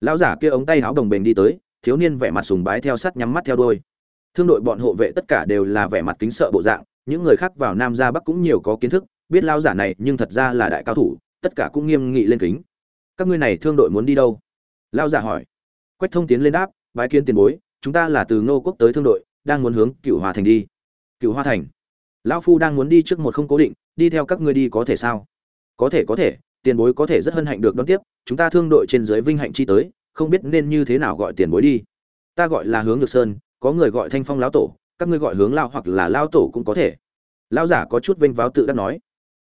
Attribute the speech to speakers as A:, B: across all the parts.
A: lão giả kia ống tay áo đồng bền đi tới, thiếu niên vẻ mặt sùng bái theo sát nhắm mắt theo đôi thương đội bọn hộ vệ tất cả đều là vẻ mặt kính sợ bộ dạng, những người khác vào nam ra bắc cũng nhiều có kiến thức, biết lao giả này nhưng thật ra là đại cao thủ, tất cả cũng nghiêm nghị lên kính. Các ngươi này thương đội muốn đi đâu? Lao giả hỏi. Quách thông tiến lên đáp, bái kiến tiền bối, chúng ta là từ ngô quốc tới thương đội, đang muốn hướng cựu hòa thành đi. Cựu hoa thành. Lão phu đang muốn đi trước một không cố định, đi theo các ngươi đi có thể sao? Có thể có thể tiền bối có thể rất hân hạnh được đón tiếp, chúng ta thương đội trên dưới vinh hạnh chi tới, không biết nên như thế nào gọi tiền bối đi. Ta gọi là hướng nhược sơn, có người gọi thanh phong lão tổ, các ngươi gọi hướng lao hoặc là lao tổ cũng có thể. Lao giả có chút vênh váo tự đắc nói.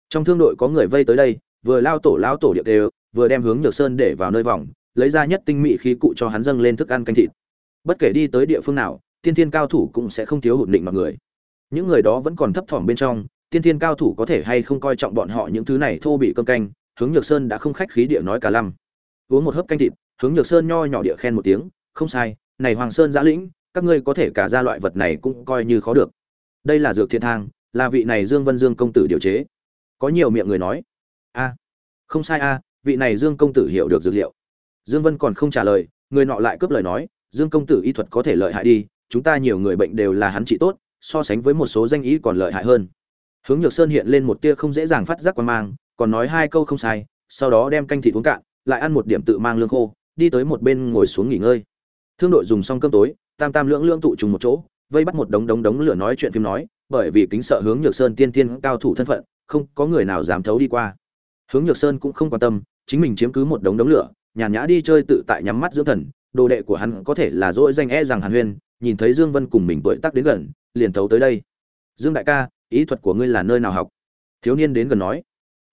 A: Trong thương đội có người vây tới đây, vừa lao tổ lao tổ điệp đều, vừa đem hướng nhược sơn để vào nơi vòng, lấy ra nhất tinh mị khí cụ cho hắn dâng lên thức ăn canh thịt. Bất kể đi tới địa phương nào, tiên thiên cao thủ cũng sẽ không thiếu hụt định mọi người. Những người đó vẫn còn thấp thỏm bên trong, tiên thiên cao thủ có thể hay không coi trọng bọn họ những thứ này thô bị cơm canh hướng nhược sơn đã không khách khí địa nói cả lăm. Uống một hớp canh thịt, hướng nhược sơn nho nhỏ địa khen một tiếng, không sai, này hoàng sơn giã lĩnh, các ngươi có thể cả ra loại vật này cũng coi như khó được. Đây là dược thiên thang, là vị này dương vân dương công tử điều chế. Có nhiều miệng người nói. A, không sai a, vị này dương công tử hiểu được dược liệu. Dương vân còn không trả lời, người nọ lại cướp lời nói, dương công tử y thuật có thể lợi hại đi, chúng ta nhiều người bệnh đều là hắn trị tốt, so sánh với một số danh ý còn lợi hại hơn. Hướng nhược sơn hiện lên một tia không dễ dàng phát giác quan mang còn nói hai câu không sai, sau đó đem canh thịt uống cạn, lại ăn một điểm tự mang lương khô, đi tới một bên ngồi xuống nghỉ ngơi. Thương đội dùng xong cơm tối, tam tam lưỡng lưỡng tụ trùng một chỗ, vây bắt một đống đống đống lửa nói chuyện phim nói, bởi vì kính sợ hướng nhược sơn tiên tiên cao thủ thân phận, không có người nào dám thấu đi qua. Hướng nhược sơn cũng không quan tâm, chính mình chiếm cứ một đống đống lửa, nhàn nhã đi chơi tự tại nhắm mắt dưỡng thần, đồ đệ của hắn có thể là dỗi danh e rằng hàn huyên, nhìn thấy dương vân cùng mình tuổi tác đến gần, liền thấu tới đây. Dương đại ca, ý thuật của ngươi là nơi nào học? Thiếu niên đến gần nói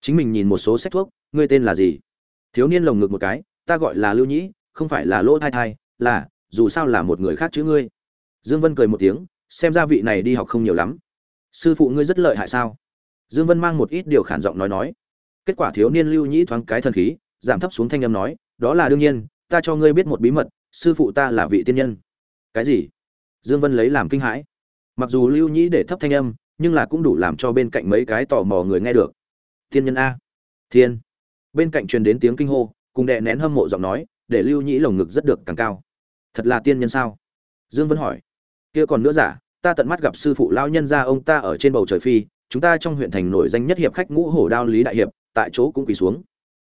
A: chính mình nhìn một số sách thuốc, ngươi tên là gì? Thiếu niên lồng ngực một cái, ta gọi là lưu nhĩ, không phải là lỗ thai thai, là, dù sao là một người khác chứ ngươi. Dương vân cười một tiếng, xem ra vị này đi học không nhiều lắm. Sư phụ ngươi rất lợi hại sao? Dương vân mang một ít điều khản giọng nói nói. Kết quả thiếu niên lưu nhĩ thoáng cái thần khí, giảm thấp xuống thanh âm nói, đó là đương nhiên, ta cho ngươi biết một bí mật, sư phụ ta là vị tiên nhân. Cái gì? Dương vân lấy làm kinh hãi. Mặc dù lưu nhĩ để thấp thanh âm, nhưng là cũng đủ làm cho bên cạnh mấy cái tò mò người nghe được. Thiên nhân a. Thiên. Bên cạnh truyền đến tiếng kinh hô, cùng đệ nén hâm mộ giọng nói, để lưu nhĩ lồng ngực rất được càng cao. Thật là tiên nhân sao? Dương vân hỏi. Kia còn nữa giả, ta tận mắt gặp sư phụ lao nhân gia ông ta ở trên bầu trời phi, chúng ta trong huyện thành nổi danh nhất hiệp khách ngũ hổ đao lý đại hiệp, tại chỗ cũng quỳ xuống.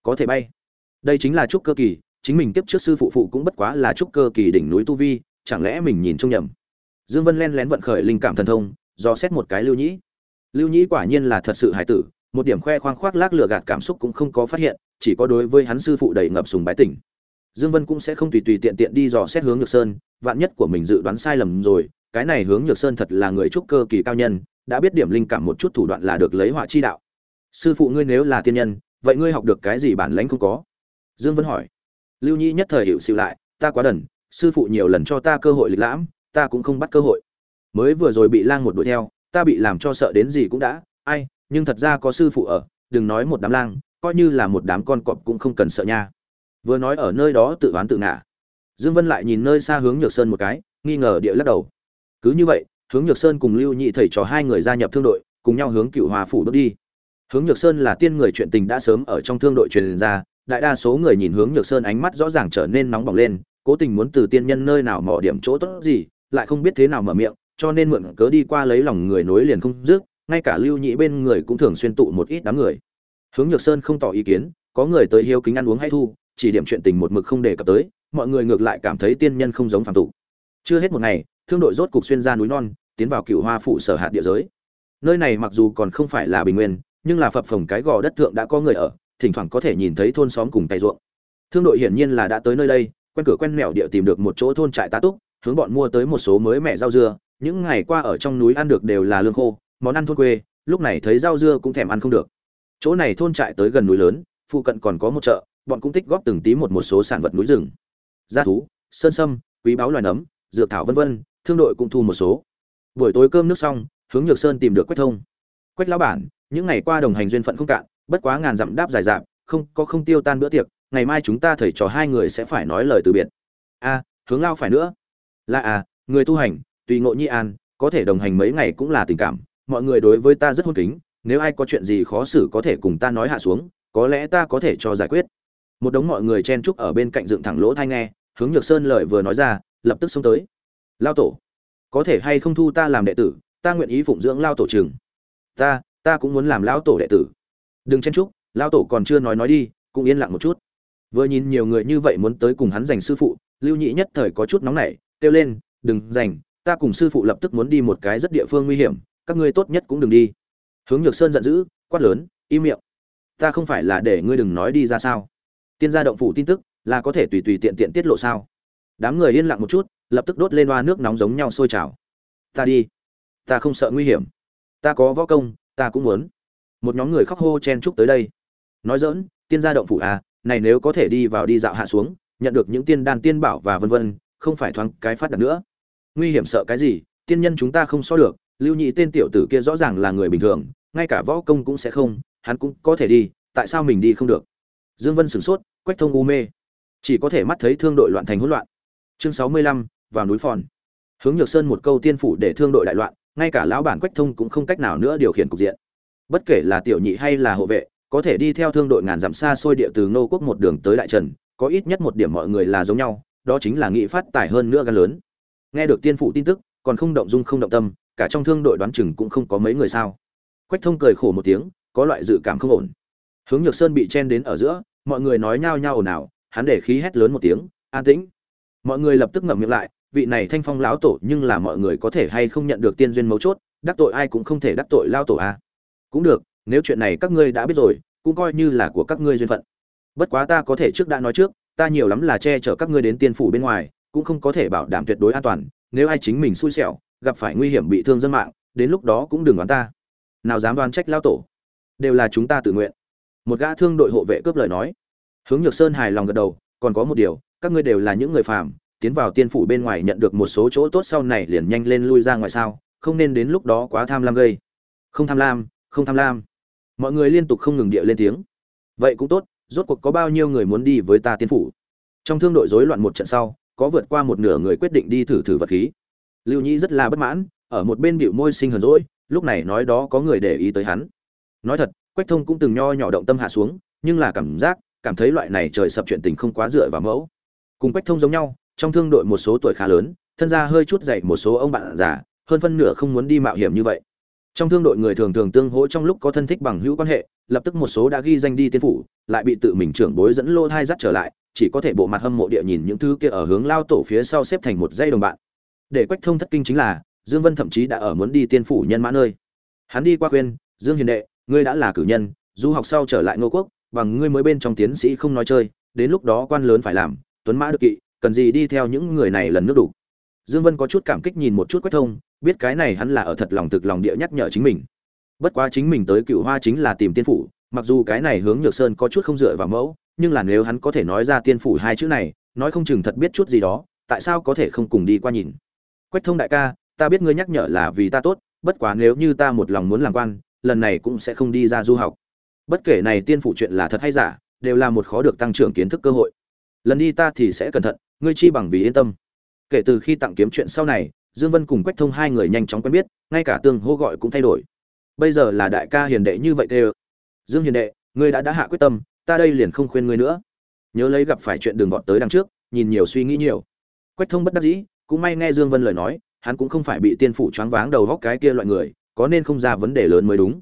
A: Có thể bay. Đây chính là trúc cơ kỳ, chính mình tiếp trước sư phụ phụ cũng bất quá là trúc cơ kỳ đỉnh núi tu vi, chẳng lẽ mình nhìn trông nhầm? Dương vân len lén vận khởi linh cảm thần thông, do xét một cái lưu nhĩ. Lưu nhĩ quả nhiên là thật sự hải tử một điểm khoe khoang khoác lác lừa gạt cảm xúc cũng không có phát hiện, chỉ có đối với hắn sư phụ đầy ngập sùng bái tỉnh dương vân cũng sẽ không tùy tùy tiện tiện đi dò xét hướng nhược sơn, vạn nhất của mình dự đoán sai lầm rồi, cái này hướng nhược sơn thật là người trúc cơ kỳ cao nhân, đã biết điểm linh cảm một chút thủ đoạn là được lấy họa chi đạo. Sư phụ ngươi nếu là tiên nhân, vậy ngươi học được cái gì bản lãnh không có? Dương vân hỏi. Lưu nhĩ nhất thời hiểu xịu lại, ta quá đần, sư phụ nhiều lần cho ta cơ hội lịch lãm, ta cũng không bắt cơ hội. Mới vừa rồi bị lang một đuổi theo, ta bị làm cho sợ đến gì cũng đã, ai nhưng thật ra có sư phụ ở, đừng nói một đám lang, coi như là một đám con cọp cũng không cần sợ nha. Vừa nói ở nơi đó tự oán tự ngã dương vân lại nhìn nơi xa hướng nhược sơn một cái, nghi ngờ địa lắc đầu. Cứ như vậy, hướng nhược sơn cùng lưu nhị thầy trò hai người gia nhập thương đội, cùng nhau hướng cựu hòa phủ bước đi. Hướng nhược sơn là tiên người chuyện tình đã sớm ở trong thương đội truyền ra, đại đa số người nhìn hướng nhược sơn ánh mắt rõ ràng trở nên nóng bỏng lên, cố tình muốn từ tiên nhân nơi nào mò điểm chỗ tốt gì, lại không biết thế nào mở miệng, cho nên mượn cớ đi qua lấy lòng người nối liền không dứt ngay cả lưu nhị bên người cũng thường xuyên tụ một ít đám người. Hướng nhược sơn không tỏ ý kiến, có người tới hiếu kính ăn uống hay thu, chỉ điểm chuyện tình một mực không đề cập tới, mọi người ngược lại cảm thấy tiên nhân không giống phàm tục. Chưa hết một ngày, thương đội rốt cục xuyên ra núi non, tiến vào cựu hoa phụ sở hạt địa giới. Nơi này mặc dù còn không phải là bình nguyên, nhưng là phập phồng cái gò đất thượng đã có người ở, thỉnh thoảng có thể nhìn thấy thôn xóm cùng tay ruộng. Thương đội hiển nhiên là đã tới nơi đây, quen cửa quen mẹo địa tìm được một chỗ thôn trại tá túc, hướng bọn mua tới một số mới mẹ rau dưa, những ngày qua ở trong núi ăn được đều là lương khô món ăn thôn quê, lúc này thấy rau dưa cũng thèm ăn không được. Chỗ này thôn trại tới gần núi lớn, phụ cận còn có một chợ, bọn cũng tích góp từng tí một một số sản vật núi rừng. Gia thú, sơn sâm, quý báo loài nấm, dược thảo vân vân, thương đội cũng thu một số. Buổi tối cơm nước xong, hướng nhược sơn tìm được quách thông. Quách lão bản, những ngày qua đồng hành duyên phận không cạn, bất quá ngàn dặm đáp dài dạp, không, có không tiêu tan bữa tiệc, ngày mai chúng ta thầy trò hai người sẽ phải nói lời từ biệt. A, hướng lao phải nữa. Là à người tu hành, tùy ngộ nhi an, có thể đồng hành mấy ngày cũng là tình cảm mọi người đối với ta rất hôn kính, nếu ai có chuyện gì khó xử có thể cùng ta nói hạ xuống, có lẽ ta có thể cho giải quyết. Một đống mọi người chen chúc ở bên cạnh dựng thẳng lỗ thai nghe, hướng nhược sơn lời vừa nói ra, lập tức xông tới. Lao tổ, có thể hay không thu ta làm đệ tử, ta nguyện ý phụng dưỡng lao tổ trường. Ta ta cũng muốn làm lão tổ đệ tử. Đừng chen chúc, lao tổ còn chưa nói nói đi, cũng yên lặng một chút. Vừa nhìn nhiều người như vậy muốn tới cùng hắn giành sư phụ, lưu nhị nhất thời có chút nóng nảy, kêu lên, đừng giành, ta cùng sư phụ lập tức muốn đi một cái rất địa phương nguy hiểm các ngươi tốt nhất cũng đừng đi. Hướng nhược sơn giận dữ, quát lớn, im miệng. Ta không phải là để ngươi đừng nói đi ra sao? Tiên gia động phủ tin tức, là có thể tùy tùy tiện tiện tiết lộ sao? Đám người yên lặng một chút, lập tức đốt lên loa nước nóng giống nhau sôi trào. Ta đi. Ta không sợ nguy hiểm. Ta có võ công, ta cũng muốn. Một nhóm người khóc hô chen chúc tới đây. Nói dỡn tiên gia động phủ à này nếu có thể đi vào đi dạo hạ xuống, nhận được những tiên đan tiên bảo và vân vân, không phải thoáng cái phát đạt nữa. Nguy hiểm sợ cái gì? Tiên nhân chúng ta không so được lưu nhị tên tiểu tử kia rõ ràng là người bình thường, ngay cả võ công cũng sẽ không, hắn cũng có thể đi, tại sao mình đi không được? Dương vân sửng sốt, quách thông u mê. Chỉ có thể mắt thấy thương đội loạn thành hỗn loạn. Chương sáu mươi lăm, vào núi phòn. Hướng nhược sơn một câu tiên phủ để thương đội đại loạn, ngay cả lão bản quách thông cũng không cách nào nữa điều khiển cục diện. Bất kể là tiểu nhị hay là hộ vệ, có thể đi theo thương đội ngàn dặm xa xôi địa từ nô quốc một đường tới đại trần, có ít nhất một điểm mọi người là giống nhau, đó chính là nghị phát tài hơn nữa gan lớn. Nghe được tiên phụ tin tức, còn không động dung không động tâm cả trong thương đội đoán chừng cũng không có mấy người sao. Quách thông cười khổ một tiếng, có loại dự cảm không ổn. Hướng nhược sơn bị chen đến ở giữa, mọi người nói nhao nhao ồn ào, hắn để khí hét lớn một tiếng, an tĩnh. Mọi người lập tức ngậm miệng lại, vị này thanh phong lão tổ nhưng là mọi người có thể hay không nhận được tiên duyên mấu chốt, đắc tội ai cũng không thể đắc tội lao tổ a. Cũng được, nếu chuyện này các ngươi đã biết rồi, cũng coi như là của các ngươi duyên phận. Bất quá ta có thể trước đã nói trước, ta nhiều lắm là che chở các ngươi đến tiên phủ bên ngoài, cũng không có thể bảo đảm tuyệt đối an toàn, nếu ai chính mình xui xẻo gặp phải nguy hiểm bị thương dân mạng, đến lúc đó cũng đừng đoán ta. Nào dám đoán trách lao tổ, đều là chúng ta tự nguyện. Một gã thương đội hộ vệ cướp lời nói. Hướng nhược sơn hài lòng gật đầu, còn có một điều, các ngươi đều là những người phàm, tiến vào tiên phủ bên ngoài nhận được một số chỗ tốt sau này liền nhanh lên lui ra ngoài sao, không nên đến lúc đó quá tham lam gây. Không tham lam, không tham lam. Mọi người liên tục không ngừng địa lên tiếng. Vậy cũng tốt, rốt cuộc có bao nhiêu người muốn đi với ta tiên phủ? Trong thương đội rối loạn một trận sau, có vượt qua một nửa người quyết định đi thử thử vật khí lưu nhĩ rất là bất mãn, ở một bên bịu môi sinh hờn rỗi lúc này nói đó có người để ý tới hắn. Nói thật, quách thông cũng từng nho nhỏ động tâm hạ xuống, nhưng là cảm giác, cảm thấy loại này trời sập chuyện tình không quá dựa vào mẫu. Cùng quách thông giống nhau, trong thương đội một số tuổi khá lớn, thân gia hơi chút dậy một số ông bạn già, hơn phân nửa không muốn đi mạo hiểm như vậy. Trong thương đội người thường thường tương hỗ trong lúc có thân thích bằng hữu quan hệ, lập tức một số đã ghi danh đi tiên phủ, lại bị tự mình trưởng bối dẫn lô thai dắt trở lại, chỉ có thể bộ mặt hâm mộ địa nhìn những thứ kia ở hướng lao tổ phía sau xếp thành một dây đồng bạn để quách thông thất kinh chính là, dương vân thậm chí đã ở muốn đi tiên phủ nhân mã nơi. Hắn đi qua khuyên, dương hiền đệ, ngươi đã là cử nhân, du học sau trở lại ngô quốc, bằng ngươi mới bên trong tiến sĩ không nói chơi, đến lúc đó quan lớn phải làm, tuấn mã được kỵ, cần gì đi theo những người này lần nước đủ. Dương vân có chút cảm kích nhìn một chút quách thông, biết cái này hắn là ở thật lòng thực lòng địa nhắc nhở chính mình. Bất quá chính mình tới cựu hoa chính là tìm tiên phủ, mặc dù cái này hướng nhược sơn có chút không dựa vào mẫu, nhưng là nếu hắn có thể nói ra tiên phủ hai chữ này, nói không chừng thật biết chút gì đó, tại sao có thể không cùng đi qua nhìn? Quách thông đại ca ta biết ngươi nhắc nhở là vì ta tốt bất quá nếu như ta một lòng muốn làm quan lần này cũng sẽ không đi ra du học. Bất kể này tiên phủ chuyện là thật hay giả đều là một khó được tăng trưởng kiến thức cơ hội. Lần đi ta thì sẽ cẩn thận ngươi chi bằng vì yên tâm. Kể từ khi tặng kiếm chuyện sau này dương vân cùng quách thông hai người nhanh chóng quen biết ngay cả tương hô gọi cũng thay đổi. Bây giờ là đại ca hiền đệ như vậy đều, dương hiền đệ ngươi đã đã hạ quyết tâm ta đây liền không khuyên ngươi nữa. Nhớ lấy gặp phải chuyện đường vọt tới đằng trước nhìn nhiều suy nghĩ nhiều. Quách thông bất đắc dĩ cũng may nghe dương vân lời nói, hắn cũng không phải bị tiên phủ choáng váng đầu góc cái kia loại người, có nên không ra vấn đề lớn mới đúng.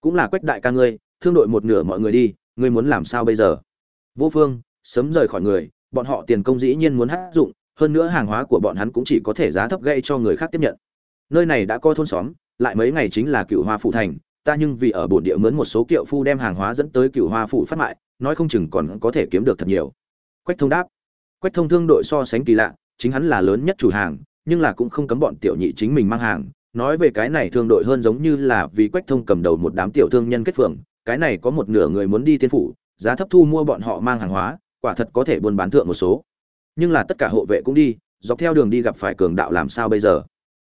A: Cũng là quách đại ca ngươi, thương đội một nửa mọi người đi, ngươi muốn làm sao bây giờ? Vô phương, sớm rời khỏi người, bọn họ tiền công dĩ nhiên muốn hát dụng, hơn nữa hàng hóa của bọn hắn cũng chỉ có thể giá thấp gây cho người khác tiếp nhận. Nơi này đã coi thôn xóm, lại mấy ngày chính là cựu hoa phụ thành, ta nhưng vì ở bổn địa mướn một số kiệu phu đem hàng hóa dẫn tới cựu hoa phụ phát mại, nói không chừng còn có thể kiếm được thật nhiều. Quách thông đáp, quách thông thương đội so sánh kỳ lạ chính hắn là lớn nhất chủ hàng, nhưng là cũng không cấm bọn tiểu nhị chính mình mang hàng. Nói về cái này thương đội hơn giống như là vì quách thông cầm đầu một đám tiểu thương nhân kết phường, cái này có một nửa người muốn đi tiên phủ, giá thấp thu mua bọn họ mang hàng hóa, quả thật có thể buôn bán thượng một số. Nhưng là tất cả hộ vệ cũng đi, dọc theo đường đi gặp phải cường đạo làm sao bây giờ?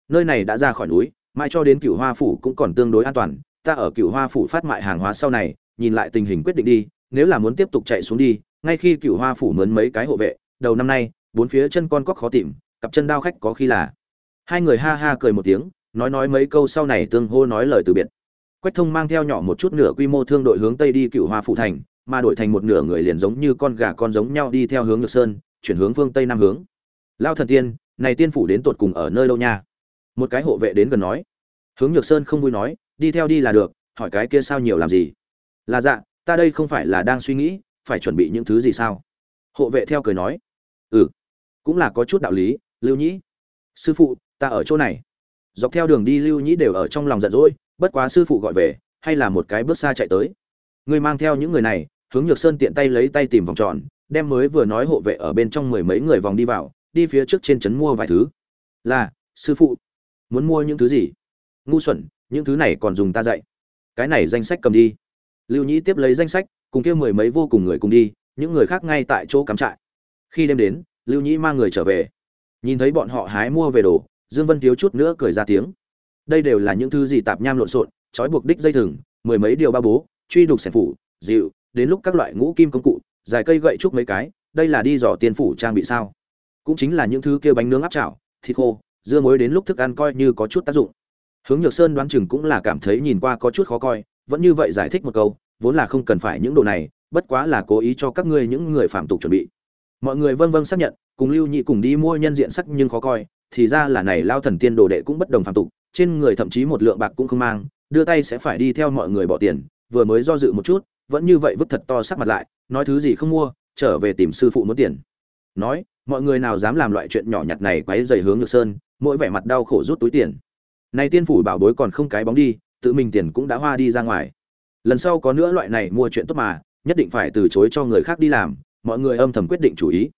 A: Nơi này đã ra khỏi núi, mãi cho đến cựu hoa phủ cũng còn tương đối an toàn. Ta ở cựu hoa phủ phát mại hàng hóa sau này, nhìn lại tình hình quyết định đi, nếu là muốn tiếp tục chạy xuống đi, ngay khi cựu hoa phủ mướn mấy cái hộ vệ, đầu năm nay bốn phía chân con cóc khó tìm, cặp chân đao khách có khi là. Hai người ha ha cười một tiếng, nói nói mấy câu sau này tương hô nói lời từ biệt. Quách thông mang theo nhỏ một chút nửa quy mô thương đội hướng tây đi cựu hoa phủ thành, mà đổi thành một nửa người liền giống như con gà con giống nhau đi theo hướng ngược sơn, chuyển hướng phương tây nam hướng. Lao thần tiên, này tiên phủ đến tột cùng ở nơi đâu nha? Một cái hộ vệ đến gần nói. Hướng nhược sơn không vui nói, đi theo đi là được, hỏi cái kia sao nhiều làm gì? Là dạ ta đây không phải là đang suy nghĩ, phải chuẩn bị những thứ gì sao? Hộ vệ theo cười nói. Ừ cũng là có chút đạo lý, lưu nhĩ. Sư phụ, ta ở chỗ này. Dọc theo đường đi, lưu nhĩ đều ở trong lòng giận dỗi, bất quá sư phụ gọi về, hay là một cái bước xa chạy tới. Người mang theo những người này, hướng nhược sơn tiện tay lấy tay tìm vòng tròn, đem mới vừa nói hộ vệ ở bên trong mười mấy người vòng đi vào, đi phía trước trên trấn mua vài thứ. Là, sư phụ, muốn mua những thứ gì? Ngu xuẩn, những thứ này còn dùng ta dạy. Cái này danh sách cầm đi. Lưu nhĩ tiếp lấy danh sách, cùng kia mười mấy vô cùng người cùng đi, những người khác ngay tại chỗ cắm trại. Khi đêm đến lưu nhĩ mang người trở về. Nhìn thấy bọn họ hái mua về đồ, dương vân thiếu chút nữa cười ra tiếng. Đây đều là những thứ gì tạp nham lộn xộn, trói buộc đích dây thừng, mười mấy điều ba bố, truy đục sẻn phủ, dịu, đến lúc các loại ngũ kim công cụ, dài cây gậy trúc mấy cái, đây là đi dò tiền phủ trang bị sao? Cũng chính là những thứ kia bánh nướng áp chảo, thịt khô, dưa muối đến lúc thức ăn coi như có chút tác dụng. Hướng nhược sơn đoán chừng cũng là cảm thấy nhìn qua có chút khó coi, vẫn như vậy giải thích một câu, vốn là không cần phải những đồ này, bất quá là cố ý cho các ngươi những người phạm tục chuẩn bị mọi người vâng vâng xác nhận, cùng lưu nhị cùng đi mua nhân diện sắc nhưng khó coi, thì ra là này lao thần tiên đồ đệ cũng bất đồng phạm tục, trên người thậm chí một lượng bạc cũng không mang, đưa tay sẽ phải đi theo mọi người bỏ tiền, vừa mới do dự một chút, vẫn như vậy vứt thật to sắc mặt lại, nói thứ gì không mua, trở về tìm sư phụ muốn tiền. Nói, mọi người nào dám làm loại chuyện nhỏ nhặt này quấy dày hướng ngược sơn, mỗi vẻ mặt đau khổ rút túi tiền. Này tiên phủ bảo bối còn không cái bóng đi, tự mình tiền cũng đã hoa đi ra ngoài. Lần sau có nữa loại này mua chuyện tốt mà, nhất định phải từ chối cho người khác đi làm mọi người âm thầm quyết định chủ ý.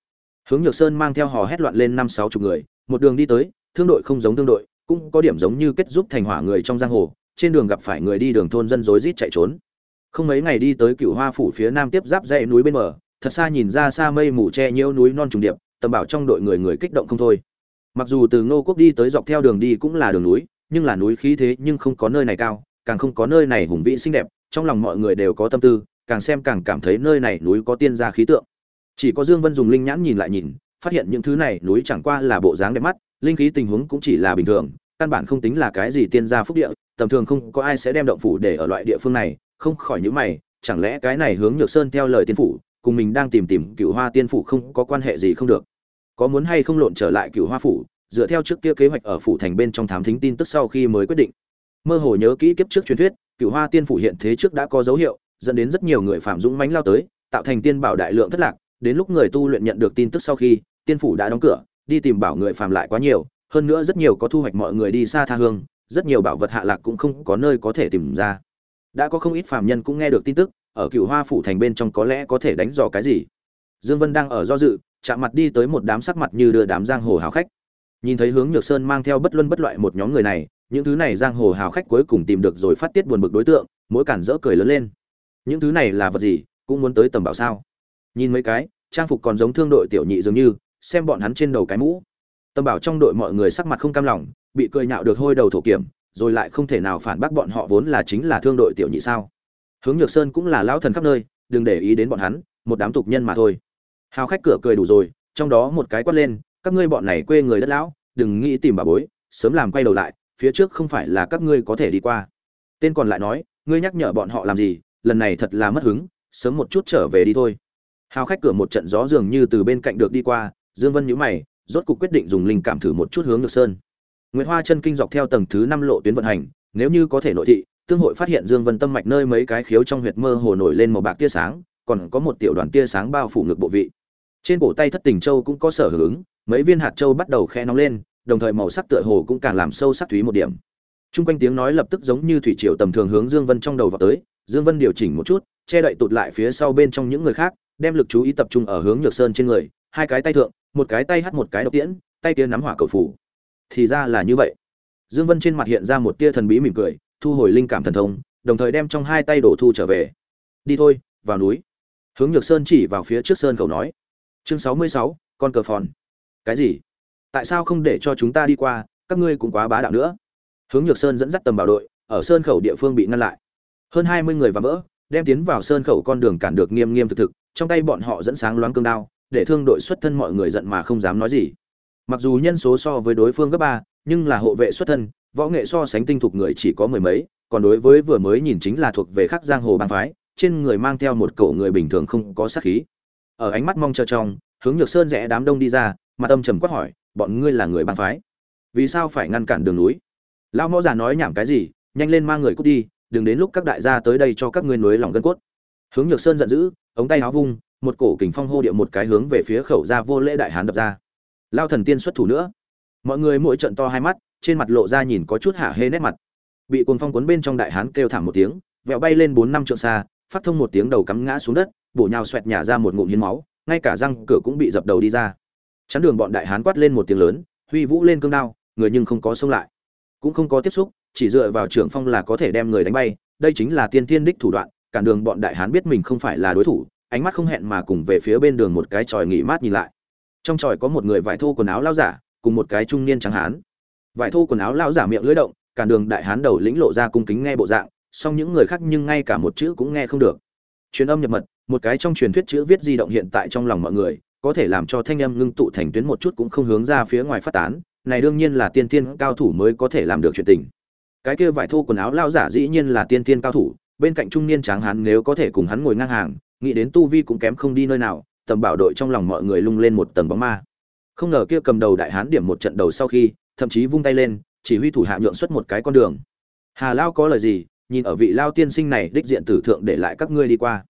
A: Hướng nhược sơn mang theo hò hét loạn lên năm sáu chục người, một đường đi tới, thương đội không giống thương đội, cũng có điểm giống như kết giúp thành hỏa người trong giang hồ, trên đường gặp phải người đi đường thôn dân rối rít chạy trốn. Không mấy ngày đi tới cựu hoa phủ phía nam tiếp giáp dãy núi bên bờ, thật xa nhìn ra xa mây mù che nhiễu núi non trùng điệp, tầm bảo trong đội người người kích động không thôi. Mặc dù từ ngô quốc đi tới dọc theo đường đi cũng là đường núi, nhưng là núi khí thế nhưng không có nơi này cao, càng không có nơi này hùng vĩ xinh đẹp, trong lòng mọi người đều có tâm tư, càng xem càng cảm thấy nơi này núi có tiên gia khí tượng chỉ có dương vân dùng linh nhãn nhìn lại nhìn, phát hiện những thứ này núi chẳng qua là bộ dáng đẹp mắt, linh khí tình huống cũng chỉ là bình thường, căn bản không tính là cái gì tiên gia phúc địa, tầm thường không có ai sẽ đem động phủ để ở loại địa phương này, không khỏi những mày, chẳng lẽ cái này hướng nhược sơn theo lời tiên phủ, cùng mình đang tìm tìm cựu hoa tiên phủ không có quan hệ gì không được. Có muốn hay không lộn trở lại cựu hoa phủ, dựa theo trước kia kế hoạch ở phủ thành bên trong thám thính tin tức sau khi mới quyết định. Mơ hồ nhớ kỹ kiếp trước truyền thuyết cựu hoa tiên phủ hiện thế trước đã có dấu hiệu, dẫn đến rất nhiều người phạm dũng mánh lao tới, tạo thành tiên bảo đại lượng thất lạc đến lúc người tu luyện nhận được tin tức sau khi, tiên phủ đã đóng cửa, đi tìm bảo người phạm lại quá nhiều, hơn nữa rất nhiều có thu hoạch mọi người đi xa tha hương, rất nhiều bảo vật hạ lạc cũng không có nơi có thể tìm ra. Đã có không ít phàm nhân cũng nghe được tin tức, ở cựu hoa phủ thành bên trong có lẽ có thể đánh dò cái gì. Dương vân đang ở do dự, chạm mặt đi tới một đám sắc mặt như đưa đám giang hồ hào khách. Nhìn thấy hướng nhược sơn mang theo bất luân bất loại một nhóm người này, những thứ này giang hồ hào khách cuối cùng tìm được rồi phát tiết buồn bực đối tượng, mỗi cản rỡ cười lớn lên. Những thứ này là vật gì, cũng muốn tới tầm bảo sao? Nhìn mấy cái, trang phục còn giống thương đội tiểu nhị dường như, xem bọn hắn trên đầu cái mũ. Tâm bảo trong đội mọi người sắc mặt không cam lòng, bị cười nhạo được hôi đầu thổ kiểm, rồi lại không thể nào phản bác bọn họ vốn là chính là thương đội tiểu nhị sao. Hướng nhược sơn cũng là lão thần khắp nơi, đừng để ý đến bọn hắn, một đám tục nhân mà thôi. Hào khách cửa cười đủ rồi, trong đó một cái quát lên, các ngươi bọn này quê người đất lão, đừng nghĩ tìm bà bối, sớm làm quay đầu lại, phía trước không phải là các ngươi có thể đi qua. Tên còn lại nói, ngươi nhắc nhở bọn họ làm gì, lần này thật là mất hứng, sớm một chút trở về đi thôi hào khách cửa một trận gió dường như từ bên cạnh được đi qua dương vân nhíu mày rốt cục quyết định dùng linh cảm thử một chút hướng được sơn. Nguyệt hoa chân kinh dọc theo tầng thứ năm lộ tuyến vận hành nếu như có thể nội thị tương hội phát hiện dương vân tâm mạch nơi mấy cái khiếu trong huyệt mơ hồ nổi lên màu bạc tia sáng còn có một tiểu đoàn tia sáng bao phủ ngực bộ vị. Trên cổ tay thất tình châu cũng có sở hưởng ứng mấy viên hạt châu bắt đầu khe nóng lên đồng thời màu sắc tựa hồ cũng càng làm sâu sắc thúy một điểm. Trung quanh tiếng nói lập tức giống như thủy triều tầm thường hướng Dương Vân trong đầu vào tới, Dương Vân điều chỉnh một chút, che đậy tụt lại phía sau bên trong những người khác, đem lực chú ý tập trung ở hướng Nhược Sơn trên người, hai cái tay thượng, một cái tay hất một cái độc tiễn, tay kia nắm hỏa cầu phủ. Thì ra là như vậy. Dương Vân trên mặt hiện ra một tia thần bí mỉm cười, thu hồi linh cảm thần thông, đồng thời đem trong hai tay đổ thu trở về. Đi thôi, vào núi. Hướng Nhược Sơn chỉ vào phía trước sơn cầu nói. Chương 66, con cờ phòn. Cái gì? Tại sao không để cho chúng ta đi qua, các ngươi cũng quá bá đạo nữa hướng nhược sơn dẫn dắt tầm bảo đội ở sơn khẩu địa phương bị ngăn lại hơn hai mươi người và vỡ đem tiến vào sơn khẩu con đường cản được nghiêm nghiêm thực thực trong tay bọn họ dẫn sáng loáng cương đao, để thương đội xuất thân mọi người giận mà không dám nói gì. Mặc dù nhân số so với đối phương gấp ba, nhưng là hộ vệ xuất thân, võ nghệ so sánh tinh thục người chỉ có mười mấy, còn đối với vừa mới nhìn chính là thuộc về khắc giang hồ bang phái, trên người mang theo một cổ người bình thường không có sát khí. Ở ánh mắt mong chờ trong, hướng nhược sơn rẽ đám đông đi ra mặt âm trầm quát hỏi, bọn ngươi là người bang phái? Vì sao phải ngăn cản đường núi? Lão mõ già nói nhảm cái gì, nhanh lên mang người cút đi, đừng đến lúc các đại gia tới đây cho các ngươi núi lòng gân cốt. Hướng nhược sơn giận dữ ống tay áo vung, một cổ kình phong hô điệu một cái hướng về phía khẩu ra vô lễ đại hán đập ra. Lao thần tiên xuất thủ nữa. Mọi người mỗi trận to hai mắt, trên mặt lộ ra nhìn có chút hạ hê nét mặt. Bị cuồng phong cuốn bên trong đại hán kêu thảm một tiếng, vẹo bay lên bốn năm trượng xa, phát thông một tiếng đầu cắm ngã xuống đất, bổ nhào xoẹt nhả ra một ngụm hiến máu, ngay cả răng cửa cũng bị dập đầu đi ra. Chắn đường bọn đại hán quát lên một tiếng lớn, huy vũ lên cương đao, người nhưng không có xông lại. Cũng không có tiếp xúc, chỉ dựa vào trưởng phong là có thể đem người đánh bay, đây chính là tiên thiên đích thủ đoạn cản đường bọn đại hán biết mình không phải là đối thủ, ánh mắt không hẹn mà cùng về phía bên đường một cái tròi nghỉ mát nhìn lại. Trong tròi có một người vải thô quần áo lao giả, cùng một cái trung niên trắng hán. Vải thô quần áo lao giả miệng lưỡi động cản đường đại hán đầu lĩnh lộ ra cung kính nghe bộ dạng, song những người khác nhưng ngay cả một chữ cũng nghe không được. Truyền âm nhập mật, một cái trong truyền thuyết chữ viết di động hiện tại trong lòng mọi người, có thể làm cho thanh âm ngưng tụ thành tuyến một chút cũng không hướng ra phía ngoài phát tán, này đương nhiên là tiên tiên cao thủ mới có thể làm được chuyện tình. Cái kia vải thô quần áo lao giả dĩ nhiên là tiên tiên cao thủ bên cạnh trung niên tráng hán nếu có thể cùng hắn ngồi ngang hàng, nghĩ đến tu vi cũng kém không đi nơi nào, tầm bảo đội trong lòng mọi người lung lên một tầng bóng ma. Không ngờ kia cầm đầu đại hán điểm một trận đầu sau khi, thậm chí vung tay lên, chỉ huy thủ hạ nhượng xuất một cái con đường. Hà lao có lời gì? Nhìn ở vị lao tiên sinh này đích diện tử thượng để lại các ngươi đi qua.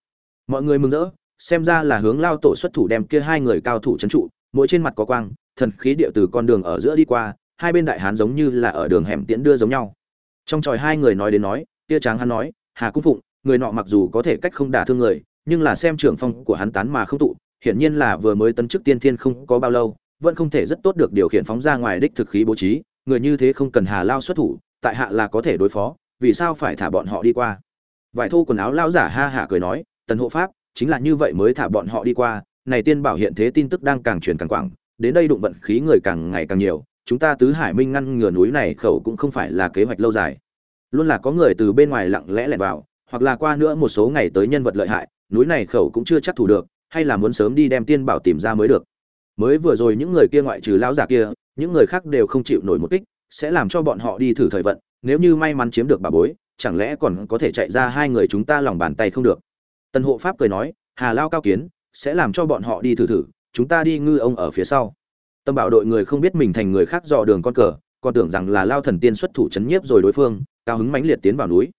A: Mọi người mừng rỡ, xem ra là hướng lao tổ xuất thủ đem kia hai người cao thủ trấn trụ, mỗi trên mặt có quang, thần khí địa từ con đường ở giữa đi qua, hai bên đại hán giống như là ở đường hẻm tiễn đưa giống nhau. Trong tròi hai người nói đến nói, kia tráng hắn nói hà cung phụng, người nọ mặc dù có thể cách không đả thương người, nhưng là xem trưởng phong của hắn tán mà không tụ, hiển nhiên là vừa mới tấn chức tiên thiên không có bao lâu, vẫn không thể rất tốt được điều khiển phóng ra ngoài đích thực khí bố trí, người như thế không cần hà lao xuất thủ, tại hạ là có thể đối phó, vì sao phải thả bọn họ đi qua? Vải thô quần áo lao giả ha hả cười nói, tần hộ pháp, chính là như vậy mới thả bọn họ đi qua, này tiên bảo hiện thế tin tức đang càng truyền càng quảng, đến đây đụng vận khí người càng ngày càng nhiều, chúng ta tứ hải minh ngăn ngừa núi này khẩu cũng không phải là kế hoạch lâu dài luôn là có người từ bên ngoài lặng lẽ lẻn vào, hoặc là qua nữa một số ngày tới nhân vật lợi hại, núi này khẩu cũng chưa chắc thủ được, hay là muốn sớm đi đem tiên bảo tìm ra mới được. Mới vừa rồi những người kia ngoại trừ lão giả kia, những người khác đều không chịu nổi một kích, sẽ làm cho bọn họ đi thử thời vận, nếu như may mắn chiếm được bà bối, chẳng lẽ còn có thể chạy ra hai người chúng ta lòng bàn tay không được? Tần hộ pháp cười nói, hà lao cao kiến, sẽ làm cho bọn họ đi thử thử, chúng ta đi ngư ông ở phía sau. Tâm bảo đội người không biết mình thành người khác dò đường con cờ, còn tưởng rằng là lao thần tiên xuất thủ chấn nhiếp rồi đối phương cao hứng mãnh liệt tiến vào núi.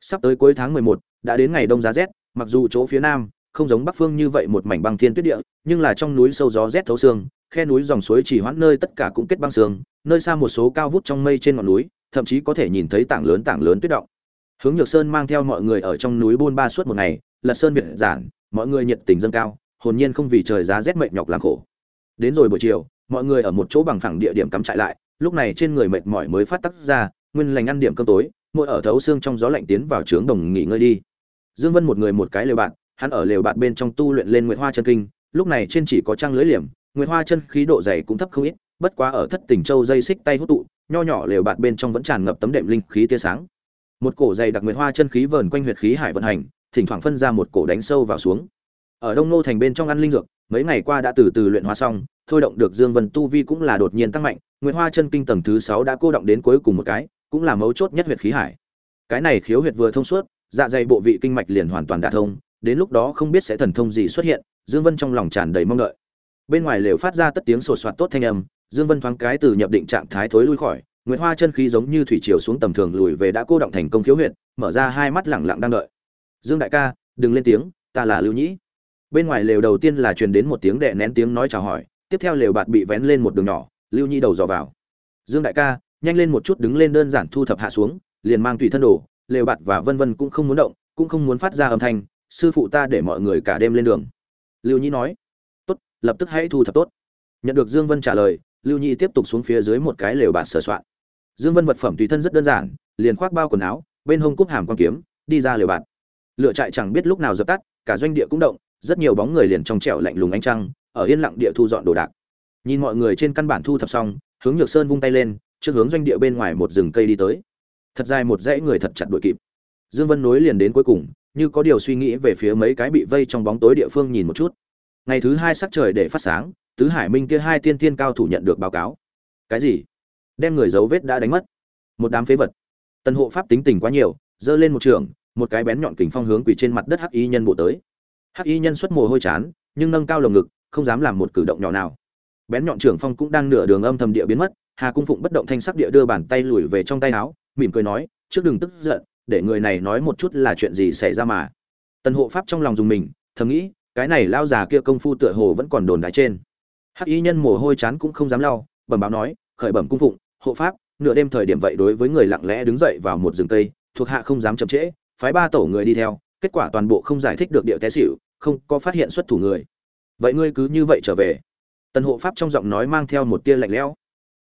A: Sắp tới cuối tháng mười một, đã đến ngày đông giá rét, mặc dù chỗ phía nam không giống bắc phương như vậy một mảnh băng thiên tuyết địa, nhưng là trong núi sâu gió rét thấu xương, khe núi dòng suối chỉ hoãn nơi tất cả cũng kết băng sương nơi xa một số cao vút trong mây trên ngọn núi, thậm chí có thể nhìn thấy tảng lớn tảng lớn tuyết động. Hướng nhược sơn mang theo mọi người ở trong núi buôn ba suốt một ngày, lật sơn việt giản, mọi người nhiệt tình dâng cao, hồn nhiên không vì trời giá rét mệt nhọc làm khổ. Đến rồi buổi chiều, mọi người ở một chỗ bằng phẳng địa điểm cắm trại lại, lúc này trên người mệt mỏi mới phát tắc ra nguyên lành ăn điểm cơm tối, mỗi ở thấu xương trong gió lạnh tiến vào trướng đồng nghỉ ngơi đi. Dương vân một người một cái lều bạn, hắn ở lều bạn bên trong tu luyện lên nguyệt hoa chân kinh, lúc này trên chỉ có trang lưới liềm, nguyệt hoa chân khí độ dày cũng thấp không ít, bất quá ở thất tỉnh châu dây xích tay hút tụ, nho nhỏ lều bạn bên trong vẫn tràn ngập tấm đệm linh khí tia sáng. Một cổ dày đặc nguyệt hoa chân khí vờn quanh huyệt khí hải vận hành, thỉnh thoảng phân ra một cổ đánh sâu vào xuống. Ở đông nô thành bên trong ăn linh dược, mấy ngày qua đã từ từ luyện hóa xong, thôi động được dương vân tu vi cũng là đột nhiên tăng mạnh, nguyệt hoa chân kinh tầng thứ sáu đã cô động đến cuối cùng một cái cũng là mấu chốt nhất huyệt khí hải. Cái này khiếu huyệt vừa thông suốt dạ dày bộ vị kinh mạch liền hoàn toàn đả thông, đến lúc đó không biết sẽ thần thông gì xuất hiện, dương vân trong lòng tràn đầy mong đợi. Bên ngoài lều phát ra tất tiếng sột soạt tốt thanh âm, dương vân thoáng cái từ nhập định trạng thái thối lui khỏi, nguyệt hoa chân khí giống như thủy triều xuống tầm thường lùi về đã cô động thành công khiếu huyệt, mở ra hai mắt lẳng lặng đang đợi. Dương đại ca, đừng lên tiếng, ta là lưu nhĩ. Bên ngoài lều đầu tiên là truyền đến một tiếng đệ nén tiếng nói chào hỏi, tiếp theo lều bạt bị vén lên một đường nhỏ, lưu nhĩ đầu dò vào. Dương đại ca nhanh lên một chút đứng lên đơn giản thu thập hạ xuống, liền mang tùy thân đồ, lều bạt và vân vân cũng không muốn động, cũng không muốn phát ra âm thanh, sư phụ ta để mọi người cả đêm lên đường. Lưu nhĩ nói, tốt, lập tức hãy thu thập tốt. Nhận được dương vân trả lời, lưu nhĩ tiếp tục xuống phía dưới một cái lều bạt sửa soạn. Dương vân vật phẩm tùy thân rất đơn giản, liền khoác bao quần áo, bên hông cúp hàm quan kiếm, đi ra lều bạt. Lựa trại chẳng biết lúc nào dập tắt, cả doanh địa cũng động, rất nhiều bóng người liền trong trẻo lạnh lùng ánh trăng, ở yên lặng địa thu dọn đồ đạc. Nhìn mọi người trên căn bản thu thập xong, hướng nhược sơn vung tay lên trước hướng doanh địa bên ngoài một rừng cây đi tới. Thật dài một dãy người thật chặt đuổi kịp. Dương vân nối liền đến cuối cùng, như có điều suy nghĩ về phía mấy cái bị vây trong bóng tối địa phương nhìn một chút. Ngày thứ hai sắc trời để phát sáng, tứ hải minh kia hai tiên tiên cao thủ nhận được báo cáo. Cái gì? Đem người dấu vết đã đánh mất. Một đám phế vật. Tần hộ pháp tính tình quá nhiều dơ lên một trường, một cái bén nhọn kình phong hướng quỳ trên mặt đất hắc y nhân bộ tới. Hắc y nhân xuất mồ hôi chán, nhưng nâng cao lồng ngực, không dám làm một cử động nhỏ nào. Bén nhọn trưởng phong cũng đang nửa đường âm thầm địa biến mất hà cung phụng bất động thanh sắc địa đưa bàn tay lùi về trong tay áo, mỉm cười nói, trước đừng tức giận, để người này nói một chút là chuyện gì xảy ra mà. Tần hộ pháp trong lòng dùng mình, thầm nghĩ, cái này lao già kia công phu tựa hồ vẫn còn đồn đái trên. Hắc y nhân mồ hôi chán cũng không dám lau, bẩm báo nói, khởi bẩm cung phụng, hộ pháp, nửa đêm thời điểm vậy đối với người lặng lẽ đứng dậy vào một rừng tây thuộc hạ không dám chậm trễ, phái ba tổ người đi theo, kết quả toàn bộ không giải thích được điệu té xỉu, không có phát hiện xuất thủ người. Vậy ngươi cứ như vậy trở về. Tần hộ pháp trong giọng nói mang theo một tia lạnh lẽo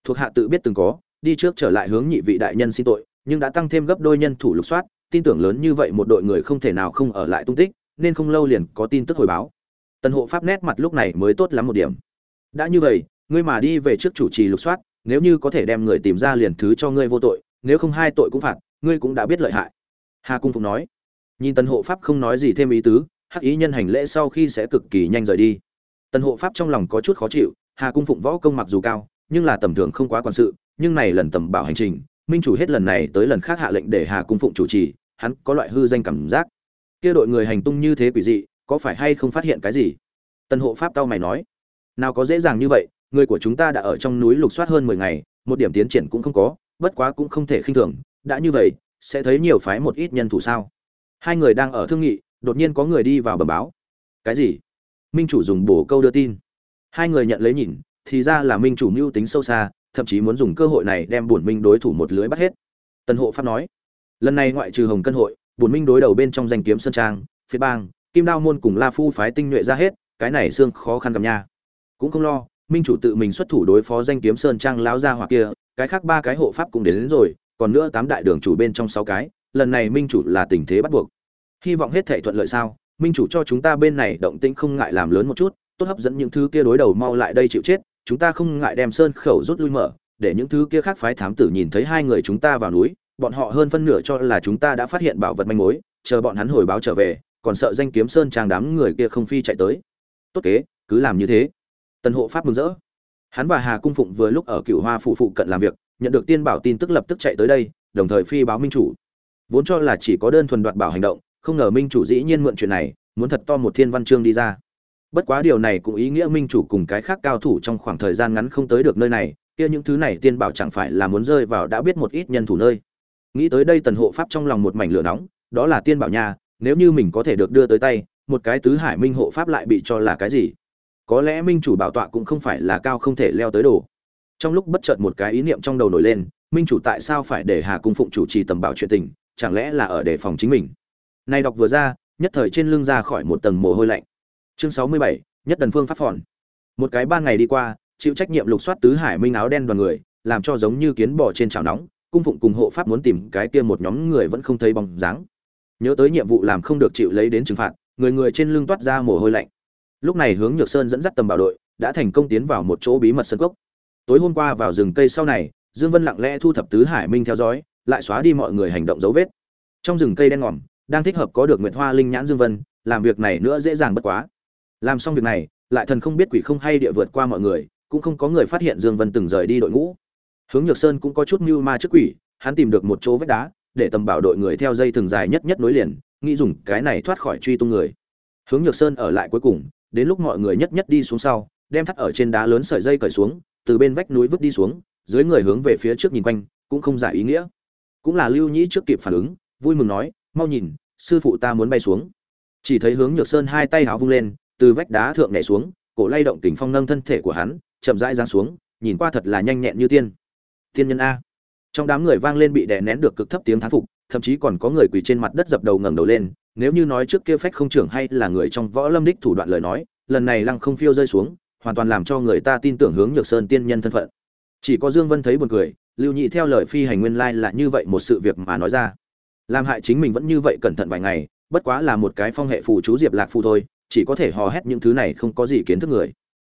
A: thuộc hạ tự biết từng có, đi trước trở lại hướng nhị vị đại nhân xin tội, nhưng đã tăng thêm gấp đôi nhân thủ lục soát, tin tưởng lớn như vậy một đội người không thể nào không ở lại tung tích, nên không lâu liền có tin tức hồi báo. Tần hộ pháp nét mặt lúc này mới tốt lắm một điểm. Đã như vậy, ngươi mà đi về trước chủ trì lục soát, nếu như có thể đem người tìm ra liền thứ cho ngươi vô tội, nếu không hai tội cũng phạt, ngươi cũng đã biết lợi hại. Hà cung phục nói. Nhìn tần hộ pháp không nói gì thêm ý tứ, hắc ý nhân hành lễ sau khi sẽ cực kỳ nhanh rời đi. Tần hộ pháp trong lòng có chút khó chịu, hà cung phụng võ công mặc dù cao nhưng là tầm thường không quá quan sự, nhưng này lần tầm bảo hành trình, minh chủ hết lần này tới lần khác hạ lệnh để hà cung phụng chủ trì, hắn có loại hư danh cảm giác. Kia đội người hành tung như thế quỷ dị, có phải hay không phát hiện cái gì? Tần hộ pháp tao mày nói. Nào có dễ dàng như vậy, người của chúng ta đã ở trong núi lục soát hơn mười ngày, một điểm tiến triển cũng không có, bất quá cũng không thể khinh thường, đã như vậy, sẽ thấy nhiều phái một ít nhân thủ sao? Hai người đang ở thương nghị, đột nhiên có người đi vào bẩm báo. Cái gì? Minh chủ dùng bổ câu đưa tin. Hai người nhận lấy nhìn thì ra là minh chủ mưu tính sâu xa thậm chí muốn dùng cơ hội này đem bổn minh đối thủ một lưới bắt hết. Tần hộ pháp nói lần này ngoại trừ hồng cân hội bổn minh đối đầu bên trong danh kiếm sơn trang phía bang kim đao môn cùng la phu phái tinh nhuệ ra hết cái này xương khó khăn cầm nha. Cũng không lo minh chủ tự mình xuất thủ đối phó danh kiếm sơn trang lão gia hỏa kia cái khác ba cái hộ pháp cũng đến, đến rồi còn nữa tám đại đường chủ bên trong sáu cái lần này minh chủ là tình thế bắt buộc. Hy vọng hết thể thuận lợi sao? Minh chủ cho chúng ta bên này động tĩnh không ngại làm lớn một chút tốt hấp dẫn những thứ kia đối đầu mau lại đây chịu chết chúng ta không ngại đem sơn khẩu rút lui mở, để những thứ kia khác phái thám tử nhìn thấy hai người chúng ta vào núi, bọn họ hơn phân nửa cho là chúng ta đã phát hiện bảo vật manh mối, chờ bọn hắn hồi báo trở về, còn sợ danh kiếm sơn trang đám người kia không phi chạy tới. Tốt kế, cứ làm như thế. Tần hộ pháp mừng rỡ. Hắn và hà cung phụng vừa lúc ở cựu hoa phụ phụ cận làm việc, nhận được tiên bảo tin tức lập tức chạy tới đây, đồng thời phi báo minh chủ. Vốn cho là chỉ có đơn thuần đoạt bảo hành động, không ngờ minh chủ dĩ nhiên mượn chuyện này, muốn thật to một thiên văn chương đi ra bất quá điều này cũng ý nghĩa minh chủ cùng cái khác cao thủ trong khoảng thời gian ngắn không tới được nơi này, kia những thứ này tiên bảo chẳng phải là muốn rơi vào đã biết một ít nhân thủ nơi. Nghĩ tới đây tần hộ pháp trong lòng một mảnh lửa nóng, đó là tiên bảo nha, nếu như mình có thể được đưa tới tay, một cái tứ hải minh hộ pháp lại bị cho là cái gì? Có lẽ minh chủ bảo tọa cũng không phải là cao không thể leo tới đồ. Trong lúc bất chợt một cái ý niệm trong đầu nổi lên, minh chủ tại sao phải để hà cung phụng chủ trì tầm bảo chuyện tình, chẳng lẽ là ở đề phòng chính mình? Nay đọc vừa ra, nhất thời trên lưng ra khỏi một tầng mồ hôi lạnh chương sáu mươi bảy, nhất đần phương pháp phòn. Một cái ba ngày đi qua, chịu trách nhiệm lục soát tứ hải minh áo đen đoàn người, làm cho giống như kiến bò trên chảo nóng, cung phụng cùng hộ pháp muốn tìm cái kia một nhóm người vẫn không thấy bóng dáng. Nhớ tới nhiệm vụ làm không được chịu lấy đến trừng phạt, người người trên lưng toát ra mồ hôi lạnh. Lúc này hướng nhược sơn dẫn dắt tầm bảo đội, đã thành công tiến vào một chỗ bí mật sân cốc. Tối hôm qua vào rừng cây sau này, dương vân lặng lẽ thu thập tứ hải minh theo dõi, lại xóa đi mọi người hành động dấu vết. Trong rừng cây đen ngòm, đang thích hợp có được nguyệt hoa linh nhãn dương vân, làm việc này nữa dễ dàng bất quá làm xong việc này, lại thần không biết quỷ không hay địa vượt qua mọi người, cũng không có người phát hiện dương vân từng rời đi đội ngũ. Hướng nhược sơn cũng có chút mưu ma trước quỷ, hắn tìm được một chỗ vách đá, để tầm bảo đội người theo dây thường dài nhất nhất nối liền, nghĩ dùng cái này thoát khỏi truy tung người. Hướng nhược sơn ở lại cuối cùng, đến lúc mọi người nhất nhất đi xuống sau, đem thắt ở trên đá lớn sợi dây cởi xuống, từ bên vách núi vứt đi xuống, dưới người hướng về phía trước nhìn quanh, cũng không giải ý nghĩa. Cũng là lưu nhĩ trước kịp phản ứng, vui mừng nói, mau nhìn, sư phụ ta muốn bay xuống. Chỉ thấy hướng nhược sơn hai tay háo vung lên từ vách đá thượng nhảy xuống, cổ lay động kình phong nâng thân thể của hắn, chậm rãi giáng xuống, nhìn qua thật là nhanh nhẹn như tiên. Tiên nhân a. Trong đám người vang lên bị đè nén được cực thấp tiếng thán phục, thậm chí còn có người quỳ trên mặt đất dập đầu ngẩng đầu lên, nếu như nói trước kia phách không trưởng hay là người trong võ lâm đích thủ đoạn lời nói, lần này lăng không phiêu rơi xuống, hoàn toàn làm cho người ta tin tưởng hướng nhược sơn tiên nhân thân phận. Chỉ có dương vân thấy buồn cười, lưu nhị theo lời phi hành nguyên lai là như vậy một sự việc mà nói ra. Làm hại chính mình vẫn như vậy cẩn thận vài ngày, bất quá là một cái phong hệ phù chú diệp lạc phù thôi chỉ có thể hò hét những thứ này không có gì kiến thức người.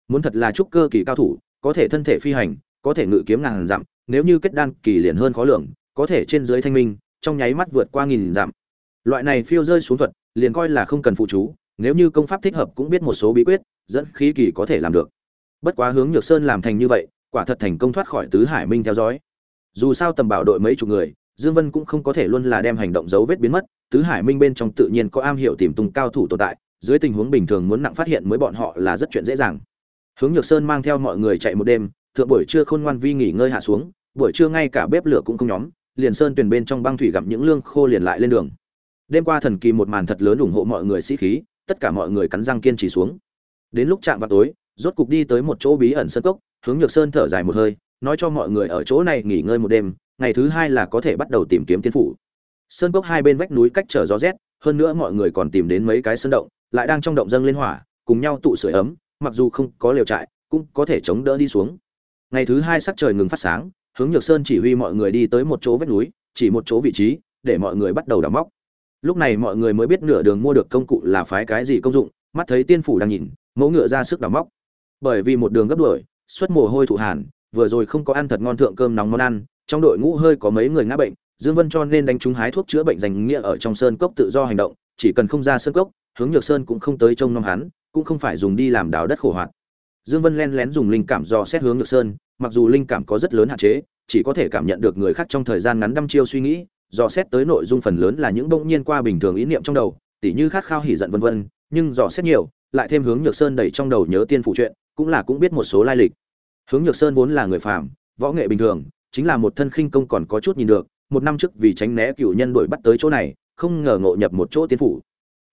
A: Muốn thật là trúc cơ kỳ cao thủ, có thể thân thể phi hành, có thể ngự kiếm ngàn dặm, nếu như kết đan kỳ liền hơn khó lường, có thể trên dưới thanh minh, trong nháy mắt vượt qua nghìn dặm. Loại này phiêu rơi xuống thuật, liền coi là không cần phụ chú, nếu như công pháp thích hợp cũng biết một số bí quyết, dẫn khí kỳ có thể làm được. Bất quá hướng nhược sơn làm thành như vậy, quả thật thành công thoát khỏi tứ hải minh theo dõi. Dù sao tầm bảo đội mấy chục người, dương vân cũng không có thể luôn là đem hành động dấu vết biến mất, tứ hải minh bên trong tự nhiên có am hiểu tìm tung cao thủ tồn tại dưới tình huống bình thường muốn nặng phát hiện mới bọn họ là rất chuyện dễ dàng. Hướng nhược sơn mang theo mọi người chạy một đêm, thượng buổi trưa khôn ngoan vi nghỉ ngơi hạ xuống, buổi trưa ngay cả bếp lửa cũng không nhóm, liền sơn tuyển bên trong băng thủy gặp những lương khô liền lại lên đường. Đêm qua thần kỳ một màn thật lớn ủng hộ mọi người sĩ khí, tất cả mọi người cắn răng kiên trì xuống. Đến lúc chạm vào tối, rốt cục đi tới một chỗ bí ẩn sân cốc, hướng nhược sơn thở dài một hơi, nói cho mọi người ở chỗ này nghỉ ngơi một đêm, ngày thứ hai là có thể bắt đầu tìm kiếm tiên phủ. Sơn cốc hai bên vách núi cách trở gió rét, hơn nữa mọi người còn tìm đến mấy cái sơn động lại đang trong động dâng lên hỏa, cùng nhau tụ sưởi ấm, mặc dù không có liều trại, cũng có thể chống đỡ đi xuống. Ngày thứ hai sắc trời ngừng phát sáng, hướng nhược sơn chỉ huy mọi người đi tới một chỗ vách núi, chỉ một chỗ vị trí, để mọi người bắt đầu đào móc. Lúc này mọi người mới biết nửa đường mua được công cụ là phái cái gì công dụng, mắt thấy tiên phủ đang nhìn, mẫu ngựa ra sức đào móc. Bởi vì một đường gấp đuổi, xuất mồ hôi thụ hàn, vừa rồi không có ăn thật ngon thượng cơm nóng món ăn, trong đội ngũ hơi có mấy người ngã bệnh, dương vân cho nên đánh trúng hái thuốc chữa bệnh dành nghĩa ở trong sơn cốc tự do hành động, chỉ cần không ra sơn cốc hướng nhược sơn cũng không tới trông nom hắn, cũng không phải dùng đi làm đào đất khổ hoạt dương vân len lén dùng linh cảm dò xét hướng nhược sơn, mặc dù linh cảm có rất lớn hạn chế, chỉ có thể cảm nhận được người khác trong thời gian ngắn đăm chiêu suy nghĩ, dò xét tới nội dung phần lớn là những bỗng nhiên qua bình thường ý niệm trong đầu, tỉ như khát khao hỉ giận vân vân, nhưng dò xét nhiều, lại thêm hướng nhược sơn đẩy trong đầu nhớ tiên phụ chuyện, cũng là cũng biết một số lai lịch. Hướng nhược sơn vốn là người phàm, võ nghệ bình thường, chính là một thân khinh công còn có chút nhìn được, một năm trước vì tránh né cựu nhân đuổi bắt tới chỗ này, không ngờ ngộ nhập một chỗ tiên phủ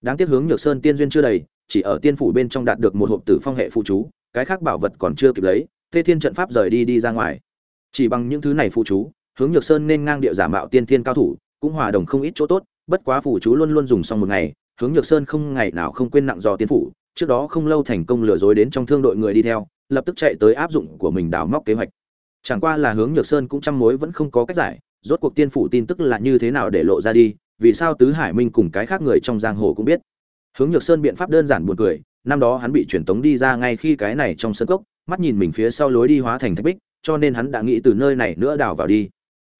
A: đáng tiếc hướng nhược sơn tiên duyên chưa đầy, chỉ ở tiên phủ bên trong đạt được một hộp tử phong hệ phụ chú, cái khác bảo vật còn chưa kịp lấy, tê thiên trận pháp rời đi đi ra ngoài. Chỉ bằng những thứ này phụ chú, hướng nhược sơn nên ngang địa giả mạo tiên thiên cao thủ, cũng hòa đồng không ít chỗ tốt, bất quá phụ chú luôn luôn dùng xong một ngày, hướng nhược sơn không ngày nào không quên nặng dò tiên phủ, trước đó không lâu thành công lừa dối đến trong thương đội người đi theo, lập tức chạy tới áp dụng của mình đào móc kế hoạch. Chẳng qua là hướng nhược sơn cũng chăm mối vẫn không có cách giải, rốt cuộc tiên phủ tin tức là như thế nào để lộ ra đi vì sao tứ hải minh cùng cái khác người trong giang hồ cũng biết. Hướng nhược sơn biện pháp đơn giản buồn cười, năm đó hắn bị truyền tống đi ra ngay khi cái này trong sân cốc, mắt nhìn mình phía sau lối đi hóa thành thạch bích, cho nên hắn đã nghĩ từ nơi này nữa đào vào đi.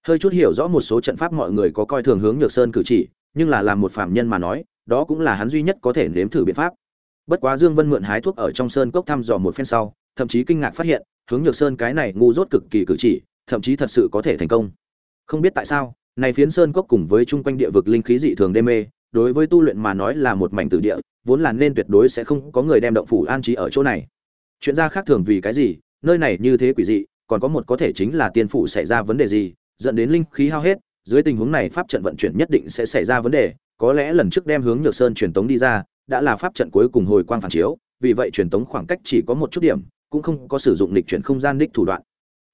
A: Hơi chút hiểu rõ một số trận pháp mọi người có coi thường hướng nhược sơn cử chỉ, nhưng là làm một phạm nhân mà nói, đó cũng là hắn duy nhất có thể nếm thử biện pháp. Bất quá dương vân mượn hái thuốc ở trong sơn cốc thăm dò một phen sau, thậm chí kinh ngạc phát hiện, hướng nhược sơn cái này ngu dốt cực kỳ cử chỉ, thậm chí thật sự có thể thành công. Không biết tại sao này phiến sơn cốc cùng với chung quanh địa vực linh khí dị thường đê mê, đối với tu luyện mà nói là một mảnh tử địa, vốn là nên tuyệt đối sẽ không có người đem động phủ an trí ở chỗ này. Chuyện ra khác thường vì cái gì? Nơi này như thế quỷ dị, còn có một có thể chính là tiên phủ xảy ra vấn đề gì, dẫn đến linh khí hao hết, dưới tình huống này pháp trận vận chuyển nhất định sẽ xảy ra vấn đề, có lẽ lần trước đem hướng nhược sơn truyền tống đi ra, đã là pháp trận cuối cùng hồi quang phản chiếu, vì vậy truyền tống khoảng cách chỉ có một chút điểm, cũng không có sử dụng lịch chuyển không gian đích thủ đoạn.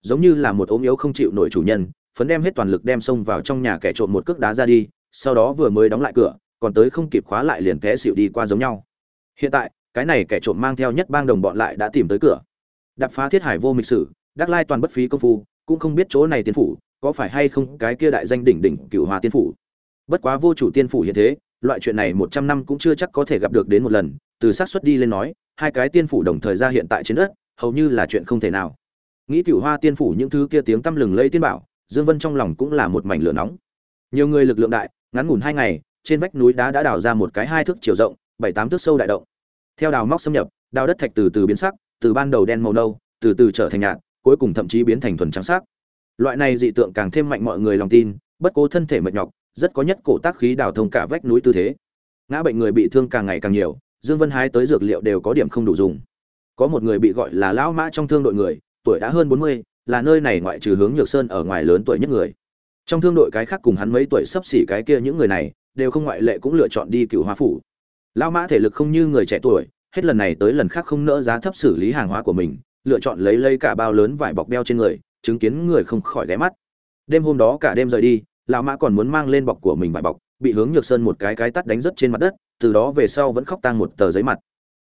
A: Giống như là một ốm yếu không chịu nổi chủ nhân phấn đem hết toàn lực đem xông vào trong nhà kẻ trộm một cước đá ra đi, sau đó vừa mới đóng lại cửa, còn tới không kịp khóa lại liền té xịu đi qua giống nhau. Hiện tại, cái này kẻ trộm mang theo nhất bang đồng bọn lại đã tìm tới cửa. Đập phá thiết hải vô mịch sử, đắc lai toàn bất phí công phu, cũng không biết chỗ này tiên phủ, có phải hay không cái kia đại danh đỉnh đỉnh cựu hòa tiên phủ. Bất quá vô chủ tiên phủ hiện thế, loại chuyện này một trăm năm cũng chưa chắc có thể gặp được đến một lần, từ xác suất đi lên nói, hai cái tiên phủ đồng thời ra hiện tại trên đất, hầu như là chuyện không thể nào. Nghĩ cựu hoa tiên phủ những thứ kia tiếng tăm lừng lẫy tiên bảo dương vân trong lòng cũng là một mảnh lửa nóng. Nhiều người lực lượng đại ngắn ngủn hai ngày trên vách núi đá đã đào ra một cái hai thước chiều rộng bảy tám thước sâu đại động. Theo đào móc xâm nhập đào đất thạch từ từ biến sắc từ ban đầu đen màu nâu từ từ trở thành nhạt cuối cùng thậm chí biến thành thuần trắng sắc. Loại này dị tượng càng thêm mạnh mọi người lòng tin bất cố thân thể mệt nhọc rất có nhất cổ tác khí đào thông cả vách núi tư thế. Ngã bệnh người bị thương càng ngày càng nhiều dương vân hái tới dược liệu đều có điểm không đủ dùng. Có một người bị gọi là lão mã trong thương đội người tuổi đã hơn 40, là nơi này ngoại trừ hướng nhược sơn ở ngoài lớn tuổi nhất người. Trong thương đội cái khác cùng hắn mấy tuổi sấp xỉ cái kia những người này, đều không ngoại lệ cũng lựa chọn đi cựu hóa phủ. Lão mã thể lực không như người trẻ tuổi, hết lần này tới lần khác không nỡ giá thấp xử lý hàng hóa của mình, lựa chọn lấy lấy cả bao lớn vải bọc đeo trên người, chứng kiến người không khỏi ghé mắt. Đêm hôm đó cả đêm rời đi, lão mã còn muốn mang lên bọc của mình vải bọc, bị hướng nhược sơn một cái cái tắt đánh rất trên mặt đất, từ đó về sau vẫn khóc tang một tờ giấy mặt.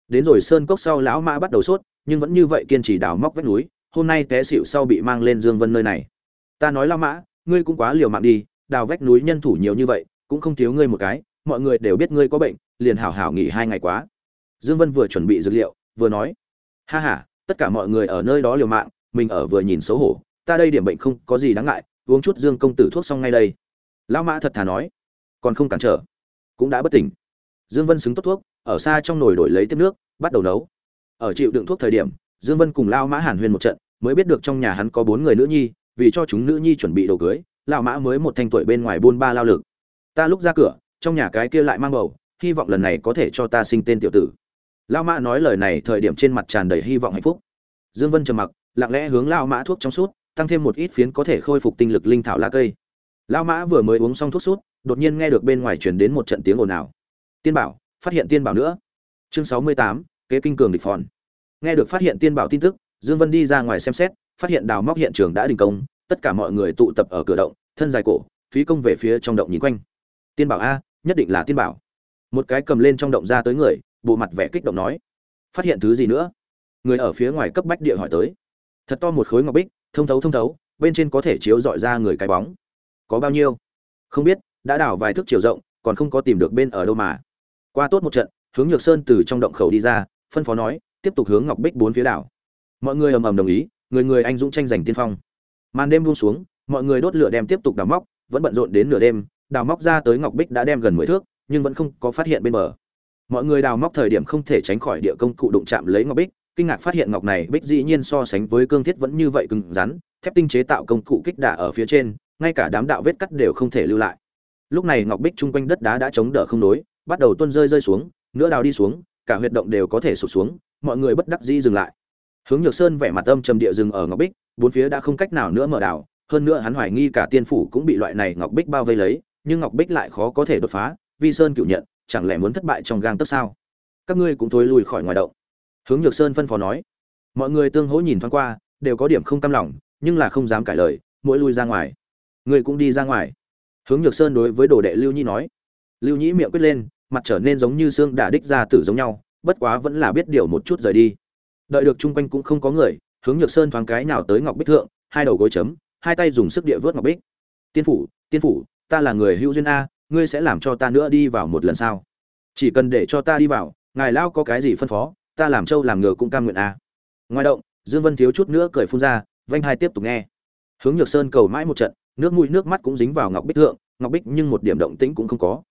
A: Đến rồi sơn cốc sau lão mã bắt đầu sốt, nhưng vẫn như vậy kiên trì đào móc vách núi hôm nay té xịu sau bị mang lên dương vân nơi này. Ta nói lão mã, ngươi cũng quá liều mạng đi, đào vách núi nhân thủ nhiều như vậy, cũng không thiếu ngươi một cái, mọi người đều biết ngươi có bệnh, liền hảo hảo nghỉ hai ngày quá. Dương vân vừa chuẩn bị dược liệu, vừa nói, ha ha, tất cả mọi người ở nơi đó liều mạng, mình ở vừa nhìn xấu hổ, ta đây điểm bệnh không có gì đáng ngại, uống chút dương công tử thuốc xong ngay đây. Lão mã thật thà nói, còn không cản trở, cũng đã bất tỉnh. Dương vân xứng tốt thuốc, ở xa trong nồi đổi lấy tiếp nước, bắt đầu nấu. Ở chịu đựng thuốc thời điểm dương vân cùng lao mã hàn huyên một trận, mới biết được trong nhà hắn có bốn người nữ nhi, vì cho chúng nữ nhi chuẩn bị đồ cưới, lao mã mới một thanh tuổi bên ngoài buôn ba lao lực. Ta lúc ra cửa, trong nhà cái kia lại mang bầu, hy vọng lần này có thể cho ta sinh tên tiểu tử. Lao mã nói lời này thời điểm trên mặt tràn đầy hy vọng hạnh phúc. Dương vân trầm mặc, lặng lẽ hướng lao mã thuốc trong suốt, tăng thêm một ít phiến có thể khôi phục tinh lực linh thảo lá cây. Lao mã vừa mới uống xong thuốc sút đột nhiên nghe được bên ngoài truyền đến một trận tiếng ồn ào. Tiên bảo, phát hiện tiên bảo nữa. Chương sáu mươi tám, kế kinh cường địch phòn nghe được phát hiện tiên bảo tin tức, dương vân đi ra ngoài xem xét, phát hiện đào móc hiện trường đã đình công, tất cả mọi người tụ tập ở cửa động, thân dài cổ, phí công về phía trong động nhìn quanh. Tiên bảo a, nhất định là tiên bảo. Một cái cầm lên trong động ra tới người, bộ mặt vẻ kích động nói. Phát hiện thứ gì nữa? Người ở phía ngoài cấp bách địa hỏi tới. Thật to một khối ngọc bích, thông thấu thông thấu, bên trên có thể chiếu dọi ra người cái bóng. Có bao nhiêu? Không biết, đã đào vài thước chiều rộng, còn không có tìm được bên ở đâu mà. Qua tốt một trận, hướng nhược sơn từ trong động khẩu đi ra, phân phó nói tiếp tục hướng ngọc bích bốn phía đảo. Mọi người ầm ầm đồng ý, người người anh dũng tranh giành tiên phong. Màn đêm buông xuống, mọi người đốt lửa đem tiếp tục đào móc, vẫn bận rộn đến nửa đêm, đào móc ra tới ngọc bích đã đem gần mười thước, nhưng vẫn không có phát hiện bên bờ. Mọi người đào móc thời điểm không thể tránh khỏi địa công cụ đụng chạm lấy ngọc bích, kinh ngạc phát hiện ngọc này bích dĩ nhiên so sánh với cương thiết vẫn như vậy cứng rắn, thép tinh chế tạo công cụ kích đả ở phía trên, ngay cả đám đạo vết cắt đều không thể lưu lại. Lúc này ngọc bích chung quanh đất đá đã chống đỡ không nối, bắt đầu tuôn rơi rơi xuống nữa đào đi xuống, cả huyệt động đều có thể sụp xuống mọi người bất đắc dĩ dừng lại. Hướng nhược sơn vẻ mặt âm trầm địa dừng ở ngọc bích bốn phía đã không cách nào nữa mở đảo, hơn nữa hắn hoài nghi cả tiên phủ cũng bị loại này ngọc bích bao vây lấy nhưng ngọc bích lại khó có thể đột phá vi sơn cựu nhận chẳng lẽ muốn thất bại trong gang tấc sao? Các ngươi cũng thối lùi khỏi ngoài động. Hướng nhược sơn phân phó nói. Mọi người tương hỗ nhìn thoáng qua đều có điểm không cam lòng nhưng là không dám cãi lời mỗi lui ra ngoài. Người cũng đi ra ngoài. Hướng nhược sơn đối với đồ đệ lưu nhi nói. Lưu nhĩ miệng quyết lên mặt trở nên giống như xương đả đích ra tử giống nhau bất quá vẫn là biết điều một chút rời đi. Đợi được chung quanh cũng không có người, hướng nhược sơn thoáng cái nào tới ngọc bích thượng, hai đầu gối chấm, hai tay dùng sức địa vớt ngọc bích. Tiên phủ tiên phủ, ta là người hữu duyên a, ngươi sẽ làm cho ta nữa đi vào một lần sao? Chỉ cần để cho ta đi vào, ngài lao có cái gì phân phó, ta làm trâu làm ngựa cũng cam nguyện a. Ngoài động, dương vân thiếu chút nữa cười phun ra, vanh hai tiếp tục nghe. Hướng nhược sơn cầu mãi một trận, nước mũi nước mắt cũng dính vào ngọc bích thượng, ngọc bích nhưng một điểm động tĩnh cũng không có.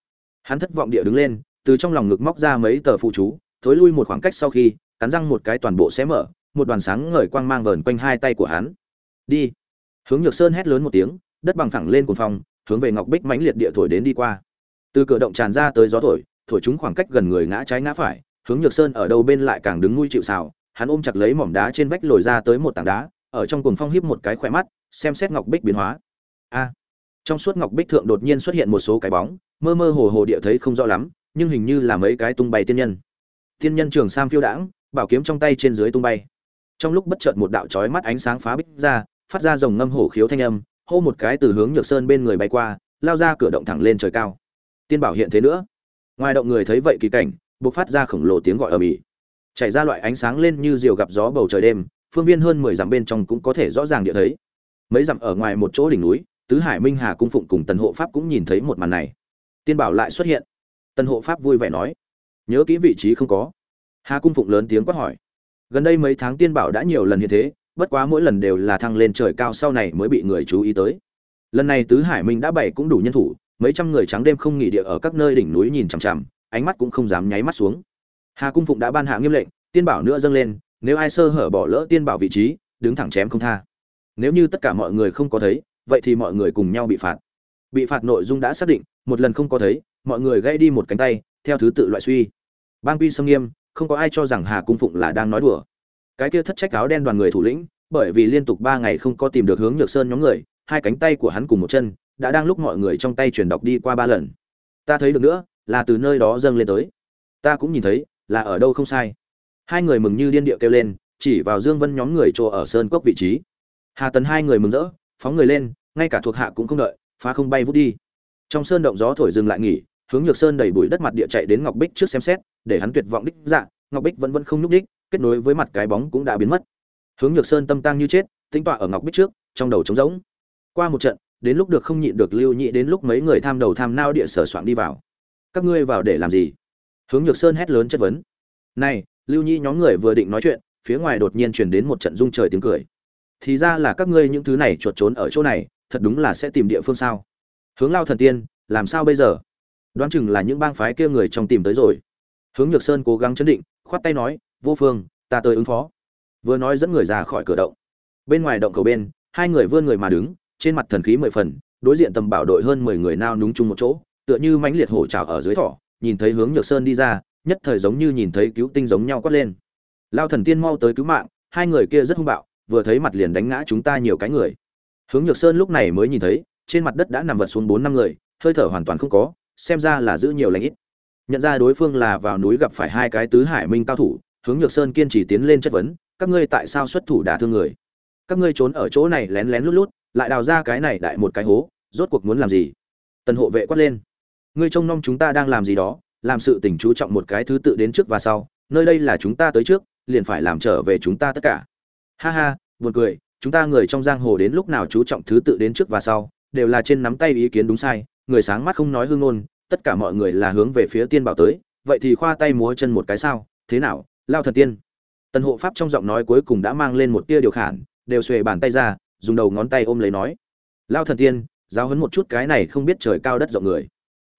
A: Hắn thất vọng địa đứng lên, từ trong lòng ngực móc ra mấy tờ phụ chú thối lui một khoảng cách sau khi, cắn răng một cái toàn bộ xé mở, một đoàn sáng ngời quang mang vờn quanh hai tay của hắn. Đi. Hướng nhược sơn hét lớn một tiếng, đất bằng thẳng lên cuồng phong, hướng về ngọc bích mãnh liệt địa thổi đến đi qua. Từ cửa động tràn ra tới gió thổi thổi chúng khoảng cách gần người ngã trái ngã phải, hướng nhược sơn ở đâu bên lại càng đứng nuôi chịu xào hắn ôm chặt lấy mỏm đá trên vách lồi ra tới một tảng đá, ở trong cuồng phong híp một cái khỏe mắt, xem xét ngọc bích biến hóa. A. Trong suốt ngọc bích thượng đột nhiên xuất hiện một số cái bóng, mơ mơ hồ hồ địa thấy không rõ lắm, nhưng hình như là mấy cái tung bay tiên nhân tiên nhân trường sam phiêu đãng, bảo kiếm trong tay trên dưới tung bay. Trong lúc bất chợt một đạo chói mắt ánh sáng phá bích ra, phát ra dòng ngâm hổ khiếu thanh âm, hô một cái từ hướng nhược sơn bên người bay qua, lao ra cửa động thẳng lên trời cao. Tiên bảo hiện thế nữa. Ngoài động người thấy vậy kỳ cảnh buộc phát ra khổng lồ tiếng gọi ở bỉ chảy ra loại ánh sáng lên như diều gặp gió bầu trời đêm, phương viên hơn mười dặm bên trong cũng có thể rõ ràng địa thấy. Mấy dặm ở ngoài một chỗ đỉnh núi, tứ hải minh hà cung phụng cùng tần hộ pháp cũng nhìn thấy một màn này. Tiên bảo lại xuất hiện. Tần hộ pháp vui vẻ nói nhớ kỹ vị trí không có. Hà cung phụng lớn tiếng quát hỏi. Gần đây mấy tháng tiên bảo đã nhiều lần như thế, bất quá mỗi lần đều là thăng lên trời cao sau này mới bị người chú ý tới. Lần này tứ hải minh đã bày cũng đủ nhân thủ, mấy trăm người trắng đêm không nghỉ địa ở các nơi đỉnh núi nhìn chằm chằm, ánh mắt cũng không dám nháy mắt xuống. Hà cung phụng đã ban hạ nghiêm lệnh, tiên bảo nữa dâng lên, nếu ai sơ hở bỏ lỡ tiên bảo vị trí, đứng thẳng chém không tha. Nếu như tất cả mọi người không có thấy, vậy thì mọi người cùng nhau bị phạt. Bị phạt nội dung đã xác định, một lần không có thấy, mọi người gây đi một cánh tay, theo thứ tự loại suy bang quy sâm nghiêm, không có ai cho rằng hà cung phụng là đang nói đùa. Cái kia thất trách áo đen đoàn người thủ lĩnh, bởi vì liên tục ba ngày không có tìm được hướng nhược sơn nhóm người, hai cánh tay của hắn cùng một chân, đã đang lúc mọi người trong tay chuyển đọc đi qua ba lần. Ta thấy được nữa, là từ nơi đó dâng lên tới. Ta cũng nhìn thấy, là ở đâu không sai. Hai người mừng như điên địa kêu lên, chỉ vào dương vân nhóm người chỗ ở sơn cốc vị trí. Hà tấn hai người mừng rỡ, phóng người lên, ngay cả thuộc hạ cũng không đợi, phá không bay vút đi. Trong sơn động gió thổi dừng lại nghỉ, hướng nhược sơn đẩy bụi đất mặt địa chạy đến ngọc bích trước xem xét để hắn tuyệt vọng đích dạ ngọc bích vẫn vẫn không nhúc đích kết nối với mặt cái bóng cũng đã biến mất. Hướng nhược sơn tâm tăng như chết tính tọa ở ngọc bích trước, trong đầu trống rỗng. Qua một trận, đến lúc được không nhịn được lưu nhị đến lúc mấy người tham đầu tham nao địa sở soạn đi vào. Các ngươi vào để làm gì? Hướng nhược sơn hét lớn chất vấn. Này, lưu nhị nhóm người vừa định nói chuyện, phía ngoài đột nhiên truyền đến một trận rung trời tiếng cười. Thì ra là các ngươi những thứ này chuột trốn ở chỗ này, thật đúng là sẽ tìm địa phương sao? Hướng lao thần tiên, làm sao bây giờ? Đoán chừng là những bang phái kia người trong tìm tới rồi hướng nhược sơn cố gắng chấn định, khoát tay nói, vô phương, ta tới ứng phó. Vừa nói dẫn người ra khỏi cửa động. Bên ngoài động cầu bên, hai người vươn người mà đứng, trên mặt thần khí mười phần, đối diện tầm bảo đội hơn mười người nao núng chung một chỗ, tựa như mãnh liệt hổ trào ở dưới thỏ, nhìn thấy hướng nhược sơn đi ra, nhất thời giống như nhìn thấy cứu tinh giống nhau quát lên. Lao thần tiên mau tới cứu mạng, hai người kia rất hung bạo, vừa thấy mặt liền đánh ngã chúng ta nhiều cái người. Hướng nhược sơn lúc này mới nhìn thấy, trên mặt đất đã nằm vật xuống bốn năm người, hơi thở hoàn toàn không có, xem ra là giữ nhiều lãnh ít nhận ra đối phương là vào núi gặp phải hai cái tứ hải minh cao thủ, hướng nhược sơn kiên trì tiến lên chất vấn, các ngươi tại sao xuất thủ đả thương người? Các ngươi trốn ở chỗ này lén lén lút lút, lại đào ra cái này đại một cái hố, rốt cuộc muốn làm gì? Tần hộ vệ quát lên, ngươi trông nom chúng ta đang làm gì đó, làm sự tình chú trọng một cái thứ tự đến trước và sau, nơi đây là chúng ta tới trước, liền phải làm trở về chúng ta tất cả. Ha ha, buồn cười, chúng ta người trong giang hồ đến lúc nào chú trọng thứ tự đến trước và sau, đều là trên nắm tay ý kiến đúng sai, người sáng mắt không nói hương ngôn tất cả mọi người là hướng về phía tiên bảo tới, vậy thì khoa tay múa chân một cái sao, thế nào, lao thần tiên? Tần hộ pháp trong giọng nói cuối cùng đã mang lên một tia điều khản, đều xuề bàn tay ra, dùng đầu ngón tay ôm lấy nói, lao thần tiên, giáo hấn một chút cái này không biết trời cao đất rộng người.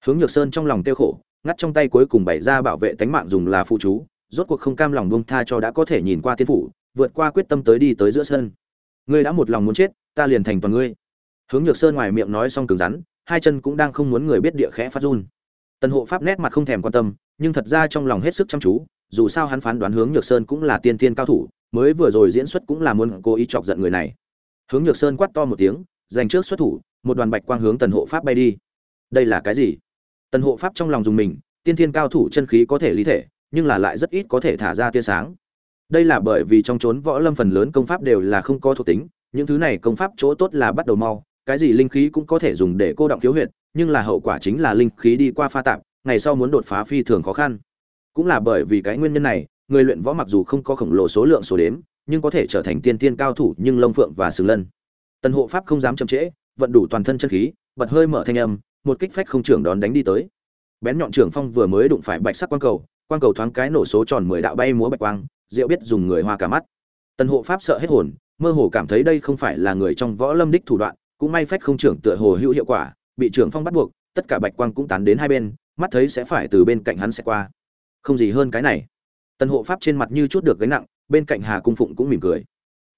A: Hướng nhược sơn trong lòng tiêu khổ, ngắt trong tay cuối cùng bày ra bảo vệ tánh mạng dùng là phụ chú, rốt cuộc không cam lòng buông tha cho đã có thể nhìn qua tiên phủ, vượt qua quyết tâm tới đi tới giữa sân. Ngươi đã một lòng muốn chết, ta liền thành toàn ngươi. Hướng nhược sơn ngoài miệng nói xong cứng rắn hai chân cũng đang không muốn người biết địa khẽ phát run. Tần hộ pháp nét mặt không thèm quan tâm, nhưng thật ra trong lòng hết sức chăm chú, dù sao hắn phán đoán hướng nhược sơn cũng là tiên tiên cao thủ, mới vừa rồi diễn xuất cũng là muốn cố ý chọc giận người này. Hướng nhược sơn quát to một tiếng dành trước xuất thủ, một đoàn bạch quang hướng tần hộ pháp bay đi. Đây là cái gì? Tần hộ pháp trong lòng dùng mình, tiên tiên cao thủ chân khí có thể lý thể, nhưng là lại rất ít có thể thả ra tia sáng. Đây là bởi vì trong chốn võ lâm phần lớn công pháp đều là không có thuộc tính, những thứ này công pháp chỗ tốt là bắt đầu mau cái gì linh khí cũng có thể dùng để cô động thiếu huyệt, nhưng là hậu quả chính là linh khí đi qua pha tạp, ngày sau muốn đột phá phi thường khó khăn. Cũng là bởi vì cái nguyên nhân này, người luyện võ mặc dù không có khổng lồ số lượng số đếm, nhưng có thể trở thành tiên tiên cao thủ nhưng lông phượng và sừng lân. Tần hộ pháp không dám chậm trễ, vận đủ toàn thân chân khí, bật hơi mở thanh âm, một kích phách không trưởng đón đánh đi tới. Bén nhọn trưởng phong vừa mới đụng phải bạch sắc quang cầu quang cầu thoáng cái nổ số tròn mười đạo bay múa bạch quang diệu biết dùng người hoa cả mắt. Tần hộ pháp sợ hết hồn, mơ hồ cảm thấy đây không phải là người trong võ lâm đích thủ đoạn cũng may phách không trưởng tựa hồ hữu hiệu quả, bị trưởng phong bắt buộc, tất cả bạch quang cũng tán đến hai bên, mắt thấy sẽ phải từ bên cạnh hắn sẽ qua. Không gì hơn cái này. Tần hộ pháp trên mặt như chút được gánh nặng, bên cạnh hà cung phụng cũng mỉm cười.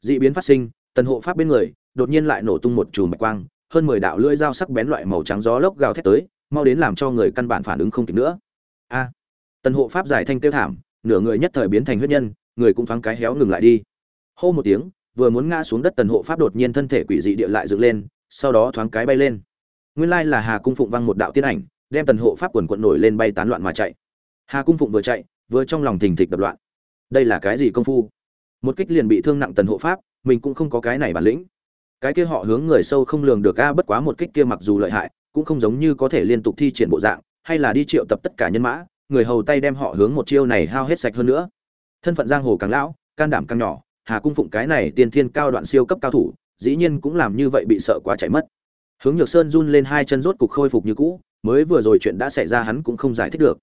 A: Dị biến phát sinh, tần hộ pháp bên người, đột nhiên lại nổ tung một chùm bạch quang, hơn mười đạo lưỡi dao sắc bén loại màu trắng gió lốc gào thét tới, mau đến làm cho người căn bản phản ứng không kịp nữa. A! Tần hộ pháp giải thanh tiêu thảm, nửa người nhất thời biến thành huyết nhân, người cũng thoáng cái héo ngừng lại đi. Hô một tiếng, vừa muốn ngã xuống đất tần hộ pháp đột nhiên thân thể quỷ dị địa lại dựng lên sau đó thoáng cái bay lên. Nguyên lai là hà cung phụng văng một đạo tiên ảnh, đem tần hộ pháp quần quận nổi lên bay tán loạn mà chạy. Hà cung phụng vừa chạy, vừa trong lòng thình thịch đập loạn. Đây là cái gì công phu? Một kích liền bị thương nặng tần hộ pháp, mình cũng không có cái này bản lĩnh. Cái kia họ hướng người sâu không lường được a, bất quá một kích kia mặc dù lợi hại, cũng không giống như có thể liên tục thi triển bộ dạng, hay là đi triệu tập tất cả nhân mã, người hầu tay đem họ hướng một chiêu này hao hết sạch hơn nữa. Thân phận giang hồ càng lão, can đảm càng nhỏ, hà cung phụng cái này tiên thiên cao đoạn siêu cấp cao thủ dĩ nhiên cũng làm như vậy bị sợ quá chạy mất. Hướng nhược sơn run lên hai chân rốt cục khôi phục như cũ, mới vừa rồi chuyện đã xảy ra hắn cũng không giải thích được.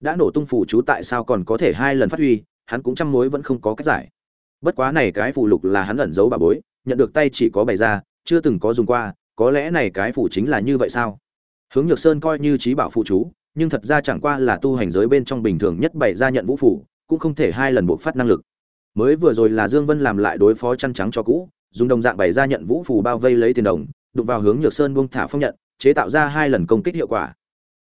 A: Đã nổ tung phủ chú tại sao còn có thể hai lần phát huy, hắn cũng chăm mối vẫn không có cách giải. Bất quá này cái phù lục là hắn ẩn giấu bà bối, nhận được tay chỉ có bày ra, chưa từng có dùng qua, có lẽ này cái phù chính là như vậy sao? Hướng nhược sơn coi như trí bảo phụ chú, nhưng thật ra chẳng qua là tu hành giới bên trong bình thường nhất bày ra nhận vũ phủ cũng không thể hai lần buộc phát năng lực. Mới vừa rồi là dương vân làm lại đối phó chăn trắng cho cũ dùng đồng dạng bày ra nhận vũ phù bao vây lấy tiền đồng, đụng vào hướng nhược sơn buông thả phong nhận, chế tạo ra hai lần công kích hiệu quả.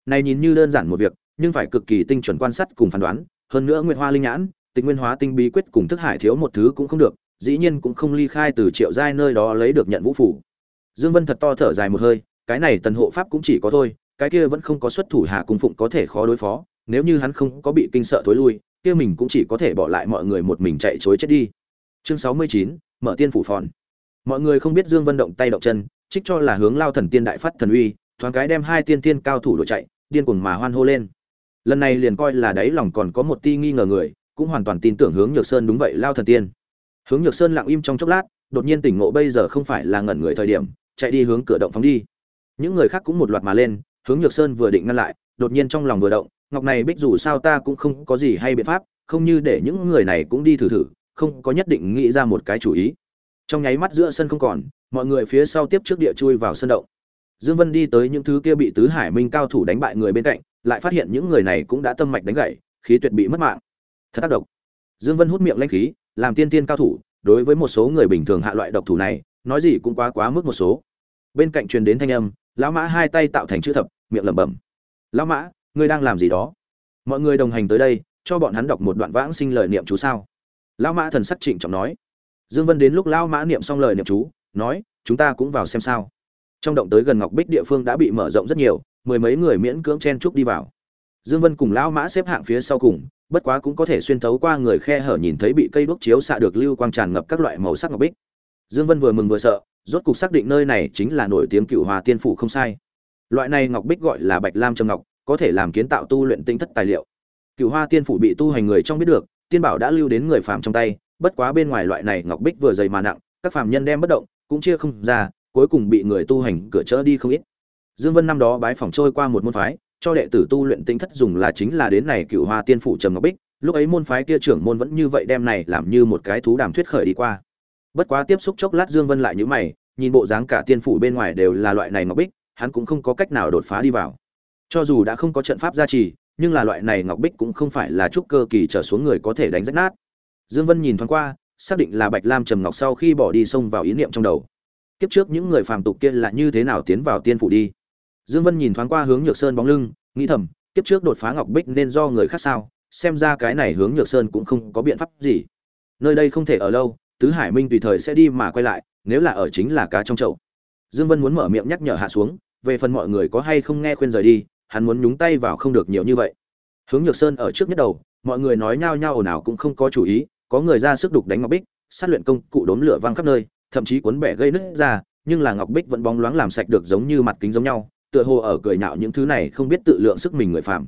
A: Này nhìn như đơn giản một việc, nhưng phải cực kỳ tinh chuẩn quan sát cùng phán đoán, hơn nữa nguyệt hoa linh nhãn, tịch nguyên hóa tinh bí quyết cùng thức hải thiếu một thứ cũng không được, dĩ nhiên cũng không ly khai từ triệu giai nơi đó lấy được nhận vũ phủ dương vân thật to thở dài một hơi, cái này tần hộ pháp cũng chỉ có thôi, cái kia vẫn không có xuất thủ hạ cung phụng có thể khó đối phó, nếu như hắn không có bị kinh sợ thối lui, kia mình cũng chỉ có thể bỏ lại mọi người một mình chạy chối chết đi. Chương sáu mươi chín, mở tiên phủ phòn mọi người không biết dương vân động tay động chân, trích cho là hướng lao thần tiên đại phát thần uy, thoáng cái đem hai tiên tiên cao thủ đổi chạy, điên cuồng mà hoan hô lên. Lần này liền coi là đấy lòng còn có một ti nghi ngờ người, cũng hoàn toàn tin tưởng hướng nhược sơn đúng vậy lao thần tiên. Hướng nhược sơn lặng im trong chốc lát, đột nhiên tỉnh ngộ bây giờ không phải là ngẩn người thời điểm, chạy đi hướng cửa động phóng đi. Những người khác cũng một loạt mà lên, hướng nhược sơn vừa định ngăn lại, đột nhiên trong lòng vừa động, ngọc này bích dù sao ta cũng không có gì hay biện pháp, không như để những người này cũng đi thử thử, không có nhất định nghĩ ra một cái chủ ý trong nháy mắt giữa sân không còn, mọi người phía sau tiếp trước địa chui vào sân động. Dương vân đi tới những thứ kia bị tứ hải minh cao thủ đánh bại người bên cạnh, lại phát hiện những người này cũng đã tâm mạch đánh gãy, khí tuyệt bị mất mạng. Thật tác động dương vân hút miệng lãnh khí, làm tiên tiên cao thủ, đối với một số người bình thường hạ loại độc thủ này, nói gì cũng quá quá mức một số. Bên cạnh truyền đến thanh âm, lão mã hai tay tạo thành chữ thập, miệng lẩm bẩm. Lão mã, ngươi đang làm gì đó? Mọi người đồng hành tới đây, cho bọn hắn đọc một đoạn vãng sinh lời niệm chú sao. Lão mã thần sắc trịnh trọng nói dương vân đến lúc lão mã niệm xong lời niệm chú, nói, chúng ta cũng vào xem sao. Trong động tới gần ngọc bích địa phương đã bị mở rộng rất nhiều, mười mấy người miễn cưỡng chen chúc đi vào. Dương vân cùng lão mã xếp hạng phía sau cùng, bất quá cũng có thể xuyên thấu qua người khe hở nhìn thấy bị cây đuốc chiếu xạ được lưu quang tràn ngập các loại màu sắc ngọc bích. Dương vân vừa mừng vừa sợ, rốt cục xác định nơi này chính là nổi tiếng cựu hòa tiên phủ không sai. Loại này ngọc bích gọi là bạch lam trầm ngọc, có thể làm kiến tạo tu luyện tinh thất tài liệu. Cựu hoa tiên phủ bị tu hành người trong biết được, tiên bảo đã lưu đến người phàm trong tay bất quá bên ngoài loại này ngọc bích vừa dày mà nặng, các phàm nhân đem bất động, cũng chia không ra, cuối cùng bị người tu hành cửa chỡ đi không ít. Dương vân năm đó bái phỏng trôi qua một môn phái, cho đệ tử tu luyện tinh thất dùng là chính là đến này cựu hoa tiên phủ trầm ngọc bích. Lúc ấy môn phái kia trưởng môn vẫn như vậy đem này làm như một cái thú đàm thuyết khởi đi qua. Bất quá tiếp xúc chốc lát dương vân lại nhíu mày, nhìn bộ dáng cả tiên phủ bên ngoài đều là loại này ngọc bích, hắn cũng không có cách nào đột phá đi vào. Cho dù đã không có trận pháp gia trì, nhưng là loại này ngọc bích cũng không phải là trúc cơ kỳ trở xuống người có thể đánh rách nát dương vân nhìn thoáng qua, xác định là bạch lam trầm ngọc sau khi bỏ đi xông vào ý niệm trong đầu. Kiếp trước những người phàm tục kia là như thế nào tiến vào tiên phủ đi? Dương vân nhìn thoáng qua hướng nhược sơn bóng lưng, nghĩ thầm, kiếp trước đột phá ngọc bích nên do người khác sao? Xem ra cái này hướng nhược sơn cũng không có biện pháp gì. Nơi đây không thể ở lâu, tứ hải minh tùy thời sẽ đi mà quay lại, nếu là ở chính là cá trong chậu. Dương vân muốn mở miệng nhắc nhở hạ xuống, về phần mọi người có hay không nghe khuyên rời đi, hắn muốn nhúng tay vào không được nhiều như vậy. Hướng nhược sơn ở trước nhất đầu, mọi người nói nhao nhao ồn ào cũng không có chủ ý có người ra sức đục đánh ngọc bích, sát luyện công cụ đốn lửa văng khắp nơi, thậm chí cuốn bẻ gây nứt ra, nhưng là ngọc bích vẫn bóng loáng làm sạch được giống như mặt kính giống nhau, tựa hồ ở cười nhạo những thứ này không biết tự lượng sức mình người phạm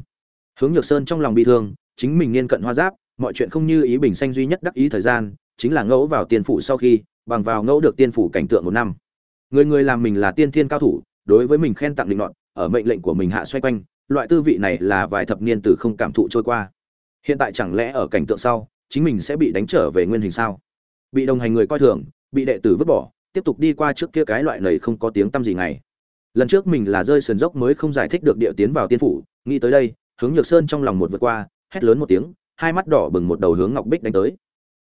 A: hướng nhược sơn trong lòng bị thương, chính mình niên cận hoa giáp, mọi chuyện không như ý bình xanh duy nhất đắc ý thời gian, chính là ngẫu vào tiên phủ sau khi, bằng vào ngẫu được tiên phủ cảnh tượng một năm. Người người làm mình là tiên thiên cao thủ, đối với mình khen tặng định nọt, ở mệnh lệnh của mình hạ xoay quanh, loại tư vị này là vài thập niên từ không cảm thụ trôi qua. Hiện tại chẳng lẽ ở cảnh tượng sau chính mình sẽ bị đánh trở về nguyên hình sao? Bị đồng hành người coi thường, bị đệ tử vứt bỏ, tiếp tục đi qua trước kia cái loại này không có tiếng tăm gì ngày. Lần trước mình là rơi sườn dốc mới không giải thích được địa tiến vào tiên phủ, nghĩ tới đây, hướng nhược sơn trong lòng một vượt qua, hét lớn một tiếng, hai mắt đỏ bừng một đầu hướng ngọc bích đánh tới.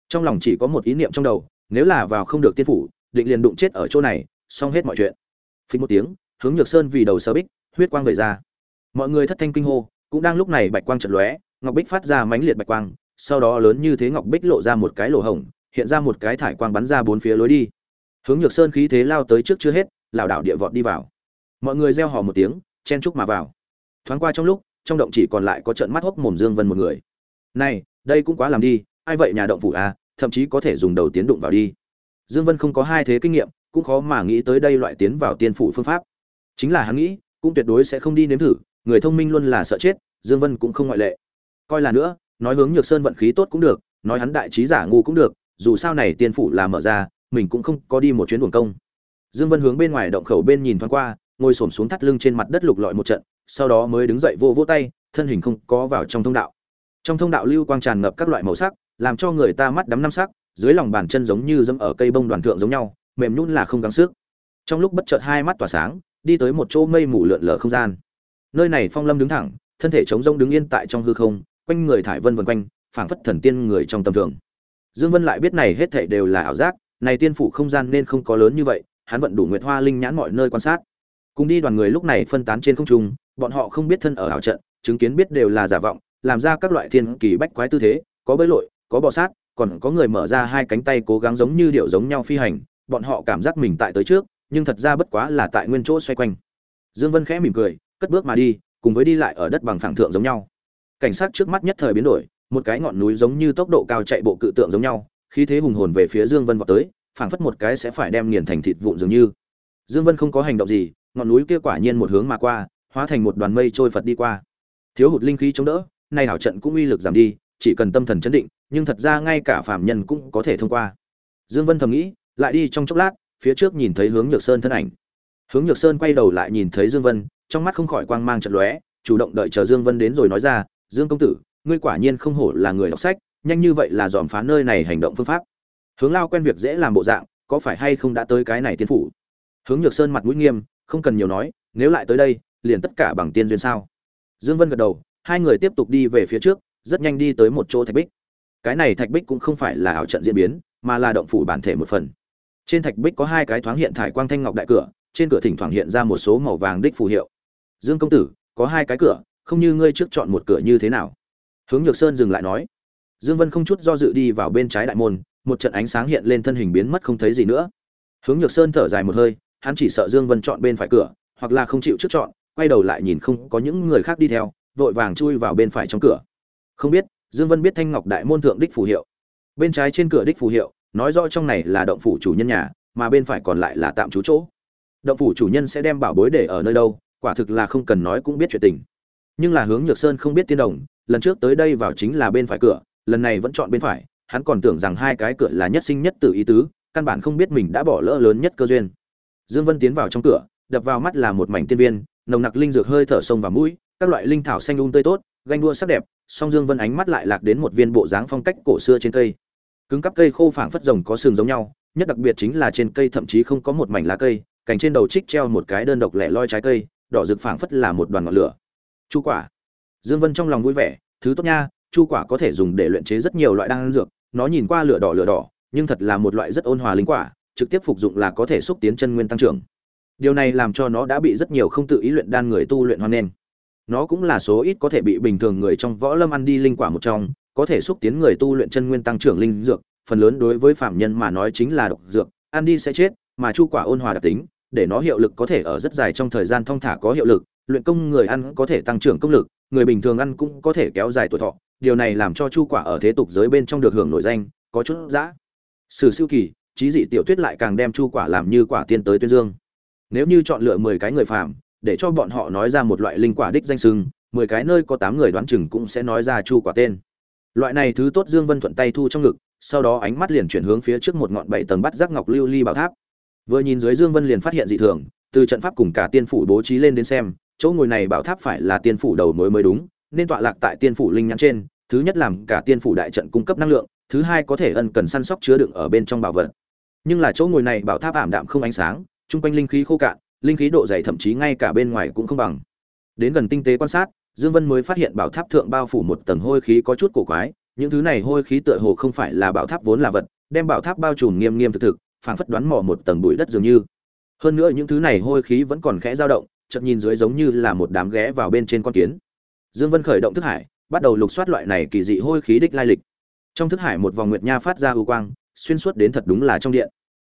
A: Trong lòng chỉ có một ý niệm trong đầu, nếu là vào không được tiên phủ, định liền đụng chết ở chỗ này, xong hết mọi chuyện. Phí một tiếng, hướng nhược sơn vì đầu sơ bích, huyết quang về ra. Mọi người thất thanh kinh hô, cũng đang lúc này bạch quang trận lóe, ngọc bích phát ra mãnh liệt bạch quang sau đó lớn như thế ngọc bích lộ ra một cái lỗ hổng, hiện ra một cái thải quang bắn ra bốn phía lối đi. Hướng nhược sơn khí thế lao tới trước chưa hết lão đảo địa vọt đi vào. Mọi người reo hò một tiếng, chen chúc mà vào. Thoáng qua trong lúc, trong động chỉ còn lại có trận mắt hốc mồm dương vân một người. Này, đây cũng quá làm đi, ai vậy nhà động phủ à thậm chí có thể dùng đầu tiến đụng vào đi. Dương vân không có hai thế kinh nghiệm, cũng khó mà nghĩ tới đây loại tiến vào tiên phủ phương pháp. Chính là hắn nghĩ, cũng tuyệt đối sẽ không đi nếm thử, người thông minh luôn là sợ chết, dương vân cũng không ngoại lệ. Coi là nữa nói hướng nhược sơn vận khí tốt cũng được, nói hắn đại trí giả ngu cũng được, dù sao này tiên phủ là mở ra, mình cũng không có đi một chuyến buồng công. Dương vân hướng bên ngoài động khẩu bên nhìn thoáng qua, ngồi xổm xuống thắt lưng trên mặt đất lục lọi một trận, sau đó mới đứng dậy vô vô tay, thân hình không có vào trong thông đạo. Trong thông đạo lưu quang tràn ngập các loại màu sắc, làm cho người ta mắt đắm năm sắc, dưới lòng bàn chân giống như dẫm ở cây bông đoàn thượng giống nhau, mềm nhún là không gắng sức. Trong lúc bất chợt hai mắt tỏa sáng, đi tới một chỗ mây mù lượn lờ không gian. Nơi này phong lâm đứng thẳng, thân thể chống rông đứng yên tại trong hư không quanh người thải vân vân quanh, phảng phất thần tiên người trong tầm thường. Dương vân lại biết này hết thảy đều là ảo giác, này tiên phủ không gian nên không có lớn như vậy, hắn vận đủ nguyệt hoa linh nhãn mọi nơi quan sát. Cùng đi đoàn người lúc này phân tán trên không trung, bọn họ không biết thân ở ảo trận, chứng kiến biết đều là giả vọng, làm ra các loại thiên kỳ bách quái tư thế, có bơi lội, có bò sát, còn có người mở ra hai cánh tay cố gắng giống như điệu giống nhau phi hành, bọn họ cảm giác mình tại tới trước, nhưng thật ra bất quá là tại nguyên chỗ xoay quanh. Dương vân khẽ mỉm cười, cất bước mà đi, cùng với đi lại ở đất bằng phẳng thượng giống nhau cảnh sát trước mắt nhất thời biến đổi, một cái ngọn núi giống như tốc độ cao chạy bộ cự tượng giống nhau, khí thế hùng hồn về phía dương vân vọt tới, phảng phất một cái sẽ phải đem nghiền thành thịt vụn dường như. Dương vân không có hành động gì, ngọn núi kia quả nhiên một hướng mà qua, hóa thành một đoàn mây trôi phật đi qua. Thiếu hụt linh khí chống đỡ, nay hảo trận cũng uy lực giảm đi, chỉ cần tâm thần chấn định, nhưng thật ra ngay cả phàm nhân cũng có thể thông qua. Dương vân thầm nghĩ, lại đi trong chốc lát, phía trước nhìn thấy hướng nhược sơn thân ảnh. Hướng nhược sơn quay đầu lại nhìn thấy dương vân, trong mắt không khỏi quang mang trận lóe, chủ động đợi chờ dương vân đến rồi nói ra dương công tử, ngươi quả nhiên không hổ là người đọc sách, nhanh như vậy là dòm phá nơi này hành động phương pháp. Hướng lao quen việc dễ làm bộ dạng, có phải hay không đã tới cái này tiên phủ? Hướng nhược sơn mặt mũi nghiêm, không cần nhiều nói, nếu lại tới đây, liền tất cả bằng tiên duyên sao? Dương vân gật đầu, hai người tiếp tục đi về phía trước, rất nhanh đi tới một chỗ thạch bích. Cái này thạch bích cũng không phải là ảo trận diễn biến, mà là động phủ bản thể một phần. Trên thạch bích có hai cái thoáng hiện thải quang thanh ngọc đại cửa, trên cửa thỉnh thoảng hiện ra một số màu vàng đích phù hiệu. Dương công tử, có hai cái cửa không như ngươi trước chọn một cửa như thế nào. Hướng nhược sơn dừng lại nói. Dương vân không chút do dự đi vào bên trái đại môn, một trận ánh sáng hiện lên thân hình biến mất không thấy gì nữa. Hướng nhược sơn thở dài một hơi, hắn chỉ sợ dương vân chọn bên phải cửa, hoặc là không chịu trước chọn, quay đầu lại nhìn không có những người khác đi theo, vội vàng chui vào bên phải trong cửa. Không biết, dương vân biết thanh ngọc đại môn thượng đích phù hiệu. Bên trái trên cửa đích phù hiệu, nói rõ trong này là động phủ chủ nhân nhà, mà bên phải còn lại là tạm trú chỗ. Động phủ chủ nhân sẽ đem bảo bối để ở nơi đâu, quả thực là không cần nói cũng biết chuyện tình nhưng là hướng nhược sơn không biết tiên đồng, lần trước tới đây vào chính là bên phải cửa, lần này vẫn chọn bên phải, hắn còn tưởng rằng hai cái cửa là nhất sinh nhất tử ý tứ, căn bản không biết mình đã bỏ lỡ lớn nhất cơ duyên. Dương vân tiến vào trong cửa, đập vào mắt là một mảnh tiên viên, nồng nặc linh dược hơi thở sông vào mũi, các loại linh thảo xanh um tươi tốt, ganh đua sắc đẹp, song dương vân ánh mắt lại lạc đến một viên bộ dáng phong cách cổ xưa trên cây. Cứng cắp cây khô phảng phất rồng có sừng giống nhau, nhất đặc biệt chính là trên cây thậm chí không có một mảnh lá cây, cành trên đầu trích treo một cái đơn độc lẻ loi trái cây, đỏ rực phảng phất là một đoàn ngọn lửa chu quả. Dương vân trong lòng vui vẻ, thứ tốt nha, chu quả có thể dùng để luyện chế rất nhiều loại đan dược, nó nhìn qua lửa đỏ lửa đỏ, nhưng thật là một loại rất ôn hòa linh quả, trực tiếp phục dụng là có thể xúc tiến chân nguyên tăng trưởng. Điều này làm cho nó đã bị rất nhiều không tự ý luyện đan người tu luyện hoan nghênh. Nó cũng là số ít có thể bị bình thường người trong võ lâm ăn đi linh quả một trong, có thể xúc tiến người tu luyện chân nguyên tăng trưởng linh dược, phần lớn đối với phạm nhân mà nói chính là độc dược, ăn đi sẽ chết, mà chu quả ôn hòa đặc tính để nó hiệu lực có thể ở rất dài trong thời gian thong thả có hiệu lực, luyện công người ăn có thể tăng trưởng công lực, người bình thường ăn cũng có thể kéo dài tuổi thọ. Điều này làm cho chu quả ở thế tục giới bên trong được hưởng nổi danh, có chút giã sử siêu kỳ trí dị tiểu tuyết lại càng đem chu quả làm như quả tiên tới tuyên dương. Nếu như chọn lựa mười cái người phàm, để cho bọn họ nói ra một loại linh quả đích danh sưng mười cái nơi có tám người đoán chừng cũng sẽ nói ra chu quả tên. Loại này thứ tốt dương vân thuận tay thu trong ngực, sau đó ánh mắt liền chuyển hướng phía trước một ngọn bảy tầng bắt giác ngọc lưu ly bảo tháp vừa nhìn dưới dương vân liền phát hiện dị thường, từ trận pháp cùng cả tiên phủ bố trí lên đến xem, chỗ ngồi này bảo tháp phải là tiên phủ đầu mối mới đúng, nên tọa lạc tại tiên phủ linh nhãn trên, thứ nhất làm cả tiên phủ đại trận cung cấp năng lượng, thứ hai có thể ân cần săn sóc chứa đựng ở bên trong bảo vật. Nhưng là chỗ ngồi này bảo tháp ảm đạm không ánh sáng, chung quanh linh khí khô cạn, linh khí độ dày thậm chí ngay cả bên ngoài cũng không bằng. Đến gần tinh tế quan sát, dương vân mới phát hiện bảo tháp thượng bao phủ một tầng hôi khí có chút cổ quái, những thứ này hôi khí tựa hồ không phải là bảo tháp vốn là vật, đem bảo tháp bao trùm nghiêm nghiêm thực thực phảng phất đoán mò một tầng bụi đất dường như. Hơn nữa những thứ này hôi khí vẫn còn khẽ dao động, chợt nhìn dưới giống như là một đám ghé vào bên trên con kiến. Dương vân khởi động thức hải, bắt đầu lục soát loại này kỳ dị hôi khí đích lai lịch. Trong thức hải một vòng nguyệt nha phát ra ưu quang, xuyên suốt đến thật đúng là trong điện.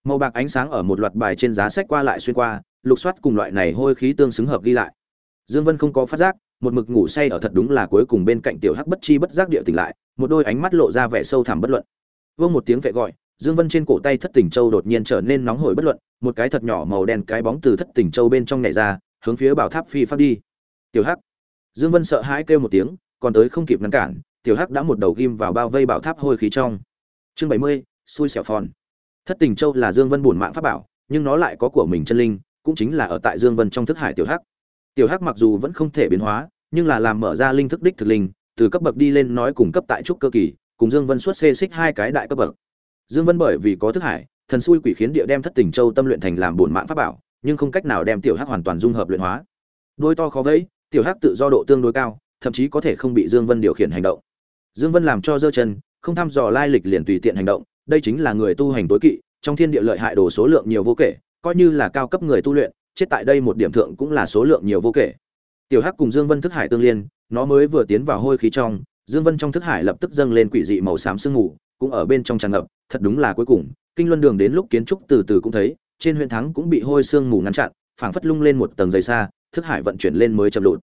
A: Màu bạc ánh sáng ở một loạt bài trên giá sách qua lại xuyên qua, lục soát cùng loại này hôi khí tương xứng hợp ghi lại. Dương vân không có phát giác, một mực ngủ say ở thật đúng là cuối cùng bên cạnh tiểu hắc bất chi bất giác địa tỉnh lại, một đôi ánh mắt lộ ra vẻ sâu thẳm bất luận. Vương một tiếng vệ gọi dương vân trên cổ tay thất tình châu đột nhiên trở nên nóng hổi bất luận, một cái thật nhỏ màu đen cái bóng từ thất tình châu bên trong nhảy ra, hướng phía bảo tháp phi phát đi. Tiểu hắc. Dương vân sợ hãi kêu một tiếng, còn tới không kịp ngăn cản, tiểu hắc đã một đầu ghim vào bao vây bảo tháp hôi khí trong. Chương bảy mươi, xui xẻo phòn. Thất tình châu là dương vân bổn mạng pháp bảo, nhưng nó lại có của mình chân linh, cũng chính là ở tại dương vân trong thức hải tiểu hắc. Tiểu hắc mặc dù vẫn không thể biến hóa, nhưng là làm mở ra linh thức đích thực linh, từ cấp bậc đi lên nói cùng cấp tại trúc cơ kỳ, cùng dương vân xuất xê xích hai cái đại cấp bậc dương vân bởi vì có thức hải, thần xui quỷ khiến địa đem thất tình châu tâm luyện thành làm bổn mạng pháp bảo, nhưng không cách nào đem tiểu hắc hoàn toàn dung hợp luyện hóa. Đôi to khó vẫy, tiểu hắc tự do độ tương đối cao, thậm chí có thể không bị dương vân điều khiển hành động. Dương vân làm cho dơ chân, không thăm dò lai lịch liền tùy tiện hành động, đây chính là người tu hành tối kỵ, trong thiên địa lợi hại đồ số lượng nhiều vô kể, coi như là cao cấp người tu luyện, chết tại đây một điểm thượng cũng là số lượng nhiều vô kể. Tiểu hắc cùng dương vân thức hải tương liên, nó mới vừa tiến vào hôi khí trong, dương vân trong thức hải lập tức dâng lên quỷ dị màu xám sương ngủ cũng ở bên trong tràn ngập thật đúng là cuối cùng, kinh luân đường đến lúc kiến trúc từ từ cũng thấy, trên huyện thắng cũng bị hôi sương mù ngăn chặn, phảng phất lung lên một tầng dày xa, thức hải vận chuyển lên mới chậm lụt.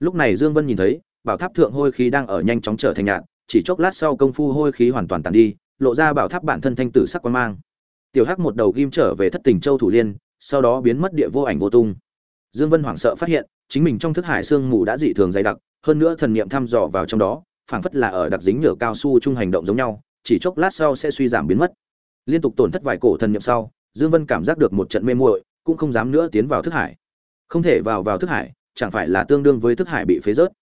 A: Lúc này dương vân nhìn thấy, bảo tháp thượng hôi khí đang ở nhanh chóng trở thành nhạt chỉ chốc lát sau công phu hôi khí hoàn toàn tàn đi, lộ ra bảo tháp bản thân thanh tử sắc quan mang. Tiểu hắc một đầu ghim trở về thất tình châu thủ liên, sau đó biến mất địa vô ảnh vô tung. Dương vân hoảng sợ phát hiện, chính mình trong thức hải xương mù đã dị thường dày đặc, hơn nữa thần niệm thăm dò vào trong đó, phảng phất là ở đặc dính nhựa cao su chung hành động giống nhau chỉ chốc lát sau sẽ suy giảm biến mất. Liên tục tổn thất vài cổ thần niệm sau, dương vân cảm giác được một trận mê muội, cũng không dám nữa tiến vào thức hải. Không thể vào vào thức hải, chẳng phải là tương đương với thức hải bị phế rớt.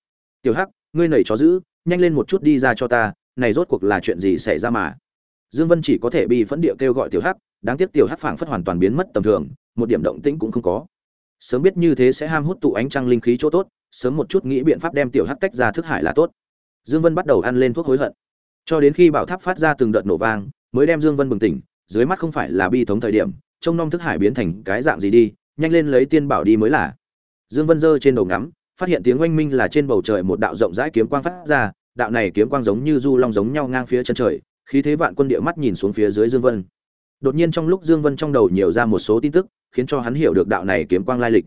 A: Tiểu hắc, ngươi nảy chó giữ nhanh lên một chút đi ra cho ta, này rốt cuộc là chuyện gì xảy ra mà? Dương vân chỉ có thể bi phẫn địa kêu gọi tiểu hắc, đáng tiếc tiểu hắc phảng phất hoàn toàn biến mất tầm thường, một điểm động tĩnh cũng không có. Sớm biết như thế sẽ ham hút tụ ánh trăng linh khí chỗ tốt, sớm một chút nghĩ biện pháp đem tiểu hắc tách ra thức hải là tốt. Dương vân bắt đầu ăn lên thuốc hối hận cho đến khi bảo tháp phát ra từng đợt nổ vang, mới đem dương vân bừng tỉnh, dưới mắt không phải là bi thống thời điểm, trông nom thức hải biến thành cái dạng gì đi, nhanh lên lấy tiên bảo đi mới là. Dương vân giơ trên đầu ngắm, phát hiện tiếng oanh minh là trên bầu trời một đạo rộng rãi kiếm quang phát ra, đạo này kiếm quang giống như du long giống nhau ngang phía chân trời, khí thế vạn quân địa mắt nhìn xuống phía dưới dương vân. Đột nhiên trong lúc dương vân trong đầu nhiều ra một số tin tức, khiến cho hắn hiểu được đạo này kiếm quang lai lịch.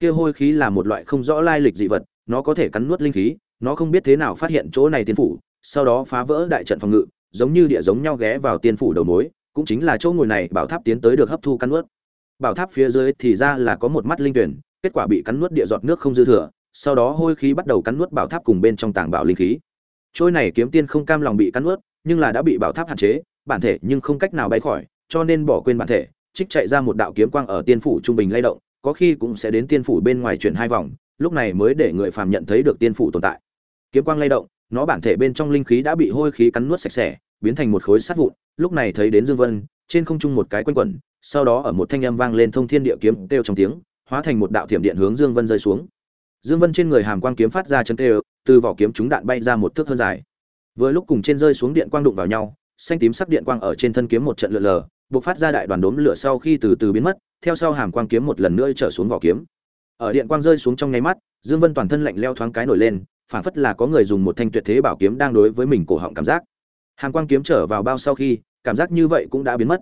A: Kia hôi khí là một loại không rõ lai lịch dị vật, nó có thể cắn nuốt linh khí, nó không biết thế nào phát hiện chỗ này tiên phủ sau đó phá vỡ đại trận phòng ngự, giống như địa giống nhau ghé vào tiên phủ đầu mối, cũng chính là chỗ ngồi này, bảo tháp tiến tới được hấp thu cắn nuốt. Bảo tháp phía dưới thì ra là có một mắt linh tuyển, kết quả bị cắn nuốt địa giọt nước không dư thừa, sau đó hôi khí bắt đầu cắn nuốt bảo tháp cùng bên trong tảng bảo linh khí. Trôi này kiếm tiên không cam lòng bị cắn nuốt, nhưng là đã bị bảo tháp hạn chế, bản thể nhưng không cách nào bay khỏi, cho nên bỏ quên bản thể, trích chạy ra một đạo kiếm quang ở tiên phủ trung bình lay động, có khi cũng sẽ đến tiên phủ bên ngoài chuyển hai vòng, lúc này mới để người phàm nhận thấy được tiên phủ tồn tại. Kiếm quang lay động nó bản thể bên trong linh khí đã bị hôi khí cắn nuốt sạch sẽ, biến thành một khối sắt vụn. Lúc này thấy đến dương vân, trên không trung một cái quanh quẩn, sau đó ở một thanh âm vang lên thông thiên địa kiếm kêu trong tiếng, hóa thành một đạo thiểm điện hướng dương vân rơi xuống. Dương vân trên người hàm quang kiếm phát ra chấn kêu, từ vỏ kiếm chúng đạn bay ra một thước hơn dài. Vừa lúc cùng trên rơi xuống điện quang đụng vào nhau, xanh tím sắc điện quang ở trên thân kiếm một trận lượn lờ, bộc phát ra đại đoàn đốm lửa sau khi từ từ biến mất, theo sau hàm quang kiếm một lần nữa trở xuống vỏ kiếm. Ở điện quang rơi xuống trong nháy mắt, dương vân toàn thân lạnh leo thoáng cái nổi lên phản phất là có người dùng một thanh tuyệt thế bảo kiếm đang đối với mình cổ họng cảm giác. Hàm quang kiếm trở vào bao sau khi, cảm giác như vậy cũng đã biến mất.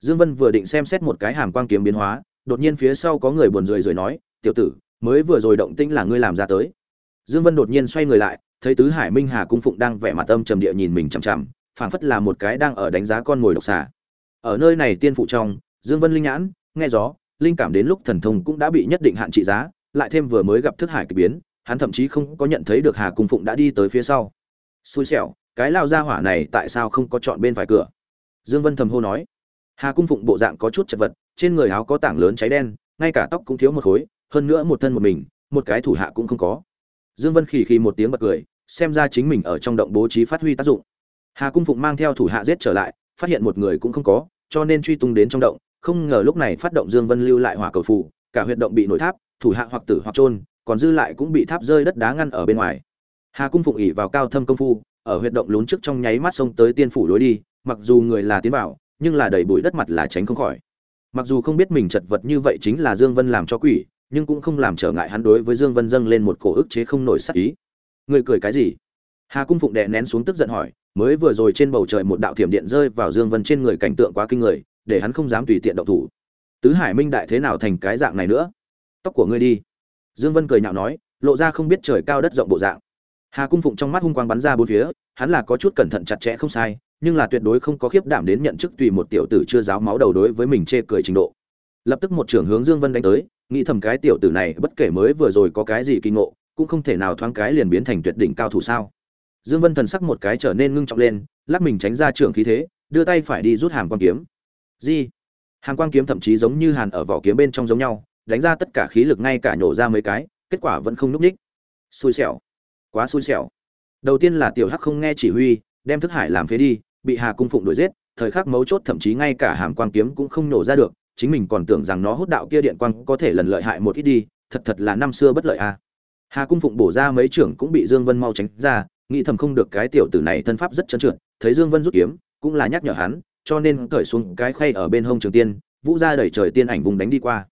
A: Dương vân vừa định xem xét một cái hàm quang kiếm biến hóa, đột nhiên phía sau có người buồn rười rồi nói, tiểu tử, mới vừa rồi động tĩnh là ngươi làm ra tới. Dương vân đột nhiên xoay người lại, thấy tứ hải minh hà cung phụng đang vẻ mặt âm trầm địa nhìn mình chằm chằm, phảng phất là một cái đang ở đánh giá con mồi độc xà. Ở nơi này tiên phụ trong, dương vân linh nhãn, nghe gió, linh cảm đến lúc thần thông cũng đã bị nhất định hạn trị giá, lại thêm vừa mới gặp thức hải kỳ biến hắn thậm chí không có nhận thấy được hà cung phụng đã đi tới phía sau. Xui xẻo, cái lao ra hỏa này tại sao không có chọn bên phải cửa? Dương vân thầm hô nói. Hà cung phụng bộ dạng có chút chật vật, trên người áo có tảng lớn cháy đen, ngay cả tóc cũng thiếu một khối, hơn nữa một thân một mình, một cái thủ hạ cũng không có. Dương vân khì khì một tiếng bật cười, xem ra chính mình ở trong động bố trí phát huy tác dụng. Hà cung phụng mang theo thủ hạ giết trở lại, phát hiện một người cũng không có, cho nên truy tung đến trong động, không ngờ lúc này phát động dương vân lưu lại hỏa cầu phủ cả huyệt động bị nổi tháp, thủ hạ hoặc tử hoặc trôn còn dư lại cũng bị tháp rơi đất đá ngăn ở bên ngoài. Hà cung phụng ỉ vào cao thâm công phu, ở huyệt động lún trước trong nháy mắt xông tới tiên phủ lối đi, mặc dù người là tiến vào, nhưng là đầy bụi đất mặt là tránh không khỏi. Mặc dù không biết mình chật vật như vậy chính là dương vân làm cho quỷ, nhưng cũng không làm trở ngại hắn đối với dương vân dâng lên một cổ ức chế không nổi sắc ý. Người cười cái gì? Hà cung phụng đè nén xuống tức giận hỏi, mới vừa rồi trên bầu trời một đạo thiểm điện rơi vào dương vân trên người cảnh tượng quá kinh người, để hắn không dám tùy tiện động thủ. Tứ hải minh đại thế nào thành cái dạng này nữa? Tóc của ngươi đi dương vân cười nhạo nói, lộ ra không biết trời cao đất rộng bộ dạng. Hà cung phụng trong mắt hung quang bắn ra bốn phía, hắn là có chút cẩn thận chặt chẽ không sai, nhưng là tuyệt đối không có khiếp đảm đến nhận chức tùy một tiểu tử chưa giáo máu đầu đối với mình chê cười trình độ. Lập tức một trưởng hướng dương vân đánh tới, nghĩ thầm cái tiểu tử này bất kể mới vừa rồi có cái gì kinh ngộ, cũng không thể nào thoáng cái liền biến thành tuyệt đỉnh cao thủ sao. Dương vân thần sắc một cái trở nên ngưng trọng lên, lắc mình tránh ra trưởng khí thế, đưa tay phải đi rút hàm quang kiếm. Gì? Hàm quang kiếm thậm chí giống như hàn ở vỏ kiếm bên trong giống nhau đánh ra tất cả khí lực ngay cả nhổ ra mấy cái, kết quả vẫn không núp ních. Xui xẻo. Quá xui xẻo. Đầu tiên là tiểu hắc không nghe chỉ huy, đem thức hải làm phế đi, bị hà cung phụng đuổi giết, thời khắc mấu chốt thậm chí ngay cả hàm quang kiếm cũng không nổ ra được, chính mình còn tưởng rằng nó hút đạo kia điện quang có thể lần lợi hại một ít đi, thật thật là năm xưa bất lợi à. hà cung phụng bổ ra mấy trưởng cũng bị dương vân mau tránh ra, nghĩ thầm không được cái tiểu tử này thân pháp rất trơn trượt, thấy dương vân rút kiếm, cũng là nhắc nhở hắn, cho nên cởi xuống cái khay ở bên hông trường tiên, vũ ra đẩy trời tiên ảnh vùng đánh đi qua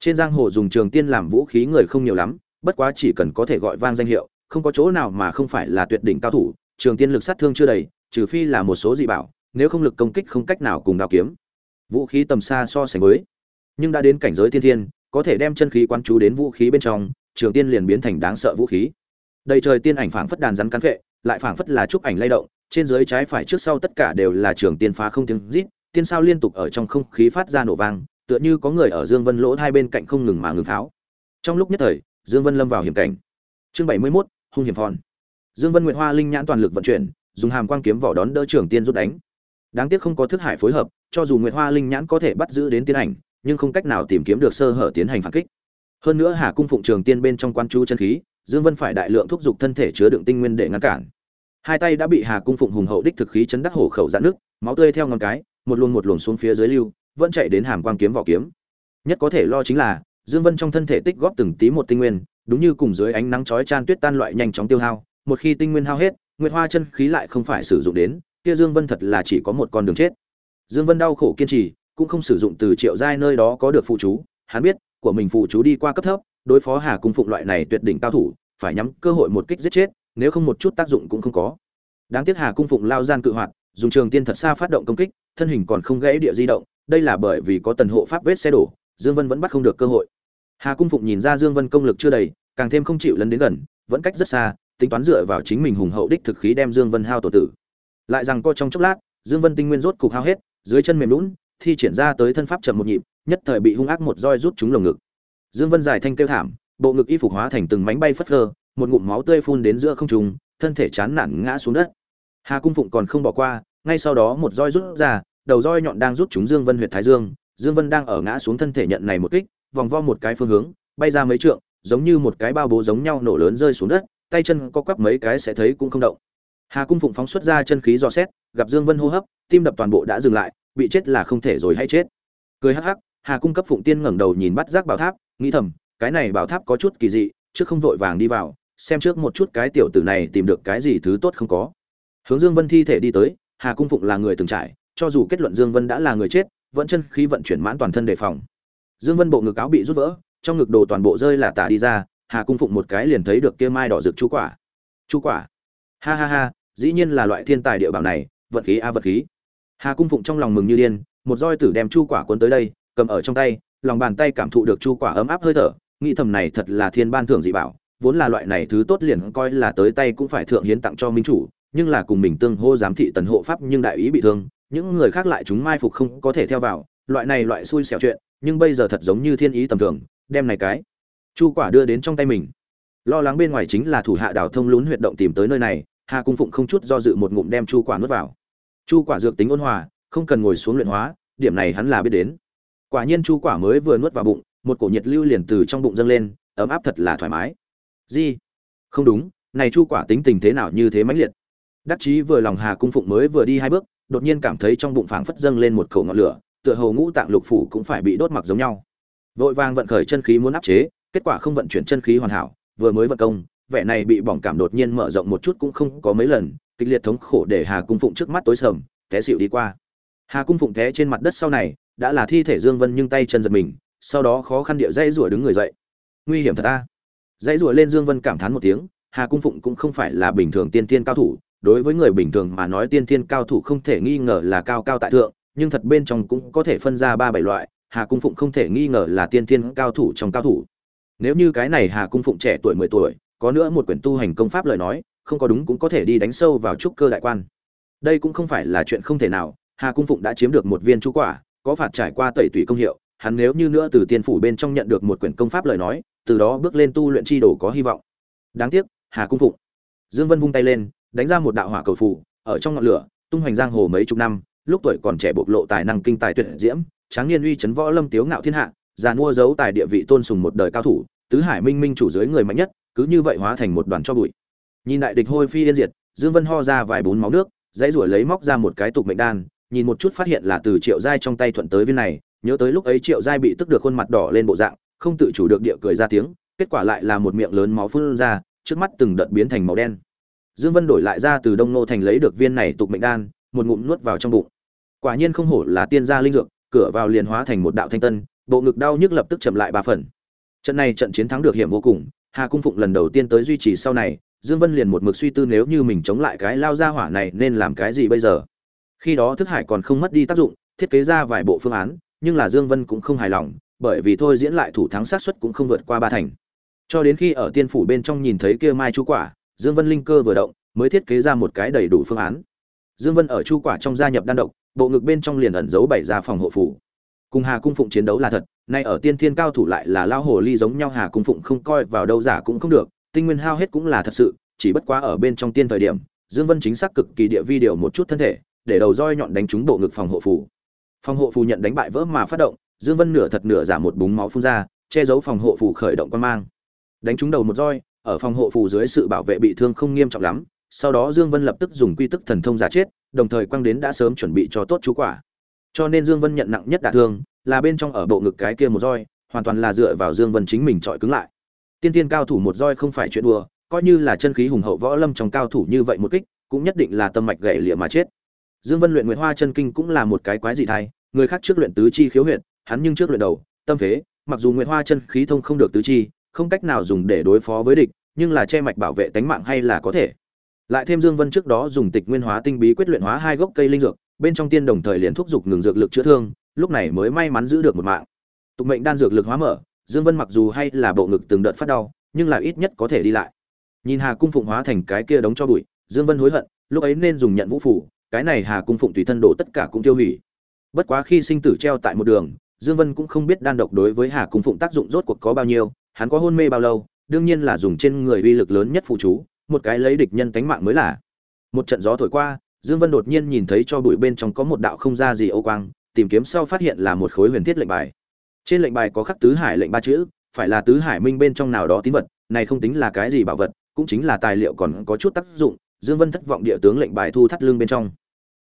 A: trên giang hồ dùng trường tiên làm vũ khí người không nhiều lắm, bất quá chỉ cần có thể gọi vang danh hiệu, không có chỗ nào mà không phải là tuyệt đỉnh cao thủ, trường tiên lực sát thương chưa đầy, trừ phi là một số dị bảo, nếu không lực công kích không cách nào cùng đao kiếm. Vũ khí tầm xa so sánh với, nhưng đã đến cảnh giới tiên thiên, có thể đem chân khí quán chú đến vũ khí bên trong, trường tiên liền biến thành đáng sợ vũ khí. Đầy trời tiên ảnh phảng phất đàn rắn cắn vệ lại phảng phất là trúc ảnh lay động, trên dưới trái phải trước sau tất cả đều là trường tiên phá không tiếng rít, tiên sao liên tục ở trong không khí phát ra nổ vang tựa như có người ở dương vân lỗ hai bên cạnh không ngừng mà ngừng pháo. Trong lúc nhất thời dương vân lâm vào hiểm cảnh. Chương bảy mươi 71, hung hiểm phòn. Dương vân nguyệt hoa linh nhãn toàn lực vận chuyển dùng hàm quang kiếm vỏ đón đỡ trường tiên rút đánh. Đáng tiếc không có thức hải phối hợp cho dù nguyệt hoa linh nhãn có thể bắt giữ đến tiến ảnh nhưng không cách nào tìm kiếm được sơ hở tiến hành phản kích. Hơn nữa hà cung phụng trường tiên bên trong quan chú chân khí dương vân phải đại lượng thúc dục thân thể chứa đựng tinh nguyên để ngăn cản. Hai tay đã bị hà cung phụng hùng hậu đích thực khí chấn đắc hổ khẩu dạn nước máu tươi theo ngón cái một luồng một luồng xuống phía dưới lưu vẫn chạy đến hàm quang kiếm vỏ kiếm. Nhất có thể lo chính là, dương vân trong thân thể tích góp từng tí một tinh nguyên, đúng như cùng dưới ánh nắng chói chan tuyết tan loại nhanh chóng tiêu hao, một khi tinh nguyên hao hết, nguyệt hoa chân khí lại không phải sử dụng đến, kia dương vân thật là chỉ có một con đường chết. Dương vân đau khổ kiên trì, cũng không sử dụng từ triệu giai nơi đó có được phụ chú, hắn biết, của mình phụ chú đi qua cấp thấp, đối phó hà cung phụng loại này tuyệt đỉnh cao thủ, phải nhắm cơ hội một kích giết chết, nếu không một chút tác dụng cũng không có. Đáng tiếc hà cung phụng lao gian cự hoạt, dùng trường tiên thật xa phát động công kích, thân hình còn không gãy địa di động đây là bởi vì có tần hộ pháp vết xe đổ, dương vân vẫn bắt không được cơ hội. Hà cung phụng nhìn ra dương vân công lực chưa đầy, càng thêm không chịu lấn đến gần, vẫn cách rất xa, tính toán dựa vào chính mình hùng hậu đích thực khí đem dương vân hao tổ tử. Lại rằng co trong chốc lát, dương vân tinh nguyên rốt cục hao hết, dưới chân mềm lún, thi triển ra tới thân pháp chậm một nhịp, nhất thời bị hung ác một roi rút trúng lồng ngực. Dương vân dài thanh kêu thảm, bộ ngực y phục hóa thành từng mảnh bay phất phơ, một ngụm máu tươi phun đến giữa không trung, thân thể chán nản ngã xuống đất. Hà cung phụng còn không bỏ qua, ngay sau đó một roi rút ra đầu roi nhọn đang rút chúng dương vân huyệt thái dương dương vân đang ở ngã xuống thân thể nhận này một kích, vòng vo một cái phương hướng, bay ra mấy trượng, giống như một cái bao bố giống nhau nổ lớn rơi xuống đất, tay chân có quắp mấy cái sẽ thấy cũng không động. Hà cung phụng phóng xuất ra chân khí do xét, gặp dương vân hô hấp, tim đập toàn bộ đã dừng lại, bị chết là không thể rồi hay chết. Cười hắc hắc, hà cung cấp phụng tiên ngẩng đầu nhìn bắt giác bảo tháp, nghĩ thầm, cái này bảo tháp có chút kỳ dị, trước không vội vàng đi vào, xem trước một chút cái tiểu tử này tìm được cái gì thứ tốt không có. Hướng dương vân thi thể đi tới, hà cung phụng là người từng trải cho dù kết luận dương vân đã là người chết, vẫn chân khí vận chuyển mãn toàn thân đề phòng. Dương vân bộ ngực áo bị rút vỡ, trong ngực đồ toàn bộ rơi là tả đi ra, hà cung phụng một cái liền thấy được kia mai đỏ rực chu quả. Chu quả. Ha ha ha, dĩ nhiên là loại thiên tài địa bảo này, vận khí a vật khí. Hà cung phụng trong lòng mừng như điên, một roi tử đem chu quả cuốn tới đây, cầm ở trong tay, lòng bàn tay cảm thụ được chu quả ấm áp hơi thở, nghĩ thầm này thật là thiên ban thưởng dị bảo, vốn là loại này thứ tốt liền coi là tới tay cũng phải thượng hiến tặng cho minh chủ, nhưng là cùng mình tương hô giám thị tần hộ pháp nhưng đại ý bị thương những người khác lại chúng mai phục không có thể theo vào, loại này loại xui xẻo chuyện, nhưng bây giờ thật giống như thiên ý tầm thường, đem này cái. Chu quả đưa đến trong tay mình. Lo lắng bên ngoài chính là thủ hạ đào thông lún huyệt động tìm tới nơi này, hà cung phụng không chút do dự một ngụm đem chu quả nuốt vào. Chu quả dược tính ôn hòa, không cần ngồi xuống luyện hóa, điểm này hắn là biết đến. Quả nhiên chu quả mới vừa nuốt vào bụng, một cổ nhiệt lưu liền từ trong bụng dâng lên, ấm áp thật là thoải mái. Gì? Không đúng, này chu quả tính tình thế nào như thế mãnh liệt. Đắc chí vừa lòng hà cung phụng mới vừa đi hai bước đột nhiên cảm thấy trong bụng phảng phất dâng lên một khẩu ngọn lửa, tựa hồ ngũ tạng lục phủ cũng phải bị đốt mặc giống nhau. Vội vàng vận khởi chân khí muốn áp chế, kết quả không vận chuyển chân khí hoàn hảo, vừa mới vận công, vẻ này bị bỏng cảm đột nhiên mở rộng một chút cũng không có mấy lần, kịch liệt thống khổ để hà cung phụng trước mắt tối sầm, té xỉu đi qua. Hà cung phụng té trên mặt đất sau này, đã là thi thể dương vân nhưng tay chân giật mình, sau đó khó khăn địa dây rủa đứng người dậy. Nguy hiểm thật ta dây rủa lên dương vân cảm thán một tiếng, hà cung phụng cũng không phải là bình thường tiên tiên cao thủ đối với người bình thường mà nói tiên thiên cao thủ không thể nghi ngờ là cao cao tại thượng, nhưng thật bên trong cũng có thể phân ra ba bảy loại, hà cung phụng không thể nghi ngờ là tiên thiên cao thủ trong cao thủ. Nếu như cái này hà cung phụng trẻ tuổi mười tuổi, có nữa một quyển tu hành công pháp lời nói, không có đúng cũng có thể đi đánh sâu vào trúc cơ đại quan. Đây cũng không phải là chuyện không thể nào, hà cung phụng đã chiếm được một viên chú quả, có phạt trải qua tẩy tủy công hiệu, hắn nếu như nữa từ tiên phủ bên trong nhận được một quyển công pháp lời nói, từ đó bước lên tu luyện chi đồ có hy vọng. Đáng tiếc, hà cung phụng. Dương vân vung tay lên đánh ra một đạo hỏa cầu phủ ở trong ngọn lửa, tung hoành giang hồ mấy chục năm, lúc tuổi còn trẻ bộc lộ tài năng kinh tài tuyệt diễm, tráng niên uy chấn võ lâm tiếu ngạo thiên hạ, già mua dấu tài địa vị tôn sùng một đời cao thủ, tứ hải minh minh chủ dưới người mạnh nhất, cứ như vậy hóa thành một đoàn cho bụi. Nhìn đại địch hôi phi yên diệt, dương vân ho ra vài bún máu nước, dãy ruổi lấy móc ra một cái tục mệnh đan, nhìn một chút phát hiện là từ triệu giai trong tay thuận tới viên này, nhớ tới lúc ấy triệu giai bị tức được khuôn mặt đỏ lên bộ dạng, không tự chủ được địa cười ra tiếng, kết quả lại là một miệng lớn máu phun ra, trước mắt từng đợt biến thành màu đen dương vân đổi lại ra từ đông nô thành lấy được viên này tục mệnh đan, một ngụm nuốt vào trong bụng. Quả nhiên không hổ là tiên gia linh dược, cửa vào liền hóa thành một đạo thanh tân, bộ ngực đau nhức lập tức chậm lại ba phần. Trận này trận chiến thắng được hiểm vô cùng, hà cung phụng lần đầu tiên tới duy trì sau này, dương vân liền một mực suy tư nếu như mình chống lại cái lao ra hỏa này nên làm cái gì bây giờ. Khi đó thức hải còn không mất đi tác dụng, thiết kế ra vài bộ phương án, nhưng là dương vân cũng không hài lòng, bởi vì thôi diễn lại thủ thắng sát suất cũng không vượt qua ba thành. Cho đến khi ở tiên phủ bên trong nhìn thấy kia mai chú quả dương vân linh cơ vừa động, mới thiết kế ra một cái đầy đủ phương án. Dương vân ở chu quả trong gia nhập đan độc, bộ ngực bên trong liền ẩn giấu bảy ra phòng hộ phủ. Cùng hà cung phụng chiến đấu là thật, nay ở tiên thiên cao thủ lại là lao hồ ly giống nhau, hà cung phụng không coi vào đâu giả cũng không được, tinh nguyên hao hết cũng là thật sự, chỉ bất quá ở bên trong tiên thời điểm, dương vân chính xác cực kỳ địa vi điều một chút thân thể, để đầu roi nhọn đánh trúng bộ ngực phòng hộ phủ. Phòng hộ phủ nhận đánh bại vỡ mà phát động, dương vân nửa thật nửa giả một búng máu phun ra, che giấu phòng hộ phủ khởi động quan mang. Đánh trúng đầu một roi ở phòng hộ phù dưới sự bảo vệ bị thương không nghiêm trọng lắm, sau đó dương vân lập tức dùng quy tức thần thông giả chết, đồng thời quăng đến đã sớm chuẩn bị cho tốt chú quả. Cho nên dương vân nhận nặng nhất đả thương là bên trong ở bộ ngực cái kia một roi, hoàn toàn là dựa vào dương vân chính mình trọi cứng lại. Tiên tiên cao thủ một roi không phải chuyện đùa, coi như là chân khí hùng hậu võ lâm trong cao thủ như vậy một kích, cũng nhất định là tâm mạch gãy lịa mà chết. Dương vân luyện nguyệt hoa chân kinh cũng là một cái quái dị thay người khác trước luyện tứ chi khiếu huyệt, hắn nhưng trước luyện đầu, tâm phế, mặc dù nguyệt hoa chân khí thông không được tứ chi không cách nào dùng để đối phó với địch, nhưng là che mạch bảo vệ tánh mạng hay là có thể. Lại thêm dương vân trước đó dùng tịch nguyên hóa tinh bí quyết luyện hóa hai gốc cây linh dược, bên trong tiên đồng thời liền thúc giục ngừng dược lực chữa thương, lúc này mới may mắn giữ được một mạng. Tục mệnh đan dược lực hóa mở, dương vân mặc dù hay là bộ ngực từng đợt phát đau, nhưng là ít nhất có thể đi lại. Nhìn hà cung phụng hóa thành cái kia đống cho bụi, dương vân hối hận, lúc ấy nên dùng nhận vũ phủ, cái này hà cung phụng tùy thân đổ tất cả cũng tiêu hủy. Bất quá khi sinh tử treo tại một đường, dương vân cũng không biết đan độc đối với hà cung phụng tác dụng rốt cuộc có bao nhiêu hắn có hôn mê bao lâu, đương nhiên là dùng trên người uy lực lớn nhất phụ chú, một cái lấy địch nhân tánh mạng mới là. Một trận gió thổi qua, dương vân đột nhiên nhìn thấy cho bụi bên trong có một đạo không ra gì ô quang, tìm kiếm sau phát hiện là một khối huyền thiết lệnh bài. Trên lệnh bài có khắc tứ hải lệnh ba chữ, phải là tứ hải minh bên trong nào đó tín vật, này không tính là cái gì bảo vật, cũng chính là tài liệu còn có chút tác dụng, dương vân thất vọng địa tướng lệnh bài thu thắt lưng bên trong.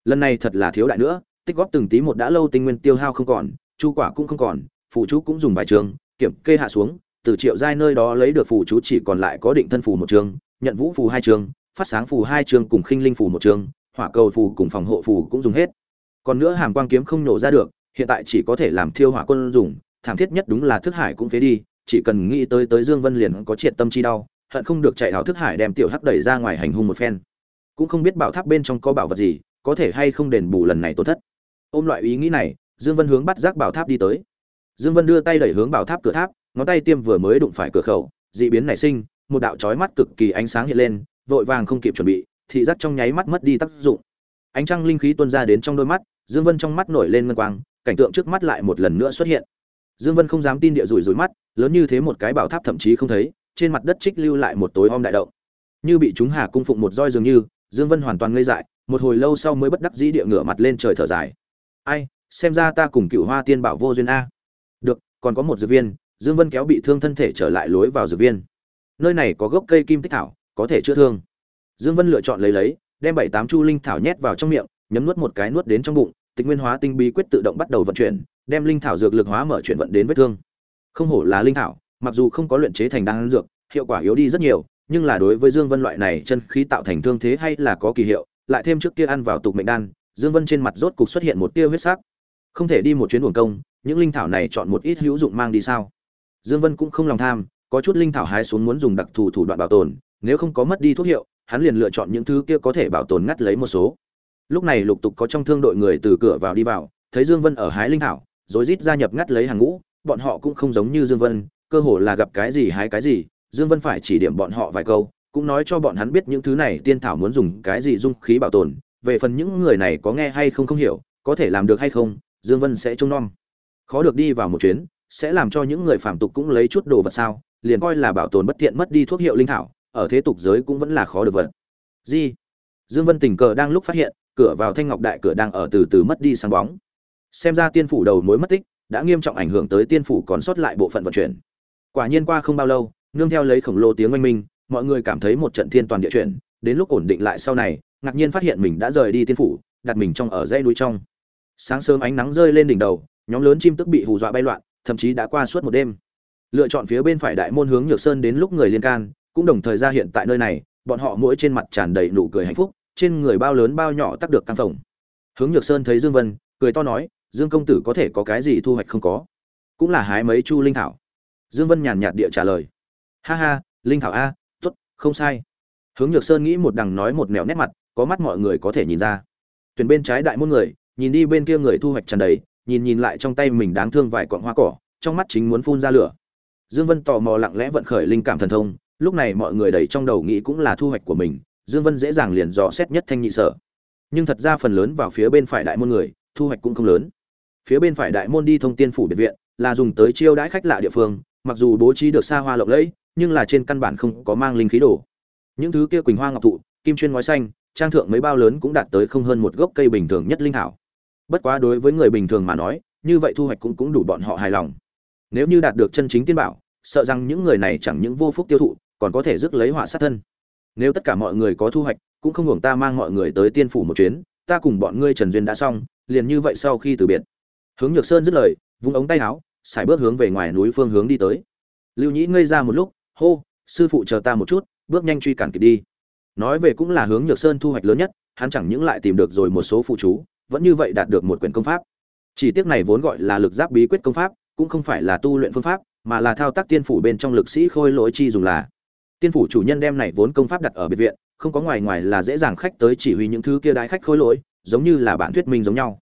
A: Lần này thật là thiếu đại nữa, tích góp từng tí một đã lâu tinh nguyên tiêu hao không còn, chu quả cũng không còn, phụ chú cũng dùng vài trường, kiểm kê hạ xuống từ triệu giai nơi đó lấy được phù chú chỉ còn lại có định thân phù một trường nhận vũ phù hai trường phát sáng phù hai trường cùng khinh linh phù một trường hỏa cầu phù cùng phòng hộ phù cũng dùng hết. Còn nữa hàm quang kiếm không nổ ra được, hiện tại chỉ có thể làm thiêu hỏa quân dùng, thảm thiết nhất đúng là thức hải cũng phế đi, chỉ cần nghĩ tới tới dương vân liền có triệt tâm chi đau, hận không được chạy hảo thức hải đem tiểu hắc đẩy ra ngoài hành hung một phen. Cũng không biết bảo tháp bên trong có bảo vật gì, có thể hay không đền bù lần này tổn thất. Ôm loại ý nghĩ này, dương vân hướng bắt giác bảo tháp đi tới. Dương vân đưa tay đẩy hướng bảo tháp cửa tháp ngón tay tiêm vừa mới đụng phải cửa khẩu, dị biến nảy sinh, một đạo chói mắt cực kỳ ánh sáng hiện lên, vội vàng không kịp chuẩn bị, thị giác trong nháy mắt mất đi tác dụng. Ánh trăng linh khí tuôn ra đến trong đôi mắt, dương vân trong mắt nổi lên ngân quang, cảnh tượng trước mắt lại một lần nữa xuất hiện. Dương vân không dám tin địa rủi rủi mắt, lớn như thế một cái bảo tháp thậm chí không thấy, trên mặt đất trích lưu lại một tối om đại động. Như bị chúng hà cung phụng một roi dường như, dương vân hoàn toàn ngây dại, một hồi lâu sau mới bất đắc dĩ địa ngửa mặt lên trời thở dài. Ai, xem ra ta cùng cựu hoa tiên bảo vô duyên a. Được, còn có một dược viên dương vân kéo bị thương thân thể trở lại lối vào dược viên. Nơi này có gốc cây kim tích thảo, có thể chữa thương. Dương vân lựa chọn lấy lấy, đem bảy tám chu linh thảo nhét vào trong miệng, nhấm nuốt một cái nuốt đến trong bụng, tịch nguyên hóa tinh bí quyết tự động bắt đầu vận chuyển, đem linh thảo dược lực hóa mở chuyển vận đến vết thương. Không hổ là linh thảo, mặc dù không có luyện chế thành đan dược, hiệu quả yếu đi rất nhiều, nhưng là đối với dương vân loại này chân khí tạo thành thương thế hay là có kỳ hiệu, lại thêm trước kia ăn vào tục mệnh đan, dương vân trên mặt rốt cục xuất hiện một tia huyết sắc. Không thể đi một chuyến uổng công, những linh thảo này chọn một ít hữu dụng mang đi sao? Dương vân cũng không lòng tham, có chút linh thảo hái xuống muốn dùng đặc thù thủ đoạn bảo tồn, nếu không có mất đi thuốc hiệu, hắn liền lựa chọn những thứ kia có thể bảo tồn ngắt lấy một số. Lúc này lục tục có trong thương đội người từ cửa vào đi vào, thấy dương vân ở hái linh thảo, rồi rít gia nhập ngắt lấy hàng ngũ, bọn họ cũng không giống như dương vân, cơ hồ là gặp cái gì hái cái gì, dương vân phải chỉ điểm bọn họ vài câu, cũng nói cho bọn hắn biết những thứ này tiên thảo muốn dùng cái gì dung khí bảo tồn, về phần những người này có nghe hay không không hiểu, có thể làm được hay không, dương vân sẽ trông nom. Khó được đi vào một chuyến sẽ làm cho những người phạm tục cũng lấy chút đồ vật sao, liền coi là bảo tồn bất tiện mất đi thuốc hiệu linh thảo, ở thế tục giới cũng vẫn là khó được vật. Gì? Dương vân tình cờ đang lúc phát hiện, cửa vào thanh ngọc đại cửa đang ở từ từ mất đi sáng bóng. Xem ra tiên phủ đầu mối mất tích, đã nghiêm trọng ảnh hưởng tới tiên phủ còn sót lại bộ phận vận chuyển. Quả nhiên qua không bao lâu, nương theo lấy khổng lồ tiếng oanh minh, mọi người cảm thấy một trận thiên toàn địa chuyển, đến lúc ổn định lại sau này, ngạc nhiên phát hiện mình đã rời đi tiên phủ, đặt mình trong ở dãy núi trong. Sáng sớm ánh nắng rơi lên đỉnh đầu, nhóm lớn chim tức bị hù dọa bay loạn thậm chí đã qua suốt một đêm. Lựa chọn phía bên phải đại môn hướng nhược sơn đến lúc người liên can, cũng đồng thời ra hiện tại nơi này, bọn họ mỗi trên mặt tràn đầy nụ cười hạnh phúc, trên người bao lớn bao nhỏ tắc được căng phồng. Hướng nhược sơn thấy dương vân, cười to nói, dương công tử có thể có cái gì thu hoạch không có? Cũng là hái mấy chu linh thảo. Dương vân nhàn nhạt địa trả lời, ha ha, linh thảo a, tốt, không sai. Hướng nhược sơn nghĩ một đằng nói một mèo nét mặt, có mắt mọi người có thể nhìn ra. Tuyển bên trái đại môn người, nhìn đi bên kia người thu hoạch tràn đầy nhìn nhìn lại trong tay mình đáng thương vài cọn hoa cỏ, trong mắt chính muốn phun ra lửa. Dương vân tò mò lặng lẽ vận khởi linh cảm thần thông, lúc này mọi người đầy trong đầu nghĩ cũng là thu hoạch của mình, dương vân dễ dàng liền dò xét nhất thanh nhị sở. Nhưng thật ra phần lớn vào phía bên phải đại môn người, thu hoạch cũng không lớn. Phía bên phải đại môn đi thông tiên phủ biệt viện, là dùng tới chiêu đãi khách lạ địa phương, mặc dù bố trí được xa hoa lộng lẫy, nhưng là trên căn bản không có mang linh khí đồ. Những thứ kia quỳnh hoa ngọc thụ, kim chuyên ngói xanh, trang thượng mấy bao lớn cũng đạt tới không hơn một gốc cây bình thường nhất linh hảo bất quá đối với người bình thường mà nói, như vậy thu hoạch cũng cũng đủ bọn họ hài lòng. Nếu như đạt được chân chính tiên bảo, sợ rằng những người này chẳng những vô phúc tiêu thụ, còn có thể rước lấy họa sát thân. Nếu tất cả mọi người có thu hoạch, cũng không hưởng ta mang mọi người tới tiên phủ một chuyến, ta cùng bọn ngươi trần duyên đã xong, liền như vậy sau khi từ biệt. Hướng nhược sơn dứt lời, vung ống tay áo xài bước hướng về ngoài núi phương hướng đi tới. Lưu nhĩ ngây ra một lúc, hô, sư phụ chờ ta một chút, bước nhanh truy cản kịp đi. Nói về cũng là hướng nhược sơn thu hoạch lớn nhất, hắn chẳng những lại tìm được rồi một số phụ chú vẫn như vậy đạt được một quyển công pháp. Chỉ tiếc này vốn gọi là lực giáp bí quyết công pháp, cũng không phải là tu luyện phương pháp, mà là thao tác tiên phủ bên trong lực sĩ khôi lỗi chi dùng là. Tiên phủ chủ nhân đem này vốn công pháp đặt ở biệt viện, không có ngoài ngoài là dễ dàng khách tới chỉ huy những thứ kia đái khách khôi lỗi, giống như là bản thuyết minh giống nhau.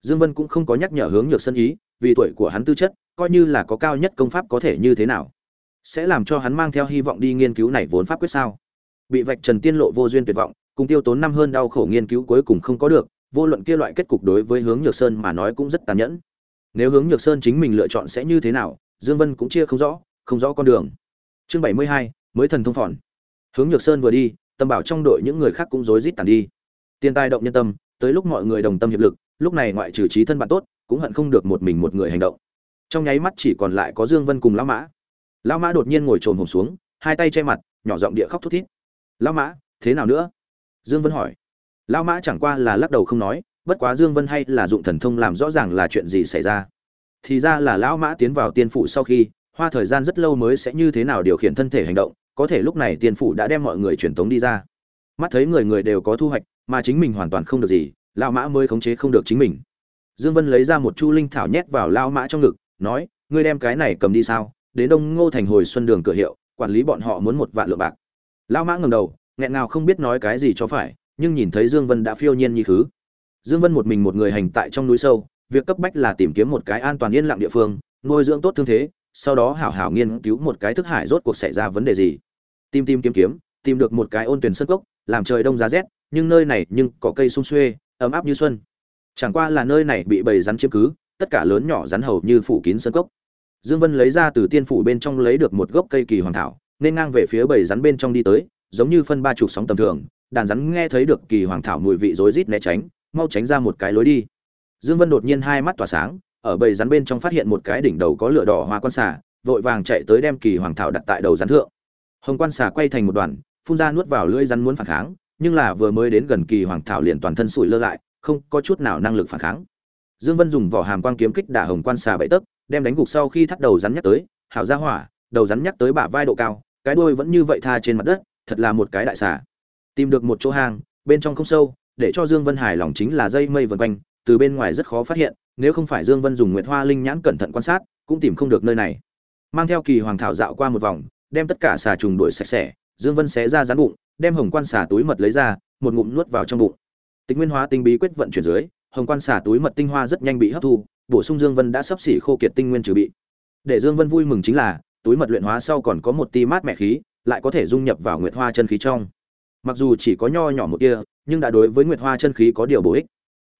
A: Dương vân cũng không có nhắc nhở hướng nhược sân ý, vì tuổi của hắn tư chất, coi như là có cao nhất công pháp có thể như thế nào. Sẽ làm cho hắn mang theo hy vọng đi nghiên cứu này vốn pháp quyết sao? Bị vạch trần tiên lộ vô duyên tuyệt vọng, cùng tiêu tốn năm hơn đau khổ nghiên cứu cuối cùng không có được vô luận kia loại kết cục đối với hướng nhược sơn mà nói cũng rất tàn nhẫn. Nếu hướng nhược sơn chính mình lựa chọn sẽ như thế nào, dương vân cũng chia không rõ không rõ con đường. Chương bảy mươi hai, mới thần thông phòn. Hướng nhược sơn vừa đi, tâm bảo trong đội những người khác cũng rối rít tàn đi. Tiền tài động nhân tâm, tới lúc mọi người đồng tâm hiệp lực, lúc này ngoại trừ trí thân bạn tốt, cũng hận không được một mình một người hành động. Trong nháy mắt chỉ còn lại có dương vân cùng lão mã. Lão mã đột nhiên ngồi trồn hồn xuống, hai tay che mặt, nhỏ giọng địa khóc thút thít. Lão mã, thế nào nữa? Dương vân hỏi lão mã chẳng qua là lắc đầu không nói, bất quá dương vân hay là dụng thần thông làm rõ ràng là chuyện gì xảy ra. Thì ra là lão mã tiến vào tiên phủ sau khi, hoa thời gian rất lâu mới sẽ như thế nào điều khiển thân thể hành động, có thể lúc này tiên phủ đã đem mọi người truyền tống đi ra. Mắt thấy người người đều có thu hoạch, mà chính mình hoàn toàn không được gì, lão mã mới khống chế không được chính mình. Dương vân lấy ra một chu linh thảo nhét vào lão mã trong ngực, nói, ngươi đem cái này cầm đi sao? Đến đông ngô thành hồi xuân đường cửa hiệu, quản lý bọn họ muốn một vạn lượng bạc. Lão mã ngẩng đầu, nghẹn ngào không biết nói cái gì cho phải nhưng nhìn thấy dương vân đã phiêu nhiên như khứ dương vân một mình một người hành tại trong núi sâu, việc cấp bách là tìm kiếm một cái an toàn yên lặng địa phương, nuôi dưỡng tốt thương thế, sau đó hảo hảo nghiên cứu một cái thức hải rốt cuộc xảy ra vấn đề gì. Tìm tìm kiếm kiếm, tìm được một cái ôn tuyển sân cốc, làm trời đông giá rét, nhưng nơi này nhưng có cây sung xuê, ấm áp như xuân. Chẳng qua là nơi này bị bầy rắn chiếm cứ, tất cả lớn nhỏ rắn hầu như phủ kín sân cốc. Dương vân lấy ra từ tiên phủ bên trong lấy được một gốc cây kỳ hoàng thảo, nên ngang về phía bầy rắn bên trong đi tới, giống như phân ba chục sóng tầm thường đàn rắn nghe thấy được kỳ hoàng thảo mùi vị rối rít né tránh, mau tránh ra một cái lối đi. Dương vân đột nhiên hai mắt tỏa sáng, ở bầy rắn bên trong phát hiện một cái đỉnh đầu có lửa đỏ hoa quan xà, vội vàng chạy tới đem kỳ hoàng thảo đặt tại đầu rắn thượng. Hồng quan xà quay thành một đoàn, phun ra nuốt vào lưỡi rắn muốn phản kháng, nhưng là vừa mới đến gần kỳ hoàng thảo liền toàn thân sủi lơ lại, không có chút nào năng lực phản kháng. Dương vân dùng vỏ hàm quang kiếm kích đả hồng quan xà bậy tấc, đem đánh gục sau khi thắt đầu rắn nhắc tới, hảo ra hỏa, đầu rắn nhắc tới bả vai độ cao, cái đuôi vẫn như vậy tha trên mặt đất, thật là một cái đại xà tìm được một chỗ hang, bên trong không sâu, để cho dương vân hài lòng chính là dây mây vần quanh, từ bên ngoài rất khó phát hiện, nếu không phải dương vân dùng nguyệt hoa linh nhãn cẩn thận quan sát, cũng tìm không được nơi này. Mang theo kỳ hoàng thảo dạo qua một vòng, đem tất cả xà trùng đuổi sạch sẽ, dương vân xé ra rắn bụng, đem hồng quan xà túi mật lấy ra, một ngụm nuốt vào trong bụng. Tịch nguyên hóa tinh bí quyết vận chuyển dưới, hồng quan xà túi mật tinh hoa rất nhanh bị hấp thu, bổ sung dương vân đã sắp xỉ khô kiệt tinh nguyên trừ bị. Để dương vân vui mừng chính là, túi mật luyện hóa sau còn có một ti mát mẹ khí, lại có thể dung nhập vào nguyệt hoa chân khí trong mặc dù chỉ có nho nhỏ một kia, nhưng đã đối với nguyệt hoa chân khí có điều bổ ích.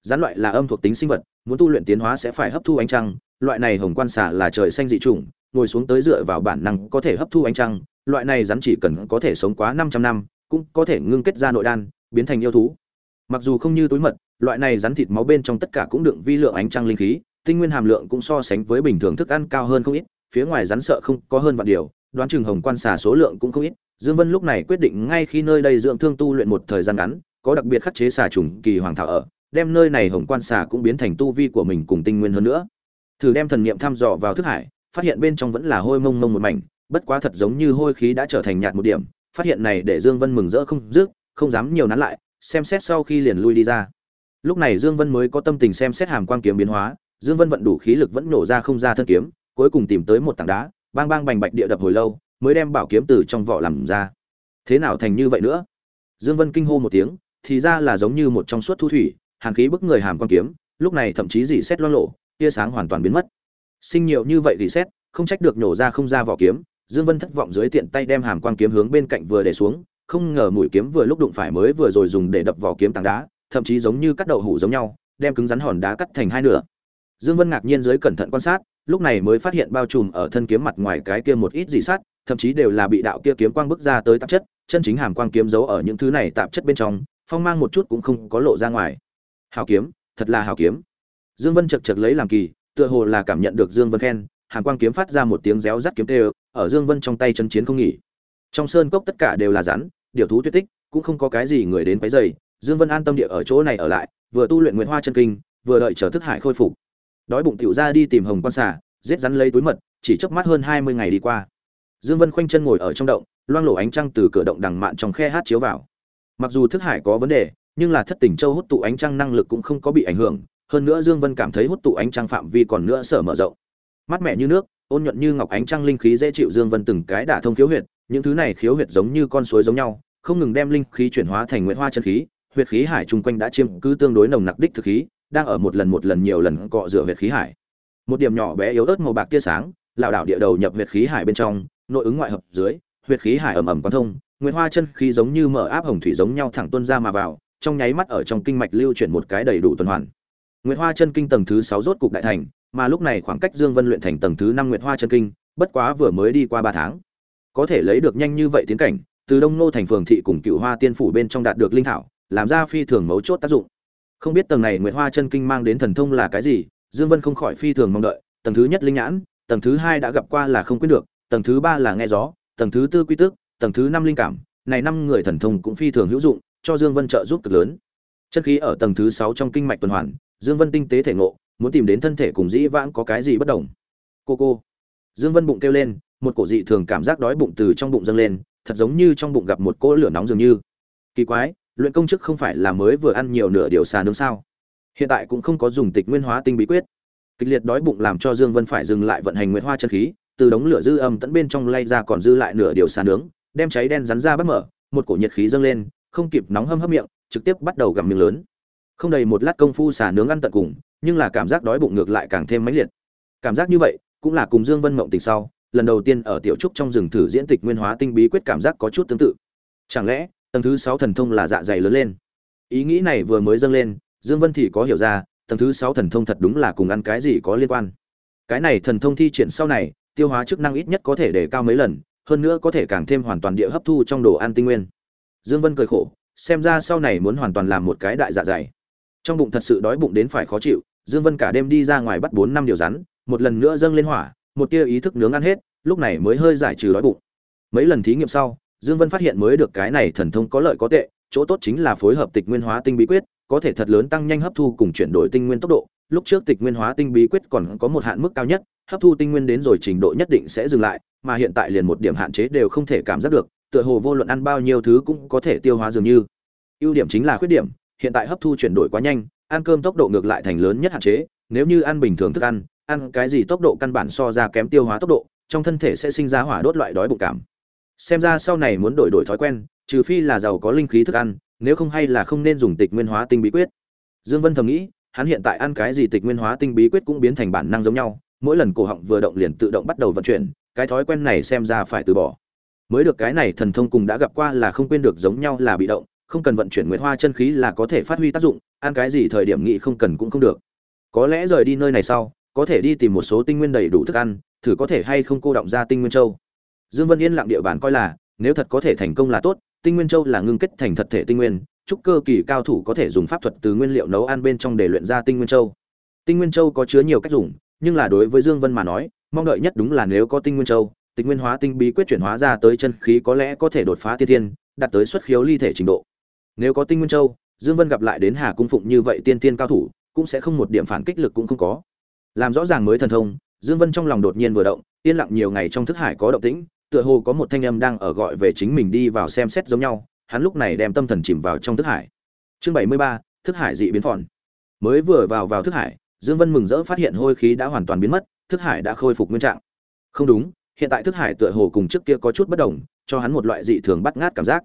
A: Rắn loại là âm thuộc tính sinh vật, muốn tu luyện tiến hóa sẽ phải hấp thu ánh trăng, loại này hồng quan xả là trời xanh dị chủng, ngồi xuống tới dựa vào bản năng có thể hấp thu ánh trăng, loại này rắn chỉ cần có thể sống quá 500 năm, cũng có thể ngưng kết ra nội đan, biến thành yêu thú. Mặc dù không như túi mật, loại này rắn thịt máu bên trong tất cả cũng đựng vi lượng ánh trăng linh khí, tinh nguyên hàm lượng cũng so sánh với bình thường thức ăn cao hơn không ít, phía ngoài rắn sợ không có hơn vạn điều đoán chừng hồng quan xà số lượng cũng không ít, dương vân lúc này quyết định ngay khi nơi đây dưỡng thương tu luyện một thời gian ngắn, có đặc biệt khắc chế xà trùng kỳ hoàng thảo ở, đem nơi này hồng quan xà cũng biến thành tu vi của mình cùng tinh nguyên hơn nữa. Thử đem thần niệm thăm dò vào thức hải, phát hiện bên trong vẫn là hôi mông mông một mảnh, bất quá thật giống như hôi khí đã trở thành nhạt một điểm, phát hiện này để dương vân mừng rỡ không dứt, không dám nhiều nán lại, xem xét sau khi liền lui đi ra. Lúc này dương vân mới có tâm tình xem xét hàm quang kiếm biến hóa, dương vân vận đủ khí lực vẫn nổ ra không ra thân kiếm, cuối cùng tìm tới một tảng đá bang bang bành bạch địa đập hồi lâu, mới đem bảo kiếm từ trong vỏ làm ra. Thế nào thành như vậy nữa? Dương vân kinh hô một tiếng, thì ra là giống như một trong suốt thu thủy, hàn khí bức người hàm quan kiếm, lúc này thậm chí dỉ xét lo lộ, tia sáng hoàn toàn biến mất. Sinh nhiều như vậy dỉ xét, không trách được nổ ra không ra vỏ kiếm, dương vân thất vọng dưới tiện tay đem hàm quan kiếm hướng bên cạnh vừa để xuống, không ngờ mũi kiếm vừa lúc đụng phải mới vừa rồi dùng để đập vỏ kiếm tảng đá, thậm chí giống như cắt đậu hủ giống nhau, đem cứng rắn hòn đá cắt thành hai nửa. Dương vân ngạc nhiên dưới cẩn thận quan sát lúc này mới phát hiện bao trùm ở thân kiếm mặt ngoài cái kia một ít dị sát, thậm chí đều là bị đạo kia kiếm quang bức ra tới tạp chất, chân chính hàm quang kiếm giấu ở những thứ này tạp chất bên trong, phong mang một chút cũng không có lộ ra ngoài. Hào kiếm, thật là hào kiếm. Dương vân chật chật lấy làm kỳ, tựa hồ là cảm nhận được dương vân khen, hàm quang kiếm phát ra một tiếng réo rắt kiếm tê, ở dương vân trong tay chân chiến không nghỉ. Trong sơn cốc tất cả đều là rắn điều thú tuyết tích, cũng không có cái gì người đến quấy rầy. Dương vân an tâm địa ở chỗ này ở lại, vừa tu luyện nguyệt hoa chân kinh, vừa đợi chờ thức hải khôi phục đói bụng tiểu ra đi tìm hồng quan xà, giết rắn lấy túi mật, chỉ chớp mắt hơn hai mươi ngày đi qua. Dương vân khoanh chân ngồi ở trong động, loang lổ ánh trăng từ cửa động đằng mạn trong khe hát chiếu vào. Mặc dù thức hải có vấn đề, nhưng là thất tình châu hút tụ ánh trăng năng lực cũng không có bị ảnh hưởng, hơn nữa dương vân cảm thấy hút tụ ánh trăng phạm vi còn nữa sở mở rộng. Mát mẻ như nước, ôn nhuận như ngọc ánh trăng linh khí dễ chịu dương vân từng cái đả thông khiếu huyệt, những thứ này khiếu huyệt giống như con suối giống nhau, không ngừng đem linh khí chuyển hóa thành nguyệt hoa chân khí, huyệt khí hải chung quanh đã chiếm cứ tương đối nồng nặc đích thực khí đang ở một lần một lần nhiều lần cọ rửa huyệt khí hải. Một điểm nhỏ bé yếu ớt màu bạc tia sáng, lảo đảo địa đầu nhập huyệt khí hải bên trong, nội ứng ngoại hợp dưới, huyệt khí hải ẩm ẩm quan thông, nguyệt hoa chân khí giống như mở áp hồng thủy giống nhau thẳng tuôn ra mà vào, trong nháy mắt ở trong kinh mạch lưu chuyển một cái đầy đủ tuần hoàn. Nguyệt hoa chân kinh tầng thứ sáu rốt cục đại thành, mà lúc này khoảng cách dương vân luyện thành tầng thứ năm nguyệt hoa chân kinh, bất quá vừa mới đi qua ba tháng. Có thể lấy được nhanh như vậy tiến cảnh, từ đông nô thành phường thị cùng cựu hoa tiên phủ bên trong đạt được linh thảo, làm ra phi thường mấu chốt tác dụng không biết tầng này nguyệt hoa chân kinh mang đến thần thông là cái gì dương vân không khỏi phi thường mong đợi tầng thứ nhất linh nhãn tầng thứ hai đã gặp qua là không quyết được tầng thứ ba là nghe gió tầng thứ tư quy tắc, tầng thứ năm linh cảm này năm người thần thông cũng phi thường hữu dụng cho dương vân trợ giúp cực lớn. Chân khí ở tầng thứ sáu trong kinh mạch tuần hoàn dương vân tinh tế thể ngộ muốn tìm đến thân thể cùng dĩ vãng có cái gì bất đồng. Cô cô. Dương vân bụng kêu lên một cổ dị thường cảm giác đói bụng từ trong bụng dâng lên thật giống như trong bụng gặp một cỗ lửa nóng dường như. Kỳ quái luyện công chức không phải là mới vừa ăn nhiều nửa điều xà nướng sao? Hiện tại cũng không có dùng tịch nguyên hóa tinh bí quyết. Kịch liệt đói bụng làm cho dương vân phải dừng lại vận hành nguyễn hoa chân khí, từ đống lửa dư âm tận bên trong lay ra còn dư lại nửa điều xà nướng, đem cháy đen rắn ra bắt mở, một cổ nhiệt khí dâng lên, không kịp nóng hâm hấp miệng, trực tiếp bắt đầu gặm miệng lớn. Không đầy một lát công phu xà nướng ăn tận cùng, nhưng là cảm giác đói bụng ngược lại càng thêm mãnh liệt. Cảm giác như vậy, cũng là cùng dương vân mộng tình sau, lần đầu tiên ở tiểu trúc trong rừng thử diễn tịch nguyên hóa tinh bí quyết cảm giác có chút tương tự. Chẳng lẽ tầng thứ sáu thần thông là dạ dày lớn lên. Ý nghĩ này vừa mới dâng lên, dương vân thì có hiểu ra, tầng thứ sáu thần thông thật đúng là cùng ăn cái gì có liên quan. Cái này thần thông thi triển sau này, tiêu hóa chức năng ít nhất có thể để cao mấy lần, hơn nữa có thể càng thêm hoàn toàn địa hấp thu trong đồ ăn tinh nguyên. Dương vân cười khổ, xem ra sau này muốn hoàn toàn làm một cái đại dạ dày. Trong bụng thật sự đói bụng đến phải khó chịu, dương vân cả đêm đi ra ngoài bắt bốn năm điều rắn, một lần nữa dâng lên hỏa, một tia ý thức nướng ăn hết, lúc này mới hơi giải trừ đói bụng. Mấy lần thí nghiệm sau dương vân phát hiện mới được cái này thần thông có lợi có tệ, chỗ tốt chính là phối hợp tịch nguyên hóa tinh bí quyết, có thể thật lớn tăng nhanh hấp thu cùng chuyển đổi tinh nguyên tốc độ. Lúc trước tịch nguyên hóa tinh bí quyết còn có một hạn mức cao nhất, hấp thu tinh nguyên đến rồi trình độ nhất định sẽ dừng lại, mà hiện tại liền một điểm hạn chế đều không thể cảm giác được, tựa hồ vô luận ăn bao nhiêu thứ cũng có thể tiêu hóa dường như. Ưu điểm chính là khuyết điểm, hiện tại hấp thu chuyển đổi quá nhanh, ăn cơm tốc độ ngược lại thành lớn nhất hạn chế, nếu như ăn bình thường thức ăn ăn cái gì tốc độ căn bản so ra kém tiêu hóa tốc độ, trong thân thể sẽ sinh ra hỏa đốt loại đói bụng cảm xem ra sau này muốn đổi đổi thói quen, trừ phi là giàu có linh khí thức ăn, nếu không hay là không nên dùng tịch nguyên hóa tinh bí quyết. Dương vân thầm nghĩ, hắn hiện tại ăn cái gì tịch nguyên hóa tinh bí quyết cũng biến thành bản năng giống nhau, mỗi lần cổ họng vừa động liền tự động bắt đầu vận chuyển, cái thói quen này xem ra phải từ bỏ. Mới được cái này thần thông cùng đã gặp qua là không quên được giống nhau là bị động, không cần vận chuyển nguyệt hoa chân khí là có thể phát huy tác dụng, ăn cái gì thời điểm nghĩ không cần cũng không được. Có lẽ rời đi nơi này sau, có thể đi tìm một số tinh nguyên đầy đủ thức ăn, thử có thể hay không cô động ra tinh nguyên châu dương vân yên lặng địa bàn coi là, nếu thật có thể thành công là tốt, tinh nguyên châu là ngưng kết thành thật thể tinh nguyên trúc cơ kỳ cao thủ có thể dùng pháp thuật từ nguyên liệu nấu ăn bên trong để luyện ra tinh nguyên châu. Tinh nguyên châu có chứa nhiều cách dùng, nhưng là đối với dương vân mà nói, mong đợi nhất đúng là nếu có tinh nguyên châu tinh nguyên hóa tinh bí quyết chuyển hóa ra tới chân khí có lẽ có thể đột phá tiên thiên, đạt tới xuất khiếu ly thể trình độ. Nếu có tinh nguyên châu, dương vân gặp lại đến hà cung phụng như vậy tiên thiên cao thủ, cũng sẽ không một điểm phản kích lực cũng không có. Làm rõ ràng mới thần thông, dương vân trong lòng đột nhiên vừa động, yên lặng nhiều ngày trong thức hải có động tĩnh tựa hồ có một thanh âm đang ở gọi về chính mình đi vào xem xét giống nhau, hắn lúc này đem tâm thần chìm vào trong thức hải. Chương bảy mươi ba, thức hải dị biến phòn. Mới vừa vào vào thức hải, dương vân mừng rỡ phát hiện hôi khí đã hoàn toàn biến mất, thức hải đã khôi phục nguyên trạng. Không đúng, hiện tại thức hải tựa hồ cùng trước kia có chút bất đồng, cho hắn một loại dị thường bắt ngát cảm giác.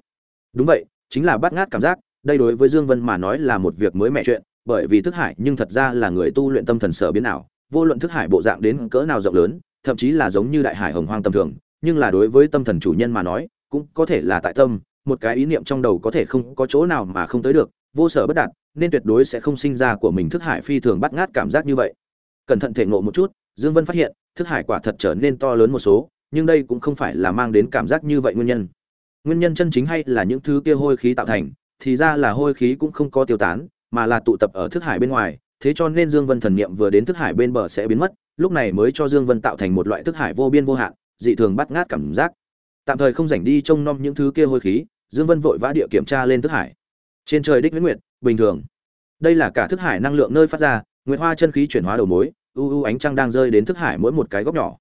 A: Đúng vậy, chính là bắt ngát cảm giác, đây đối với dương vân mà nói là một việc mới mẻ chuyện, bởi vì thức hải nhưng thật ra là người tu luyện tâm thần sở biến ảo, vô luận thức hải bộ dạng đến cỡ nào rộng lớn, thậm chí là giống như đại hải hồng hoang tầm thường nhưng là đối với tâm thần chủ nhân mà nói, cũng có thể là tại tâm, một cái ý niệm trong đầu có thể không có chỗ nào mà không tới được, vô sở bất đạt, nên tuyệt đối sẽ không sinh ra của mình thức hải phi thường bắt ngát cảm giác như vậy. Cẩn thận thể ngộ một chút, dương vân phát hiện, thức hải quả thật trở nên to lớn một số, nhưng đây cũng không phải là mang đến cảm giác như vậy nguyên nhân. Nguyên nhân chân chính hay là những thứ kia hôi khí tạo thành, thì ra là hôi khí cũng không có tiêu tán, mà là tụ tập ở thức hải bên ngoài, thế cho nên dương vân thần niệm vừa đến thức hải bên bờ sẽ biến mất, lúc này mới cho dương vân tạo thành một loại thức hải vô biên vô hạn dị thường bắt ngát cảm giác. Tạm thời không rảnh đi trông nom những thứ kia hôi khí, dương vân vội vã địa kiểm tra lên thức hải. Trên trời đích huyết nguyệt, bình thường. Đây là cả thức hải năng lượng nơi phát ra, nguyệt hoa chân khí chuyển hóa đầu mối, u u ánh trăng đang rơi đến thức hải mỗi một cái góc nhỏ.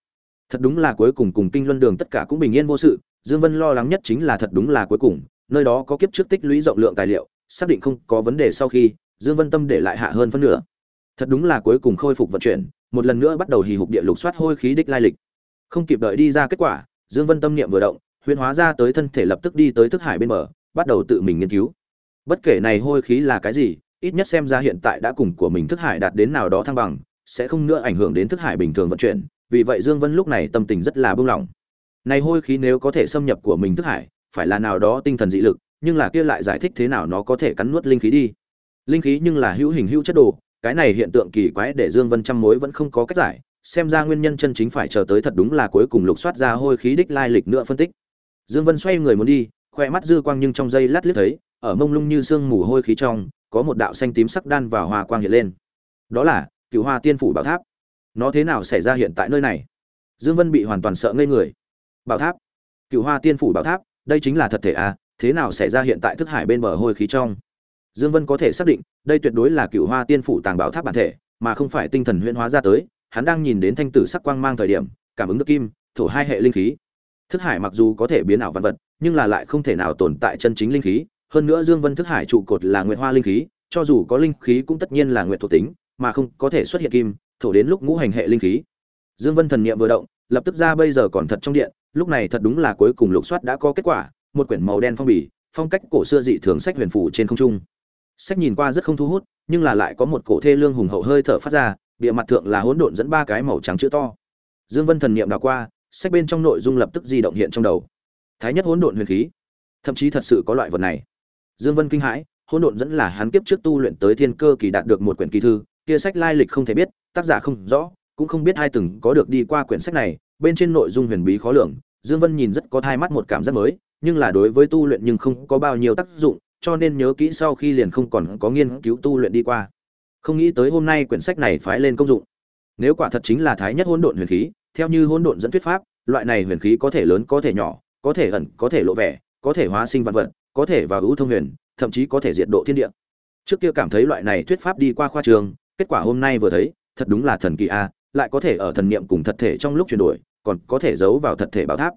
A: Thật đúng là cuối cùng cùng kinh luân đường tất cả cũng bình yên vô sự, dương vân lo lắng nhất chính là thật đúng là cuối cùng, nơi đó có kiếp trước tích lũy rộng lượng tài liệu, xác định không có vấn đề sau khi, dương vân tâm để lại hạ hơn phân nửa. Thật đúng là cuối cùng khôi phục vận chuyển, một lần nữa bắt đầu hì hục địa lục soát hôi khí đích lai lịch không kịp đợi đi ra kết quả, dương vân tâm niệm vừa động, huyễn hóa ra tới thân thể lập tức đi tới thức hải bên bờ, bắt đầu tự mình nghiên cứu. Bất kể này hôi khí là cái gì, ít nhất xem ra hiện tại đã cùng của mình thức hải đạt đến nào đó thăng bằng, sẽ không nữa ảnh hưởng đến thức hải bình thường vận chuyển, vì vậy dương vân lúc này tâm tình rất là buông lỏng. Này hôi khí nếu có thể xâm nhập của mình thức hải, phải là nào đó tinh thần dị lực, nhưng là kia lại giải thích thế nào nó có thể cắn nuốt linh khí đi. Linh khí nhưng là hữu hình hữu chất đồ, cái này hiện tượng kỳ quái để dương vân trăm mối vẫn không có cách giải xem ra nguyên nhân chân chính phải chờ tới thật đúng là cuối cùng lục soát ra hôi khí đích lai lịch nữa phân tích. Dương vân xoay người muốn đi, khoe mắt dư quang nhưng trong giây lát liếc thấy, ở mông lung như sương mù hôi khí trong, có một đạo xanh tím sắc đan vào hoa quang hiện lên. Đó là cựu hoa tiên phủ bảo tháp. Nó thế nào xảy ra hiện tại nơi này? Dương vân bị hoàn toàn sợ ngây người. Bảo tháp. Cựu hoa tiên phủ bảo tháp, đây chính là thật thể à thế nào xảy ra hiện tại thức hải bên bờ hôi khí trong? Dương vân có thể xác định, đây tuyệt đối là cựu hoa tiên phủ tàng bảo tháp bản thể, mà không phải tinh thần huyễn hóa ra tới hắn đang nhìn đến thanh tử sắc quang mang thời điểm, cảm ứng được kim, thổ hai hệ linh khí. Thức hải mặc dù có thể biến ảo văn vật, nhưng là lại không thể nào tồn tại chân chính linh khí. Hơn nữa dương vân thức hải trụ cột là nguyệt hoa linh khí, cho dù có linh khí cũng tất nhiên là nguyệt thuộc tính, mà không có thể xuất hiện kim, thổ đến lúc ngũ hành hệ linh khí. Dương vân thần niệm vừa động, lập tức ra bây giờ còn thật trong điện, lúc này thật đúng là cuối cùng lục soát đã có kết quả, một quyển màu đen phong bì, phong cách cổ xưa dị thường sách huyền phủ trên không trung. Sách nhìn qua rất không thu hút, nhưng là lại có một cổ thê lương hùng hậu hơi thở phát ra bìa mặt thượng là hỗn độn dẫn ba cái màu trắng chữ to. Dương vân thần niệm đảo qua, sách bên trong nội dung lập tức di động hiện trong đầu. Thái nhất hỗn độn huyền khí. Thậm chí thật sự có loại vật này. Dương vân kinh hãi, hỗn độn dẫn là hắn kiếp trước tu luyện tới thiên cơ kỳ đạt được một quyển kỳ thư, kia sách lai lịch không thể biết, tác giả không rõ, cũng không biết ai từng có được đi qua quyển sách này, bên trên nội dung huyền bí khó lường, dương vân nhìn rất có thai mắt một cảm giác mới, nhưng là đối với tu luyện nhưng không có bao nhiêu tác dụng, cho nên nhớ kỹ sau khi liền không còn có nghiên cứu tu luyện đi qua không nghĩ tới hôm nay quyển sách này phái lên công dụng. Nếu quả thật chính là thái nhất hỗn độn huyền khí, theo như hỗn độn dẫn thuyết pháp, loại này huyền khí có thể lớn, có thể nhỏ, có thể ẩn, có thể lộ vẻ, có thể hóa sinh vạn vật, có thể vào hữu thông huyền, thậm chí có thể diệt độ thiên địa. Trước kia cảm thấy loại này thuyết pháp đi qua khoa trường, kết quả hôm nay vừa thấy, thật đúng là thần kỳ a, lại có thể ở thần niệm cùng thật thể trong lúc chuyển đổi, còn có thể giấu vào thật thể bảo tháp.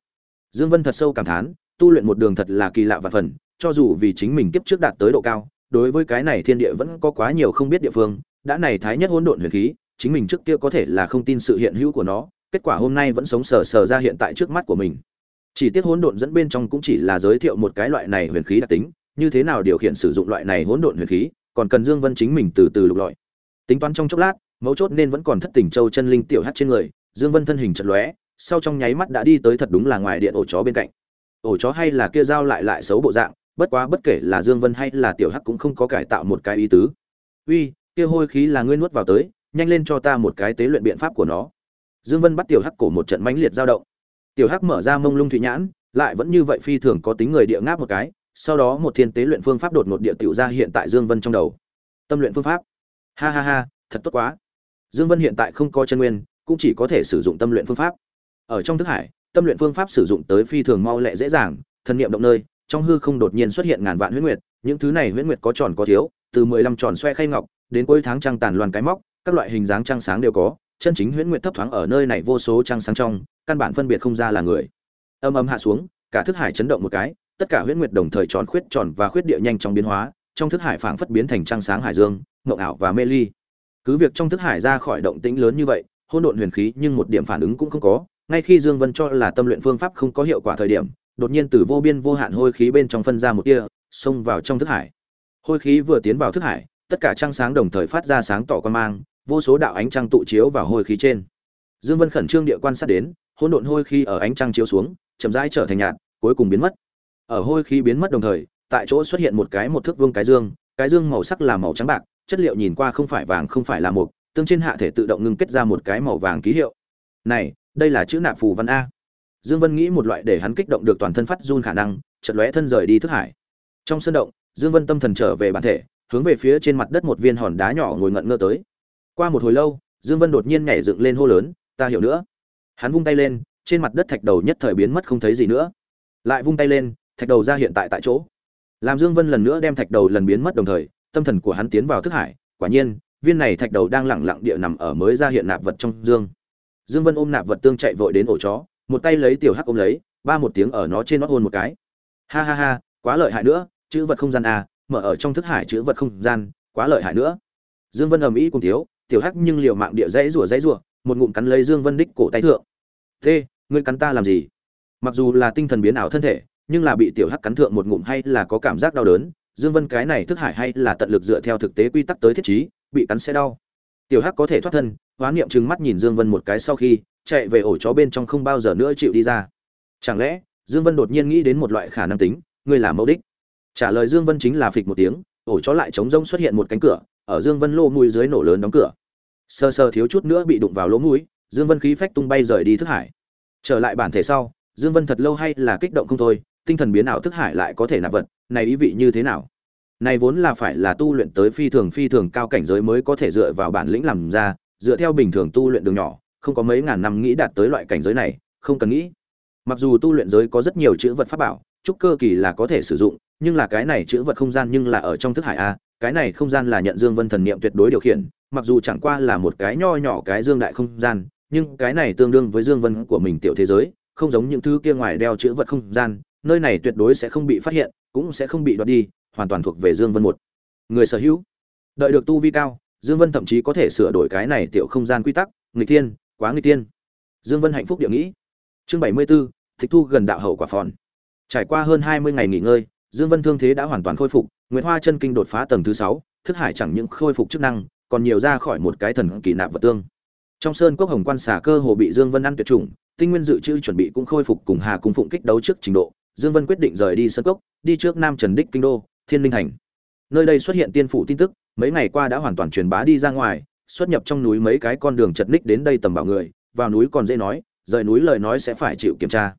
A: Dương vân thật sâu cảm thán, tu luyện một đường thật là kỳ lạ và phần, cho dù vì chính mình kiếp trước đạt tới độ cao đối với cái này thiên địa vẫn có quá nhiều không biết địa phương, đã này thái nhất hỗn độn huyền khí, chính mình trước kia có thể là không tin sự hiện hữu của nó, kết quả hôm nay vẫn sống sờ sờ ra hiện tại trước mắt của mình. Chỉ tiết hỗn độn dẫn bên trong cũng chỉ là giới thiệu một cái loại này huyền khí đặc tính, như thế nào điều khiển sử dụng loại này hỗn độn huyền khí, còn cần dương vân chính mình từ từ lục lọi. Tính toán trong chốc lát, mấu chốt nên vẫn còn thất tình châu chân linh tiểu hắt trên người, dương vân thân hình chật lóe, sau trong nháy mắt đã đi tới thật đúng là ngoài điện ổ chó bên cạnh. Ổ chó hay là kia dao lại lại xấu bộ dạng bất quá bất kể là dương vân hay là tiểu hắc cũng không có cải tạo một cái ý tứ. Uy, kia hôi khí là ngươi nuốt vào tới, nhanh lên cho ta một cái tế luyện biện pháp của nó. Dương vân bắt tiểu hắc cổ một trận mãnh liệt dao động. Tiểu hắc mở ra mông lung thủy nhãn, lại vẫn như vậy phi thường có tính người địa ngáp một cái, sau đó một thiên tế luyện phương pháp đột ngột địa tiểu ra hiện tại dương vân trong đầu. Tâm luyện phương pháp. Ha ha ha, thật tốt quá. Dương vân hiện tại không có chân nguyên, cũng chỉ có thể sử dụng tâm luyện phương pháp. Ở trong thức hải, tâm luyện phương pháp sử dụng tới phi thường mau lẹ dễ dàng, thần niệm động nơi trong hư không đột nhiên xuất hiện ngàn vạn huyễn nguyệt, những thứ này huyễn nguyệt có tròn có thiếu, từ mười lăm tròn xoe khay ngọc, đến cuối tháng trăng tàn loàn cái móc, các loại hình dáng trăng sáng đều có, chân chính huyễn nguyệt thấp thoáng ở nơi này vô số trăng sáng trong, căn bản phân biệt không ra là người. Âm âm hạ xuống, cả thức hải chấn động một cái, tất cả huyễn nguyệt đồng thời tròn khuyết tròn và khuyết địa nhanh chóng biến hóa, trong thức hải phảng phất biến thành trăng sáng hải dương ngộng ảo và mê ly. Cứ việc trong thức hải ra khỏi động tĩnh lớn như vậy, hỗn độn huyền khí nhưng một điểm phản ứng cũng không có, ngay khi dương vân cho là tâm luyện phương pháp không có hiệu quả thời điểm đột nhiên từ vô biên vô hạn hôi khí bên trong phân ra một tia, xông vào trong thức hải. Hôi khí vừa tiến vào thức hải, tất cả trăng sáng đồng thời phát ra sáng tỏ quan mang, vô số đạo ánh trăng tụ chiếu vào hôi khí trên. Dương vân khẩn trương địa quan sát đến, hỗn độn hôi khí ở ánh trăng chiếu xuống, chậm rãi trở thành nhạt, cuối cùng biến mất. Ở hôi khí biến mất đồng thời, tại chỗ xuất hiện một cái một thước vuông cái dương cái dương màu sắc là màu trắng bạc, chất liệu nhìn qua không phải vàng, không phải là mộc, tương trên hạ thể tự động ngưng kết ra một cái màu vàng ký hiệu. Này, đây là chữ nạp phù văn a dương vân nghĩ một loại để hắn kích động được toàn thân phát run khả năng, chợt lóe thân rời đi thức hải. Trong sân động, dương vân tâm thần trở về bản thể, hướng về phía trên mặt đất một viên hòn đá nhỏ ngồi ngẩn ngơ tới. Qua một hồi lâu, dương vân đột nhiên nhảy dựng lên hô lớn, ta hiểu nữa. Hắn vung tay lên, trên mặt đất thạch đầu nhất thời biến mất không thấy gì nữa. Lại vung tay lên, thạch đầu ra hiện tại tại chỗ. Làm dương vân lần nữa đem thạch đầu lần biến mất đồng thời, tâm thần của hắn tiến vào thức hải. Quả nhiên, viên này thạch đầu đang lẳng lặng địa nằm ở mới ra hiện nạp vật trong dương. Dương vân ôm nạp vật tương chạy vội đến ổ chó một tay lấy tiểu hắc ôm lấy, ba một tiếng ở nó trên nó hôn một cái. Ha ha ha, quá lợi hại nữa, chữ vật không gian à mở ở trong thức hải chữ vật không gian, quá lợi hại nữa. Dương vân ầm ĩ cùng thiếu tiểu hắc nhưng liều mạng địa dãy rủa dãy rủa, một ngụm cắn lấy dương vân đích cổ tay thượng. Thế, ngươi cắn ta làm gì? Mặc dù là tinh thần biến ảo thân thể, nhưng là bị tiểu hắc cắn thượng một ngụm hay là có cảm giác đau đớn, dương vân cái này thức hải hay là tận lực dựa theo thực tế quy tắc tới thiết trí, bị cắn sẽ đau tiểu hắc có thể thoát thân, hoán niệm trừng mắt nhìn dương vân một cái sau khi, chạy về ổ chó bên trong không bao giờ nữa chịu đi ra. Chẳng lẽ, dương vân đột nhiên nghĩ đến một loại khả năng tính ngươi là mẫu đích? Trả lời dương vân chính là phịch một tiếng, ổ chó lại trống rông xuất hiện một cánh cửa, ở dương vân lô mũi dưới nổ lớn đóng cửa. Sơ sơ thiếu chút nữa bị đụng vào lỗ mũi, dương vân khí phách tung bay rời đi thức hải. Trở lại bản thể sau, dương vân thật lâu hay là kích động không thôi, tinh thần biến ảo thức hải lại có thể nạp vật, này ý vị như thế nào? Này vốn là phải là tu luyện tới phi thường phi thường cao cảnh giới mới có thể dựa vào bản lĩnh làm ra, dựa theo bình thường tu luyện đường nhỏ, không có mấy ngàn năm nghĩ đạt tới loại cảnh giới này, không cần nghĩ. Mặc dù tu luyện giới có rất nhiều chữ vật pháp bảo, trúc cơ kỳ là có thể sử dụng, nhưng là cái này chữ vật không gian nhưng là ở trong thức hải a, cái này không gian là nhận dương vân thần niệm tuyệt đối điều khiển, mặc dù chẳng qua là một cái nho nhỏ cái dương đại không gian, nhưng cái này tương đương với dương vân của mình tiểu thế giới, không giống những thứ kia ngoài đeo chữ vật không gian, nơi này tuyệt đối sẽ không bị phát hiện, cũng sẽ không bị đoạt đi hoàn toàn thuộc về dương vân một. Người sở hữu đợi được tu vi cao dương vân thậm chí có thể sửa đổi cái này tiểu không gian quy tắc người tiên quá người tiên dương vân hạnh phúc địa nghĩ. Chương 74, tịch thu gần đạo hậu quả phòn. Trải qua hơn 20 ngày nghỉ ngơi dương vân thương thế đã hoàn toàn khôi phục nguyệt hoa chân kinh đột phá tầng thứ 6, thức hải chẳng những khôi phục chức năng còn nhiều ra khỏi một cái thần kỳ nạp vật tương. Trong sơn quốc hồng quan xà cơ hồ bị dương vân ăn tuyệt chủng tinh nguyên dự trữ chuẩn bị cũng khôi phục cùng hà cung phụng kích đấu trước trình độ. Dương vân quyết định rời đi sơn cốc đi trước nam trần đích kinh đô thiên linh thành. Nơi đây xuất hiện tiên phủ tin tức mấy ngày qua đã hoàn toàn truyền bá đi ra ngoài xuất nhập trong núi mấy cái con đường chật ních đến đây tầm bảo người vào núi còn dễ nói rời núi lời nói sẽ phải chịu kiểm tra.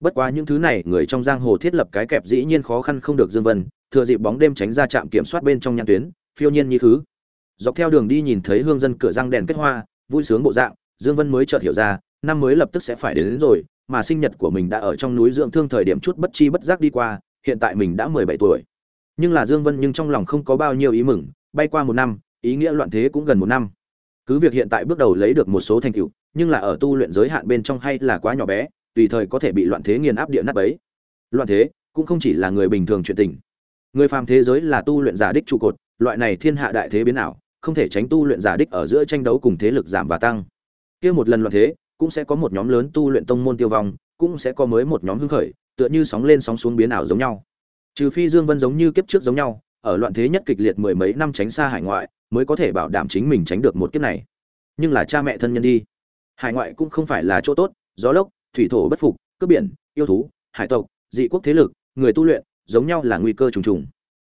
A: Bất quá những thứ này người trong giang hồ thiết lập cái kẹp dĩ nhiên khó khăn không được dương vân thừa dịp bóng đêm tránh ra trạm kiểm soát bên trong nhãn tuyến phiêu nhiên như thứ. Dọc theo đường đi nhìn thấy hương dân cửa răng đèn kết hoa vui sướng bộ dạng dương vân mới chợt hiểu ra năm mới lập tức sẽ phải đến, đến rồi mà sinh nhật của mình đã ở trong núi dưỡng thương thời điểm chút bất chi bất giác đi qua hiện tại mình đã 17 tuổi nhưng là dương vân nhưng trong lòng không có bao nhiêu ý mừng, bay qua một năm, ý nghĩa loạn thế cũng gần một năm. Cứ việc hiện tại bước đầu lấy được một số thành tựu, nhưng là ở tu luyện giới hạn bên trong hay là quá nhỏ bé, tùy thời có thể bị loạn thế nghiền áp địa nát bấy. Loạn thế cũng không chỉ là người bình thường chuyện tình. Người phàm thế giới là tu luyện giả đích trụ cột, loại này thiên hạ đại thế biến ảo, không thể tránh tu luyện giả đích ở giữa tranh đấu cùng thế lực giảm và tăng. Kia một lần loạn thế, cũng sẽ có một nhóm lớn tu luyện tông môn tiêu vong, cũng sẽ có mới một nhóm hưng khởi, tựa như sóng lên sóng xuống biến ảo giống nhau trừ phi dương vân giống như kiếp trước giống nhau, ở loạn thế nhất kịch liệt mười mấy năm tránh xa hải ngoại, mới có thể bảo đảm chính mình tránh được một kiếp này. Nhưng là cha mẹ thân nhân đi. Hải ngoại cũng không phải là chỗ tốt, gió lốc, thủy thổ bất phục, cướp biển, yêu thú, hải tộc, dị quốc thế lực, người tu luyện, giống nhau là nguy cơ trùng trùng.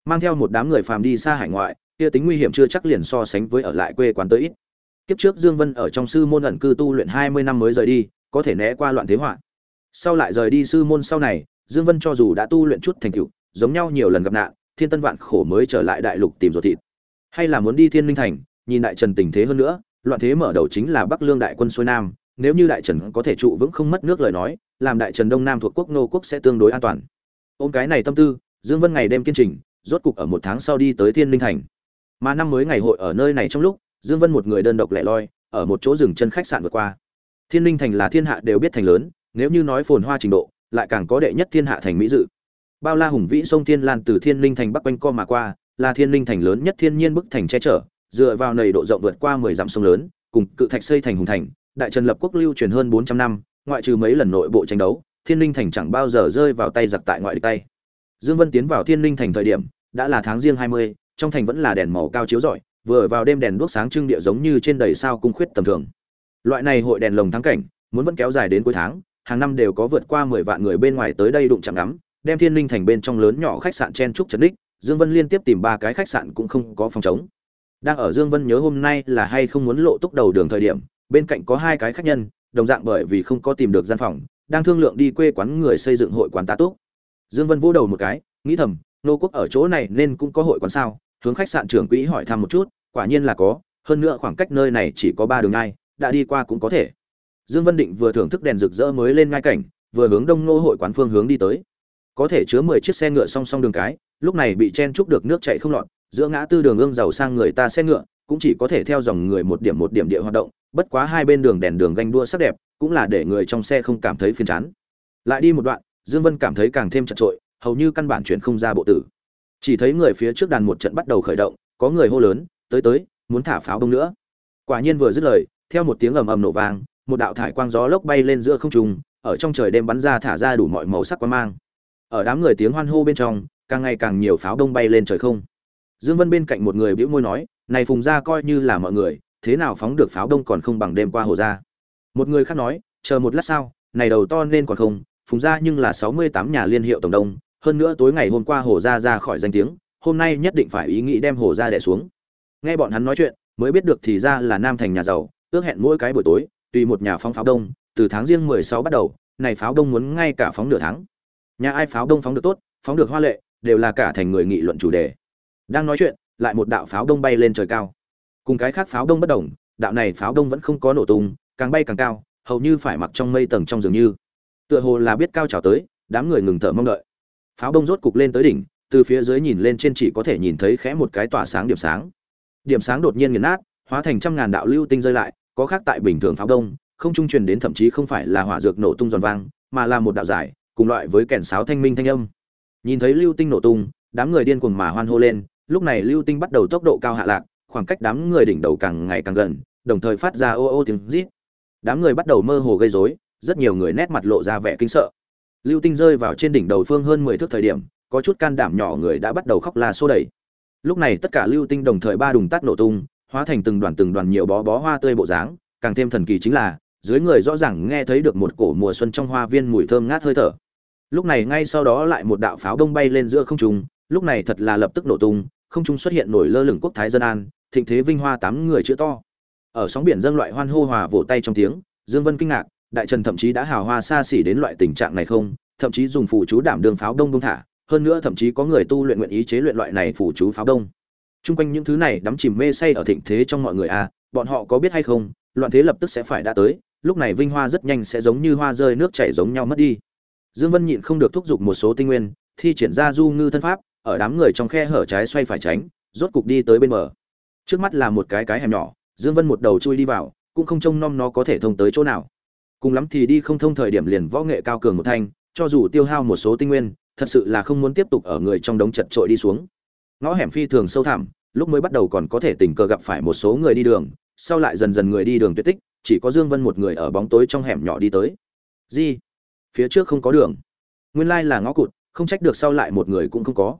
A: Mang theo một đám người phàm đi xa hải ngoại, kia tính nguy hiểm chưa chắc liền so sánh với ở lại quê quán tới ít. Kiếp trước dương vân ở trong sư môn ẩn cư tu luyện 20 năm mới rời đi, có thể né qua loạn thế họa. Sau lại rời đi sư môn sau này, dương vân cho dù đã tu luyện chút thành tựu giống nhau nhiều lần gặp nạn, thiên tân vạn khổ mới trở lại đại lục tìm ruột thịt. Hay là muốn đi thiên linh thành, nhìn đại trần tình thế hơn nữa, loạn thế mở đầu chính là bắc lương đại quân xuôi nam, nếu như đại trần có thể trụ vững không mất nước lời nói, làm đại trần đông nam thuộc quốc nô quốc sẽ tương đối an toàn. Ôm cái này tâm tư, dương vân ngày đêm kiên trì rốt cục ở một tháng sau đi tới thiên linh thành. Mà năm mới ngày hội ở nơi này trong lúc, dương vân một người đơn độc lẻ loi, ở một chỗ rừng chân khách sạn vượt qua. Thiên linh thành là thiên hạ đều biết thành lớn, nếu như nói phồn hoa trình độ, lại càng có đệ nhất thiên hạ thành mỹ dự bao la hùng vĩ sông thiên lan từ thiên linh thành bắc quanh co mà qua là thiên linh thành lớn nhất thiên nhiên bức thành che chở dựa vào nầy độ rộng vượt qua mười dặm sông lớn cùng cự thạch xây thành hùng thành đại trần lập quốc lưu truyền hơn bốn trăm năm ngoại trừ mấy lần nội bộ tranh đấu thiên linh thành chẳng bao giờ rơi vào tay giặc tại ngoại địch tay. Dương vân tiến vào thiên linh thành thời điểm đã là tháng riêng hai mươi, trong thành vẫn là đèn màu cao chiếu rọi vừa vào đêm đèn đuốc sáng trưng địa giống như trên đầy sao cung khuyết tầm thường. Loại này hội đèn lồng thắng cảnh muốn vẫn kéo dài đến cuối tháng hàng năm đều có vượt qua mười vạn người bên ngoài tới đây đụng chạm ngắm đem thiên linh thành bên trong lớn nhỏ khách sạn chen trúc trấn đích, dương vân liên tiếp tìm ba cái khách sạn cũng không có phòng chống đang ở dương vân nhớ hôm nay là hay không muốn lộ túc đầu đường thời điểm, bên cạnh có hai cái khách nhân, đồng dạng bởi vì không có tìm được gian phòng, đang thương lượng đi quê quán người xây dựng hội quán tá túc. Dương vân vỗ đầu một cái, nghĩ thầm, nô quốc ở chỗ này nên cũng có hội quán sao, hướng khách sạn trưởng quỹ hỏi thăm một chút, quả nhiên là có, hơn nữa khoảng cách nơi này chỉ có ba đường ngay, đã đi qua cũng có thể. Dương vân định vừa thưởng thức đèn rực rỡ mới lên ngay cảnh, vừa hướng đông nô hội quán phương hướng đi tới có thể chứa mười chiếc xe ngựa song song đường cái, lúc này bị chen chúc được nước chảy không lọt, giữa ngã tư đường ương giàu sang người ta xe ngựa, cũng chỉ có thể theo dòng người một điểm một điểm địa hoạt động, bất quá hai bên đường đèn đường ganh đua sắc đẹp, cũng là để người trong xe không cảm thấy phiền chán. Lại đi một đoạn, dương vân cảm thấy càng thêm chật trội hầu như căn bản chuyển không ra bộ tử. Chỉ thấy người phía trước đàn một trận bắt đầu khởi động, có người hô lớn, tới tới, muốn thả pháo đông nữa. Quả nhiên vừa dứt lời, theo một tiếng ầm ầm nổ vang, một đạo thải quang gió lốc bay lên giữa không trung, ở trong trời đêm bắn ra thả ra đủ mọi màu sắc quang mang ở đám người tiếng hoan hô bên trong, càng ngày càng nhiều pháo đông bay lên trời không. Dương vân bên cạnh một người bĩu môi nói, này phùng gia coi như là mọi người, thế nào phóng được pháo đông còn không bằng đêm qua hồ gia? Một người khác nói, chờ một lát sau, này đầu to nên còn không, phùng gia nhưng là 68 nhà liên hiệu tổng đông, hơn nữa tối ngày hôm qua hồ gia ra khỏi danh tiếng, hôm nay nhất định phải ý nghĩ đem hồ gia đè xuống. Nghe bọn hắn nói chuyện, mới biết được thì ra là nam thành nhà giàu, ước hẹn mỗi cái buổi tối, tùy một nhà phóng pháo đông, từ tháng riêng 16 bắt đầu, này pháo đông muốn ngay cả phóng nửa tháng nhà ai pháo đông phóng được tốt, phóng được hoa lệ, đều là cả thành người nghị luận chủ đề. Đang nói chuyện, lại một đạo pháo đông bay lên trời cao. Cùng cái khác pháo đông bất đồng, đạo này pháo đông vẫn không có nổ tung, càng bay càng cao, hầu như phải mặc trong mây tầng trong dường như. Tựa hồ là biết cao trào tới, đám người ngừng thở mong đợi. Pháo đông rốt cục lên tới đỉnh, từ phía dưới nhìn lên trên chỉ có thể nhìn thấy khẽ một cái tỏa sáng điểm sáng. Điểm sáng đột nhiên nghiền nát, hóa thành trăm ngàn đạo lưu tinh rơi lại, có khác tại bình thường pháo đông, không trung truyền đến thậm chí không phải là hỏa dược nổ tung giòn vang, mà là một đạo giải cùng loại với kèn sáo thanh minh thanh âm. Nhìn thấy lưu tinh nổ tung, đám người điên cuồng mà hoan hô lên, lúc này lưu tinh bắt đầu tốc độ cao hạ lạc, khoảng cách đám người đỉnh đầu càng ngày càng gần, đồng thời phát ra ô ô tiếng rít. Đám người bắt đầu mơ hồ gây rối, rất nhiều người nét mặt lộ ra vẻ kinh sợ. Lưu tinh rơi vào trên đỉnh đầu phương hơn mười thước thời điểm, có chút can đảm nhỏ người đã bắt đầu khóc la xô đẩy. Lúc này tất cả lưu tinh đồng thời ba đùng tát nổ tung, hóa thành từng đoàn từng đoàn nhiều bó bó hoa tươi bộ dáng, càng thêm thần kỳ chính là dưới người rõ ràng nghe thấy được một cổ mùa xuân trong hoa viên mùi thơm ngát hơi thở. Lúc này ngay sau đó lại một đạo pháo đông bay lên giữa không trung lúc này thật là lập tức nổ tung không trung xuất hiện nổi lơ lửng quốc thái dân an thịnh thế vinh hoa tám người chữ to. Ở sóng biển dâng loại hoan hô hòa vỗ tay trong tiếng dương vân kinh ngạc đại trần thậm chí đã hào hoa xa xỉ đến loại tình trạng này không? Thậm chí dùng phù chú đảm đường pháo đông đông thả hơn nữa thậm chí có người tu luyện nguyện ý chế luyện loại này phù chú pháo đông. Trung quanh những thứ này đắm chìm mê say ở thịnh thế trong mọi người a, à, bọn họ có biết hay không, loạn thế lập tức sẽ phải đã tới, lúc này vinh hoa rất nhanh sẽ giống như hoa rơi nước chảy giống nhau mất đi. Dương Vân nhịn không được thúc giục một số tinh nguyên, thi triển ra du ngư thân pháp, ở đám người trong khe hở trái xoay phải tránh, rốt cục đi tới bên bờ. Trước mắt là một cái cái hẻm nhỏ, Dương Vân một đầu chui đi vào, cũng không trông nom nó có thể thông tới chỗ nào. Cùng lắm thì đi không thông thời điểm liền võ nghệ cao cường một thanh, cho dù tiêu hao một số tinh nguyên, thật sự là không muốn tiếp tục ở người trong đống chật trội đi xuống ngõ hẻm phi thường sâu thẳm lúc mới bắt đầu còn có thể tình cờ gặp phải một số người đi đường sau lại dần dần người đi đường tuyệt tích chỉ có dương vân một người ở bóng tối trong hẻm nhỏ đi tới. Gì phía trước không có đường. Nguyên lai là ngõ cụt, không trách được sau lại một người cũng không có.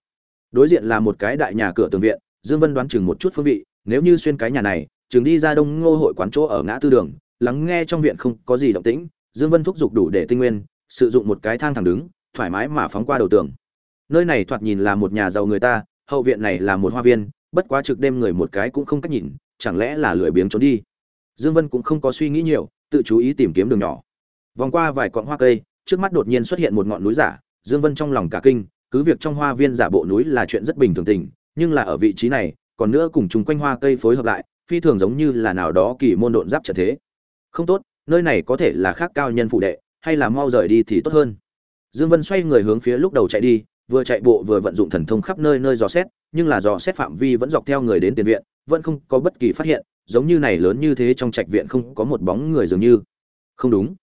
A: Đối diện là một cái đại nhà cửa tường viện, dương vân đoán chừng một chút phương vị, nếu như xuyên cái nhà này, chừng đi ra đông ngô hội quán chỗ ở ngã tư đường, lắng nghe trong viện không có gì động tĩnh, dương vân thúc giục đủ để tinh nguyên, sử dụng một cái thang thẳng đứng, thoải mái mà phóng qua đầu tường. Nơi này thoạt nhìn là một nhà giàu người ta, hậu viện này là một hoa viên, bất quá trực đêm người một cái cũng không cách nhìn, chẳng lẽ là lười biếng trốn đi? Dương vân cũng không có suy nghĩ nhiều, tự chú ý tìm kiếm đường nhỏ. Vòng qua vài cọn hoa cây, trước mắt đột nhiên xuất hiện một ngọn núi giả, dương vân trong lòng cả kinh, cứ việc trong hoa viên giả bộ núi là chuyện rất bình thường tình, nhưng là ở vị trí này, còn nữa cùng chung quanh hoa cây phối hợp lại, phi thường giống như là nào đó kỳ môn độn giáp trận thế. Không tốt, nơi này có thể là khác cao nhân phụ đệ, hay là mau rời đi thì tốt hơn. Dương vân xoay người hướng phía lúc đầu chạy đi, vừa chạy bộ vừa vận dụng thần thông khắp nơi nơi dò xét, nhưng là dò xét phạm vi vẫn dọc theo người đến tiền viện, vẫn không có bất kỳ phát hiện giống như này lớn như thế trong trạch viện không có một bóng người dường như. Không đúng.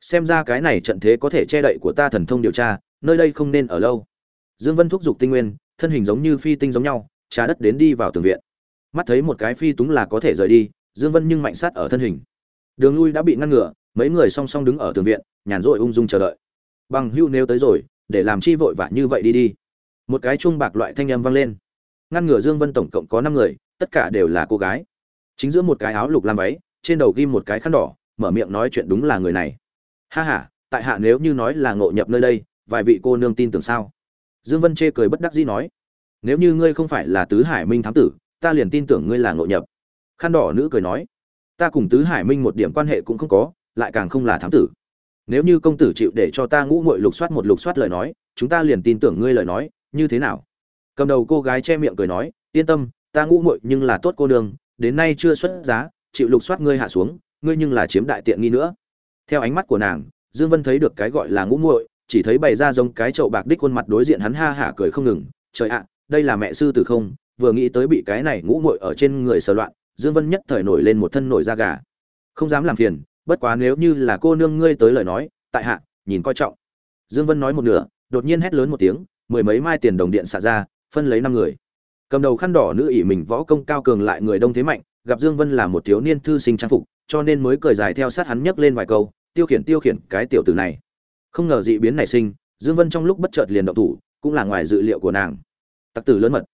A: Xem ra cái này trận thế có thể che đậy của ta thần thông điều tra, nơi đây không nên ở lâu. Dương vân thúc giục tinh nguyên, thân hình giống như phi tinh giống nhau, trà đất đến đi vào tường viện. Mắt thấy một cái phi túng là có thể rời đi, dương vân nhưng mạnh sát ở thân hình. Đường lui đã bị ngăn ngừa, mấy người song song đứng ở tường viện, nhàn rỗi ung dung chờ đợi. Bằng hưu nếu tới rồi, để làm chi vội vã như vậy đi đi. Một cái chuông bạc loại thanh âm vang lên. Ngăn ngừa dương vân tổng cộng có năm người, tất cả đều là cô gái chính giữa một cái áo lục lam váy, trên đầu ghim một cái khăn đỏ, mở miệng nói chuyện đúng là người này. Ha ha, tại hạ nếu như nói là ngộ nhập nơi đây, vài vị cô nương tin tưởng sao? Dương vân chê cười bất đắc dĩ nói. Nếu như ngươi không phải là tứ hải minh thám tử, ta liền tin tưởng ngươi là ngộ nhập. Khăn đỏ nữ cười nói. Ta cùng tứ hải minh một điểm quan hệ cũng không có, lại càng không là thám tử. Nếu như công tử chịu để cho ta ngũ muội lục soát một lục soát lời nói, chúng ta liền tin tưởng ngươi lời nói, như thế nào? Cầm đầu cô gái che miệng cười nói. Yên tâm, ta ngũ muội nhưng là tốt cô đường đến nay chưa xuất giá, chịu lục soát ngươi hạ xuống, ngươi nhưng là chiếm đại tiện nghi nữa. Theo ánh mắt của nàng, dương vân thấy được cái gọi là ngũ muội, chỉ thấy bày ra giống cái chậu bạc đích khuôn mặt đối diện hắn ha hả cười không ngừng, trời ạ, đây là mẹ sư tử không? Vừa nghĩ tới bị cái này ngũ muội ở trên người sờ loạn, dương vân nhất thời nổi lên một thân nổi da gà. Không dám làm phiền, bất quá nếu như là cô nương ngươi tới lời nói, tại hạ, nhìn coi trọng. Dương vân nói một nửa, đột nhiên hét lớn một tiếng, mười mấy mai tiền đồng điện xả ra, phân lấy năm người cầm đầu khăn đỏ nữ ỷ mình võ công cao cường lại người đông thế mạnh, gặp dương vân là một thiếu niên thư sinh trang phục, cho nên mới cười dài theo sát hắn nhấc lên vài câu, tiêu khiển tiêu khiển cái tiểu tử này. Không ngờ dị biến nảy sinh, dương vân trong lúc bất chợt liền động thủ, cũng là ngoài dự liệu của nàng. Tặc tử lớn mật.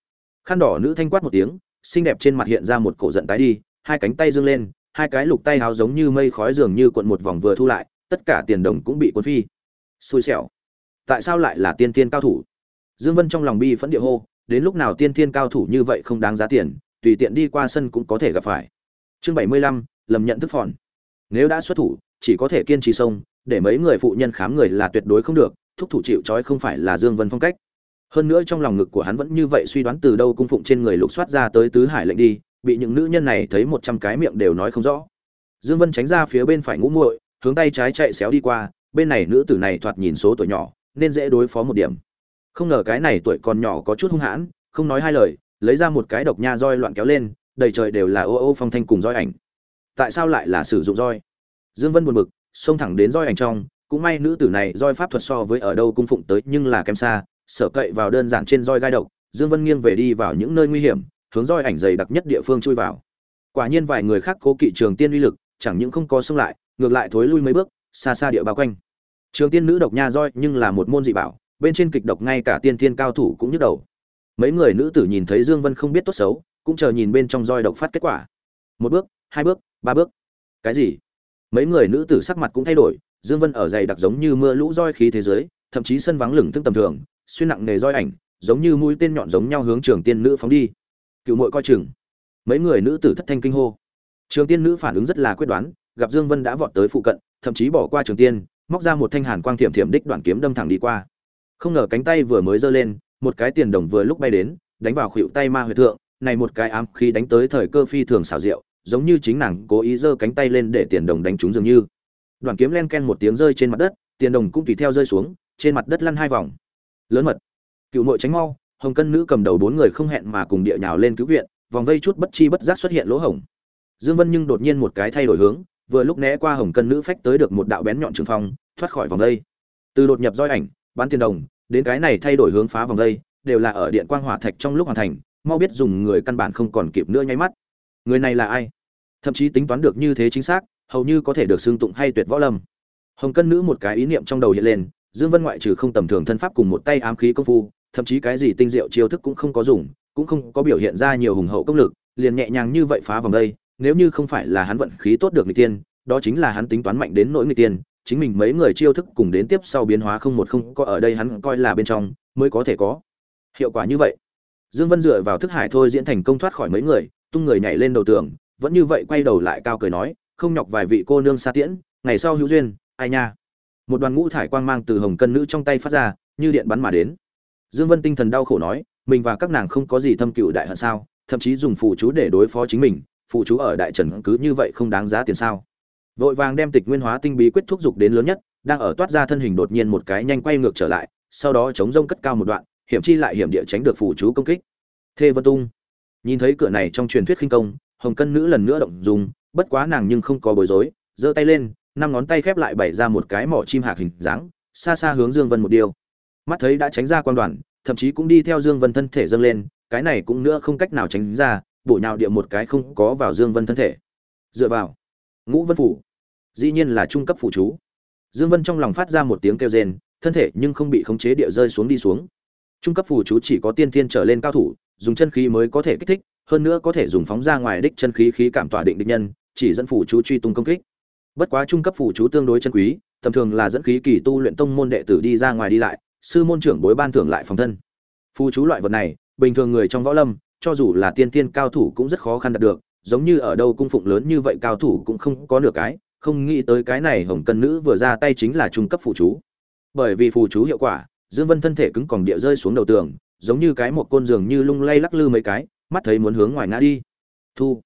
A: Khăn đỏ nữ thanh quát một tiếng, xinh đẹp trên mặt hiện ra một cổ giận tái đi, hai cánh tay dương lên, hai cái lục tay háo giống như mây khói dường như cuộn một vòng vừa thu lại, tất cả tiền đồng cũng bị cuốn phi. Xui xẻo. Tại sao lại là tiên tiên cao thủ? Dương vân trong lòng bi phẫn địa hô đến lúc nào tiên tiên cao thủ như vậy không đáng giá tiền, tùy tiện đi qua sân cũng có thể gặp phải. Chương bảy mươi lăm, lầm nhận thức phòn. Nếu đã xuất thủ, chỉ có thể kiên trì sông, để mấy người phụ nhân khám người là tuyệt đối không được, thúc thủ chịu trói không phải là dương vân phong cách. Hơn nữa trong lòng ngực của hắn vẫn như vậy suy đoán từ đâu cung phụng trên người lục soát ra tới tứ hải lệnh đi, bị những nữ nhân này thấy một trăm cái miệng đều nói không rõ. Dương vân tránh ra phía bên phải ngũ muội, hướng tay trái chạy xéo đi qua, bên này nữ tử này thoạt nhìn số tuổi nhỏ, nên dễ đối phó một điểm không ngờ cái này tuổi còn nhỏ có chút hung hãn, không nói hai lời, lấy ra một cái độc nha roi loạn kéo lên, đầy trời đều là ô ô phong thanh cùng roi ảnh. Tại sao lại là sử dụng roi? Dương vân buồn bực, xông thẳng đến roi ảnh trong, cũng may nữ tử này roi pháp thuật so với ở đâu cung phụng tới nhưng là kém xa, sở cậy vào đơn giản trên roi gai độc, dương vân nghiêng về đi vào những nơi nguy hiểm, hướng roi ảnh dày đặc nhất địa phương chui vào. Quả nhiên vài người khác cố kỵ trường tiên uy lực, chẳng những không có xông lại, ngược lại thối lui mấy bước, xa xa địa bao quanh. Trường tiên nữ độc nha roi nhưng là một môn dị bảo bên trên kịch độc ngay cả tiên thiên cao thủ cũng nhức đầu. Mấy người nữ tử nhìn thấy dương vân không biết tốt xấu, cũng chờ nhìn bên trong roi độc phát kết quả. Một bước, hai bước, ba bước. Cái gì? Mấy người nữ tử sắc mặt cũng thay đổi, dương vân ở dày đặc giống như mưa lũ roi khí thế giới, thậm chí sân vắng lửng tương tầm thường, xuyên nặng nề roi ảnh, giống như mũi tên nhọn giống nhau hướng trường tiên nữ phóng đi. Cựu muội coi chừng. Mấy người nữ tử thất thanh kinh hô. Trường tiên nữ phản ứng rất là quyết đoán, gặp dương vân đã vọt tới phụ cận, thậm chí bỏ qua trường tiên, móc ra một thanh hàn quang thiểm thiểm đích đoạn kiếm đâm thẳng đi qua không ngờ cánh tay vừa mới giơ lên, một cái tiền đồng vừa lúc bay đến, đánh vào khuỵu tay ma huyệt thượng, này một cái ám khí đánh tới thời cơ phi thường xảo diệu, giống như chính nàng cố ý giơ cánh tay lên để tiền đồng đánh trúng dường như. Đoàn kiếm len ken một tiếng rơi trên mặt đất, tiền đồng cũng tùy theo rơi xuống, trên mặt đất lăn hai vòng. Lớn mật. Cựu nội tránh mau, hồng cân nữ cầm đầu bốn người không hẹn mà cùng địa nhào lên cứu viện, vòng vây chút bất chi bất giác xuất hiện lỗ hổng. Dương vân nhưng đột nhiên một cái thay đổi hướng, vừa lúc né qua hồng cân nữ phách tới được một đạo bén nhọn trường phong, thoát khỏi vòng vây. Từ đột nhập roi ảnh bán tiền đồng, đến cái này thay đổi hướng phá vòng đây, đều là ở điện quang hỏa thạch trong lúc hoàn thành, mau biết dùng người căn bản không còn kịp nữa nháy mắt. Người này là ai? Thậm chí tính toán được như thế chính xác, hầu như có thể được xưng tụng hay tuyệt võ lâm. Hồng cân nữ một cái ý niệm trong đầu hiện lên, dương vân ngoại trừ không tầm thường thân pháp cùng một tay ám khí công phu, thậm chí cái gì tinh diệu chiêu thức cũng không có dùng, cũng không có biểu hiện ra nhiều hùng hậu công lực, liền nhẹ nhàng như vậy phá vòng đây, nếu như không phải là hắn vận khí tốt được người tiên, đó chính là hắn tính toán mạnh đến nỗi người tiên chính mình mấy người chiêu thức cùng đến tiếp sau biến hóa không một không có ở đây hắn coi là bên trong, mới có thể có. Hiệu quả như vậy. Dương vân dựa vào thức hải thôi diễn thành công thoát khỏi mấy người, tung người nhảy lên đầu tường, vẫn như vậy quay đầu lại cao cười nói, không nhọc vài vị cô nương xa tiễn, ngày sau hữu duyên, ai nha. Một đoàn ngũ thải quang mang từ hồng cân nữ trong tay phát ra, như điện bắn mà đến. Dương vân tinh thần đau khổ nói, mình và các nàng không có gì thâm cựu đại hận sao, thậm chí dùng phụ chú để đối phó chính mình phụ chú ở đại trần cứ như vậy không đáng giá tiền sao vội vàng đem tịch nguyên hóa tinh bí quyết thúc giục đến lớn nhất, đang ở toát ra thân hình đột nhiên một cái nhanh quay ngược trở lại, sau đó chống rông cất cao một đoạn, hiểm chi lại hiểm địa tránh được phủ chú công kích. Thê vân tung. Nhìn thấy cửa này trong truyền thuyết khinh công, hồng cân nữ lần nữa động dùng bất quá nàng nhưng không có bối rối, giơ tay lên, năm ngón tay khép lại bày ra một cái mỏ chim hạc hình dáng, xa xa hướng dương vân một điều mắt thấy đã tránh ra quan đoàn, thậm chí cũng đi theo dương vân thân thể dâng lên, cái này cũng nữa không cách nào tránh ra, bổ nhào địa một cái không có vào dương vân thân thể. Dựa vào. Ngũ vân phủ dĩ nhiên là trung cấp phụ chú. Dương vân trong lòng phát ra một tiếng kêu rên, thân thể nhưng không bị khống chế địa rơi xuống đi xuống. Trung cấp phù chú chỉ có tiên thiên trở lên cao thủ, dùng chân khí mới có thể kích thích, hơn nữa có thể dùng phóng ra ngoài đích chân khí khí cảm tỏa định địch nhân, chỉ dẫn phù chú truy tung công kích. Bất quá trung cấp phù chú tương đối chân quý, tầm thường là dẫn khí kỳ tu luyện tông môn đệ tử đi ra ngoài đi lại, sư môn trưởng bối ban thưởng lại phòng thân. Phù chú loại vật này, bình thường người trong võ lâm, cho dù là tiên tiên cao thủ cũng rất khó khăn đạt được, giống như ở đâu cung phụng lớn như vậy cao thủ cũng không có được cái không nghĩ tới cái này hồng cân nữ vừa ra tay chính là trung cấp phù chú. Bởi vì phù chú hiệu quả, dương vân thân thể cứng còn địa rơi xuống đầu tường, giống như cái một côn giường như lung lay lắc lư mấy cái, mắt thấy muốn hướng ngoài ngã đi. Thu.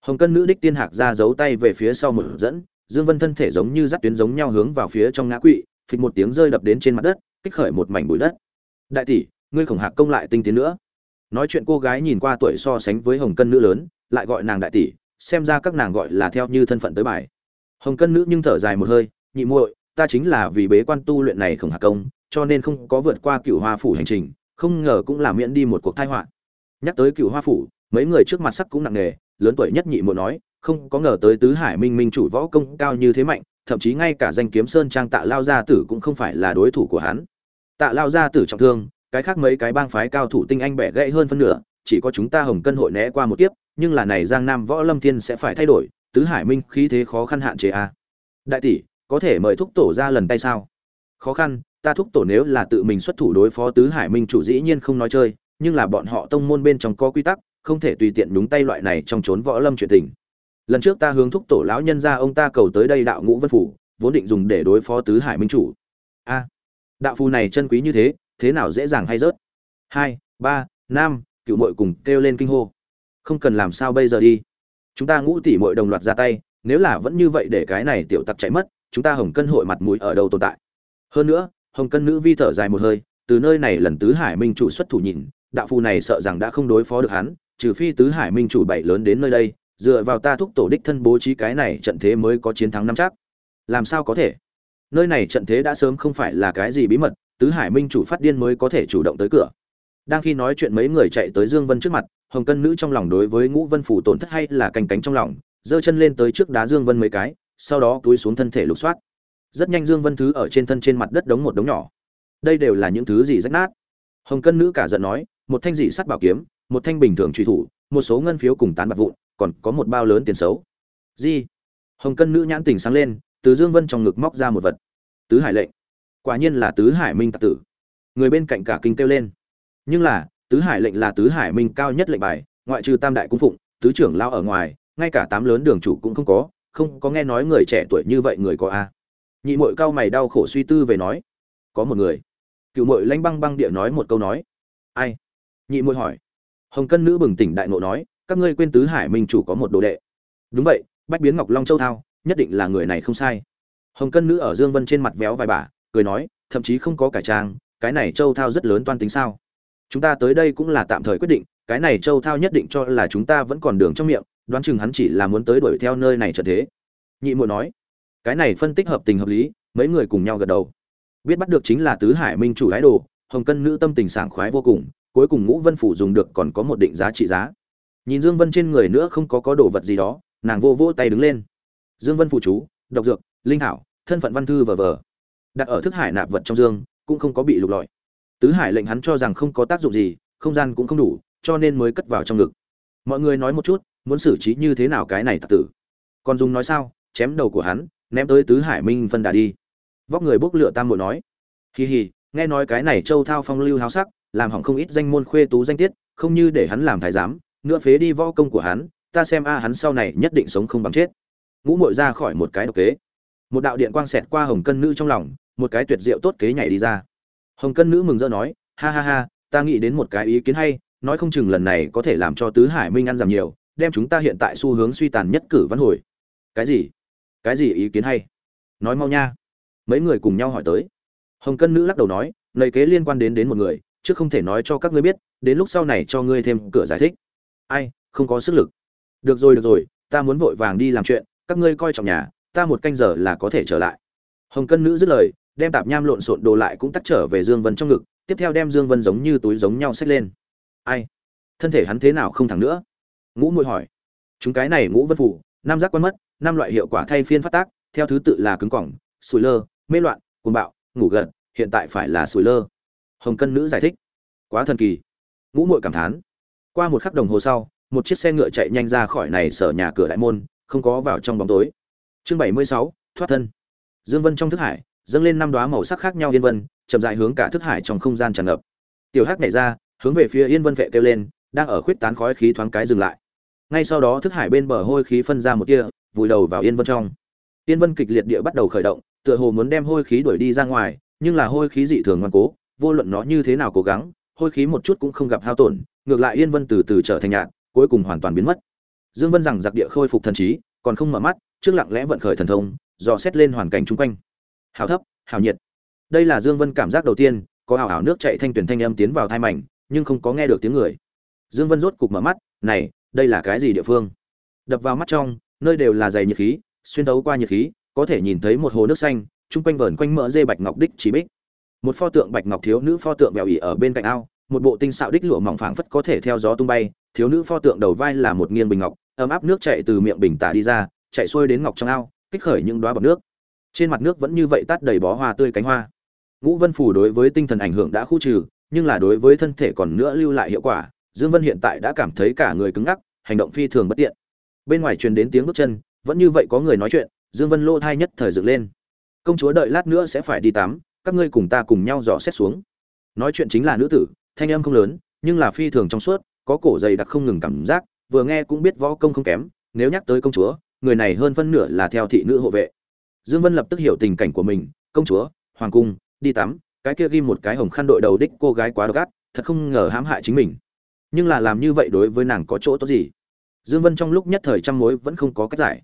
A: Hồng cân nữ đích tiên hạc ra giấu tay về phía sau một dẫn, dương vân thân thể giống như dắt tuyến giống nhau hướng vào phía trong ngã quỵ, phịch một tiếng rơi đập đến trên mặt đất, kích khởi một mảnh bụi đất. Đại tỷ, ngươi khổng hạc công lại tinh tiến nữa. Nói chuyện cô gái nhìn qua tuổi so sánh với hồng cân nữ lớn, lại gọi nàng đại tỷ, xem ra các nàng gọi là theo như thân phận tới bài hồng cân nữ nhưng thở dài một hơi, nhị muội, ta chính là vì bế quan tu luyện này không hạ công, cho nên không có vượt qua cựu hoa phủ hành trình, không ngờ cũng là miễn đi một cuộc tai họa. Nhắc tới cựu hoa phủ, mấy người trước mặt sắc cũng nặng nề, lớn tuổi nhất nhị muội nói, không có ngờ tới tứ hải minh minh chủ võ công cao như thế mạnh, thậm chí ngay cả danh kiếm sơn trang tạ lao gia tử cũng không phải là đối thủ của hắn. Tạ lao gia tử trọng thương, cái khác mấy cái bang phái cao thủ tinh anh bẻ gãy hơn phân nửa, chỉ có chúng ta hồng cân hội né qua một kiếp, nhưng là này giang nam võ lâm thiên sẽ phải thay đổi tứ hải minh khí thế khó khăn hạn chế a đại tỷ, có thể mời thúc tổ ra lần tay sao? Khó khăn, ta thúc tổ nếu là tự mình xuất thủ đối phó tứ hải minh chủ dĩ nhiên không nói chơi, nhưng là bọn họ tông môn bên trong có quy tắc, không thể tùy tiện đúng tay loại này trong trốn võ lâm chuyện tình. Lần trước ta hướng thúc tổ lão nhân ra ông ta cầu tới đây đạo ngũ vân phủ, vốn định dùng để đối phó tứ hải minh chủ. A, đạo phù này chân quý như thế thế nào dễ dàng hay rớt? Hai, ba, năm, cựu mội cùng kêu lên kinh hô. Không cần làm sao bây giờ đi chúng ta ngũ tỷ muội đồng loạt ra tay, nếu là vẫn như vậy để cái này tiểu tặc chạy mất, chúng ta hồng cân hội mặt mũi ở đâu tồn tại? Hơn nữa, hồng cân nữ vi thở dài một hơi, từ nơi này lần tứ hải minh chủ xuất thủ nhìn, đạo phù này sợ rằng đã không đối phó được hắn, trừ phi tứ hải minh chủ bảy lớn đến nơi đây, dựa vào ta thúc tổ đích thân bố trí cái này trận thế mới có chiến thắng năm chắc. Làm sao có thể? Nơi này trận thế đã sớm không phải là cái gì bí mật, tứ hải minh chủ phát điên mới có thể chủ động tới cửa. Đang khi nói chuyện mấy người chạy tới dương vân trước mặt hồng cân nữ trong lòng đối với ngũ vân phủ tổn thất hay là canh cánh trong lòng, giơ chân lên tới trước đá dương vân mấy cái, sau đó túi xuống thân thể lục soát. Rất nhanh dương vân thứ ở trên thân trên mặt đất đống một đống nhỏ. Đây đều là những thứ gì rách nát? Hồng cân nữ cả giận nói, một thanh dị sắt bảo kiếm, một thanh bình thường truy thủ, một số ngân phiếu cùng tán bạc vụn, còn có một bao lớn tiền xấu. Gì? Hồng cân nữ nhãn tình sáng lên, từ dương vân trong ngực móc ra một vật. Tứ hải lệnh. Quả nhiên là tứ hải minh tạc tử. Người bên cạnh cả kinh kêu lên. Nhưng là tứ hải lệnh là tứ hải minh cao nhất lệnh bài, ngoại trừ tam đại cung phụng, tứ trưởng lao ở ngoài, ngay cả tám lớn đường chủ cũng không có không có nghe nói người trẻ tuổi như vậy người có a. Nhị mội cao mày đau khổ suy tư về nói, có một người. Cựu mội lanh băng băng địa nói một câu nói. Ai? Nhị mội hỏi. Hồng cân nữ bừng tỉnh đại ngộ nói, các ngươi quên tứ hải minh chủ có một đồ đệ. Đúng vậy, bách biến ngọc long châu thao, nhất định là người này không sai. Hồng cân nữ ở dương vân trên mặt véo vài bà cười nói, thậm chí không có cải trang, cái này châu thao rất lớn toan tính sao? Chúng ta tới đây cũng là tạm thời quyết định, cái này châu thao nhất định cho là chúng ta vẫn còn đường trong miệng, đoán chừng hắn chỉ là muốn tới đuổi theo nơi này trận thế. Nhị muội nói. Cái này phân tích hợp tình hợp lý, mấy người cùng nhau gật đầu. Biết bắt được chính là tứ hải minh chủ ái đồ, hồng cân nữ tâm tình sảng khoái vô cùng, cuối cùng ngũ vân phủ dùng được còn có một định giá trị giá. Nhìn dương vân trên người nữa không có có đồ vật gì đó, nàng vô vô tay đứng lên. Dương vân phụ chú, độc dược, linh hảo thân phận văn thư vờ vờ. Đặt ở thức hải nạp vật trong dương, cũng không có bị lục lọi tứ hải lệnh hắn cho rằng không có tác dụng gì, không gian cũng không đủ, cho nên mới cất vào trong ngực. Mọi người nói một chút, muốn xử trí như thế nào cái này tạc tử? Còn dùng nói sao? Chém đầu của hắn, ném tới tứ hải minh phân đà đi. Vóc người bốc lửa tam bội nói. Hì hì, nghe nói cái này châu thao phong lưu háo sắc, làm hỏng không ít danh môn khuê tú danh tiết, không như để hắn làm thái giám, nữa phế đi võ công của hắn, ta xem a à hắn sau này nhất định sống không bằng chết. Ngũ mội ra khỏi một cái độc kế. Một đạo điện quang xẹt qua hồng cân nữ trong lòng, một cái tuyệt diệu tốt kế nhảy đi ra hồng cân nữ mừng rỡ nói, ha ha ha, ta nghĩ đến một cái ý kiến hay, nói không chừng lần này có thể làm cho tứ hải minh ăn giảm nhiều, đem chúng ta hiện tại xu hướng suy tàn nhất cử văn hồi. Cái gì? Cái gì ý kiến hay? Nói mau nha. Mấy người cùng nhau hỏi tới. Hồng cân nữ lắc đầu nói, lời kế liên quan đến đến một người, chứ không thể nói cho các ngươi biết, đến lúc sau này cho ngươi thêm cửa giải thích. Ai, không có sức lực. Được rồi được rồi, ta muốn vội vàng đi làm chuyện, các ngươi coi trọng nhà, ta một canh giờ là có thể trở lại. Hồng cân nữ dứt lời đem tạp nham lộn xộn đồ lại cũng tắt trở về dương vân trong ngực, tiếp theo đem dương vân giống như túi giống nhau xách lên. Ai? Thân thể hắn thế nào không thẳng nữa? Ngũ muội hỏi. Chúng cái này ngũ vân phủ Nam giác quan mất, năm loại hiệu quả thay phiên phát tác, theo thứ tự là cứng cỏng sùi lơ, mê loạn, cuồng bạo, ngủ gật, hiện tại phải là sùi lơ. Hồng cân nữ giải thích. Quá thần kỳ. Ngũ muội cảm thán. Qua một khắc đồng hồ sau, một chiếc xe ngựa chạy nhanh ra khỏi này sở nhà cửa đại môn, không có vào trong bóng tối. Chương bảy mươi sáu, thoát thân. Dương vân trong thức hải dâng lên năm đóa màu sắc khác nhau yên vân, chậm rãi hướng cả thức hải trong không gian tràn ngập. Tiểu hắc nhảy ra, hướng về phía yên vân vệ kêu lên, đang ở khuyết tán khói khí thoáng cái dừng lại. Ngay sau đó thức hải bên bờ hôi khí phân ra một tia, vùi đầu vào yên vân trong. Yên vân kịch liệt địa bắt đầu khởi động, tựa hồ muốn đem hôi khí đuổi đi ra ngoài, nhưng là hôi khí dị thường ngoan cố, vô luận nó như thế nào cố gắng, hôi khí một chút cũng không gặp hao tổn, ngược lại yên vân từ từ trở thành nhạt, cuối cùng hoàn toàn biến mất. Dương vân rằng giặc địa khôi phục thần trí, còn không mở mắt, trước lặng lẽ vận khởi thần thông, dò xét lên hoàn cảnh chung quanh hào thấp, hào nhiệt. Đây là dương vân cảm giác đầu tiên, có hào hào nước chạy thanh tuyển thanh âm tiến vào thai mảnh, nhưng không có nghe được tiếng người. Dương vân rốt cục mở mắt, này, đây là cái gì địa phương? Đập vào mắt trong, nơi đều là dày nhiệt khí, xuyên thấu qua nhiệt khí, có thể nhìn thấy một hồ nước xanh, chung quanh vờn quanh mỡ dê bạch ngọc đích chỉ bích. Một pho tượng bạch ngọc thiếu nữ pho tượng vẹo ỉ ở bên cạnh ao, một bộ tinh xạo đích lụa mỏng phảng phất có thể theo gió tung bay, thiếu nữ pho tượng đầu vai là một nghiêng bình ngọc, ấm áp nước chạy từ miệng bình tả đi ra chạy xuôi đến ngọc trong ao, kích khởi những đoá bọt nước trên mặt nước vẫn như vậy tát đầy bó hoa tươi cánh hoa. Ngũ vân phủ đối với tinh thần ảnh hưởng đã khu trừ, nhưng là đối với thân thể còn nữa lưu lại hiệu quả, dương vân hiện tại đã cảm thấy cả người cứng ngắc, hành động phi thường bất tiện. Bên ngoài truyền đến tiếng bước chân, vẫn như vậy có người nói chuyện, dương vân lô thai nhất thời dựng lên. Công chúa đợi lát nữa sẽ phải đi tắm, các ngươi cùng ta cùng nhau dò xét xuống. Nói chuyện chính là nữ tử, thanh âm không lớn, nhưng là phi thường trong suốt, có cổ dày đặc không ngừng cảm giác, vừa nghe cũng biết võ công không kém, nếu nhắc tới công chúa, người này hơn phân nửa là theo thị nữ hộ vệ dương vân lập tức hiểu tình cảnh của mình, công chúa, hoàng cung, đi tắm, cái kia ghi một cái hồng khăn đội đầu đích cô gái quá độc ác, thật không ngờ hãm hại chính mình. Nhưng là làm như vậy đối với nàng có chỗ tốt gì? Dương vân trong lúc nhất thời trăm mối vẫn không có cách giải.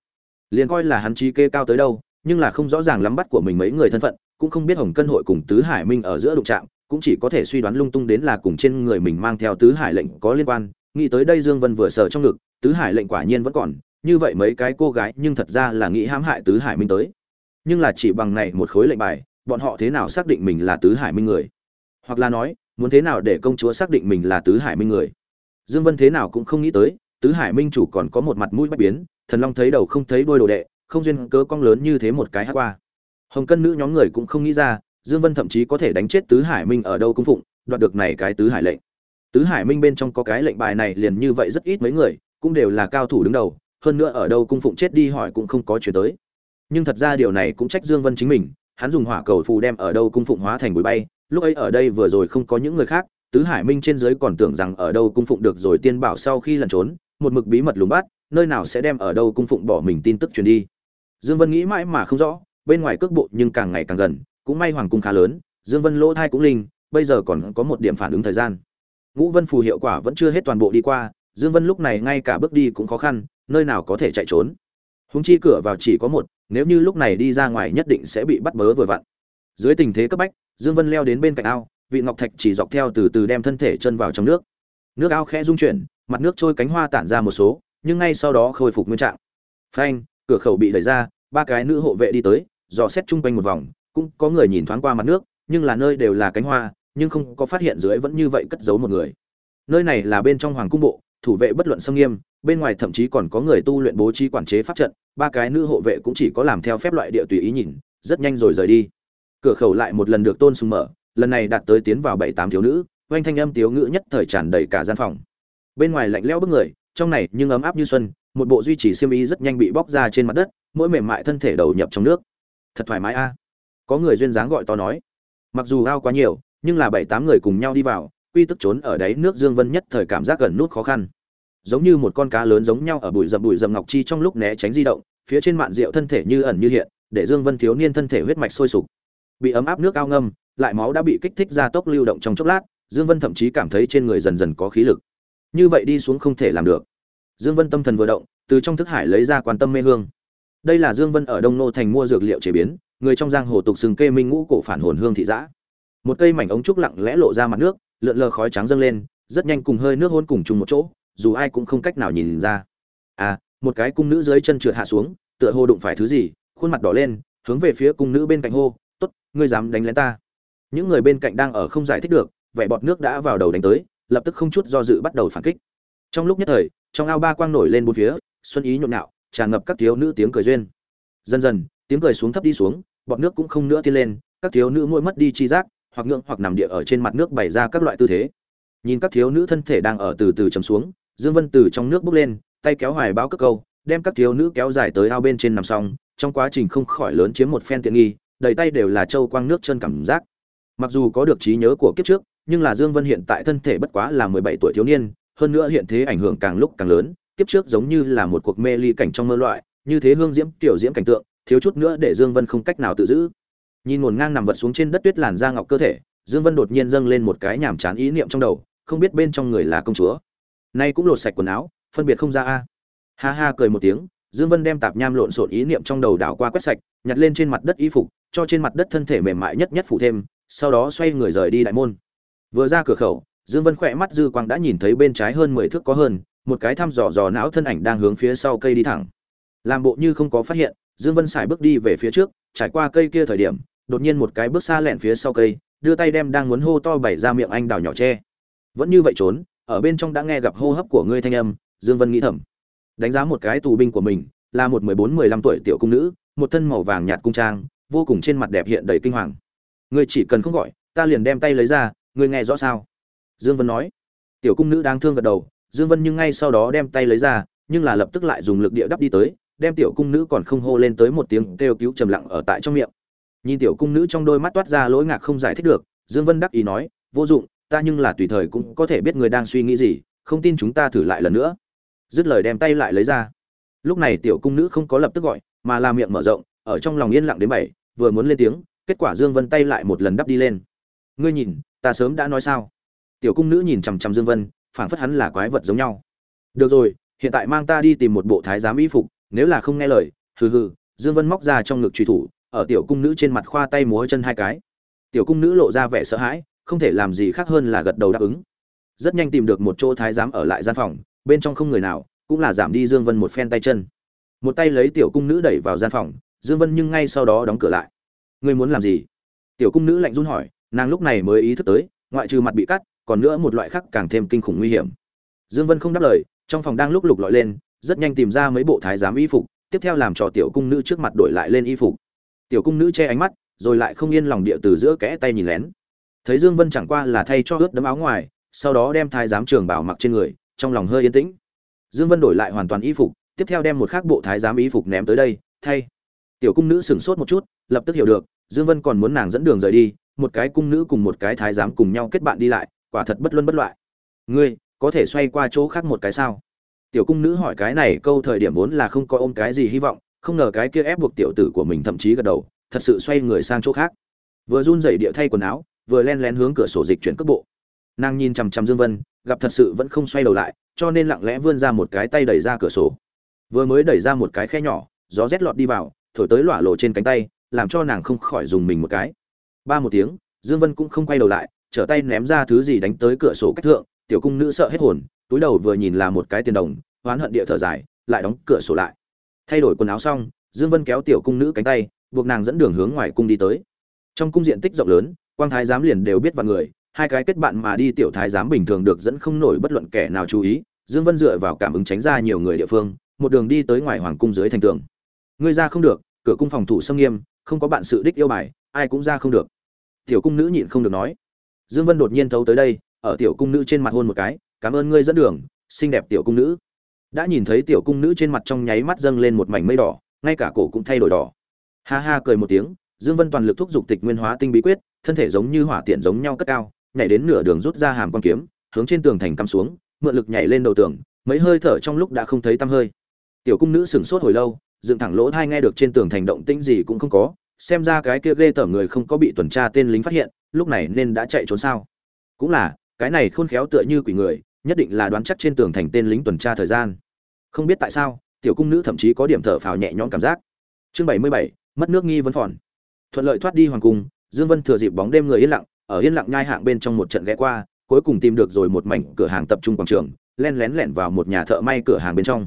A: Liền coi là hắn trí kê cao tới đâu, nhưng là không rõ ràng lắm bắt của mình mấy người thân phận, cũng không biết hồng cân hội cùng tứ hải minh ở giữa đụng trạng cũng chỉ có thể suy đoán lung tung đến là cùng trên người mình mang theo tứ hải lệnh có liên quan. Nghĩ tới đây dương vân vừa sợ trong ngực, tứ hải lệnh quả nhiên vẫn còn, như vậy mấy cái cô gái nhưng thật ra là nghĩ hãm hại tứ hải minh tới nhưng là chỉ bằng này một khối lệnh bài, bọn họ thế nào xác định mình là tứ hải minh người? Hoặc là nói, muốn thế nào để công chúa xác định mình là tứ hải minh người? Dương vân thế nào cũng không nghĩ tới, tứ hải minh chủ còn có một mặt mũi bất biến, thần long thấy đầu không thấy đuôi đồ đệ, không duyên cớ cong lớn như thế một cái hát qua. Hồng cân nữ nhóm người cũng không nghĩ ra, dương vân thậm chí có thể đánh chết tứ hải minh ở đâu cung phụng, đoạt được này cái tứ hải lệnh. Tứ hải minh bên trong có cái lệnh bài này liền như vậy rất ít mấy người, cũng đều là cao thủ đứng đầu, hơn nữa ở đâu cung phụng chết đi hỏi cũng không có chuyển tới nhưng thật ra điều này cũng trách dương vân chính mình, hắn dùng hỏa cầu phù đem ở đâu cung phụng hóa thành bụi bay, lúc ấy ở đây vừa rồi không có những người khác, tứ hải minh trên dưới còn tưởng rằng ở đâu cung phụng được rồi tiên bảo sau khi lẩn trốn, một mực bí mật lùng bắt, nơi nào sẽ đem ở đâu cung phụng bỏ mình tin tức truyền đi. Dương vân nghĩ mãi mà không rõ, bên ngoài cước bộ nhưng càng ngày càng gần, cũng may hoàng cung khá lớn, dương vân lỗ thai cũng linh, bây giờ còn có một điểm phản ứng thời gian. Ngũ vân phù hiệu quả vẫn chưa hết toàn bộ đi qua, dương vân lúc này ngay cả bước đi cũng khó khăn, nơi nào có thể chạy trốn. Húng chi cửa vào chỉ có một nếu như lúc này đi ra ngoài nhất định sẽ bị bắt bớ vừa vặn. Dưới tình thế cấp bách, dương vân leo đến bên cạnh ao, vị ngọc thạch chỉ dọc theo từ từ đem thân thể chân vào trong nước. Nước ao khẽ rung chuyển, mặt nước trôi cánh hoa tản ra một số, nhưng ngay sau đó khôi phục nguyên trạng. Phanh, cửa khẩu bị đẩy ra, ba cái nữ hộ vệ đi tới, dò xét chung quanh một vòng, cũng có người nhìn thoáng qua mặt nước, nhưng là nơi đều là cánh hoa, nhưng không có phát hiện dưới vẫn như vậy cất giấu một người. Nơi này là bên trong hoàng cung bộ, thủ vệ bất luận xâm nghiêm, bên ngoài thậm chí còn có người tu luyện bố trí quản chế pháp trận ba cái nữ hộ vệ cũng chỉ có làm theo phép loại địa tùy ý nhìn, rất nhanh rồi rời đi. Cửa khẩu lại một lần được tôn sùng mở, lần này đạt tới tiến vào bảy tám thiếu nữ, oanh thanh âm tiếu ngữ nhất thời tràn đầy cả gian phòng. Bên ngoài lạnh lẽo bức người, trong này nhưng ấm áp như xuân, một bộ duy trì xiêm y rất nhanh bị bóc ra trên mặt đất, mỗi mềm mại thân thể đầu nhập trong nước. Thật thoải mái a. Có người duyên dáng gọi to nói. Mặc dù ao quá nhiều, nhưng là bảy tám người cùng nhau đi vào, quy tức trốn ở đáy nước dương vân nhất thời cảm giác gần nút khó khăn giống như một con cá lớn giống nhau ở bụi rậm bụi rậm ngọc chi trong lúc né tránh di động, phía trên mạn rượu thân thể như ẩn như hiện, để dương vân thiếu niên thân thể huyết mạch sôi sục. Bị ấm áp nước ao ngâm, lại máu đã bị kích thích ra tốc lưu động trong chốc lát, dương vân thậm chí cảm thấy trên người dần dần có khí lực. Như vậy đi xuống không thể làm được. Dương vân tâm thần vừa động, từ trong thức hải lấy ra quan tâm mê hương. Đây là dương vân ở đông nô thành mua dược liệu chế biến, người trong giang hồ tục sừng kê minh ngũ cổ phản hồn hương thị giã. Một cây mảnh ống trúc lặng lẽ lộ ra mặt nước, lượn lờ khói trắng dâng lên, rất nhanh cùng hơi nước hôn cùng chung một chỗ dù ai cũng không cách nào nhìn ra. À một cái cung nữ dưới chân trượt hạ xuống, tựa hồ đụng phải thứ gì, khuôn mặt đỏ lên, hướng về phía cung nữ bên cạnh hô, tốt, ngươi dám đánh lén ta. Những người bên cạnh đang ở không giải thích được, vẻ bọt nước đã vào đầu đánh tới, lập tức không chút do dự bắt đầu phản kích. Trong lúc nhất thời, trong ao ba quang nổi lên bốn phía, xuân ý nhộn nhạo, tràn ngập các thiếu nữ tiếng cười duyên. Dần dần, tiếng cười xuống thấp đi xuống, bọt nước cũng không nữa tiên lên, các thiếu nữ mỗi mất đi chi giác, hoặc ngượng hoặc nằm địa ở trên mặt nước bày ra các loại tư thế. Nhìn các thiếu nữ thân thể đang ở từ từ chấm xuống dương vân từ trong nước bước lên, tay kéo hoài báo cất câu, đem các thiếu nữ kéo dài tới ao bên trên nằm xong, trong quá trình không khỏi lớn chiếm một phen tiện nghi, đầy tay đều là châu quang nước chân cảm giác. Mặc dù có được trí nhớ của kiếp trước, nhưng là dương vân hiện tại thân thể bất quá là 17 tuổi thiếu niên, hơn nữa hiện thế ảnh hưởng càng lúc càng lớn, kiếp trước giống như là một cuộc mê ly cảnh trong mơ loại, như thế hương diễm, tiểu diễm cảnh tượng, thiếu chút nữa để dương vân không cách nào tự giữ. Nhìn nguồn ngang nằm vật xuống trên đất tuyết làn da ngọc cơ thể, dương vân đột nhiên dâng lên một cái nhảm chán ý niệm trong đầu, không biết bên trong người là công chúa nay cũng lột sạch quần áo, phân biệt không ra a. Ha ha cười một tiếng, dương vân đem tạp nham lộn xộn ý niệm trong đầu đảo qua quét sạch, nhặt lên trên mặt đất y phục, cho trên mặt đất thân thể mềm mại nhất nhất phủ thêm, sau đó xoay người rời đi đại môn. Vừa ra cửa khẩu, dương vân khỏe mắt dư quang đã nhìn thấy bên trái hơn mười thước có hơn, một cái thăm dò dò não thân ảnh đang hướng phía sau cây đi thẳng. Làm bộ như không có phát hiện, dương vân xài bước đi về phía trước, trải qua cây kia thời điểm, đột nhiên một cái bước xa lẹn phía sau cây, đưa tay đem đang muốn hô to bảy ra miệng anh đào nhỏ tre vẫn như vậy trốn ở bên trong đã nghe gặp hô hấp của ngươi thanh âm, dương vân nghĩ thầm. Đánh giá một cái tù binh của mình, là một mười bốn, mười lăm tuổi tiểu cung nữ, một thân màu vàng nhạt cung trang, vô cùng trên mặt đẹp hiện đầy kinh hoàng. Ngươi chỉ cần không gọi, ta liền đem tay lấy ra, ngươi nghe rõ sao? Dương vân nói. Tiểu cung nữ đang thương gật đầu, dương vân nhưng ngay sau đó đem tay lấy ra, nhưng là lập tức lại dùng lực địa đắp đi tới, đem tiểu cung nữ còn không hô lên tới một tiếng kêu cứu trầm lặng ở tại trong miệng. Nhìn tiểu cung nữ trong đôi mắt toát ra lỗi ngạc không giải thích được, dương vân đắc ý nói, vô dụng ta nhưng là tùy thời cũng có thể biết người đang suy nghĩ gì, không tin chúng ta thử lại lần nữa. Dứt lời đem tay lại lấy ra. Lúc này tiểu cung nữ không có lập tức gọi, mà là miệng mở rộng, ở trong lòng yên lặng đến bảy, vừa muốn lên tiếng, kết quả dương vân tay lại một lần đắp đi lên. Ngươi nhìn, ta sớm đã nói sao? Tiểu cung nữ nhìn chằm chằm dương vân, phảng phất hắn là quái vật giống nhau. Được rồi, hiện tại mang ta đi tìm một bộ thái giám y phục, nếu là không nghe lời, hừ hừ, dương vân móc ra trong ngực truy thủ, ở tiểu cung nữ trên mặt khoa tay múa chân hai cái. Tiểu cung nữ lộ ra vẻ sợ hãi không thể làm gì khác hơn là gật đầu đáp ứng. Rất nhanh tìm được một chỗ thái giám ở lại gian phòng, bên trong không người nào, cũng là giảm đi dương vân một phen tay chân. Một tay lấy tiểu cung nữ đẩy vào gian phòng, dương vân nhưng ngay sau đó đóng cửa lại. Ngươi muốn làm gì? Tiểu cung nữ lạnh run hỏi, nàng lúc này mới ý thức tới, ngoại trừ mặt bị cắt, còn nữa một loại khác càng thêm kinh khủng nguy hiểm. Dương vân không đáp lời, trong phòng đang lúc lục lọi lên, rất nhanh tìm ra mấy bộ thái giám y phục, tiếp theo làm cho tiểu cung nữ trước mặt đổi lại lên y phục. Tiểu cung nữ che ánh mắt, rồi lại không yên lòng địa từ giữa kẽ tay nhìn lén thấy dương vân chẳng qua là thay cho ướt đấm áo ngoài, sau đó đem thái giám trường bảo mặc trên người, trong lòng hơi yên tĩnh. Dương vân đổi lại hoàn toàn y phục, tiếp theo đem một khác bộ thái giám y phục ném tới đây, thay. Tiểu cung nữ sửng sốt một chút, lập tức hiểu được, dương vân còn muốn nàng dẫn đường rời đi, một cái cung nữ cùng một cái thái giám cùng nhau kết bạn đi lại, quả thật bất luân bất loại. Ngươi, có thể xoay qua chỗ khác một cái sao? Tiểu cung nữ hỏi cái này câu thời điểm vốn là không có ôm cái gì hy vọng, không ngờ cái kia ép buộc tiểu tử của mình thậm chí gật đầu, thật sự xoay người sang chỗ khác. Vừa run rẩy địa thay quần áo vừa len lén hướng cửa sổ dịch chuyển cước bộ. Nàng nhìn chằm chằm dương vân, gặp thật sự vẫn không xoay đầu lại, cho nên lặng lẽ vươn ra một cái tay đẩy ra cửa sổ. Vừa mới đẩy ra một cái khe nhỏ, gió rét lọt đi vào, thổi tới lỏa lộ trên cánh tay, làm cho nàng không khỏi dùng mình một cái. Ba một tiếng, dương vân cũng không quay đầu lại, trở tay ném ra thứ gì đánh tới cửa sổ cách thượng, tiểu cung nữ sợ hết hồn, túi đầu vừa nhìn là một cái tiền đồng, oán hận địa thở dài, lại đóng cửa sổ lại. Thay đổi quần áo xong, dương vân kéo tiểu cung nữ cánh tay, buộc nàng dẫn đường hướng ngoài cung đi tới. Trong cung diện tích rộng lớn quang thái giám liền đều biết vào người, hai cái kết bạn mà đi tiểu thái giám bình thường được dẫn không nổi bất luận kẻ nào chú ý, dương vân dựa vào cảm ứng tránh ra nhiều người địa phương, một đường đi tới ngoài hoàng cung dưới thành tường. Ngươi ra không được, cửa cung phòng thủ xâm nghiêm, không có bạn sự đích yêu bài, ai cũng ra không được. Tiểu cung nữ nhịn không được nói. Dương vân đột nhiên thấu tới đây, ở tiểu cung nữ trên mặt hôn một cái, cảm ơn ngươi dẫn đường, xinh đẹp tiểu cung nữ. Đã nhìn thấy tiểu cung nữ trên mặt trong nháy mắt dâng lên một mảnh mây đỏ, ngay cả cổ cũng thay đổi đỏ. Ha ha cười một tiếng, dương vân toàn lực thúc giục tịch nguyên hóa tinh bí quyết thân thể giống như hỏa tiện giống nhau cất cao, nhảy đến nửa đường rút ra hàm quan kiếm, hướng trên tường thành cắm xuống, mượn lực nhảy lên đầu tường, mấy hơi thở trong lúc đã không thấy tăm hơi. Tiểu cung nữ sửng sốt hồi lâu, dựng thẳng lỗ thai nghe được trên tường thành động tĩnh gì cũng không có, xem ra cái kia ghê tởm người không có bị tuần tra tên lính phát hiện, lúc này nên đã chạy trốn sao? Cũng là, cái này khôn khéo tựa như quỷ người, nhất định là đoán chắc trên tường thành tên lính tuần tra thời gian. Không biết tại sao, tiểu cung nữ thậm chí có điểm thở phào nhẹ nhõm cảm giác. Chương bảy mươi bảy, mất nước nghi vấn phòn. Thuận lợi thoát đi hoàng cung dương vân thừa dịp bóng đêm người yên lặng, ở yên lặng nhai hạng bên trong một trận ghé qua, cuối cùng tìm được rồi một mảnh cửa hàng tập trung quảng trường, len lén lẻn vào một nhà thợ may cửa hàng bên trong.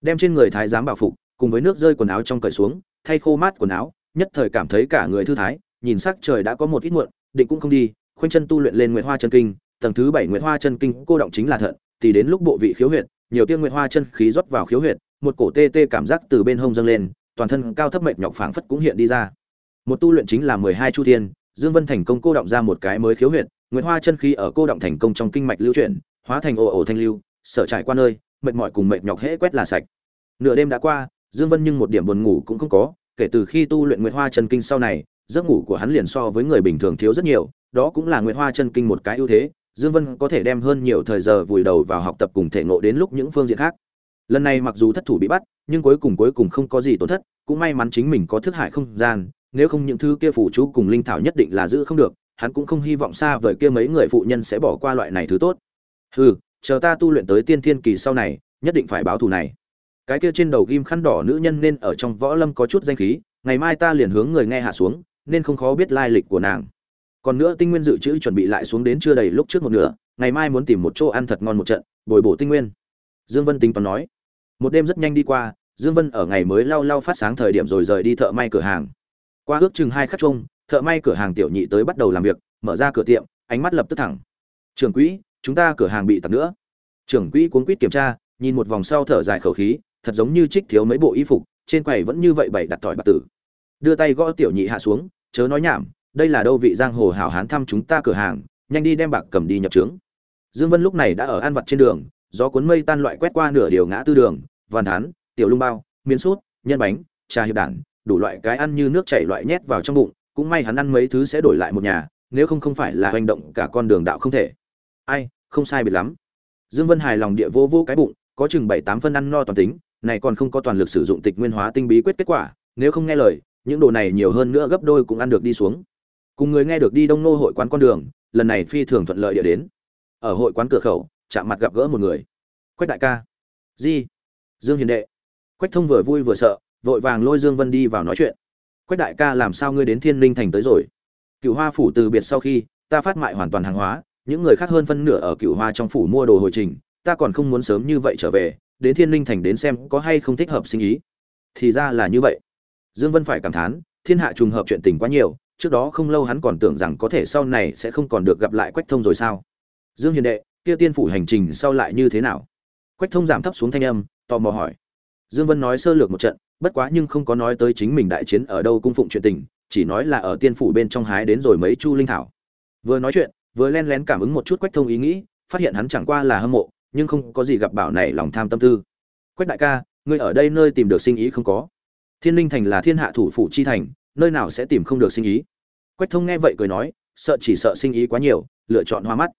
A: Đem trên người thái giám bảo phục, cùng với nước rơi quần áo trong cởi xuống, thay khô mát quần áo, nhất thời cảm thấy cả người thư thái, nhìn sắc trời đã có một ít muộn, định cũng không đi, khoanh chân tu luyện lên nguyệt hoa chân kinh, tầng thứ bảy nguyệt hoa chân kinh cô động chính là thận, thì đến lúc bộ vị khiếu huyệt, nhiều tiên nguyệt hoa chân khí rót vào khiếu huyệt, một cổ tê tê cảm giác từ bên hông dâng lên, toàn thân cao thấp mệt nhọc phảng phất cũng hiện đi ra một tu luyện chính là mười hai chu thiên, dương vân thành công cô động ra một cái mới khiếu huyệt, nguyệt hoa chân khí ở cô động thành công trong kinh mạch lưu chuyển, hóa thành ồ ồ thanh lưu, sở trải qua nơi, mệt mỏi cùng mệt nhọc hễ quét là sạch. Nửa đêm đã qua, dương vân nhưng một điểm buồn ngủ cũng không có, kể từ khi tu luyện nguyệt hoa chân kinh sau này, giấc ngủ của hắn liền so với người bình thường thiếu rất nhiều, đó cũng là nguyệt hoa chân kinh một cái ưu thế, dương vân có thể đem hơn nhiều thời giờ vùi đầu vào học tập cùng thể ngộ đến lúc những phương diện khác. Lần này mặc dù thất thủ bị bắt, nhưng cuối cùng cuối cùng không có gì tổn thất, cũng may mắn chính mình có thức hải không gian nếu không những thứ kia phụ chú cùng linh thảo nhất định là giữ không được, hắn cũng không hy vọng xa vời kia mấy người phụ nhân sẽ bỏ qua loại này thứ tốt. Hừ, chờ ta tu luyện tới tiên thiên kỳ sau này, nhất định phải báo thù này. Cái kia trên đầu ghim khăn đỏ nữ nhân nên ở trong võ lâm có chút danh khí, ngày mai ta liền hướng người nghe hạ xuống, nên không khó biết lai lịch của nàng. Còn nữa tinh nguyên dự trữ chuẩn bị lại xuống đến chưa đầy lúc trước một nửa, ngày mai muốn tìm một chỗ ăn thật ngon một trận, bồi bổ tinh nguyên. Dương vân tính toán nói. Một đêm rất nhanh đi qua, dương vân ở ngày mới lau lau phát sáng thời điểm rồi rời đi thợ may cửa hàng qua ước chừng hai khắc chung, thợ may cửa hàng tiểu nhị tới bắt đầu làm việc, mở ra cửa tiệm, ánh mắt lập tức thẳng. Trưởng quỹ, chúng ta cửa hàng bị tặc nữa. Trưởng quỹ cuốn quýt kiểm tra, nhìn một vòng sau thở dài khẩu khí, thật giống như trích thiếu mấy bộ y phục, trên quầy vẫn như vậy bày đặt tỏi bạc tử. Đưa tay gõ tiểu nhị hạ xuống, chớ nói nhảm, đây là đâu vị giang hồ hảo hán thăm chúng ta cửa hàng, nhanh đi đem bạc cầm đi nhập trướng. Dương vân lúc này đã ở an vật trên đường, gió cuốn mây tan loại quét qua nửa điều ngã tư đường văn thán, tiểu lung bao, miến sút, nhân bánh, trà hiệp đản đủ loại cái ăn như nước chảy loại nhét vào trong bụng, cũng may hắn ăn mấy thứ sẽ đổi lại một nhà, nếu không không phải là hành động cả con đường đạo không thể. Ai, không sai biệt lắm. Dương vân hài lòng địa vô vô cái bụng, có chừng bảy tám phân ăn no toàn tính, này còn không có toàn lực sử dụng tịch nguyên hóa tinh bí quyết kết quả, nếu không nghe lời, những đồ này nhiều hơn nữa gấp đôi cũng ăn được đi xuống. Cùng người nghe được đi đông nô hội quán con đường, lần này phi thường thuận lợi địa đến. Ở hội quán cửa khẩu, chạm mặt gặp gỡ một người. Quách đại ca. Di. Dương hiền đệ. Quách thông vừa vui vừa sợ vội vàng lôi dương vân đi vào nói chuyện. Quách đại ca làm sao ngươi đến thiên linh thành tới rồi? Cựu hoa phủ từ biệt sau khi, ta phát mại hoàn toàn hàng hóa, những người khác hơn phân nửa ở cựu hoa trong phủ mua đồ hồi trình, ta còn không muốn sớm như vậy trở về, đến thiên linh thành đến xem có hay không thích hợp sinh ý. Thì ra là như vậy. Dương vân phải cảm thán, thiên hạ trùng hợp chuyện tình quá nhiều, trước đó không lâu hắn còn tưởng rằng có thể sau này sẽ không còn được gặp lại quách thông rồi sao? Dương hiền đệ, kia tiên phủ hành trình sau lại như thế nào? Quách thông giảm thấp xuống thanh âm, tò mò hỏi dương vân nói sơ lược một trận bất quá nhưng không có nói tới chính mình đại chiến ở đâu cung phụng chuyện tình chỉ nói là ở tiên phủ bên trong hái đến rồi mấy chu linh thảo. Vừa nói chuyện vừa len lén cảm ứng một chút quách thông ý nghĩ phát hiện hắn chẳng qua là hâm mộ nhưng không có gì gặp bảo này lòng tham tâm tư. Quách đại ca ngươi ở đây nơi tìm được sinh ý không có? Thiên linh thành là thiên hạ thủ phủ chi thành nơi nào sẽ tìm không được sinh ý? Quách thông nghe vậy cười nói sợ chỉ sợ sinh ý quá nhiều lựa chọn hoa mắt.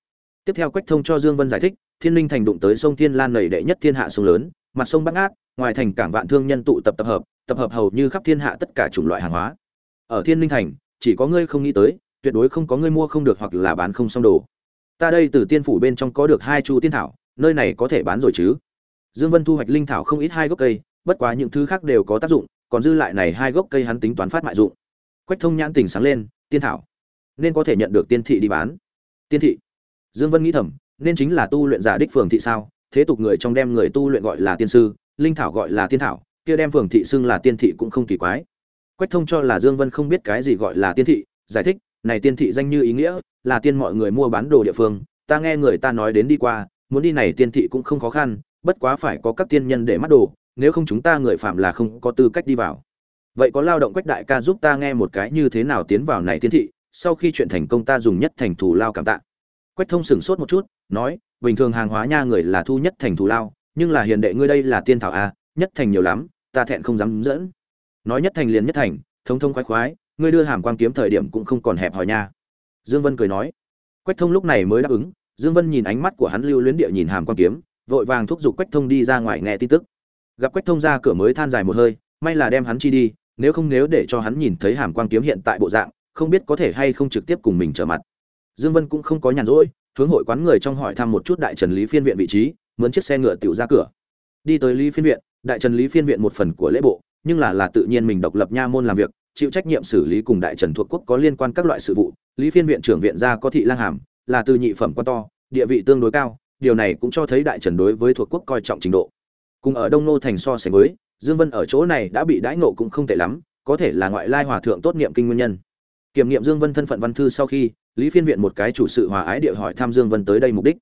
A: Tiếp theo quách thông cho dương vân giải thích thiên linh thành đụng tới sông thiên lan nảy đệ nhất thiên hạ sông lớn mặt sông bắc ác, ngoài thành cảng vạn thương nhân tụ tập tập hợp tập hợp hầu như khắp thiên hạ tất cả chủng loại hàng hóa. Ở thiên linh thành, chỉ có ngươi không nghĩ tới, tuyệt đối không có ngươi mua không được hoặc là bán không xong đồ. Ta đây từ tiên phủ bên trong có được hai chu tiên thảo, nơi này có thể bán rồi chứ? Dương vân thu hoạch linh thảo không ít hai gốc cây, bất quá những thứ khác đều có tác dụng, còn dư lại này hai gốc cây hắn tính toán phát mại dụng. Quách thông nhãn tỉnh sáng lên, tiên thảo. Nên có thể nhận được tiên thị đi bán. Tiên thị. Dương vân nghĩ thầm, nên chính là tu luyện giả đích phường thị sao? Thế tục người trong đem người tu luyện gọi là tiên sư linh thảo gọi là tiên thảo, kia đem phường thị xưng là tiên thị cũng không kỳ quái. Quách thông cho là dương vân không biết cái gì gọi là tiên thị, giải thích, này tiên thị danh như ý nghĩa, là tiên mọi người mua bán đồ địa phương, ta nghe người ta nói đến đi qua, muốn đi này tiên thị cũng không khó khăn, bất quá phải có các tiên nhân để mắt đồ, nếu không chúng ta người phạm là không có tư cách đi vào. Vậy có lao động quách đại ca giúp ta nghe một cái như thế nào tiến vào này tiên thị, sau khi chuyện thành công ta dùng nhất thành thù lao cảm tạ. Quách thông sửng sốt một chút, nói, bình thường hàng hóa nha người là thu nhất thành thù lao nhưng là hiền đệ ngươi đây là tiên thảo a, nhất thành nhiều lắm, ta thẹn không dám dẫn. Nói nhất thành liền nhất thành, thông thông khoái khoái, ngươi đưa hàm quang kiếm thời điểm cũng không còn hẹp hòi nha. Dương vân cười nói. Quách thông lúc này mới đáp ứng, dương vân nhìn ánh mắt của hắn lưu luyến địa nhìn hàm quang kiếm, vội vàng thúc giục quách thông đi ra ngoài nghe tin tức. Gặp quách thông ra cửa mới than dài một hơi, may là đem hắn chi đi, nếu không nếu để cho hắn nhìn thấy hàm quang kiếm hiện tại bộ dạng, không biết có thể hay không trực tiếp cùng mình trở mặt. Dương vân cũng không có nhàn rỗi, hướng hội quán người trong hỏi thăm một chút đại trần lý phiên viện vị trí mướn chiếc xe ngựa tiểu ra cửa. Đi tới lý phiên viện, đại trần lý phiên viện một phần của lễ bộ, nhưng là là tự nhiên mình độc lập nha môn làm việc, chịu trách nhiệm xử lý cùng đại trần thuộc quốc có liên quan các loại sự vụ. Lý phiên viện trưởng viện gia có thị lang hàm, là từ nhị phẩm quan to, địa vị tương đối cao, điều này cũng cho thấy đại trần đối với thuộc quốc coi trọng trình độ. Cùng ở đông nô thành so sánh với, dương vân ở chỗ này đã bị đãi nộ cũng không tệ lắm, có thể là ngoại lai hòa thượng tốt niệm kinh nguyên nhân. Kiểm nghiệm dương vân thân phận văn thư sau khi, lý phiên viện một cái chủ sự hòa ái địa hỏi thăm dương vân tới đây mục đích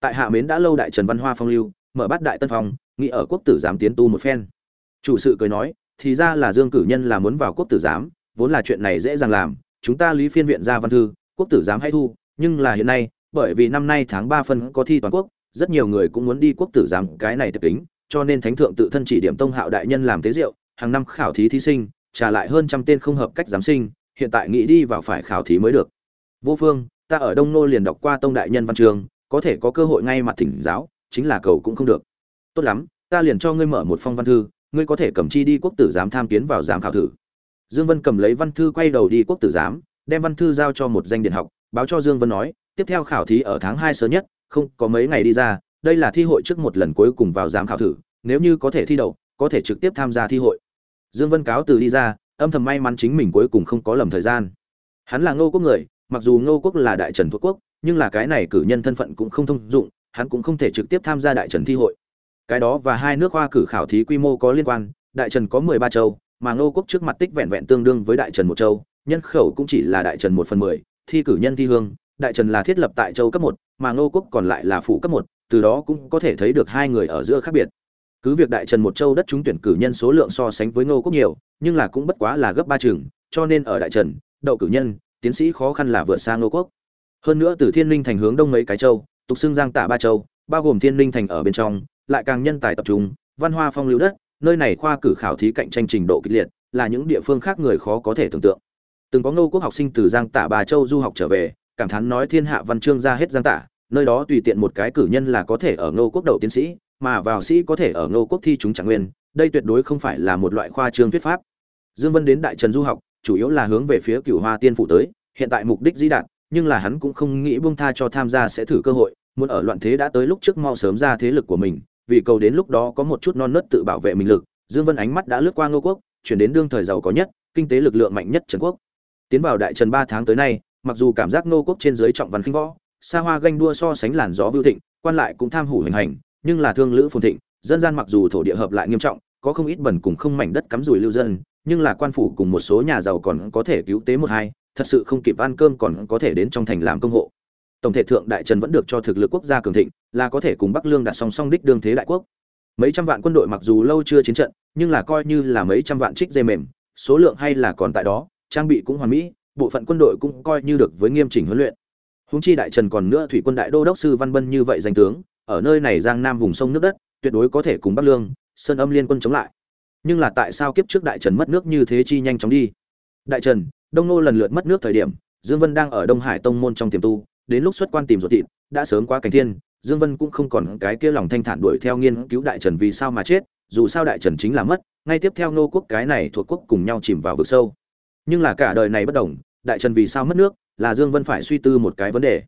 A: tại hạ mến đã lâu đại trần văn hoa phong lưu, mở bát đại tân phong, nghĩ ở quốc tử giám tiến tu một phen. Chủ sự cười nói, thì ra là dương cử nhân là muốn vào quốc tử giám, vốn là chuyện này dễ dàng làm, chúng ta lý phiên viện ra văn thư, quốc tử giám hay thu, nhưng là hiện nay, bởi vì năm nay tháng ba phân có thi toàn quốc, rất nhiều người cũng muốn đi quốc tử giám cái này tập kính, cho nên thánh thượng tự thân chỉ điểm tông hạo đại nhân làm tế rượu hàng năm khảo thí thí sinh, trả lại hơn trăm tên không hợp cách giám sinh, hiện tại nghĩ đi vào phải khảo thí mới được. Vô phương, ta ở đông nô liền đọc qua tông đại nhân văn trường có thể có cơ hội ngay mặt thỉnh giáo, chính là cầu cũng không được. Tốt lắm, ta liền cho ngươi mở một phong văn thư, ngươi có thể cầm chi đi quốc tử giám tham kiến vào giám khảo thử. Dương vân cầm lấy văn thư quay đầu đi quốc tử giám, đem văn thư giao cho một danh điện học, báo cho dương vân nói, tiếp theo khảo thí ở tháng hai sớm nhất, không có mấy ngày đi ra, đây là thi hội trước một lần cuối cùng vào giám khảo thử, nếu như có thể thi đậu, có thể trực tiếp tham gia thi hội. Dương vân cáo từ đi ra, âm thầm may mắn chính mình cuối cùng không có lầm thời gian. Hắn là ngô quốc người, mặc dù ngô quốc là đại trần thuộc quốc nhưng là cái này cử nhân thân phận cũng không thông dụng, hắn cũng không thể trực tiếp tham gia đại trần thi hội. Cái đó và hai nước hoa cử khảo thí quy mô có liên quan, đại trần có mười ba châu, mà ngô quốc trước mặt tích vẹn vẹn tương đương với đại trần một châu, nhân khẩu cũng chỉ là đại trần một phần mười, thi cử nhân thi hương, đại trần là thiết lập tại châu cấp một, mà ngô quốc còn lại là phủ cấp một, từ đó cũng có thể thấy được hai người ở giữa khác biệt. Cứ việc đại trần một châu đất trúng tuyển cử nhân số lượng so sánh với ngô quốc nhiều, nhưng là cũng bất quá là gấp ba chừng, cho nên ở đại trần, đậu cử nhân, tiến sĩ khó khăn là vượt sang ngô quốc hơn nữa từ thiên linh thành hướng đông mấy cái châu, tục xưng giang tả ba châu, bao gồm thiên linh thành ở bên trong, lại càng nhân tài tập trung, văn hoa phong lưu đất, nơi này khoa cử khảo thí cạnh tranh trình độ kịch liệt, là những địa phương khác người khó có thể tưởng tượng. Từng có ngô quốc học sinh từ giang tả ba châu du học trở về, cảm thán nói thiên hạ văn chương ra hết giang tả, nơi đó tùy tiện một cái cử nhân là có thể ở ngô quốc đầu tiến sĩ, mà vào sĩ có thể ở ngô quốc thi chúng trạng nguyên, đây tuyệt đối không phải là một loại khoa trương thuyết pháp. Dương vân đến đại trần du học, chủ yếu là hướng về phía cửu hoa tiên phủ tới, hiện tại mục đích di đạt nhưng là hắn cũng không nghĩ buông tha cho tham gia sẽ thử cơ hội, muốn ở loạn thế đã tới lúc trước mau sớm ra thế lực của mình, vì cầu đến lúc đó có một chút non nớt tự bảo vệ mình lực, dương vân ánh mắt đã lướt qua ngô quốc, chuyển đến đương thời giàu có nhất, kinh tế lực lượng mạnh nhất trần quốc. Tiến vào đại trần ba tháng tới nay, mặc dù cảm giác ngô quốc trên dưới trọng văn khinh võ, xa hoa ganh đua so sánh làn gió vưu thịnh, quan lại cũng tham hủ hành hành, nhưng là thương lữ phồn thịnh, dân gian mặc dù thổ địa hợp lại nghiêm trọng, có không ít bẩn cùng không mảnh đất cắm rủi lưu dân, nhưng là quan phủ cùng một số nhà giàu còn có thể cứu tế một hai thật sự không kịp ăn cơm còn có thể đến trong thành làm công hộ. Tổng thể thượng đại trần vẫn được cho thực lực quốc gia cường thịnh, là có thể cùng bắc lương đặt song song đích đương thế đại quốc. Mấy trăm vạn quân đội mặc dù lâu chưa chiến trận, nhưng là coi như là mấy trăm vạn trích dây mềm, số lượng hay là còn tại đó, trang bị cũng hoàn mỹ, bộ phận quân đội cũng coi như được với nghiêm chỉnh huấn luyện. Húng chi đại trần còn nữa thủy quân đại đô đốc sư văn bân như vậy danh tướng, ở nơi này giang nam vùng sông nước đất, tuyệt đối có thể cùng bắc lương, sơn âm liên quân chống lại. Nhưng là tại sao kiếp trước đại trần mất nước như thế chi nhanh chóng đi? Đại trần đông nô lần lượt mất nước thời điểm dương vân đang ở đông hải tông môn trong tiềm tu đến lúc xuất quan tìm ruột thịt đã sớm qua cảnh thiên dương vân cũng không còn cái kia lòng thanh thản đuổi theo nghiên cứu đại trần vì sao mà chết dù sao đại trần chính là mất ngay tiếp theo nô quốc cái này thuộc quốc cùng nhau chìm vào vực sâu. Nhưng là cả đời này bất đồng đại trần vì sao mất nước là dương vân phải suy tư một cái vấn đề.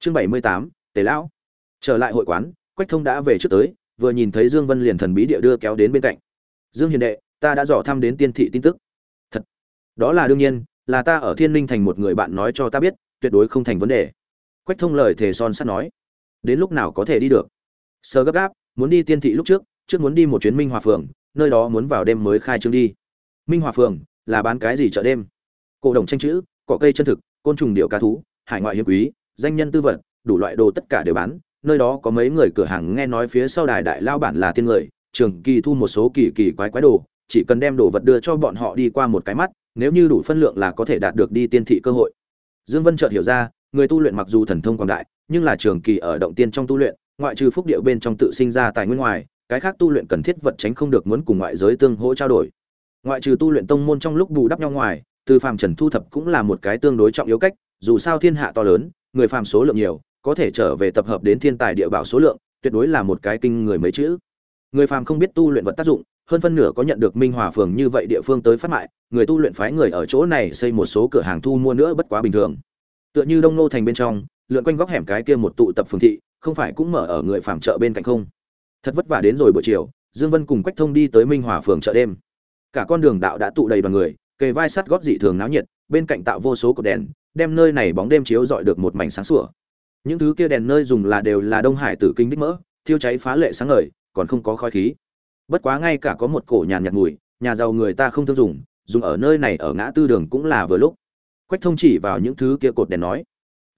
A: Chương bảy mươi tám, tề lão. Trở lại hội quán quách thông đã về trước tới vừa nhìn thấy dương vân liền thần bí địa đưa kéo đến bên cạnh. Dương hiền đệ ta đã dò thăm đến tiên thị tin tức. Thật? Đó là đương nhiên là ta ở thiên linh thành một người bạn nói cho ta biết, tuyệt đối không thành vấn đề. Quách thông lời thề son sắt nói, đến lúc nào có thể đi được? Sơ gấp gáp, muốn đi tiên thị lúc trước trước muốn đi một chuyến minh hòa phường, nơi đó muốn vào đêm mới khai trương đi. Minh hòa phường, là bán cái gì chợ đêm? Cổ đồng tranh chữ, cỏ cây chân thực, côn trùng điệu cá thú, hải ngoại hiệp quý, danh nhân tư vật, đủ loại đồ tất cả đều bán. Nơi đó có mấy người cửa hàng nghe nói phía sau đài đại lao bản là tiên người, trường kỳ thu một số kỳ kỳ quái quái đồ, chỉ cần đem đồ vật đưa cho bọn họ đi qua một cái mắt nếu như đủ phân lượng là có thể đạt được đi tiên thị cơ hội. Dương vân chợt hiểu ra, người tu luyện mặc dù thần thông quảng đại, nhưng là trường kỳ ở động tiên trong tu luyện, ngoại trừ phúc điệu bên trong tự sinh ra tài nguyên ngoài, cái khác tu luyện cần thiết vật tránh không được muốn cùng ngoại giới tương hỗ trao đổi. Ngoại trừ tu luyện tông môn trong lúc bù đắp nhau ngoài, từ phàm trần thu thập cũng là một cái tương đối trọng yếu cách, dù sao thiên hạ to lớn, người phàm số lượng nhiều, có thể trở về tập hợp đến thiên tài địa bảo số lượng, tuyệt đối là một cái kinh người mấy chữ. Người phàm không biết tu luyện vật tác dụng hơn phân nửa có nhận được minh hòa phường như vậy địa phương tới phát mại, người tu luyện phái người ở chỗ này xây một số cửa hàng thu mua nữa bất quá bình thường. Tựa như đông nô thành bên trong, lượn quanh góc hẻm cái kia một tụ tập phường thị, không phải cũng mở ở người phàm chợ bên cạnh không? Thật vất vả đến rồi buổi chiều, dương vân cùng quách thông đi tới minh hòa phường chợ đêm. Cả con đường đạo đã tụ đầy đoàn người, kề vai sắt gót dị thường náo nhiệt, bên cạnh tạo vô số cột đèn, đem nơi này bóng đêm chiếu dọi được một mảnh sáng sủa. Những thứ kia đèn nơi dùng là đều là đông hải tử kinh đích mỡ, thiêu cháy phá lệ sáng ngời, còn không có khói khí bất quá ngay cả có một cổ nhàn nhạt mùi, nhà giàu người ta không thương dùng dùng ở nơi này ở ngã tư đường cũng là vừa lúc. Quách thông chỉ vào những thứ kia cột đèn nói.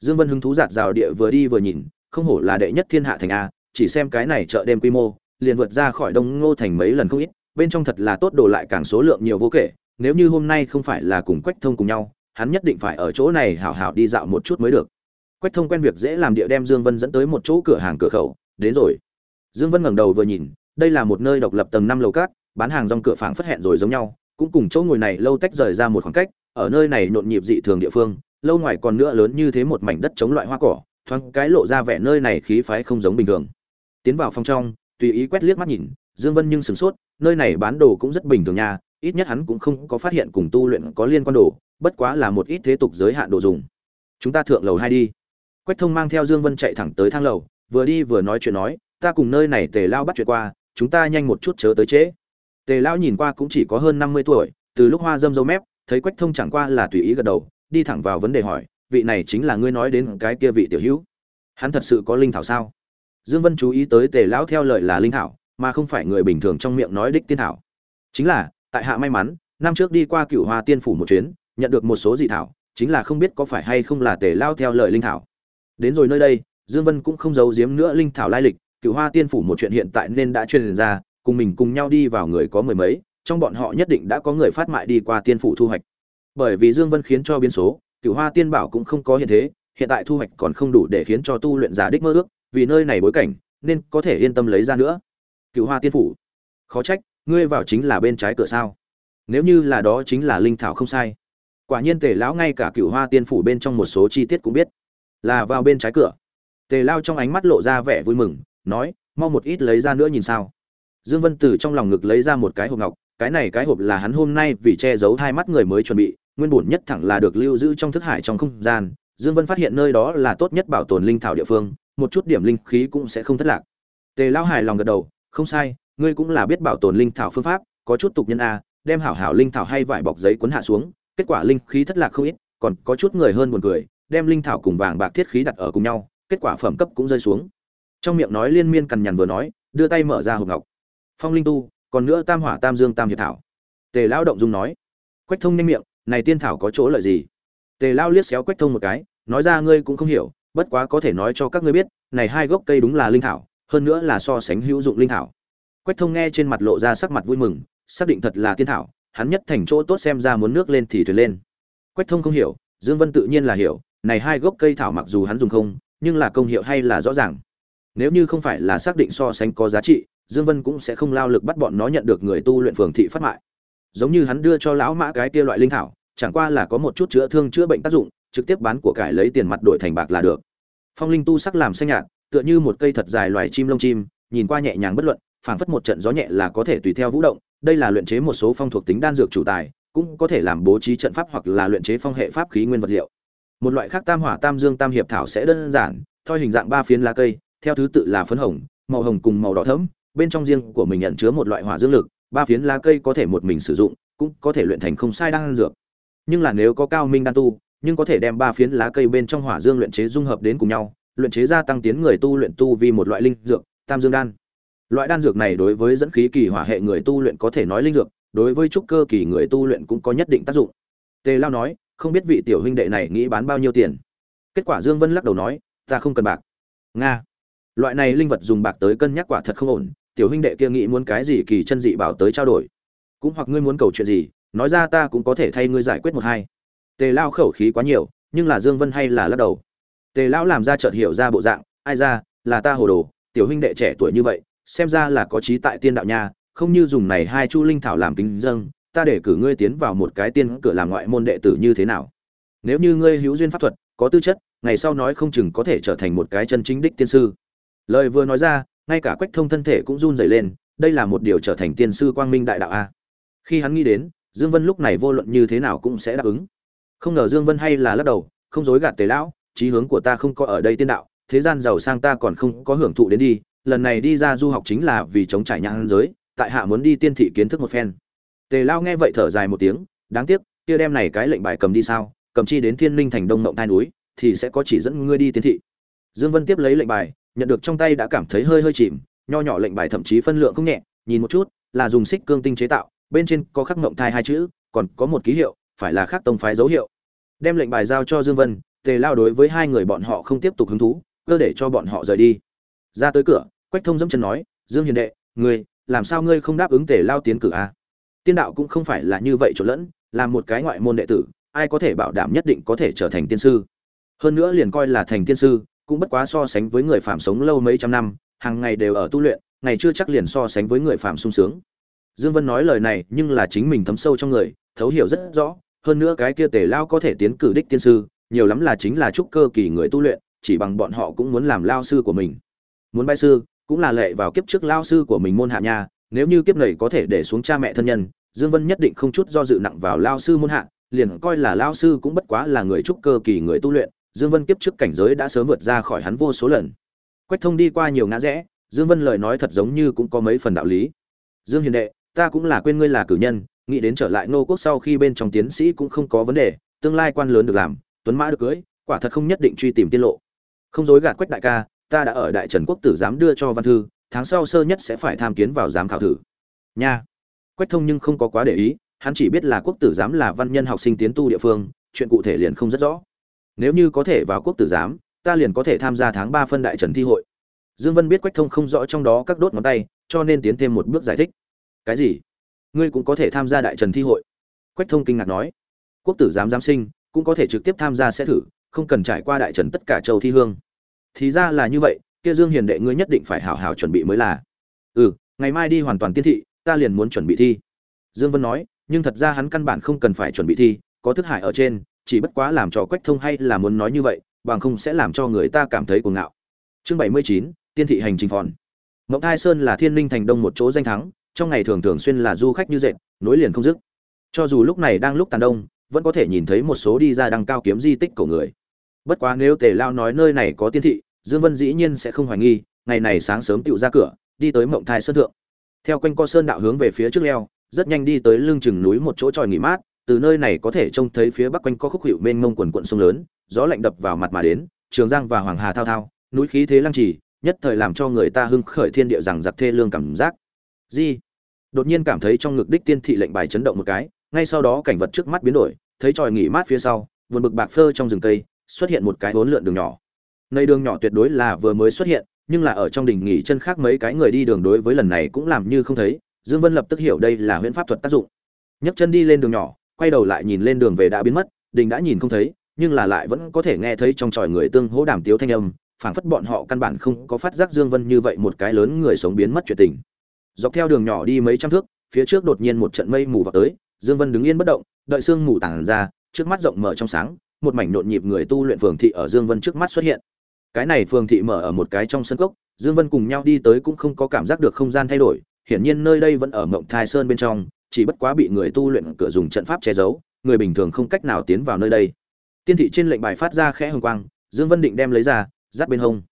A: Dương vân hứng thú giạt rào địa vừa đi vừa nhìn, không hổ là đệ nhất thiên hạ thành a, chỉ xem cái này chợ đêm quy mô, liền vượt ra khỏi đông ngô thành mấy lần không ít, bên trong thật là tốt đồ lại càng số lượng nhiều vô kể, nếu như hôm nay không phải là cùng quách thông cùng nhau, hắn nhất định phải ở chỗ này hảo hảo đi dạo một chút mới được. Quách thông quen việc dễ làm địa đem dương vân dẫn tới một chỗ cửa hàng cửa khẩu, đến rồi. Dương vân ngẩng đầu vừa nhìn đây là một nơi độc lập tầng năm lầu cát, bán hàng rong cửa phảng phất hẹn rồi giống nhau, cũng cùng chỗ ngồi này lâu tách rời ra một khoảng cách, ở nơi này nhộn nhịp dị thường địa phương, lâu ngoài còn nữa lớn như thế một mảnh đất chống loại hoa cỏ, thoáng cái lộ ra vẻ nơi này khí phái không giống bình thường. Tiến vào phòng trong, tùy ý quét liếc mắt nhìn, dương vân nhưng sửng sốt, nơi này bán đồ cũng rất bình thường nha, ít nhất hắn cũng không có phát hiện cùng tu luyện có liên quan đồ, bất quá là một ít thế tục giới hạn đồ dùng. Chúng ta thượng lầu hai đi. Quách thông mang theo dương vân chạy thẳng tới thang lầu, vừa đi vừa nói chuyện nói, ta cùng nơi này tề lao bắt chuyện qua chúng ta nhanh một chút chớ tới trễ. Tề lão nhìn qua cũng chỉ có hơn năm mươi tuổi, từ lúc hoa dâm dâu mép, thấy quách thông chẳng qua là tùy ý gật đầu, đi thẳng vào vấn đề hỏi, vị này chính là ngươi nói đến cái kia vị tiểu hữu. Hắn thật sự có linh thảo sao? Dương vân chú ý tới tề lão theo lời là linh thảo, mà không phải người bình thường trong miệng nói đích tiên thảo. Chính là, tại hạ may mắn, năm trước đi qua cựu hoa tiên phủ một chuyến, nhận được một số dị thảo, chính là không biết có phải hay không là tề lao theo lời linh thảo. Đến rồi nơi đây, dương vân cũng không giấu giếm nữa linh thảo lai lịch cựu hoa tiên phủ một chuyện hiện tại nên đã truyền ra, cùng mình cùng nhau đi vào người có mười mấy, trong bọn họ nhất định đã có người phát mại đi qua tiên phủ thu hoạch. Bởi vì dương vân khiến cho biến số cựu hoa tiên bảo cũng không có hiện thế, hiện tại thu hoạch còn không đủ để khiến cho tu luyện giả đích mơ ước, vì nơi này bối cảnh, nên có thể yên tâm lấy ra nữa. Cựu hoa tiên phủ, khó trách, ngươi vào chính là bên trái cửa sao. Nếu như là đó chính là linh thảo không sai. Quả nhiên tề lão ngay cả cựu hoa tiên phủ bên trong một số chi tiết cũng biết, là vào bên trái cửa. Tề lao trong ánh mắt lộ ra vẻ vui mừng nói, mau một ít lấy ra nữa nhìn sao. Dương vân từ trong lòng ngực lấy ra một cái hộp ngọc, cái này cái hộp là hắn hôm nay vì che giấu hai mắt người mới chuẩn bị, nguyên bổn nhất thẳng là được lưu giữ trong thức hải trong không gian. Dương vân phát hiện nơi đó là tốt nhất bảo tồn linh thảo địa phương, một chút điểm linh khí cũng sẽ không thất lạc. Tề lao hài lòng gật đầu, không sai, ngươi cũng là biết bảo tồn linh thảo phương pháp, có chút tục nhân a, đem hảo hảo linh thảo hay vải bọc giấy cuốn hạ xuống, kết quả linh khí thất lạc không ít, còn có chút người hơn buồn cười, đem linh thảo cùng vàng bạc thiết khí đặt ở cùng nhau, kết quả phẩm cấp cũng rơi xuống trong miệng nói liên miên cằn nhằn vừa nói, đưa tay mở ra hộp ngọc. Phong linh tu, còn nữa tam hỏa, tam dương, tam hiệp thảo. Tề lao động dung nói, quách thông nhanh miệng, này tiên thảo có chỗ lợi gì? Tề lao liếc xéo quách thông một cái, nói ra ngươi cũng không hiểu, bất quá có thể nói cho các ngươi biết, này hai gốc cây đúng là linh thảo, hơn nữa là so sánh hữu dụng linh thảo. Quách thông nghe trên mặt lộ ra sắc mặt vui mừng, xác định thật là tiên thảo, hắn nhất thành chỗ tốt xem ra muốn nước lên thì thuyền lên. Quách thông không hiểu, dương vân tự nhiên là hiểu, này hai gốc cây thảo mặc dù hắn dùng không, nhưng là công hiệu hay là rõ ràng nếu như không phải là xác định so sánh có giá trị, dương vân cũng sẽ không lao lực bắt bọn nó nhận được người tu luyện phường thị phát mại. Giống như hắn đưa cho lão mã cái kia loại linh thảo, chẳng qua là có một chút chữa thương chữa bệnh tác dụng, trực tiếp bán của cải lấy tiền mặt đổi thành bạc là được. Phong linh tu sắc làm xanh nhạt, tựa như một cây thật dài loài chim lông chim, nhìn qua nhẹ nhàng bất luận, phảng phất một trận gió nhẹ là có thể tùy theo vũ động, đây là luyện chế một số phong thuộc tính đan dược chủ tài, cũng có thể làm bố trí trận pháp hoặc là luyện chế phong hệ pháp khí nguyên vật liệu. Một loại khác tam hỏa tam dương tam hiệp thảo sẽ đơn giản, thoi hình dạng ba phiến lá cây theo thứ tự là phấn hồng, màu hồng cùng màu đỏ thẫm, bên trong riêng của mình nhận chứa một loại hỏa dương lực, ba phiến lá cây có thể một mình sử dụng, cũng có thể luyện thành không sai đan dược. Nhưng là nếu có cao minh đan tu, nhưng có thể đem ba phiến lá cây bên trong hỏa dương luyện chế dung hợp đến cùng nhau, luyện chế ra tăng tiến người tu luyện tu vì một loại linh dược, tam dương đan. Loại đan dược này đối với dẫn khí kỳ hỏa hệ người tu luyện có thể nói linh dược, đối với trúc cơ kỳ người tu luyện cũng có nhất định tác dụng. Tề lao nói, không biết vị tiểu huynh đệ này nghĩ bán bao nhiêu tiền? Kết quả dương vân lắc đầu nói, ta không cần bạc. Nga loại này linh vật dùng bạc tới cân nhắc quả thật không ổn, tiểu huynh đệ kia nghĩ muốn cái gì kỳ chân dị bảo tới trao đổi. Cũng hoặc ngươi muốn cầu chuyện gì, nói ra ta cũng có thể thay ngươi giải quyết một hai. Tề lao khẩu khí quá nhiều, nhưng là dương vân hay là lắc đầu. Tề lão làm ra chợt hiểu ra bộ dạng, ai ra, là ta hồ đồ, tiểu huynh đệ trẻ tuổi như vậy, xem ra là có trí tại tiên đạo nha, không như dùng này hai chu linh thảo làm kính dâng, ta để cử ngươi tiến vào một cái tiên cửa làm ngoại môn đệ tử như thế nào. Nếu như ngươi hữu duyên pháp thuật, có tư chất, ngày sau nói không chừng có thể trở thành một cái chân chính đích tiên sư lời vừa nói ra, ngay cả quách thông thân thể cũng run rẩy lên, đây là một điều trở thành tiên sư quang minh đại đạo a. Khi hắn nghĩ đến, dương vân lúc này vô luận như thế nào cũng sẽ đáp ứng. Không ngờ dương vân hay là lắc đầu, không dối gạt tề lão trí hướng của ta không có ở đây tiên đạo, thế gian giàu sang ta còn không có hưởng thụ đến đi, lần này đi ra du học chính là vì chống trải nhãn giới, tại hạ muốn đi tiên thị kiến thức một phen. Tề lao nghe vậy thở dài một tiếng, đáng tiếc, kia đem này cái lệnh bài cầm đi sao, cầm chi đến thiên linh thành đông mộng tai núi, thì sẽ có chỉ dẫn ngươi đi tiên thị. Dương vân tiếp lấy lệnh bài nhận được trong tay đã cảm thấy hơi hơi chìm, nho nhỏ lệnh bài thậm chí phân lượng không nhẹ, nhìn một chút, là dùng xích cương tinh chế tạo, bên trên có khắc ngộng thai hai chữ, còn có một ký hiệu, phải là khắc tông phái dấu hiệu. Đem lệnh bài giao cho dương vân, tề lao đối với hai người bọn họ không tiếp tục hứng thú, cơ để cho bọn họ rời đi. Ra tới cửa, quách thông dẫm chân nói, dương hiền đệ ngươi làm sao ngươi không đáp ứng tề lao tiến cử a à? tiên đạo cũng không phải là như vậy trộn lẫn làm một cái ngoại môn đệ tử, ai có thể bảo đảm nhất định có thể trở thành tiên sư? Hơn nữa liền coi là thành tiên sư cũng bất quá so sánh với người phạm sống lâu mấy trăm năm, hàng ngày đều ở tu luyện, ngày chưa chắc liền so sánh với người phạm sung sướng. Dương vân nói lời này nhưng là chính mình thấm sâu trong người, thấu hiểu rất rõ, hơn nữa cái kia tề lao có thể tiến cử đích tiên sư, nhiều lắm là chính là trúc cơ kỳ người tu luyện, chỉ bằng bọn họ cũng muốn làm lao sư của mình. Muốn bái sư, cũng là lệ vào kiếp trước lao sư của mình môn hạ nha, nếu như kiếp này có thể để xuống cha mẹ thân nhân, dương vân nhất định không chút do dự nặng vào lao sư môn hạ, liền coi là lao sư cũng bất quá là người trúc cơ kỳ người tu luyện dương vân kiếp trước cảnh giới đã sớm vượt ra khỏi hắn vô số lần. Quách thông đi qua nhiều ngã rẽ, dương vân lời nói thật giống như cũng có mấy phần đạo lý. Dương hiền đệ, ta cũng là quên ngươi là cử nhân, nghĩ đến trở lại nô quốc sau khi bên trong tiến sĩ cũng không có vấn đề, tương lai quan lớn được làm, tuấn mã được cưới, quả thật không nhất định truy tìm tiết lộ. Không dối gạt quách đại ca, ta đã ở đại trần quốc tử giám đưa cho văn thư, tháng sau sơ nhất sẽ phải tham kiến vào giám khảo thử. Nha. Quách thông nhưng không có quá để ý, hắn chỉ biết là quốc tử giám là văn nhân học sinh tiến tu địa phương, chuyện cụ thể liền không rất rõ nếu như có thể vào quốc tử giám, ta liền có thể tham gia tháng ba phân đại trần thi hội. Dương vân biết quách thông không rõ trong đó các đốt ngón tay, cho nên tiến thêm một bước giải thích. Cái gì? Ngươi cũng có thể tham gia đại trần thi hội. Quách thông kinh ngạc nói. Quốc tử giám giám sinh, cũng có thể trực tiếp tham gia sẽ thử, không cần trải qua đại trần tất cả châu thi hương. Thì ra là như vậy, kia dương hiền đệ ngươi nhất định phải hảo hảo chuẩn bị mới là. Ừ ngày mai đi hoàn toàn tiên thị, ta liền muốn chuẩn bị thi. Dương vân nói, nhưng thật ra hắn căn bản không cần phải chuẩn bị thi, có thức hải ở trên chỉ bất quá làm cho quách thông hay là muốn nói như vậy bằng không sẽ làm cho người ta cảm thấy cuồng ngạo chương bảy mươi chín tiên thị hành trình phòn Ngọc Thai Sơn là Thiên Linh thành đông một chỗ danh thắng, trong ngày thường thường xuyên là du khách như dệt, nối liền không dứt. Cho dù lúc này đang lúc tàn đông, vẫn có thể nhìn thấy một số đi ra đăng cao kiếm di tích của người. Bất quá nếu Tề Lao nói nơi này có tiên thị, Dương Vân dĩ nhiên sẽ không hoài nghi, ngày này sáng sớm tựu ra cửa, đi tới Mộng Thai Sơn thượng. Theo quanh co sơn đạo hướng về phía trước leo, rất nhanh đi tới lưng chừng núi một chỗ tròi nghỉ mát, từ nơi này có thể trông thấy phía bắc quanh có khúc hiệu mênh mông quần quận sông lớn, gió lạnh đập vào mặt mà đến, Trường Giang và Hoàng Hà thao thao, núi khí thế lăng trì, nhất thời làm cho người ta hưng khởi thiên địa rằng giặc thê lương cảm giác. Gì? Đột nhiên cảm thấy trong ngực đích tiên thị lệnh bài chấn động một cái, ngay sau đó cảnh vật trước mắt biến đổi, thấy tròi nghỉ mát phía sau, vườn bực bạc phơ trong rừng cây, xuất hiện một cái hốn lượn đường nhỏ. Nơi đường nhỏ tuyệt đối là vừa mới xuất hiện, nhưng là ở trong đỉnh nghỉ chân khác mấy cái người đi đường đối với lần này cũng làm như không thấy, Dương Vân lập tức hiểu đây là huyễn pháp thuật tác dụng. nhấc chân đi lên đường nhỏ, quay đầu lại nhìn lên đường về đã biến mất, đình đã nhìn không thấy, nhưng là lại vẫn có thể nghe thấy trong tròi người tương hỗ đàm tiếu thanh âm, phảng phất bọn họ căn bản không có phát giác Dương Vân như vậy một cái lớn người sống biến mất chuyện tình. Dọc theo đường nhỏ đi mấy trăm thước, phía trước đột nhiên một trận mây mù vào tới, Dương Vân đứng yên bất động, đợi sương mù tản ra, trước mắt rộng mở trong sáng, một mảnh nhộn nhịp người tu luyện phường thị ở Dương Vân trước mắt xuất hiện. Cái này phường thị mở ở một cái trong sân cốc, Dương Vân cùng nhau đi tới cũng không có cảm giác được không gian thay đổi, hiển nhiên nơi đây vẫn ở Mộng Thai Sơn bên trong, chỉ bất quá bị người tu luyện cửa dùng trận pháp che giấu, người bình thường không cách nào tiến vào nơi đây. Tiên thị trên lệnh bài phát ra khẽ hồng quang, Dương Vân định đem lấy ra, dắt bên hông.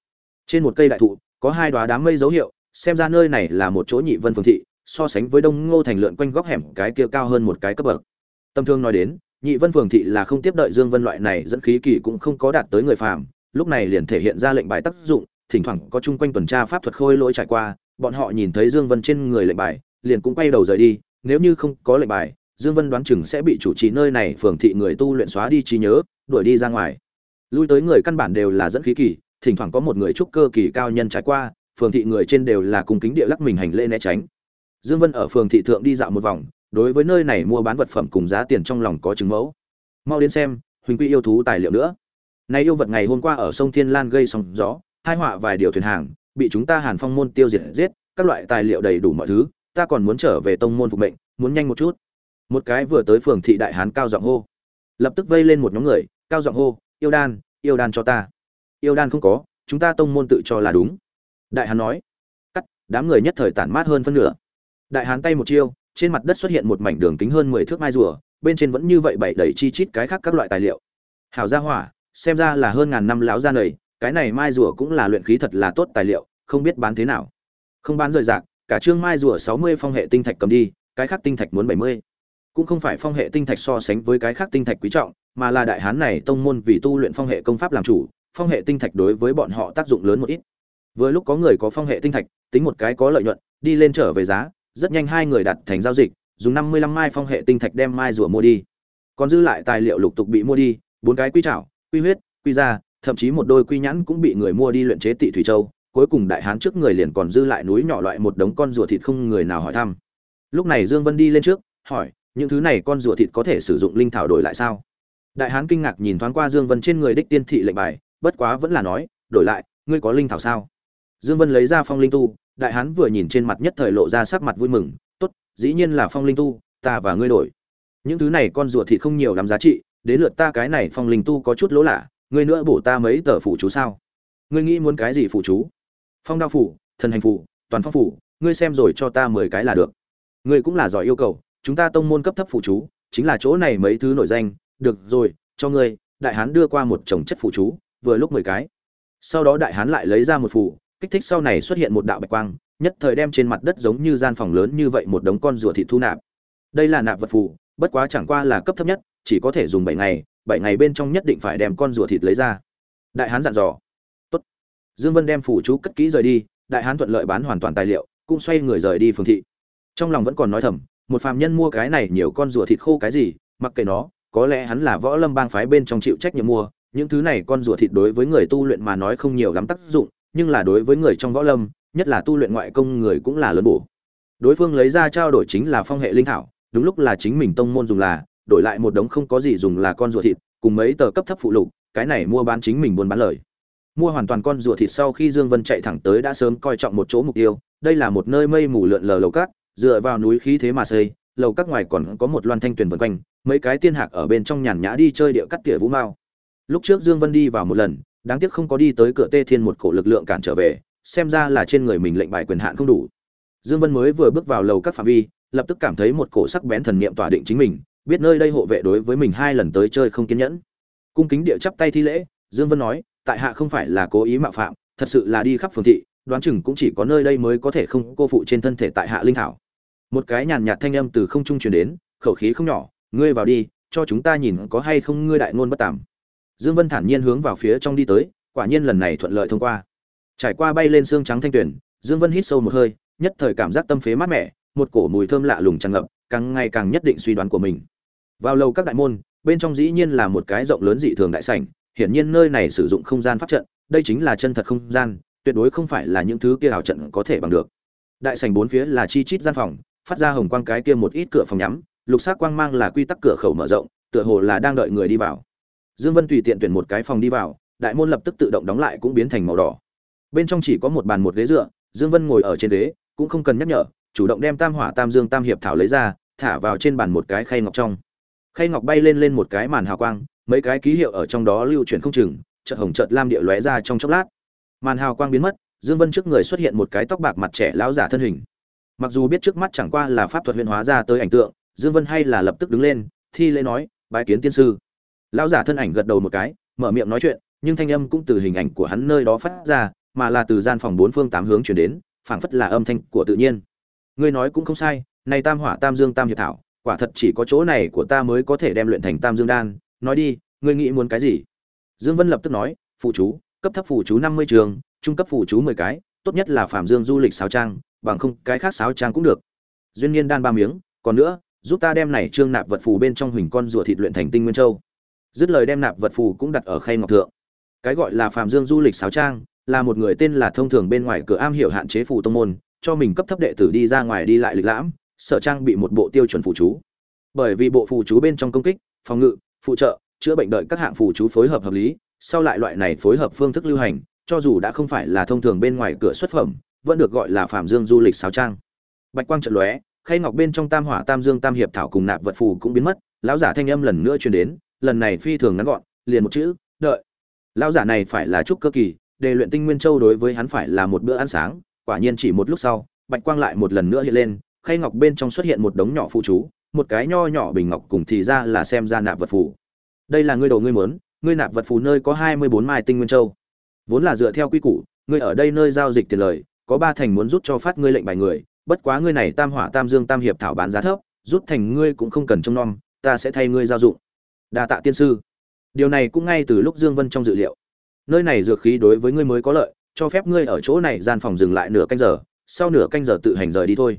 A: Trên một cây đại thụ, có hai đóa đám mây dấu hiệu, xem ra nơi này là một chỗ nhị vân phường thị, so sánh với Đông Ngô thành lượn quanh góc hẻm cái kia cao hơn một cái cấp bậc. Tâm thương nói đến, nhị vân phường thị là không tiếp đợi Dương Vân loại này dẫn khí kỳ cũng không có đạt tới người phàm, lúc này liền thể hiện ra lệnh bài tác dụng, thỉnh thoảng có chung quanh tuần tra pháp thuật khôi lỗi trải qua, bọn họ nhìn thấy Dương Vân trên người lệnh bài, liền cũng quay đầu rời đi, nếu như không có lệnh bài, Dương Vân đoán chừng sẽ bị chủ trì nơi này phường thị người tu luyện xóa đi trí nhớ, đuổi đi ra ngoài. Lui tới người căn bản đều là dẫn khí kỳ, thỉnh thoảng có một người trúc cơ kỳ cao nhân trải qua, phường thị người trên đều là cùng kính địa lắc mình hành lễ né tránh. Dương Vân ở phường thị thượng đi dạo một vòng, đối với nơi này mua bán vật phẩm cùng giá tiền trong lòng có chứng mẫu. Mau đến xem, huỳnh quy yêu thú tài liệu nữa. Nay yêu vật ngày hôm qua ở sông Thiên Lan gây sóng gió, hai họa vài điều thuyền hàng, bị chúng ta Hàn Phong môn tiêu diệt giết, các loại tài liệu đầy đủ mọi thứ, ta còn muốn trở về tông môn phục mệnh, muốn nhanh một chút. Một cái vừa tới phường thị đại hán cao giọng hô. Lập tức vây lên một nhóm người, cao giọng hô, "Yêu đan, yêu đan cho ta." Yêu đan không có, chúng ta tông môn tự cho là đúng. Đại hán nói. Cắt, đám người nhất thời tản mát hơn phân nửa. Đại hán tay một chiêu, trên mặt đất xuất hiện một mảnh đường kính hơn mười thước mai rùa, bên trên vẫn như vậy bảy đầy chi chít cái khác các loại tài liệu. Hảo gia hỏa, xem ra là hơn ngàn năm láo ra nầy, cái này mai rùa cũng là luyện khí thật là tốt tài liệu, không biết bán thế nào. Không bán rời rạc, cả trương mai rùa sáu mươi phong hệ tinh thạch cầm đi, cái khác tinh thạch muốn bảy mươi. Cũng không phải phong hệ tinh thạch so sánh với cái khác tinh thạch quý trọng, mà là đại hán này tông môn vì tu luyện phong hệ công pháp làm chủ, phong hệ tinh thạch đối với bọn họ tác dụng lớn một ít. Vừa lúc có người có phong hệ tinh thạch, tính một cái có lợi nhuận, đi lên trở về giá, rất nhanh hai người đặt thành giao dịch, dùng năm mươi lăm mai phong hệ tinh thạch đem mai rùa mua đi. Còn dư lại tài liệu lục tục bị mua đi, bốn cái quy trảo, quy huyết, quy da, thậm chí một đôi quy nhãn cũng bị người mua đi luyện chế tị thủy châu, cuối cùng đại hán trước người liền còn dư lại núi nhỏ loại một đống con rùa thịt không người nào hỏi thăm. Lúc này Dương Vân đi lên trước, hỏi, những thứ này con rùa thịt có thể sử dụng linh thảo đổi lại sao? Đại hán kinh ngạc nhìn thoáng qua Dương Vân trên người đích tiên thị lệnh bài, bất quá vẫn là nói, đổi lại, ngươi có linh thảo sao? Dương Vân lấy ra phong linh tu, đại hán vừa nhìn trên mặt nhất thời lộ ra sắc mặt vui mừng, tốt, dĩ nhiên là phong linh tu, ta và ngươi đổi. Những thứ này con rùa thịt không nhiều lắm giá trị, đến lượt ta cái này phong linh tu có chút lỗ lạ, ngươi nữa bổ ta mấy tờ phụ chú sao? Ngươi nghĩ muốn cái gì phụ chú? Phong đao phủ, thần hành phủ, toàn phong phủ, ngươi xem rồi cho ta 10 cái là được. Ngươi cũng là giỏi yêu cầu, chúng ta tông môn cấp thấp phụ chú, chính là chỗ này mấy thứ nổi danh, được rồi, cho ngươi, đại hán đưa qua một chồng chất phụ chú, vừa lúc 10 cái. Sau đó đại hán lại lấy ra một phủ kích thích sau này xuất hiện một đạo bạch quang, nhất thời đem trên mặt đất giống như gian phòng lớn như vậy một đống con rùa thịt thu nạp. Đây là nạp vật phủ bất quá chẳng qua là cấp thấp nhất, chỉ có thể dùng bảy ngày, bảy ngày bên trong nhất định phải đem con rùa thịt lấy ra. Đại hán dặn dò. Dương Vân đem phủ chú cất kỹ rời đi, đại hán thuận lợi bán hoàn toàn tài liệu, cũng xoay người rời đi phường thị. Trong lòng vẫn còn nói thầm, một phàm nhân mua cái này nhiều con rùa thịt khô cái gì, mặc kệ nó, có lẽ hắn là võ lâm bang phái bên trong chịu trách nhiệm mua, những thứ này con rùa thịt đối với người tu luyện mà nói không nhiều lắm tác dụng, nhưng là đối với người trong võ lâm nhất là tu luyện ngoại công người cũng là lớn bổ đối phương lấy ra trao đổi chính là phong hệ linh thảo đúng lúc là chính mình tông môn dùng là đổi lại một đống không có gì dùng là con ruột thịt cùng mấy tờ cấp thấp phụ lục cái này mua bán chính mình buôn bán lời mua hoàn toàn con rùa thịt sau khi dương vân chạy thẳng tới đã sớm coi trọng một chỗ mục tiêu. Đây là một nơi mây mù lượn lờ lầu cát, dựa vào núi khí thế mà xây, lầu các ngoài còn có một loan thanh tuyền vần quanh, mấy cái tiên hạc ở bên trong nhàn nhã đi chơi địa cắt tỉa vũ mao. Lúc trước dương vân đi vào một lần, đáng tiếc không có đi tới cửa tê thiên một cổ lực lượng cản trở về, xem ra là trên người mình lệnh bài quyền hạn không đủ. Dương vân mới vừa bước vào lầu các phạm vi, lập tức cảm thấy một cổ sắc bén thần niệm tỏa định chính mình, biết nơi đây hộ vệ đối với mình hai lần tới chơi không kiên nhẫn. Cung kính địa chắp tay thi lễ, dương vân nói tại hạ không phải là cố ý mạo phạm, thật sự là đi khắp phường thị, đoán chừng cũng chỉ có nơi đây mới có thể không cô phụ trên thân thể tại hạ linh thảo. Một cái nhàn nhạt thanh âm từ không trung truyền đến, khẩu khí không nhỏ, ngươi vào đi, cho chúng ta nhìn có hay không ngươi đại ngôn bất tàm. Dương vân thản nhiên hướng vào phía trong đi tới, quả nhiên lần này thuận lợi thông qua. Trải qua bay lên xương trắng thanh tuyển dương vân hít sâu một hơi, nhất thời cảm giác tâm phế mát mẻ, một cổ mùi thơm lạ lùng tràn ngập, càng ngày càng nhất định suy đoán của mình. Vào lầu các đại môn, bên trong dĩ nhiên là một cái rộng lớn dị thường đại sảnh hiển nhiên nơi này sử dụng không gian pháp trận, đây chính là chân thật không gian, tuyệt đối không phải là những thứ kia ảo trận có thể bằng được. Đại sảnh bốn phía là chi chít gian phòng, phát ra hồng quang cái kia một ít cửa phòng nhắm, lục sắc quang mang là quy tắc cửa khẩu mở rộng, tựa hồ là đang đợi người đi vào. Dương vân tùy tiện tuyển một cái phòng đi vào, đại môn lập tức tự động đóng lại cũng biến thành màu đỏ. Bên trong chỉ có một bàn một ghế dựa, dương vân ngồi ở trên ghế, cũng không cần nhắc nhở, chủ động đem tam hỏa tam dương tam hiệp thảo lấy ra, thả vào trên bàn một cái khay ngọc trong. Khay ngọc bay lên lên một cái màn hào quang mấy cái ký hiệu ở trong đó lưu chuyển không chừng, chợt hồng chợt lam địa lóe ra trong chốc lát. Màn hào quang biến mất, dương vân trước người xuất hiện một cái tóc bạc mặt trẻ lão giả thân hình. Mặc dù biết trước mắt chẳng qua là pháp thuật huyền hóa ra tới ảnh tượng, dương vân hay là lập tức đứng lên, thi lễ nói, bái kiến tiên sư. Lão giả thân ảnh gật đầu một cái, mở miệng nói chuyện, nhưng thanh âm cũng từ hình ảnh của hắn nơi đó phát ra, mà là từ gian phòng bốn phương tám hướng chuyển đến, phảng phất là âm thanh của tự nhiên. Ngươi nói cũng không sai, này tam hỏa tam dương tam hiệp thảo, quả thật chỉ có chỗ này của ta mới có thể đem luyện thành tam dương đan nói đi, ngươi nghĩ muốn cái gì? Dương vân lập tức nói phụ chú, cấp thấp phụ chú năm mươi trường, trung cấp phụ chú mười cái, tốt nhất là phạm dương du lịch sáo trang, bằng không cái khác sáo trang cũng được. Duyên niên đan ba miếng, còn nữa, giúp ta đem này trương nạp vật phù bên trong huỳnh con rùa thịt luyện thành tinh nguyên châu. Dứt lời đem nạp vật phù cũng đặt ở khay ngọc thượng. Cái gọi là phạm dương du lịch sáo trang, là một người tên là thông thường bên ngoài cửa am hiểu hạn chế phù tông môn, cho mình cấp thấp đệ tử đi ra ngoài đi lại lịch lãm, sở trang bị một bộ tiêu chuẩn phụ chú. Bởi vì bộ phụ chú bên trong công kích, phòng ngự phụ trợ, chữa bệnh đợi các hạng phù chú phối hợp hợp lý, sau lại loại này phối hợp phương thức lưu hành, cho dù đã không phải là thông thường bên ngoài cửa xuất phẩm, vẫn được gọi là phạm dương du lịch sáo trang. Bạch quang trận lóe, khay ngọc bên trong tam hỏa tam dương tam hiệp thảo cùng nạp vật phù cũng biến mất, lão giả thanh âm lần nữa truyền đến, lần này phi thường ngắn gọn, liền một chữ, đợi. Lão giả này phải là trúc cơ kỳ, đề luyện tinh nguyên châu đối với hắn phải là một bữa ăn sáng, quả nhiên chỉ một lúc sau, bạch quang lại một lần nữa hiện lên, khay ngọc bên trong xuất hiện một đống nhỏ phụ chú một cái nho nhỏ bình ngọc cùng thì ra là xem ra nạp vật phù. Đây là ngươi đồ ngươi muốn, ngươi nạp vật phù nơi có hai mươi bốn mai tinh nguyên châu. Vốn là dựa theo quy củ, ngươi ở đây nơi giao dịch tiền lời, có ba thành muốn rút cho phát ngươi lệnh bài người, bất quá ngươi này tam hỏa tam dương tam hiệp thảo bán giá thấp, rút thành ngươi cũng không cần trông nom, ta sẽ thay ngươi giao dụng. Đa tạ tiên sư. Điều này cũng ngay từ lúc dương vân trong dự liệu. Nơi này dược khí đối với ngươi mới có lợi, cho phép ngươi ở chỗ này gian phòng dừng lại nửa canh giờ, sau nửa canh giờ tự hành rời đi thôi.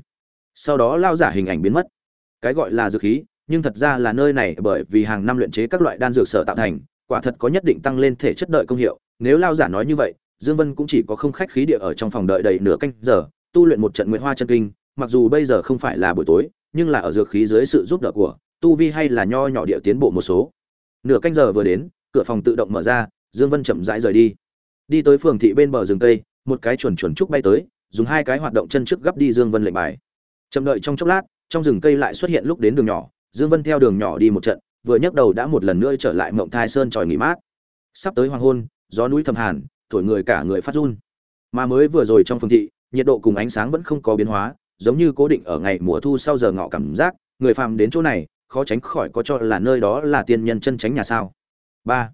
A: Sau đó lao giả hình ảnh biến mất cái gọi là dược khí, nhưng thật ra là nơi này bởi vì hàng năm luyện chế các loại đan dược sở tạo thành, quả thật có nhất định tăng lên thể chất đợi công hiệu. Nếu lao giả nói như vậy, dương vân cũng chỉ có không khách khí địa ở trong phòng đợi đầy nửa canh giờ, tu luyện một trận nguyệt hoa chân kinh, mặc dù bây giờ không phải là buổi tối, nhưng là ở dược khí dưới sự giúp đỡ của tu vi hay là nho nhỏ địa tiến bộ một số. Nửa canh giờ vừa đến, cửa phòng tự động mở ra, dương vân chậm rãi rời đi. Đi tới phường thị bên bờ rừng tây một cái chuẩn chuẩn trúc bay tới, dùng hai cái hoạt động chân trước gấp đi dương vân lệnh bài. Chậm đợi trong chốc lát trong rừng cây lại xuất hiện lúc đến đường nhỏ, dương vân theo đường nhỏ đi một trận, vừa nhấc đầu đã một lần nữa trở lại mộng thai sơn tròi nghỉ mát. Sắp tới hoàng hôn, gió núi thầm hàn, thổi người cả người phát run. Mà mới vừa rồi trong Phương thị, nhiệt độ cùng ánh sáng vẫn không có biến hóa, giống như cố định ở ngày mùa thu sau giờ ngọ cảm giác, người phàm đến chỗ này, khó tránh khỏi có cho là nơi đó là tiên nhân chân tránh nhà sao. Ba.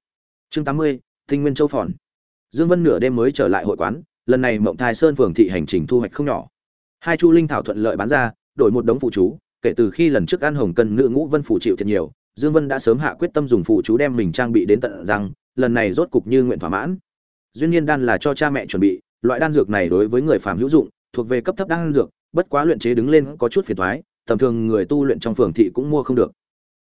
A: Chương tám mươi, tinh nguyên châu phòn. Dương vân nửa đêm mới trở lại hội quán, lần này mộng thai sơn phường thị hành trình thu hoạch không nhỏ. Hai chu linh thảo thuận lợi bán ra đổi một đống phụ chú, kể từ khi lần trước ăn hồng cân nữ ngũ vân phụ chịu thiệt nhiều, dương vân đã sớm hạ quyết tâm dùng phụ chú đem mình trang bị đến tận rằng lần này rốt cục như nguyện thỏa mãn. Duyên nhiên đan là cho cha mẹ chuẩn bị, loại đan dược này đối với người phàm hữu dụng, thuộc về cấp thấp đan dược, bất quá luyện chế đứng lên có chút phiền toái, tầm thường người tu luyện trong phường thị cũng mua không được.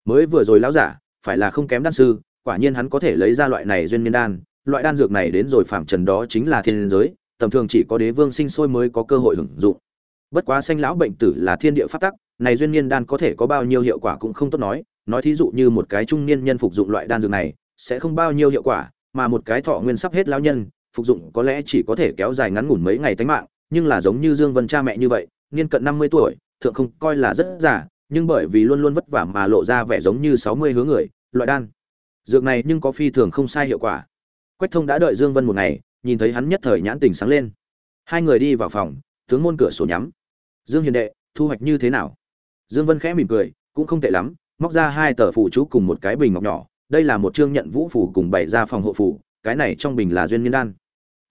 A: Mới vừa rồi lão giả, phải là không kém đan sư, quả nhiên hắn có thể lấy ra loại này duyên nhiên đan, loại đan dược này đến rồi phàm trần đó chính là thiên giới, tầm thường chỉ có đế vương sinh sôi mới có cơ hội hưởng dụng bất quá xanh lão bệnh tử là thiên địa pháp tắc, này duyên niên đan có thể có bao nhiêu hiệu quả cũng không tốt nói. Nói thí dụ như một cái trung niên nhân phục dụng loại đan dược này, sẽ không bao nhiêu hiệu quả, mà một cái thọ nguyên sắp hết lão nhân, phục dụng có lẽ chỉ có thể kéo dài ngắn ngủn mấy ngày tánh mạng, nhưng là giống như dương vân cha mẹ như vậy, niên cận năm mươi tuổi, thượng không coi là rất già, nhưng bởi vì luôn luôn vất vả mà lộ ra vẻ giống như sáu mươi hướng người, loại đan. Dược này nhưng có phi thường không sai hiệu quả. Quách thông đã đợi dương vân một ngày, nhìn thấy hắn nhất thời nhãn tình sáng lên. Hai người đi vào phòng, tướng môn cửa sổ nhắm dương hiền đệ, thu hoạch như thế nào? Dương vân khẽ mỉm cười, cũng không tệ lắm, móc ra hai tờ phụ chú cùng một cái bình ngọc nhỏ, đây là một chương nhận vũ phủ cùng bày ra phòng hộ phủ cái này trong bình là duyên niên đan.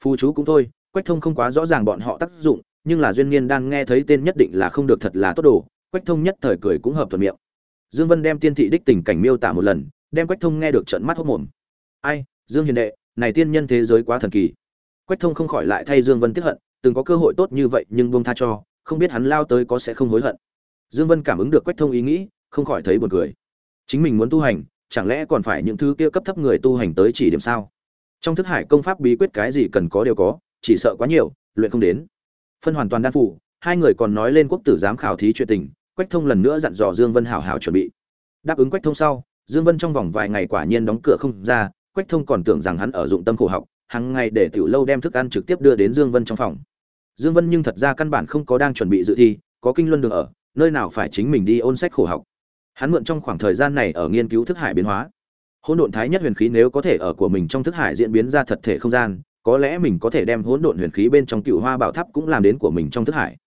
A: Phù chú cũng thôi, quách thông không quá rõ ràng bọn họ tác dụng, nhưng là duyên niên đan nghe thấy tên nhất định là không được thật là tốt đồ, quách thông nhất thời cười cũng hợp thuận miệng. Dương vân đem tiên thị đích tình cảnh miêu tả một lần, đem quách thông nghe được trận mắt hốc mồm. Ai, dương hiền đệ, này tiên nhân thế giới quá thần kỳ. Quách thông không khỏi lại thay dương vân tiếc hận, từng có cơ hội tốt như vậy nhưng buông tha cho không biết hắn lao tới có sẽ không hối hận. Dương vân cảm ứng được quách thông ý nghĩ, không khỏi thấy buồn cười. Chính mình muốn tu hành, chẳng lẽ còn phải những thứ kia cấp thấp người tu hành tới chỉ điểm sao? Trong thức hải công pháp bí quyết cái gì cần có đều có, chỉ sợ quá nhiều, luyện không đến. Phân hoàn toàn đan phủ, hai người còn nói lên quốc tử giám khảo thí chuyện tình, quách thông lần nữa dặn dò dương vân hảo hảo chuẩn bị. Đáp ứng quách thông sau, dương vân trong vòng vài ngày quả nhiên đóng cửa không ra, quách thông còn tưởng rằng hắn ở dụng tâm khổ học hàng ngày để tiểu lâu đem thức ăn trực tiếp đưa đến dương vân trong phòng dương vân nhưng thật ra căn bản không có đang chuẩn bị dự thi, có kinh luân đường ở, nơi nào phải chính mình đi ôn sách khổ học. Hắn mượn trong khoảng thời gian này ở nghiên cứu thức hải biến hóa. Hỗn độn thái nhất huyền khí nếu có thể ở của mình trong thức hải diễn biến ra thật thể không gian, có lẽ mình có thể đem hỗn độn huyền khí bên trong cựu hoa bảo tháp cũng làm đến của mình trong thức hải.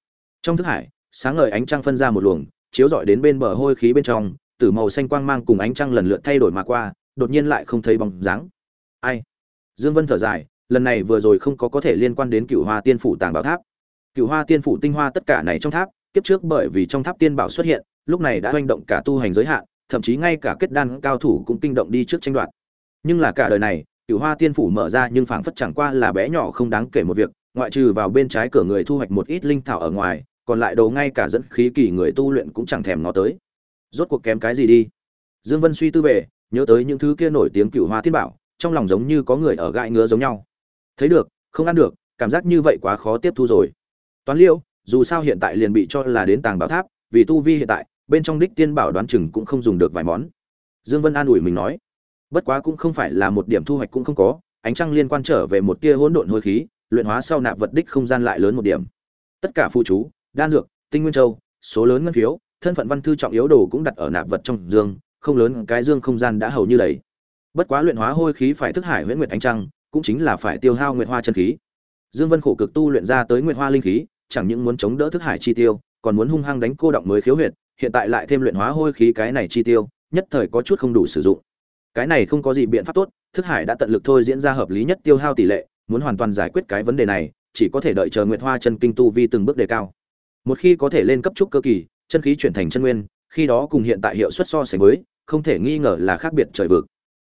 A: Trong thức hải, sáng ngời ánh trăng phân ra một luồng, chiếu rọi đến bên bờ hôi khí bên trong từ màu xanh quang mang cùng ánh trăng lần lượt thay đổi mà qua, đột nhiên lại không thấy bóng dáng. Ai? Dương vân thở dài lần này vừa rồi không có có thể liên quan đến cựu hoa tiên phủ tàng bảo tháp. Cựu hoa tiên phủ tinh hoa tất cả này trong tháp, kiếp trước bởi vì trong tháp tiên bảo xuất hiện, lúc này đã hoành động cả tu hành giới hạn, thậm chí ngay cả kết đan cao thủ cũng kinh động đi trước tranh đoạt. Nhưng là cả đời này, cựu hoa tiên phủ mở ra nhưng phảng phất chẳng qua là bé nhỏ không đáng kể một việc, ngoại trừ vào bên trái cửa người thu hoạch một ít linh thảo ở ngoài, còn lại đồ ngay cả dẫn khí kỳ người tu luyện cũng chẳng thèm ngó tới. Rốt cuộc kém cái gì đi? Dương vân suy tư về, nhớ tới những thứ kia nổi tiếng cựu hoa tiên bảo, trong lòng giống như có người ở gãi ngứa giống nhau thấy được, không ăn được, cảm giác như vậy quá khó tiếp thu rồi. Toán liêu, dù sao hiện tại liền bị cho là đến tàng bảo tháp, vì tu vi hiện tại, bên trong đích tiên bảo đoán chừng cũng không dùng được vài món. Dương vân an ủi mình nói, bất quá cũng không phải là một điểm thu hoạch cũng không có, ánh trăng liên quan trở về một tia hỗn độn hôi khí, luyện hóa sau nạp vật đích không gian lại lớn một điểm. Tất cả phụ chú, đan dược, tinh nguyên châu, số lớn ngân phiếu, thân phận văn thư trọng yếu đồ cũng đặt ở nạp vật trong dương, không lớn cái dương không gian đã hầu như đầy. Bất quá luyện hóa hôi khí phải thức hải huyễn nguyệt ánh trăng cũng chính là phải tiêu hao nguyệt hoa chân khí. Dương vân khổ cực tu luyện ra tới nguyệt hoa linh khí, chẳng những muốn chống đỡ thức hải chi tiêu, còn muốn hung hăng đánh cô động mới khiếu huyệt, hiện tại lại thêm luyện hóa hôi khí cái này chi tiêu, nhất thời có chút không đủ sử dụng. Cái này không có gì biện pháp tốt, thức hải đã tận lực thôi diễn ra hợp lý nhất tiêu hao tỷ lệ, muốn hoàn toàn giải quyết cái vấn đề này, chỉ có thể đợi chờ nguyệt hoa chân kinh tu vi từng bước đề cao. Một khi có thể lên cấp trúc cơ kỳ, chân khí chuyển thành chân nguyên, khi đó cùng hiện tại hiệu suất so sánh với, không thể nghi ngờ là khác biệt trời vực.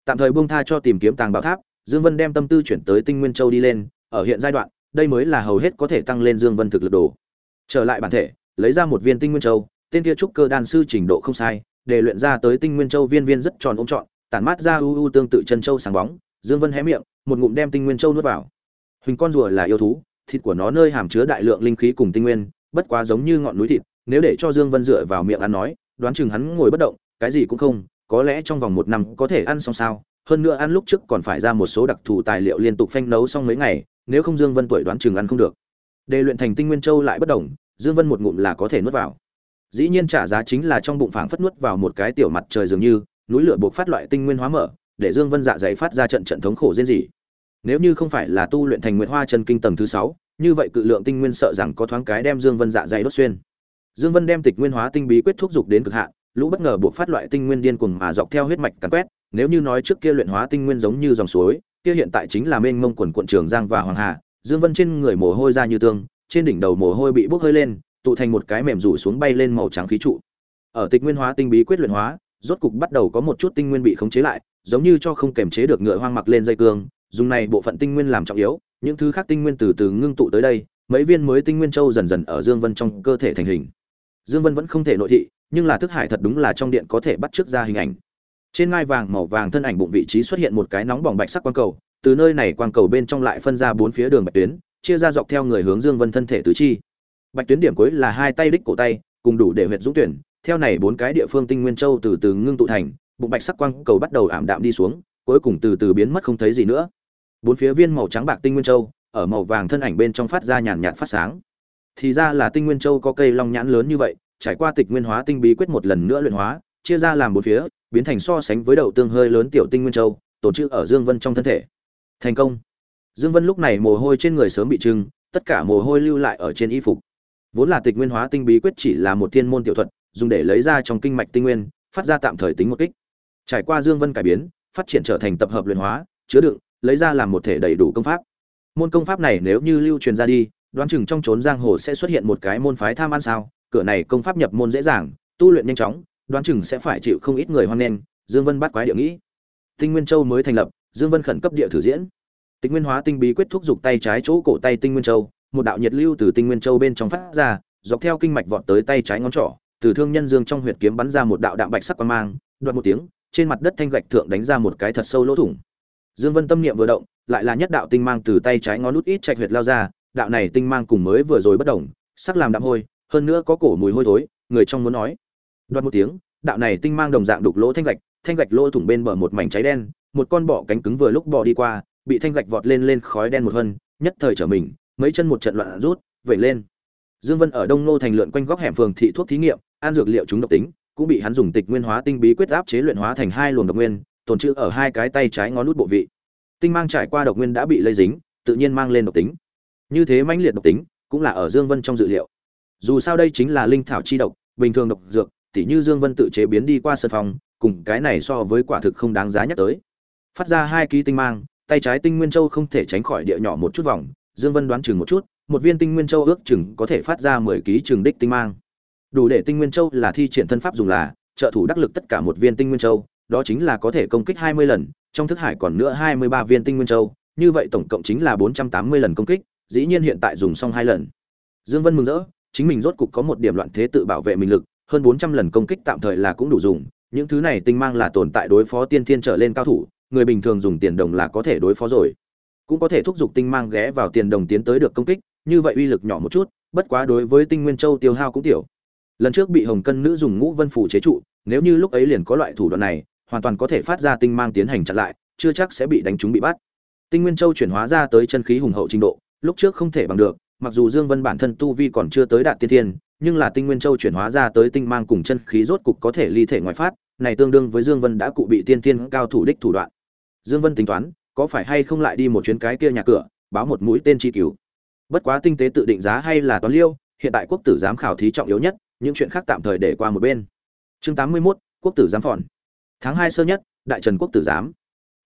A: Tạm thời buông tha cho tìm kiếm tàng bảo tháp dương vân đem tâm tư chuyển tới tinh nguyên châu đi lên, ở hiện giai đoạn, đây mới là hầu hết có thể tăng lên dương vân thực lực đồ. Trở lại bản thể, lấy ra một viên tinh nguyên châu, tên kia trúc cơ đan sư trình độ không sai, để luyện ra tới tinh nguyên châu viên viên rất tròn ôm trọn, tản mát ra u u tương tự chân châu sáng bóng, dương vân hé miệng, một ngụm đem tinh nguyên châu nuốt vào. Huỳnh con rùa là yêu thú, thịt của nó nơi hàm chứa đại lượng linh khí cùng tinh nguyên, bất quá giống như ngọn núi thịt, nếu để cho dương vân dựa vào miệng ăn nói, đoán chừng hắn ngồi bất động, cái gì cũng không, có lẽ trong vòng một năm có thể ăn xong sao hơn nữa ăn lúc trước còn phải ra một số đặc thù tài liệu liên tục phanh nấu xong mấy ngày nếu không dương vân tuổi đoán chừng ăn không được. Để luyện thành tinh nguyên châu lại bất động, dương vân một ngụm là có thể nuốt vào. Dĩ nhiên trả giá chính là trong bụng phảng phất nuốt vào một cái tiểu mặt trời dường như núi lửa buộc phát loại tinh nguyên hóa mở để dương vân dạ dày phát ra trận trận thống khổ riêng gì nếu như không phải là tu luyện thành nguyệt hoa chân kinh tầng thứ sáu như vậy cự lượng tinh nguyên sợ rằng có thoáng cái đem dương vân dạ dày đốt xuyên. Dương vân đem tịch nguyên hóa tinh bí quyết thúc dục đến cực hạn lũ bất ngờ buộc phát loại tinh nguyên điên cuồng mà dọc theo huyết mạch cắn quét nếu như nói trước kia luyện hóa tinh nguyên giống như dòng suối, kia hiện tại chính là mênh mông quần quận trường giang và hoàng hà, dương vân trên người mồ hôi ra như tương, trên đỉnh đầu mồ hôi bị bốc hơi lên, tụ thành một cái mềm rủ xuống bay lên màu trắng khí trụ. Ở tịch nguyên hóa tinh bí quyết luyện hóa, rốt cục bắt đầu có một chút tinh nguyên bị khống chế lại, giống như cho không kềm chế được ngựa hoang mặc lên dây cương, dùng này bộ phận tinh nguyên làm trọng yếu, những thứ khác tinh nguyên từ từ ngưng tụ tới đây, mấy viên mới tinh nguyên châu dần dần ở dương vân trong cơ thể thành hình. Dương vân vẫn không thể nội thị, nhưng là thức hải thật đúng là trong điện có thể bắt trước ra hình ảnh trên ngai vàng màu vàng thân ảnh bụng vị trí xuất hiện một cái nóng bỏng bạch sắc quang cầu, từ nơi này quang cầu bên trong lại phân ra bốn phía đường bạch tuyến, chia ra dọc theo người hướng dương vân thân thể tứ chi. Bạch tuyến điểm cuối là hai tay đích cổ tay, cùng đủ để huyệt dũng tuyển, theo này bốn cái địa phương tinh nguyên châu từ từ ngưng tụ thành, bụng bạch sắc quang cầu bắt đầu ảm đạm đi xuống, cuối cùng từ từ biến mất không thấy gì nữa. Bốn phía viên màu trắng bạc tinh nguyên châu, ở màu vàng thân ảnh bên trong phát ra nhàn nhạt phát sáng. Thì ra là tinh nguyên châu có cây long nhãn lớn như vậy, trải qua tịch nguyên hóa tinh bí quyết một lần nữa luyện hóa, chia ra làm bốn phía biến thành so sánh với đầu tương hơi lớn tiểu tinh nguyên châu, tồn trữ ở dương vân trong thân thể. Thành công. Dương vân lúc này mồ hôi trên người sớm bị trưng tất cả mồ hôi lưu lại ở trên y phục. Vốn là tịch nguyên hóa tinh bí quyết chỉ là một thiên môn tiểu thuật, dùng để lấy ra trong kinh mạch tinh nguyên, phát ra tạm thời tính một kích. Trải qua dương vân cải biến, phát triển trở thành tập hợp luyện hóa, chứa đựng, lấy ra làm một thể đầy đủ công pháp. Môn công pháp này nếu như lưu truyền ra đi, đoán chừng trong trốn giang hồ sẽ xuất hiện một cái môn phái tham ăn sao, cửa này công pháp nhập môn dễ dàng, tu luyện nhanh chóng đoán chừng sẽ phải chịu không ít người hoan nghênh, dương vân bắt quái địa nghĩ. Tinh nguyên châu mới thành lập, dương vân khẩn cấp địa thử diễn. Tinh nguyên hóa tinh bí quyết thúc giục tay trái chỗ cổ tay tinh nguyên châu, một đạo nhiệt lưu từ tinh nguyên châu bên trong phát ra, dọc theo kinh mạch vọt tới tay trái ngón trỏ, từ thương nhân dương trong huyệt kiếm bắn ra một đạo đạm bạch sắc quang mang, đoạt một tiếng, trên mặt đất thanh gạch thượng đánh ra một cái thật sâu lỗ thủng. Dương vân tâm niệm vừa động, lại là nhất đạo tinh mang từ tay trái ngón nút ít trạch huyệt lao ra, đạo này tinh mang cùng mới vừa rồi bất động sắc làm đạm hôi, hơn nữa có cổ mùi hôi thối, người trong muốn nói đoạt một tiếng, đạo này tinh mang đồng dạng đục lỗ thanh gạch thanh gạch lỗ thủng bên bờ một mảnh cháy đen, một con bọ cánh cứng vừa lúc bò đi qua, bị thanh gạch vọt lên lên khói đen một hơn, nhất thời trở mình, mấy chân một trận loạn rút vẩy lên. Dương vân ở đông nô thành lượn quanh góc hẻm phường thị thuốc thí nghiệm an dược liệu chúng độc tính, cũng bị hắn dùng tịch nguyên hóa tinh bí quyết áp chế luyện hóa thành hai luồng độc nguyên, tồn trữ ở hai cái tay trái ngón nút bộ vị. Tinh mang trải qua độc nguyên đã bị lây dính, tự nhiên mang lên độc tính. Như thế mãnh liệt độc tính, cũng là ở dương vân trong dự liệu. Dù sao đây chính là linh thảo chi độc, bình thường độc dược tỉ như dương vân tự chế biến đi qua sân phòng, cùng cái này so với quả thực không đáng giá nhắc tới. Phát ra hai ký tinh mang, tay trái tinh nguyên châu không thể tránh khỏi địa nhỏ một chút vòng, dương vân đoán chừng một chút, một viên tinh nguyên châu ước chừng có thể phát ra mười ký trường đích tinh mang. Đủ để tinh nguyên châu là thi triển thân pháp dùng là, trợ thủ đắc lực tất cả một viên tinh nguyên châu, đó chính là có thể công kích hai mươi lần, trong thức hải còn nữa hai mươi ba viên tinh nguyên châu, như vậy tổng cộng chính là bốn trăm tám mươi lần công kích, dĩ nhiên hiện tại dùng xong hai lần. Dương vân mừng rỡ, chính mình rốt cục có một điểm loạn thế tự bảo vệ mình lực hơn bốn trăm lần công kích tạm thời là cũng đủ dùng, những thứ này tinh mang là tồn tại đối phó tiên thiên trở lên cao thủ, người bình thường dùng tiền đồng là có thể đối phó rồi. Cũng có thể thúc giục tinh mang ghé vào tiền đồng tiến tới được công kích, như vậy uy lực nhỏ một chút, bất quá đối với tinh nguyên châu tiêu hao cũng tiểu. Lần trước bị hồng cân nữ dùng ngũ vân phủ chế trụ, nếu như lúc ấy liền có loại thủ đoạn này, hoàn toàn có thể phát ra tinh mang tiến hành chặn lại, chưa chắc sẽ bị đánh trúng bị bắt. Tinh nguyên châu chuyển hóa ra tới chân khí hùng hậu trình độ, lúc trước không thể bằng được, mặc dù dương vân bản thân tu vi còn chưa tới đạt tiên thiên nhưng là tinh nguyên châu chuyển hóa ra tới tinh mang cùng chân khí rốt cục có thể ly thể ngoại phát này tương đương với dương vân đã cụ bị tiên tiên cao thủ đích thủ đoạn. Dương vân tính toán có phải hay không lại đi một chuyến cái kia nhà cửa báo một mũi tên chi cứu. Bất quá tinh tế tự định giá hay là toán liêu hiện tại quốc tử giám khảo thí trọng yếu nhất những chuyện khác tạm thời để qua một bên. Chương 81, quốc tử giám phòn. Tháng hai sơ nhất đại trần quốc tử giám.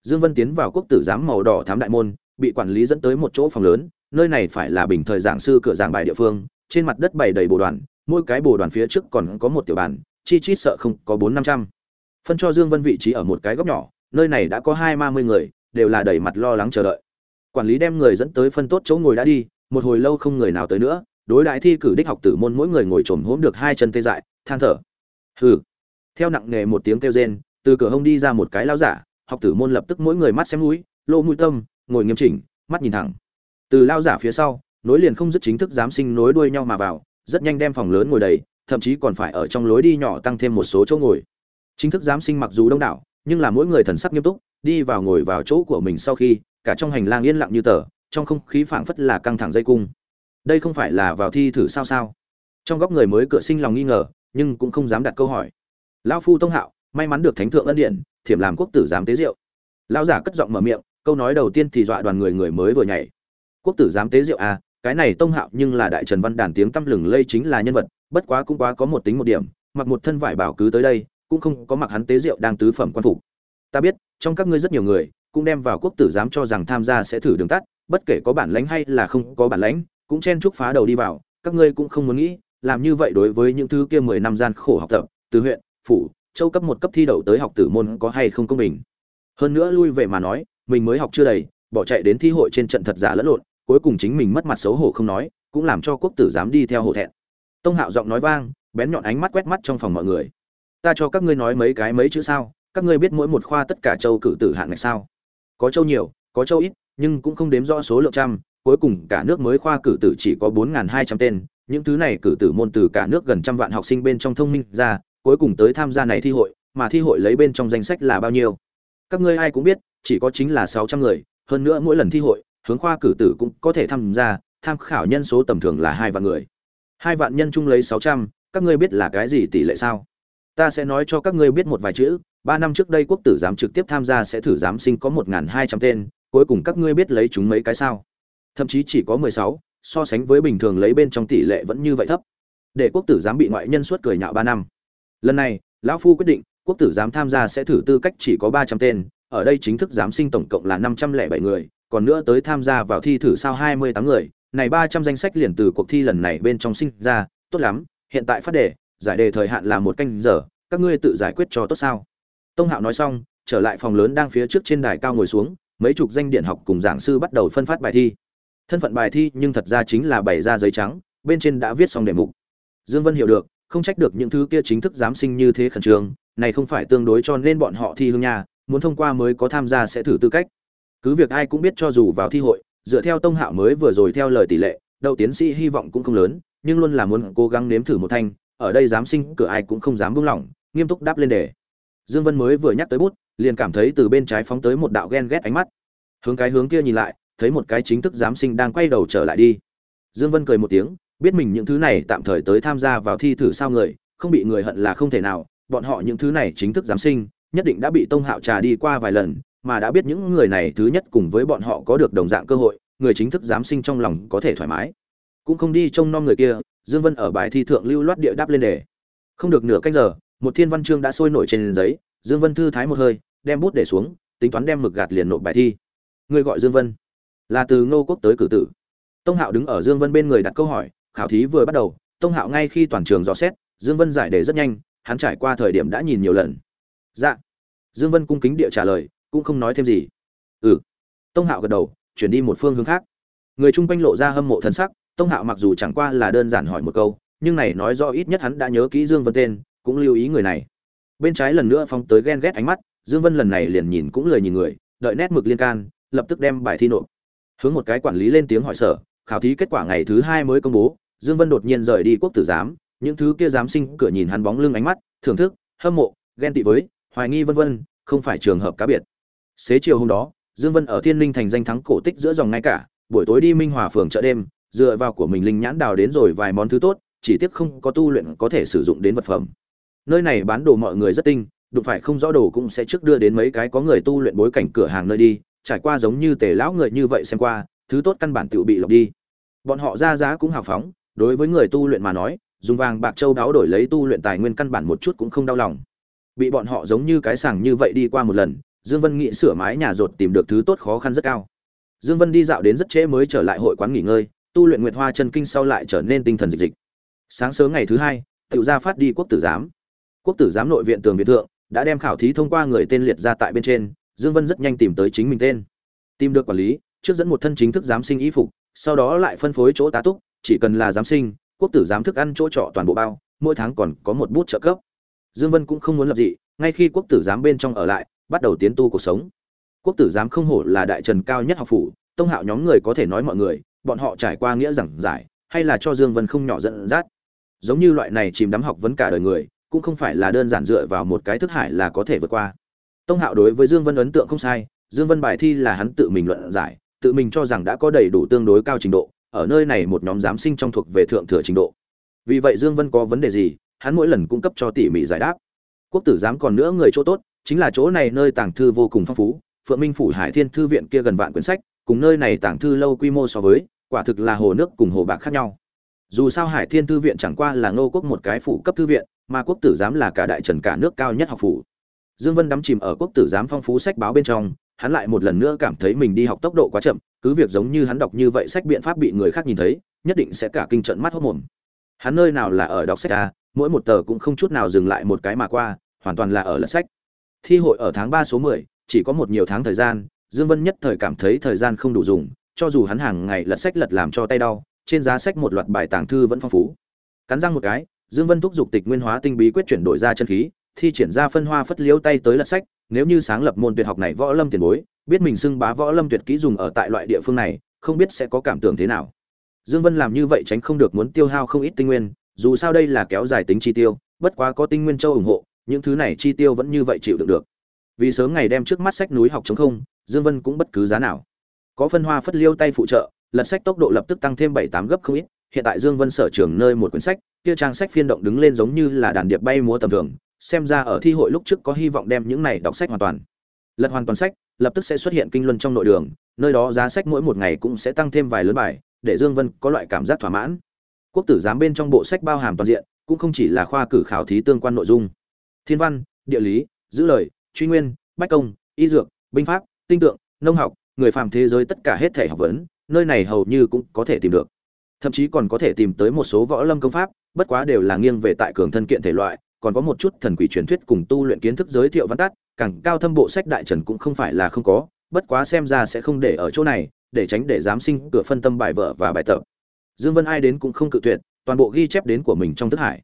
A: Dương vân tiến vào quốc tử giám màu đỏ thám đại môn bị quản lý dẫn tới một chỗ phòng lớn nơi này phải là bình thời giảng sư cửa giảng bài địa phương, trên mặt đất bày đầy bồ đoàn, mỗi cái bồ đoàn phía trước còn có một tiểu bàn, chi chít sợ không có bốn năm trăm. Phân cho dương vân vị trí ở một cái góc nhỏ, nơi này đã có hai ba mươi người, đều là đầy mặt lo lắng chờ đợi. Quản lý đem người dẫn tới phân tốt chỗ ngồi đã đi, một hồi lâu không người nào tới nữa, đối đại thi cử đích học tử môn mỗi người ngồi trồm hỗn được hai chân tê dại, than thở. Hừ. Theo nặng nề một tiếng kêu rên, từ cửa hông đi ra một cái lao giả, học tử môn lập tức mỗi người mắt xem mũi lô mũi tâm, ngồi nghiêm chỉnh, mắt nhìn thẳng từ lao giả phía sau, nối liền không dứt chính thức giám sinh nối đuôi nhau mà vào, rất nhanh đem phòng lớn ngồi đầy, thậm chí còn phải ở trong lối đi nhỏ tăng thêm một số chỗ ngồi. Chính thức giám sinh mặc dù đông đảo, nhưng là mỗi người thần sắc nghiêm túc, đi vào ngồi vào chỗ của mình sau khi, cả trong hành lang yên lặng như tờ, trong không khí phảng phất là căng thẳng dây cung. Đây không phải là vào thi thử sao sao? Trong góc người mới cửa sinh lòng nghi ngờ, nhưng cũng không dám đặt câu hỏi. Lão phu tông hạo, may mắn được thánh thượng ân điện, thiểm làm quốc tử giám tế rượu lão giả cất giọng mở miệng, câu nói đầu tiên thì dọa đoàn người người mới vừa nhảy quốc tử giám tế rượu à cái này tông hạo nhưng là đại trần văn đàn tiếng tăm lừng lây chính là nhân vật, bất quá cũng quá có một tính một điểm, mặc một thân vải bảo cứ tới đây, cũng không có mặc hắn tế rượu đang tứ phẩm quan phục. Ta biết, trong các ngươi rất nhiều người, cũng đem vào quốc tử giám cho rằng tham gia sẽ thử đường tắt, bất kể có bản lãnh hay là không có bản lãnh, cũng chen chúc phá đầu đi vào, các ngươi cũng không muốn nghĩ, làm như vậy đối với những thứ kia mười năm gian khổ học tập, từ huyện, phủ, châu cấp một cấp thi đậu tới học tử môn có hay không công bình. Hơn nữa lui về mà nói, mình mới học chưa đầy, bỏ chạy đến thi hội trên trận thật giả lẫn lộn cuối cùng chính mình mất mặt xấu hổ không nói cũng làm cho quốc tử dám đi theo hổ thẹn. Tông hạo giọng nói vang bén nhọn ánh mắt quét mắt trong phòng mọi người. Ta cho các ngươi nói mấy cái mấy chữ sao các ngươi biết mỗi một khoa tất cả châu cử tử hạng này sao? Có châu nhiều có châu ít nhưng cũng không đếm rõ số lượng trăm cuối cùng cả nước mới khoa cử tử chỉ có 4.200 tên, những thứ này cử tử môn từ cả nước gần trăm vạn học sinh bên trong thông minh ra, cuối cùng tới tham gia này thi hội, mà thi hội lấy bên trong danh sách là bao nhiêu? Các ngươi ai cũng biết, chỉ có chính là 600 người, hơn nữa mỗi lần thi hội, hướng khoa cử tử cũng có thể tham gia, tham khảo nhân số tầm thường là hai vạn người. Hai vạn nhân chung lấy 600, các ngươi biết là cái gì tỷ lệ sao? Ta sẽ nói cho các ngươi biết một vài chữ, ba năm trước đây quốc tử giám trực tiếp tham gia sẽ thử giám sinh có 1.200 tên, cuối cùng các ngươi biết lấy chúng mấy cái sao? Thậm chí chỉ có 16, so sánh với bình thường lấy bên trong tỷ lệ vẫn như vậy thấp. Để quốc tử giám bị ngoại nhân suốt cười nhạo ba năm. Lần này, lão phu quyết định, quốc tử giám tham gia sẽ thử tư cách chỉ có 300 tên, ở đây chính thức giám sinh tổng cộng là 507 người, còn nữa tới tham gia vào thi thử sao 28 người, này 300 danh sách liền từ cuộc thi lần này bên trong sinh ra, tốt lắm, hiện tại phát đề, giải đề thời hạn là một canh giờ, các ngươi tự giải quyết cho tốt sao? Tông Hạo nói xong, trở lại phòng lớn đang phía trước trên đài cao ngồi xuống, mấy chục danh điện học cùng giảng sư bắt đầu phân phát bài thi. Thân phận bài thi nhưng thật ra chính là bày ra giấy trắng, bên trên đã viết xong đề mục. Dương Vân hiểu được, không trách được những thứ kia chính thức giám sinh như thế khẩn trương, này không phải tương đối cho nên bọn họ thi hương nhà, muốn thông qua mới có tham gia sẽ thử tư cách. Cứ việc ai cũng biết cho dù vào thi hội, dựa theo Tông Hạo mới vừa rồi theo lời tỷ lệ, đậu tiến sĩ hy vọng cũng không lớn, nhưng luôn là muốn cố gắng nếm thử một thanh, ở đây giám sinh cửa ai cũng không dám buông lỏng, nghiêm túc đáp lên đề. Dương Vân mới vừa nhắc tới bút, liền cảm thấy từ bên trái phóng tới một đạo ghen ghét ánh mắt. Hướng cái hướng kia nhìn lại, thấy một cái chính thức giám sinh đang quay đầu trở lại đi. Dương Vân cười một tiếng, biết mình những thứ này tạm thời tới tham gia vào thi thử sao người, không bị người hận là không thể nào, bọn họ những thứ này chính thức giám sinh, nhất định đã bị Tông Hạo trà đi qua vài lần, mà đã biết những người này thứ nhất cùng với bọn họ có được đồng dạng cơ hội, người chính thức giám sinh trong lòng có thể thoải mái. Cũng không đi trông nom người kia, Dương Vân ở bài thi thượng lưu loát địa đáp lên đề. Không được nửa canh giờ, một thiên văn chương đã sôi nổi trên giấy, Dương Vân thư thái một hơi, đem bút để xuống, tính toán đem mực gạt liền nộp bài thi. Người gọi Dương Vân, là từ Ngô Quốc tới cử tử. Tông Hạo đứng ở Dương Vân bên người đặt câu hỏi, khảo thí vừa bắt đầu, Tông Hạo ngay khi toàn trường dò xét, Dương Vân giải đề rất nhanh, hắn trải qua thời điểm đã nhìn nhiều lần. Dạ. Dương Vân cung kính địa trả lời, cũng không nói thêm gì. Ừ. Tông Hạo gật đầu, chuyển đi một phương hướng khác. Người chung quanh lộ ra hâm mộ thần sắc, Tông Hạo mặc dù chẳng qua là đơn giản hỏi một câu, nhưng này nói rõ ít nhất hắn đã nhớ kỹ Dương Vân tên, cũng lưu ý người này. Bên trái lần nữa phóng tới ghen ghét ánh mắt, Dương Vân lần này liền nhìn cũng lười nhìn người, đợi nét mực liên can, lập tức đem bài thi nộp. Hướng một cái quản lý lên tiếng hỏi sở, khảo thí kết quả ngày thứ hai mới công bố, Dương Vân đột nhiên rời đi quốc tử giám, những thứ kia giám sinh cửa nhìn hắn bóng lưng ánh mắt, thưởng thức, hâm mộ, ghen tị với, hoài nghi vân vân, không phải trường hợp cá biệt. Xế chiều hôm đó, Dương Vân ở Thiên Linh thành danh thắng cổ tích giữa dòng ngay cả, buổi tối đi Minh Hòa phường chợ đêm, dựa vào của mình linh nhãn đào đến rồi vài món thứ tốt, chỉ tiếc không có tu luyện có thể sử dụng đến vật phẩm. Nơi này bán đồ mọi người rất tinh, đụng phải không rõ đồ cũng sẽ trước đưa đến mấy cái có người tu luyện bối cảnh cửa hàng nơi đi, trải qua giống như tề lão người như vậy xem qua, thứ tốt căn bản tự bị lọc đi. Bọn họ ra giá cũng hào phóng, đối với người tu luyện mà nói, dùng vàng bạc châu đáo đổi lấy tu luyện tài nguyên căn bản một chút cũng không đau lòng. Bị bọn họ giống như cái sàng như vậy đi qua một lần, Dương Vân nghĩ sửa mái nhà rột tìm được thứ tốt khó khăn rất cao. Dương Vân đi dạo đến rất trễ mới trở lại hội quán nghỉ ngơi, tu luyện Nguyệt Hoa chân kinh sau lại trở nên tinh thần dịch dịch. Sáng sớm ngày thứ hai, tiểu gia phát đi quốc tử giám. Quốc tử giám nội viện tường viện thượng đã đem khảo thí thông qua người tên liệt ra tại bên trên, Dương Vân rất nhanh tìm tới chính mình tên. Tìm được quản lý, trước dẫn một thân chính thức giám sinh y phục, sau đó lại phân phối chỗ tá túc, chỉ cần là giám sinh, quốc tử giám thức ăn chỗ trọ toàn bộ bao, mỗi tháng còn có một bút trợ cấp. Dương Vân cũng không muốn lập dị, ngay khi quốc tử giám bên trong ở lại, bắt đầu tiến tu cuộc sống. Quốc tử giám không hổ là đại trần cao nhất học phủ, tông hạo nhóm người có thể nói mọi người, bọn họ trải qua nghĩa giảng giải, hay là cho Dương Vân không nhỏ dẫn dắt. Giống như loại này chìm đắm học vấn cả đời người, cũng không phải là đơn giản dựa vào một cái thức hải là có thể vượt qua. Tông Hạo đối với Dương Vân ấn tượng không sai, Dương Vân bài thi là hắn tự mình luận giải, tự mình cho rằng đã có đầy đủ tương đối cao trình độ, ở nơi này một nhóm giám sinh trong thuộc về thượng thừa trình độ. Vì vậy Dương Vân có vấn đề gì, hắn mỗi lần cung cấp cho tỉ mỉ giải đáp. Quốc tử giám còn nữa người chỗ tốt, chính là chỗ này nơi tàng thư vô cùng phong phú, Phượng Minh phủ Hải Thiên thư viện kia gần vạn quyển sách, cùng nơi này tàng thư lâu quy mô so với, quả thực là hồ nước cùng hồ bạc khác nhau. Dù sao Hải Thiên thư viện chẳng qua là Ngô quốc một cái phủ cấp thư viện, mà quốc tử giám là cả đại trần cả nước cao nhất học phủ. Dương Vân đắm chìm ở quốc tử giám phong phú sách báo bên trong, hắn lại một lần nữa cảm thấy mình đi học tốc độ quá chậm, cứ việc giống như hắn đọc như vậy sách biện pháp bị người khác nhìn thấy, nhất định sẽ cả kinh trận mắt hốt mồm. Hắn nơi nào là ở đọc sách ta mỗi một tờ cũng không chút nào dừng lại một cái mà qua, hoàn toàn là ở lật sách. Thi hội ở tháng 3 số 10, chỉ có một nhiều tháng thời gian, Dương Vân nhất thời cảm thấy thời gian không đủ dùng, cho dù hắn hàng ngày lật sách lật làm cho tay đau, trên giá sách một loạt bài tàng thư vẫn phong phú. Cắn răng một cái, Dương Vân thúc dục tịch nguyên hóa tinh bí quyết chuyển đổi ra chân khí, thi triển ra phân hoa phất liếu tay tới lật sách, nếu như sáng lập môn tuyệt học này võ lâm tiền bối, biết mình xưng bá võ lâm tuyệt kỹ dùng ở tại loại địa phương này, không biết sẽ có cảm tưởng thế nào dương vân làm như vậy tránh không được muốn tiêu hao không ít tinh nguyên dù sao đây là kéo dài tính chi tiêu bất quá có tinh nguyên châu ủng hộ những thứ này chi tiêu vẫn như vậy chịu đựng được. Vì sớm ngày đem trước mắt sách núi học chống không, dương vân cũng bất cứ giá nào. Có phân hoa phất liêu tay phụ trợ, lật sách tốc độ lập tức tăng thêm bảy tám gấp không ít, hiện tại dương vân sở trường nơi một quyển sách, kia trang sách phiên động đứng lên giống như là đàn điệp bay múa tầm thường, xem ra ở thi hội lúc trước có hy vọng đem những này đọc sách hoàn toàn. Lật hoàn toàn sách, lập tức sẽ xuất hiện kinh luân trong nội đường, nơi đó giá sách mỗi một ngày cũng sẽ tăng thêm vài lớn bài, để dương vân có loại cảm giác thỏa mãn. Quốc tử giám bên trong bộ sách bao hàm toàn diện, cũng không chỉ là khoa cử khảo thí tương quan nội dung thiên văn, địa lý giữ lời, truy nguyên, bách công, y dược, binh pháp, tinh tượng, nông học, người phàm thế giới tất cả hết thể học vấn, nơi này hầu như cũng có thể tìm được. Thậm chí còn có thể tìm tới một số võ lâm công pháp, bất quá đều là nghiêng về tại cường thân kiện thể loại, còn có một chút thần quỷ truyền thuyết cùng tu luyện kiến thức giới thiệu văn tắt, càng cao thâm bộ sách đại trần cũng không phải là không có, bất quá xem ra sẽ không để ở chỗ này, để tránh để giám sinh cửa phân tâm bài vợ và bài tập. Dương vân ai đến cũng không cự tuyệt, toàn bộ ghi chép đến của mình trong thức hải.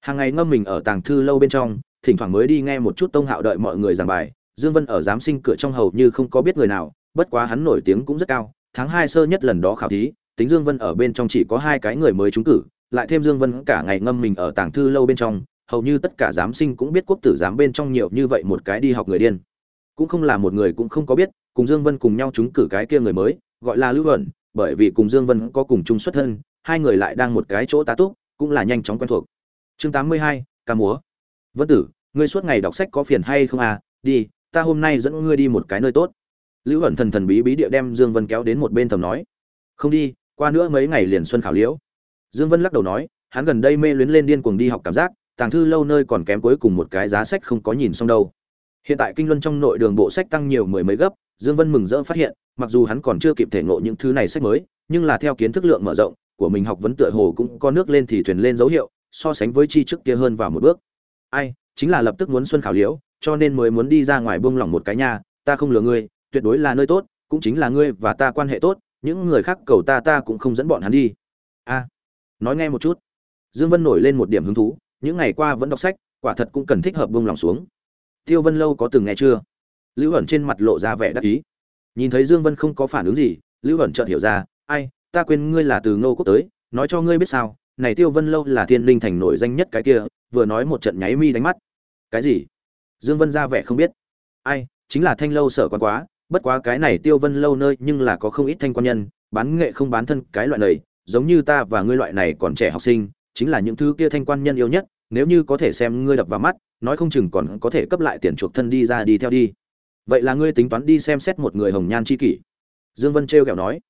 A: Hàng ngày ngâm mình ở tàng thư lâu bên trong thỉnh thoảng mới đi nghe một chút tông hạo đợi mọi người giảng bài dương vân ở giám sinh cửa trong hầu như không có biết người nào bất quá hắn nổi tiếng cũng rất cao tháng hai sơ nhất lần đó khảo thí tính dương vân ở bên trong chỉ có hai cái người mới trúng cử lại thêm dương vân cả ngày ngâm mình ở tàng thư lâu bên trong hầu như tất cả giám sinh cũng biết quốc tử giám bên trong nhiều như vậy một cái đi học người điên. Cũng không là một người cũng không có biết cùng dương vân cùng nhau trúng cử cái kia người mới gọi là lưu ẩn bởi vì cùng dương vân có cùng chung xuất thân hai người lại đang một cái chỗ tá túc cũng là nhanh chóng quen thuộc. Chương 82, ca múa vân tử, ngươi suốt ngày đọc sách có phiền hay không à? Đi, ta hôm nay dẫn ngươi đi một cái nơi tốt. Lưu ẩn thần thần bí bí địa đem dương vân kéo đến một bên thầm nói. Không đi, qua nữa mấy ngày liền xuân khảo liễu. Dương vân lắc đầu nói, hắn gần đây mê luyến lên điên cuồng đi học cảm giác, tàng thư lâu nơi còn kém cuối cùng một cái giá sách không có nhìn xong đâu. Hiện tại kinh luân trong nội đường bộ sách tăng nhiều mười mấy gấp, dương vân mừng rỡ phát hiện, mặc dù hắn còn chưa kịp thể ngộ những thứ này sách mới, nhưng là theo kiến thức lượng mở rộng, của mình học vấn tựa hồ cũng có nước lên thì thuyền lên dấu hiệu, so sánh với chi trước kia hơn vào một bước ai, chính là lập tức muốn xuân khảo liễu, cho nên mới muốn đi ra ngoài buông lỏng một cái nhà ta không lừa ngươi, tuyệt đối là nơi tốt, cũng chính là ngươi và ta quan hệ tốt, những người khác cầu ta ta cũng không dẫn bọn hắn đi. A, nói nghe một chút. Dương vân nổi lên một điểm hứng thú, những ngày qua vẫn đọc sách, quả thật cũng cần thích hợp buông lòng xuống. Tiêu vân lâu có từng nghe chưa? Lưu ẩn trên mặt lộ ra vẻ đắc ý. Nhìn thấy dương vân không có phản ứng gì, lưu ẩn chợt hiểu ra, ai, ta quên ngươi là từ ngô quốc tới, nói cho ngươi biết sao, này tiêu vân lâu là thiên linh thành nổi danh nhất cái kia vừa nói một trận nháy mi đánh mắt. Cái gì? Dương vân ra vẻ không biết. Ai, chính là thanh lâu sở quan quá, bất quá cái này tiêu vân lâu nơi nhưng là có không ít thanh quan nhân, bán nghệ không bán thân cái loại này, giống như ta và ngươi loại này còn trẻ học sinh, chính là những thứ kia thanh quan nhân yêu nhất, nếu như có thể xem ngươi đập vào mắt, nói không chừng còn có thể cấp lại tiền chuộc thân đi ra đi theo đi. Vậy là ngươi tính toán đi xem xét một người hồng nhan chi kỷ. Dương vân trêu kẹo nói.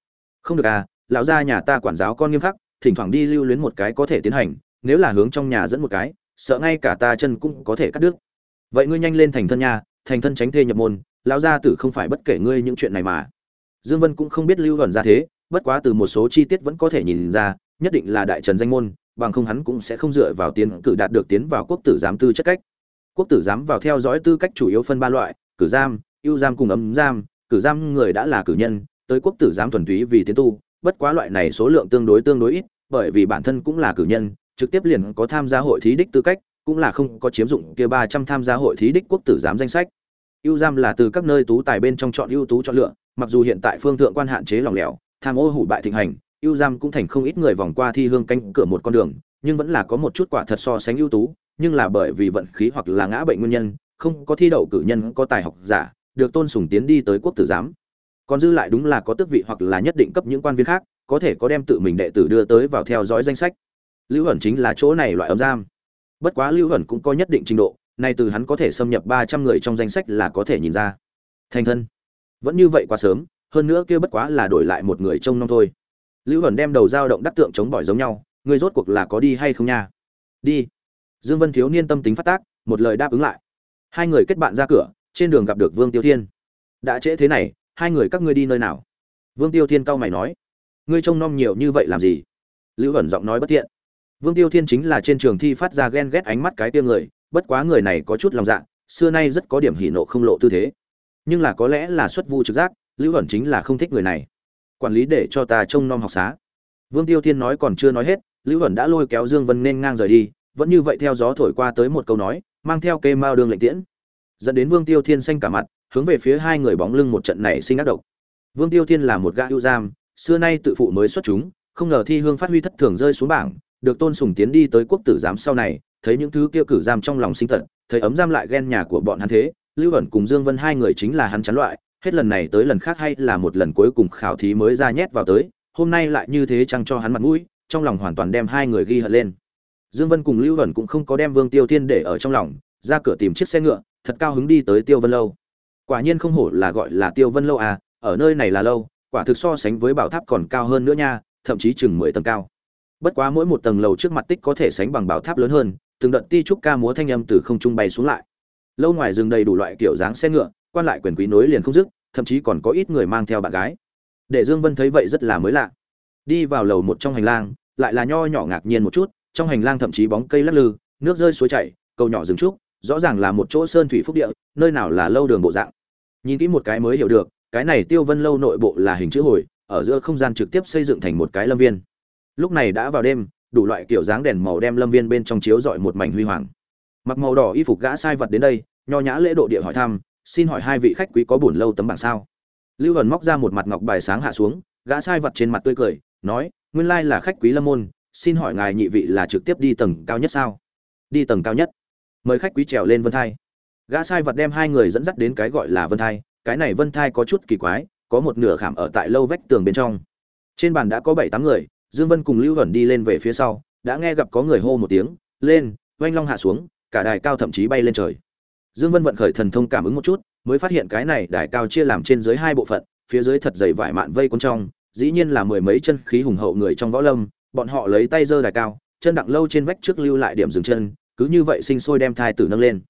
A: Không được à lão gia nhà ta quản giáo con nghiêm khắc, thỉnh thoảng đi lưu luyến một cái có thể tiến hành, nếu là hướng trong nhà dẫn một cái sợ ngay cả ta chân cũng có thể cắt đứt. Vậy ngươi nhanh lên thành thân nha, thành thân tránh thê nhập môn, lão gia tử không phải bất kể ngươi những chuyện này mà. Dương vân cũng không biết lưu luận ra thế, bất quá từ một số chi tiết vẫn có thể nhìn ra, nhất định là đại trần danh môn, bằng không hắn cũng sẽ không dựa vào tiến cử đạt được tiến vào quốc tử giám tư chất cách. Quốc tử giám vào theo dõi tư cách chủ yếu phân ba loại, cử giam, ưu giam cùng ấm giam, cử giam người đã là cử nhân, tới quốc tử giám thuần túy vì tiến tu, bất quá loại này số lượng tương đối tương đối ít, bởi vì bản thân cũng là cử nhân trực tiếp liền có tham gia hội thí đích tư cách, cũng là không có chiếm dụng kia ba trăm tham gia hội thí đích quốc tử giám danh sách. Ưu giam là từ các nơi tú tài bên trong chọn ưu tú chọn lựa, mặc dù hiện tại phương thượng quan hạn chế lỏng lẻo, tham ô hủ bại thịnh hành, ưu giam cũng thành không ít người vòng qua thi hương canh cửa một con đường, nhưng vẫn là có một chút quả thật so sánh ưu tú, nhưng là bởi vì vận khí hoặc là ngã bệnh nguyên nhân, không có thi đậu cử nhân, có tài học giả, được tôn sùng tiến đi tới quốc tử giám. Còn dư lại đúng là có tước vị hoặc là nhất định cấp những quan viên khác, có thể có đem tự mình đệ tử đưa tới vào theo dõi danh sách lưu ẩn chính là chỗ này loại ấm giam. Bất quá lưu ẩn cũng có nhất định trình độ, nay từ hắn có thể xâm nhập ba trăm người trong danh sách là có thể nhìn ra. Thành thân. Vẫn như vậy quá sớm, hơn nữa kia bất quá là đổi lại một người trông nom thôi. Lưu ẩn đem đầu dao động đắc tượng chống bỏi giống nhau người rốt cuộc là có đi hay không nha? Đi. Dương vân thiếu niên tâm tính phát tác, một lời đáp ứng lại. Hai người kết bạn ra cửa, trên đường gặp được vương tiêu thiên. Đã trễ thế này, hai người các ngươi đi nơi nào? Vương tiêu thiên cau mày nói. Ngươi trông nom nhiều như vậy làm gì? Lưu ẩn giọng nói bất thiện vương tiêu thiên chính là trên trường thi phát ra ghen ghét ánh mắt cái tiêu người, bất quá người này có chút lòng dạ xưa nay rất có điểm hỉ nộ không lộ tư thế. Nhưng là có lẽ là xuất vu trực giác, lưu ẩn chính là không thích người này. Quản lý để cho ta trông nom học xá. Vương tiêu thiên nói còn chưa nói hết, lưu ẩn đã lôi kéo dương vân nên ngang rời đi, vẫn như vậy theo gió thổi qua tới một câu nói, mang theo kê mao đường lệnh tiễn. Dẫn đến vương tiêu thiên xanh cả mặt, hướng về phía hai người bóng lưng một trận này sinh ác độc. Vương tiêu thiên là một gã ưu giam, xưa nay tự phụ mới xuất chúng, không ngờ thi hương phát huy thất thường rơi xuống bảng được tôn sùng tiến đi tới quốc tử giám sau này, thấy những thứ kia cử giam trong lòng sinh tật, thấy ấm giam lại ghen nhà của bọn hắn thế, lưu ẩn cùng dương vân hai người chính là hắn chán loại, hết lần này tới lần khác hay là một lần cuối cùng khảo thí mới ra nhét vào tới, hôm nay lại như thế chăng cho hắn mặt mũi, trong lòng hoàn toàn đem hai người ghi hận lên. Dương vân cùng lưu ẩn cũng không có đem vương tiêu thiên để ở trong lòng, ra cửa tìm chiếc xe ngựa, thật cao hứng đi tới tiêu vân lâu. Quả nhiên không hổ là gọi là tiêu vân lâu à ở nơi này là lâu, quả thực so sánh với bảo tháp còn cao hơn nữa nha, thậm chí chừng mười tầng cao bất quá mỗi một tầng lầu trước mặt tích có thể sánh bằng bảo tháp lớn hơn, từng đợt ti trúc ca múa thanh âm từ không trung bay xuống lại. Lâu ngoài rừng đầy đủ loại kiểu dáng xe ngựa, quan lại quyền quý nối liền không dứt, thậm chí còn có ít người mang theo bạn gái. Để dương vân thấy vậy rất là mới lạ. Đi vào lầu một trong hành lang, lại là nho nhỏ ngạc nhiên một chút, trong hành lang thậm chí bóng cây lắc lư, nước rơi suối chảy, cầu nhỏ rừng trúc, rõ ràng là một chỗ sơn thủy phúc địa, nơi nào là lâu đường bộ dạng. Nhìn kỹ một cái mới hiểu được, cái này tiêu vân lâu nội bộ là hình chữ hồi, ở giữa không gian trực tiếp xây dựng thành một cái lâm viên lúc này đã vào đêm, đủ loại kiểu dáng đèn màu đem lâm viên bên trong chiếu rọi một mảnh huy hoàng. Mặc màu đỏ y phục gã sai vật đến đây, nho nhã lễ độ địa hỏi thăm, xin hỏi hai vị khách quý có buồn lâu tấm bảng sao? Lưu hần móc ra một mặt ngọc bài sáng hạ xuống, gã sai vật trên mặt tươi cười, nói, nguyên lai là khách quý lâm môn, xin hỏi ngài nhị vị là trực tiếp đi tầng cao nhất sao? Đi tầng cao nhất. Mời khách quý trèo lên vân thai. Gã sai vật đem hai người dẫn dắt đến cái gọi là vân thai, cái này vân thai có chút kỳ quái, có một nửa khảm ở tại lâu vách tường bên trong. Trên bàn đã có bảy tám người dương vân cùng lưu vẩn đi lên về phía sau, đã nghe gặp có người hô một tiếng, lên, oanh long hạ xuống, cả đài cao thậm chí bay lên trời. Dương vân vận khởi thần thông cảm ứng một chút, mới phát hiện cái này đài cao chia làm trên dưới hai bộ phận, phía dưới thật dày vải mạn vây cuốn trong, dĩ nhiên là mười mấy chân khí hùng hậu người trong võ lâm, bọn họ lấy tay giơ đài cao, chân đặng lâu trên vách trước lưu lại điểm dừng chân, cứ như vậy sinh sôi đem thai tử nâng lên.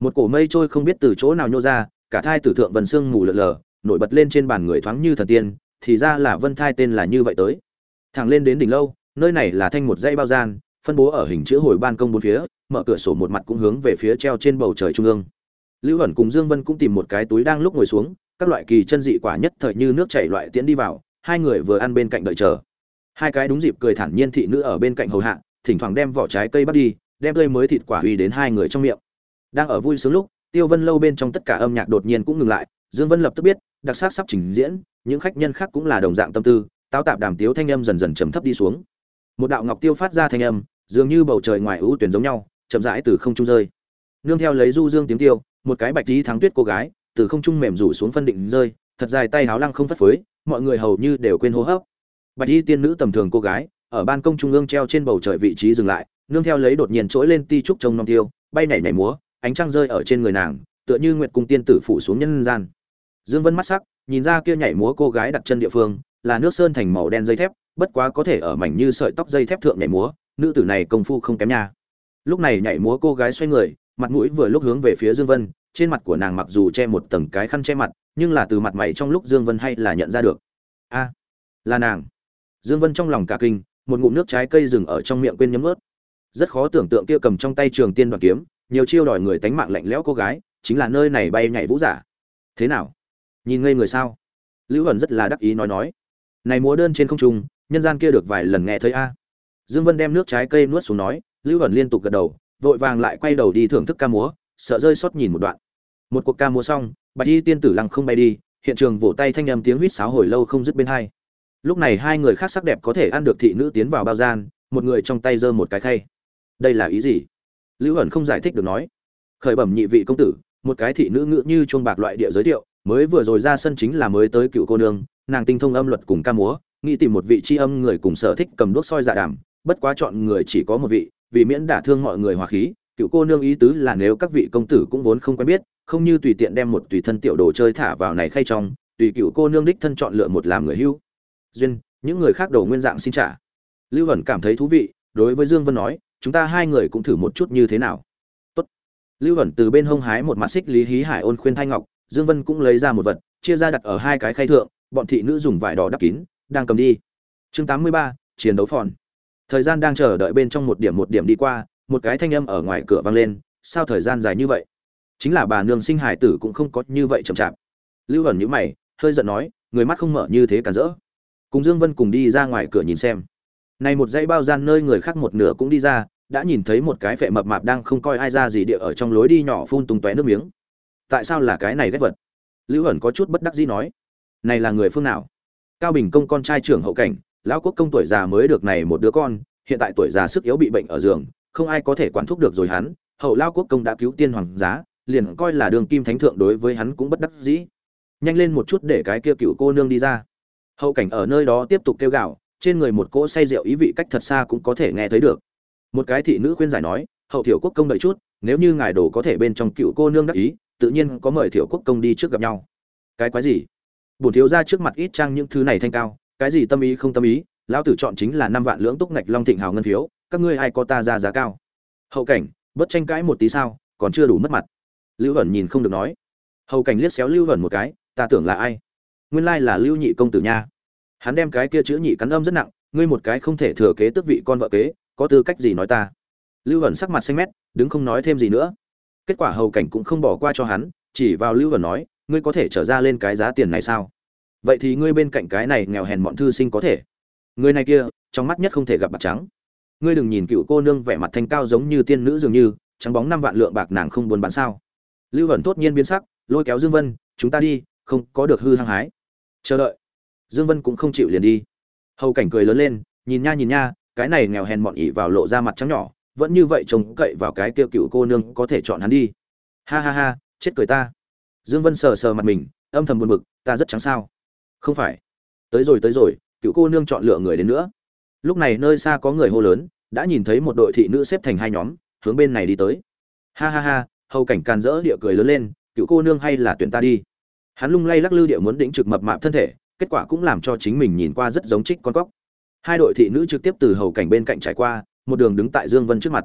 A: Một cổ mây trôi không biết từ chỗ nào nhô ra, cả thai tử thượng vần xương mù lờ lờ nổi bật lên trên bàn người thoáng như thần tiên, thì ra là vân thai tên là như vậy tới thẳng lên đến đỉnh lâu, nơi này là thanh một dãy bao gian, phân bố ở hình chữ hồi ban công bốn phía, mở cửa sổ một mặt cũng hướng về phía treo trên bầu trời trung ương. Lưu ẩn cùng dương vân cũng tìm một cái túi đang lúc ngồi xuống, các loại kỳ chân dị quả nhất thời như nước chảy loại tiễn đi vào, hai người vừa ăn bên cạnh đợi chờ. Hai cái đúng dịp cười thản nhiên thị nữ ở bên cạnh hầu hạ, thỉnh thoảng đem vỏ trái cây bắt đi, đem tươi mới thịt quả uy đến hai người trong miệng. Đang ở vui sướng lúc, tiêu vân lâu bên trong tất cả âm nhạc đột nhiên cũng ngừng lại, dương vân lập tức biết, đặc sắc sắp trình diễn, những khách nhân khác cũng là đồng dạng tâm tư táo tạp đàm tiếu thanh âm dần dần trầm thấp đi xuống. Một đạo ngọc tiêu phát ra thanh âm, dường như bầu trời ngoài ưu tuyển giống nhau, chậm rãi từ không trung rơi. Nương theo lấy du dương tiếng tiêu, một cái bạch tí thắng tuyết cô gái, từ không trung mềm rủ xuống phân định rơi, thật dài tay háo lăng không phất phới, mọi người hầu như đều quên hô hấp. Bạch y tiên nữ tầm thường cô gái, ở ban công trung ương treo trên bầu trời vị trí dừng lại, nương theo lấy đột nhiên trỗi lên ti trúc trông non tiêu, bay nhảy nhảy múa, ánh trăng rơi ở trên người nàng, tựa như nguyệt cung tiên tử phủ xuống nhân gian. Dương vân mắt sắc, nhìn ra kia nhảy múa cô gái đặt chân địa phương là nước sơn thành màu đen dây thép, bất quá có thể ở mảnh như sợi tóc dây thép thượng nhảy múa, nữ tử này công phu không kém nha. Lúc này nhảy múa cô gái xoay người, mặt mũi vừa lúc hướng về phía dương vân, trên mặt của nàng mặc dù che một tầng cái khăn che mặt, nhưng là từ mặt mày trong lúc dương vân hay là nhận ra được. A, là nàng. Dương vân trong lòng cả kinh, một ngụm nước trái cây rừng ở trong miệng quên nhấm ướt rất khó tưởng tượng kia cầm trong tay trường tiên đoàn kiếm, nhiều chiêu đòi người tánh mạng lạnh lẽo cô gái, chính là nơi này bay nhảy vũ giả. Thế nào? Nhìn ngây người sao? Lưu ẩn rất là đắc ý nói nói này múa đơn trên không trung, nhân gian kia được vài lần nghe thấy a. Dương vân đem nước trái cây nuốt xuống nói, lưu hẩn liên tục gật đầu, vội vàng lại quay đầu đi thưởng thức ca múa, sợ rơi sót nhìn một đoạn. Một cuộc ca múa xong, bạch y tiên tử lăng không bay đi, hiện trường vỗ tay thanh âm tiếng huýt sáo hồi lâu không dứt bên hai. Lúc này hai người khác sắc đẹp có thể ăn được thị nữ tiến vào bao gian, một người trong tay giơ một cái khay. Đây là ý gì? Lưu hẩn không giải thích được nói. Khởi bẩm nhị vị công tử, một cái thị nữ ngữ như chuông bạc loại địa giới thiệu, mới vừa rồi ra sân chính là mới tới cựu cô nương nàng tinh thông âm luật cùng ca múa, nghĩ tìm một vị tri âm người cùng sở thích cầm đuốc soi dạ đàm, bất quá chọn người chỉ có một vị, vì miễn đả thương mọi người hòa khí, cựu cô nương ý tứ là nếu các vị công tử cũng vốn không quen biết, không như tùy tiện đem một tùy thân tiểu đồ chơi thả vào này khay trong, tùy cựu cô nương đích thân chọn lựa một làm người hưu. Duyên, những người khác đầu nguyên dạng xin trả. Lưu hẩn cảm thấy thú vị, đối với dương vân nói, chúng ta hai người cũng thử một chút như thế nào. Tốt. lưu hẩn từ bên hông hái một mặt xích lý hí hải ôn khuyên thanh ngọc, dương vân cũng lấy ra một vật, chia ra đặt ở hai cái khay thượng bọn thị nữ dùng vải đỏ đắp kín đang cầm đi. Chương 83, chiến đấu phòn. Thời gian đang chờ đợi bên trong một điểm một điểm đi qua một cái thanh âm ở ngoài cửa vang lên sao thời gian dài như vậy? Chính là bà nương sinh hải tử cũng không có như vậy chậm chạp. Lưu ẩn nhíu mày hơi giận nói người mắt không mở như thế cản rỡ. Cùng dương vân cùng đi ra ngoài cửa nhìn xem. Này một dãy bao gian nơi người khác một nửa cũng đi ra đã nhìn thấy một cái phệ mập mạp đang không coi ai ra gì địa ở trong lối đi nhỏ phun tung tóe nước miếng. Tại sao là cái này ghét vật? Lưu ẩn có chút bất đắc dĩ nói này là người phương nào? Cao bình công con trai trưởng hậu cảnh, lão quốc công tuổi già mới được này một đứa con, hiện tại tuổi già sức yếu bị bệnh ở giường, không ai có thể quản thúc được rồi hắn, hậu lao quốc công đã cứu tiên hoàng giá, liền coi là đường kim thánh thượng đối với hắn cũng bất đắc dĩ. Nhanh lên một chút để cái kia cựu cô nương đi ra. Hậu cảnh ở nơi đó tiếp tục kêu gào, trên người một cỗ say rượu ý vị cách thật xa cũng có thể nghe thấy được. Một cái thị nữ khuyên giải nói, hậu thiểu quốc công đợi chút, nếu như ngài đồ có thể bên trong cựu cô nương đắc ý, tự nhiên có mời thiểu quốc công đi trước gặp nhau. Cái quái gì? Bổn thiếu ra trước mặt ít trang những thứ này thanh cao, cái gì tâm ý không tâm ý, lão tử chọn chính là năm vạn lưỡng túc ngạch long thịnh hào ngân phiếu, các ngươi ai có ta ra giá cao? Hậu cảnh, bất tranh cãi một tí sao, còn chưa đủ mất mặt. Lưu hẩn nhìn không được nói. Hậu cảnh liếc xéo lưu hẩn một cái, ta tưởng là ai? Nguyên lai là lưu nhị công tử nha. Hắn đem cái kia chữ nhị cắn âm rất nặng, ngươi một cái không thể thừa kế tước vị con vợ kế, có tư cách gì nói ta? Lưu hẩn sắc mặt xanh mét, đứng không nói thêm gì nữa. Kết quả hầu cảnh cũng không bỏ qua cho hắn, chỉ vào lưu hẩn nói ngươi có thể trở ra lên cái giá tiền này sao? Vậy thì ngươi bên cạnh cái này nghèo hèn bọn thư sinh có thể. Người này kia, trong mắt nhất không thể gặp bạc trắng. Ngươi đừng nhìn cựu cô nương vẻ mặt thanh cao giống như tiên nữ dường như, trắng bóng năm vạn lượng bạc nàng không buồn bán sao. Lưu ẩn tốt nhiên biến sắc, lôi kéo dương vân, chúng ta đi, không có được hư hăng hái. Chờ đợi. Dương vân cũng không chịu liền đi. Hầu cảnh cười lớn lên, nhìn nha nhìn nha, cái này nghèo hèn mọn ỉ vào lộ ra mặt trắng nhỏ, vẫn như vậy trông cậy vào cái kia cựu cô nương có thể chọn hắn đi. Ha ha ha, chết cười ta dương vân sờ sờ mặt mình, âm thầm buồn bực, ta rất trắng sao? Không phải. Tới rồi tới rồi, cựu cô nương chọn lựa người đến nữa. Lúc này nơi xa có người hô lớn, đã nhìn thấy một đội thị nữ xếp thành hai nhóm, hướng bên này đi tới. Ha ha ha, hầu cảnh càn rỡ địa cười lớn lên, cựu cô nương hay là tuyển ta đi. Hắn lung lay lắc lư địa muốn đĩnh trực mập mạp thân thể, kết quả cũng làm cho chính mình nhìn qua rất giống trích con cóc. Hai đội thị nữ trực tiếp từ hầu cảnh bên cạnh trải qua, một đường đứng tại dương vân trước mặt.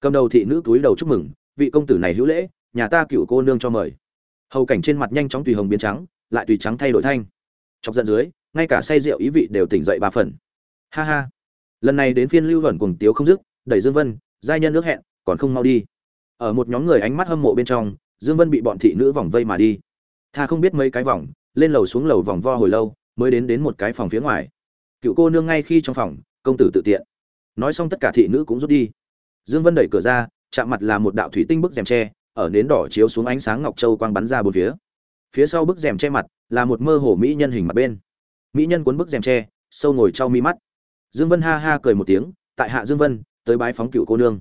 A: Cầm đầu thị nữ túi đầu chúc mừng, vị công tử này hữu lễ, nhà ta cựu cô nương cho mời hầu cảnh trên mặt nhanh chóng tùy hồng biến trắng, lại tùy trắng thay đổi thanh. Chọc giận dưới, ngay cả say rượu ý vị đều tỉnh dậy ba phần. Ha ha. Lần này đến phiên lưu vẩn cùng tiếu không dứt, đẩy dương vân, giai nhân nước hẹn, còn không mau đi. Ở một nhóm người ánh mắt hâm mộ bên trong, dương vân bị bọn thị nữ vòng vây mà đi. Tha không biết mấy cái vòng, lên lầu xuống lầu vòng vo hồi lâu, mới đến đến một cái phòng phía ngoài. Cựu cô nương ngay khi trong phòng, công tử tự tiện. Nói xong tất cả thị nữ cũng rút đi. Dương vân đẩy cửa ra, chạm mặt là một đạo thủy tinh bức rèm tre ở nến đỏ chiếu xuống ánh sáng ngọc châu quang bắn ra bốn phía. Phía sau bức rèm che mặt là một mơ hồ mỹ nhân hình mặt bên. Mỹ nhân cuốn bức rèm che, sâu ngồi trong mi mắt. Dương vân ha ha cười một tiếng, tại hạ dương vân, tới bái phóng cựu cô nương.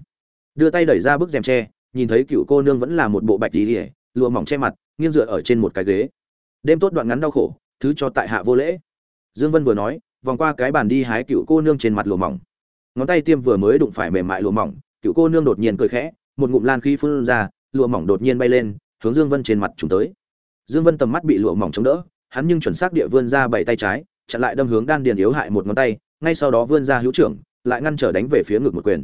A: Đưa tay đẩy ra bức rèm tre nhìn thấy cựu cô nương vẫn là một bộ bạch tí ỉa lụa mỏng che mặt, nghiêng dựa ở trên một cái ghế. Đêm tốt đoạn ngắn đau khổ, thứ cho tại hạ vô lễ. Dương vân vừa nói, vòng qua cái bàn đi hái cựu cô nương trên mặt lụa mỏng. Ngón tay tiêm vừa mới đụng phải mềm mại lụa mỏng, cựu cô nương đột nhiên cười khẽ, một ngụm lan khí phun ra lụa mỏng đột nhiên bay lên, hướng dương vân trên mặt trùng tới. Dương vân tầm mắt bị lụa mỏng chống đỡ, hắn nhưng chuẩn xác địa vươn ra bảy tay trái, chặn lại đâm hướng đan điền yếu hại một ngón tay, ngay sau đó vươn ra hữu trưởng, lại ngăn trở đánh về phía ngực một quyền.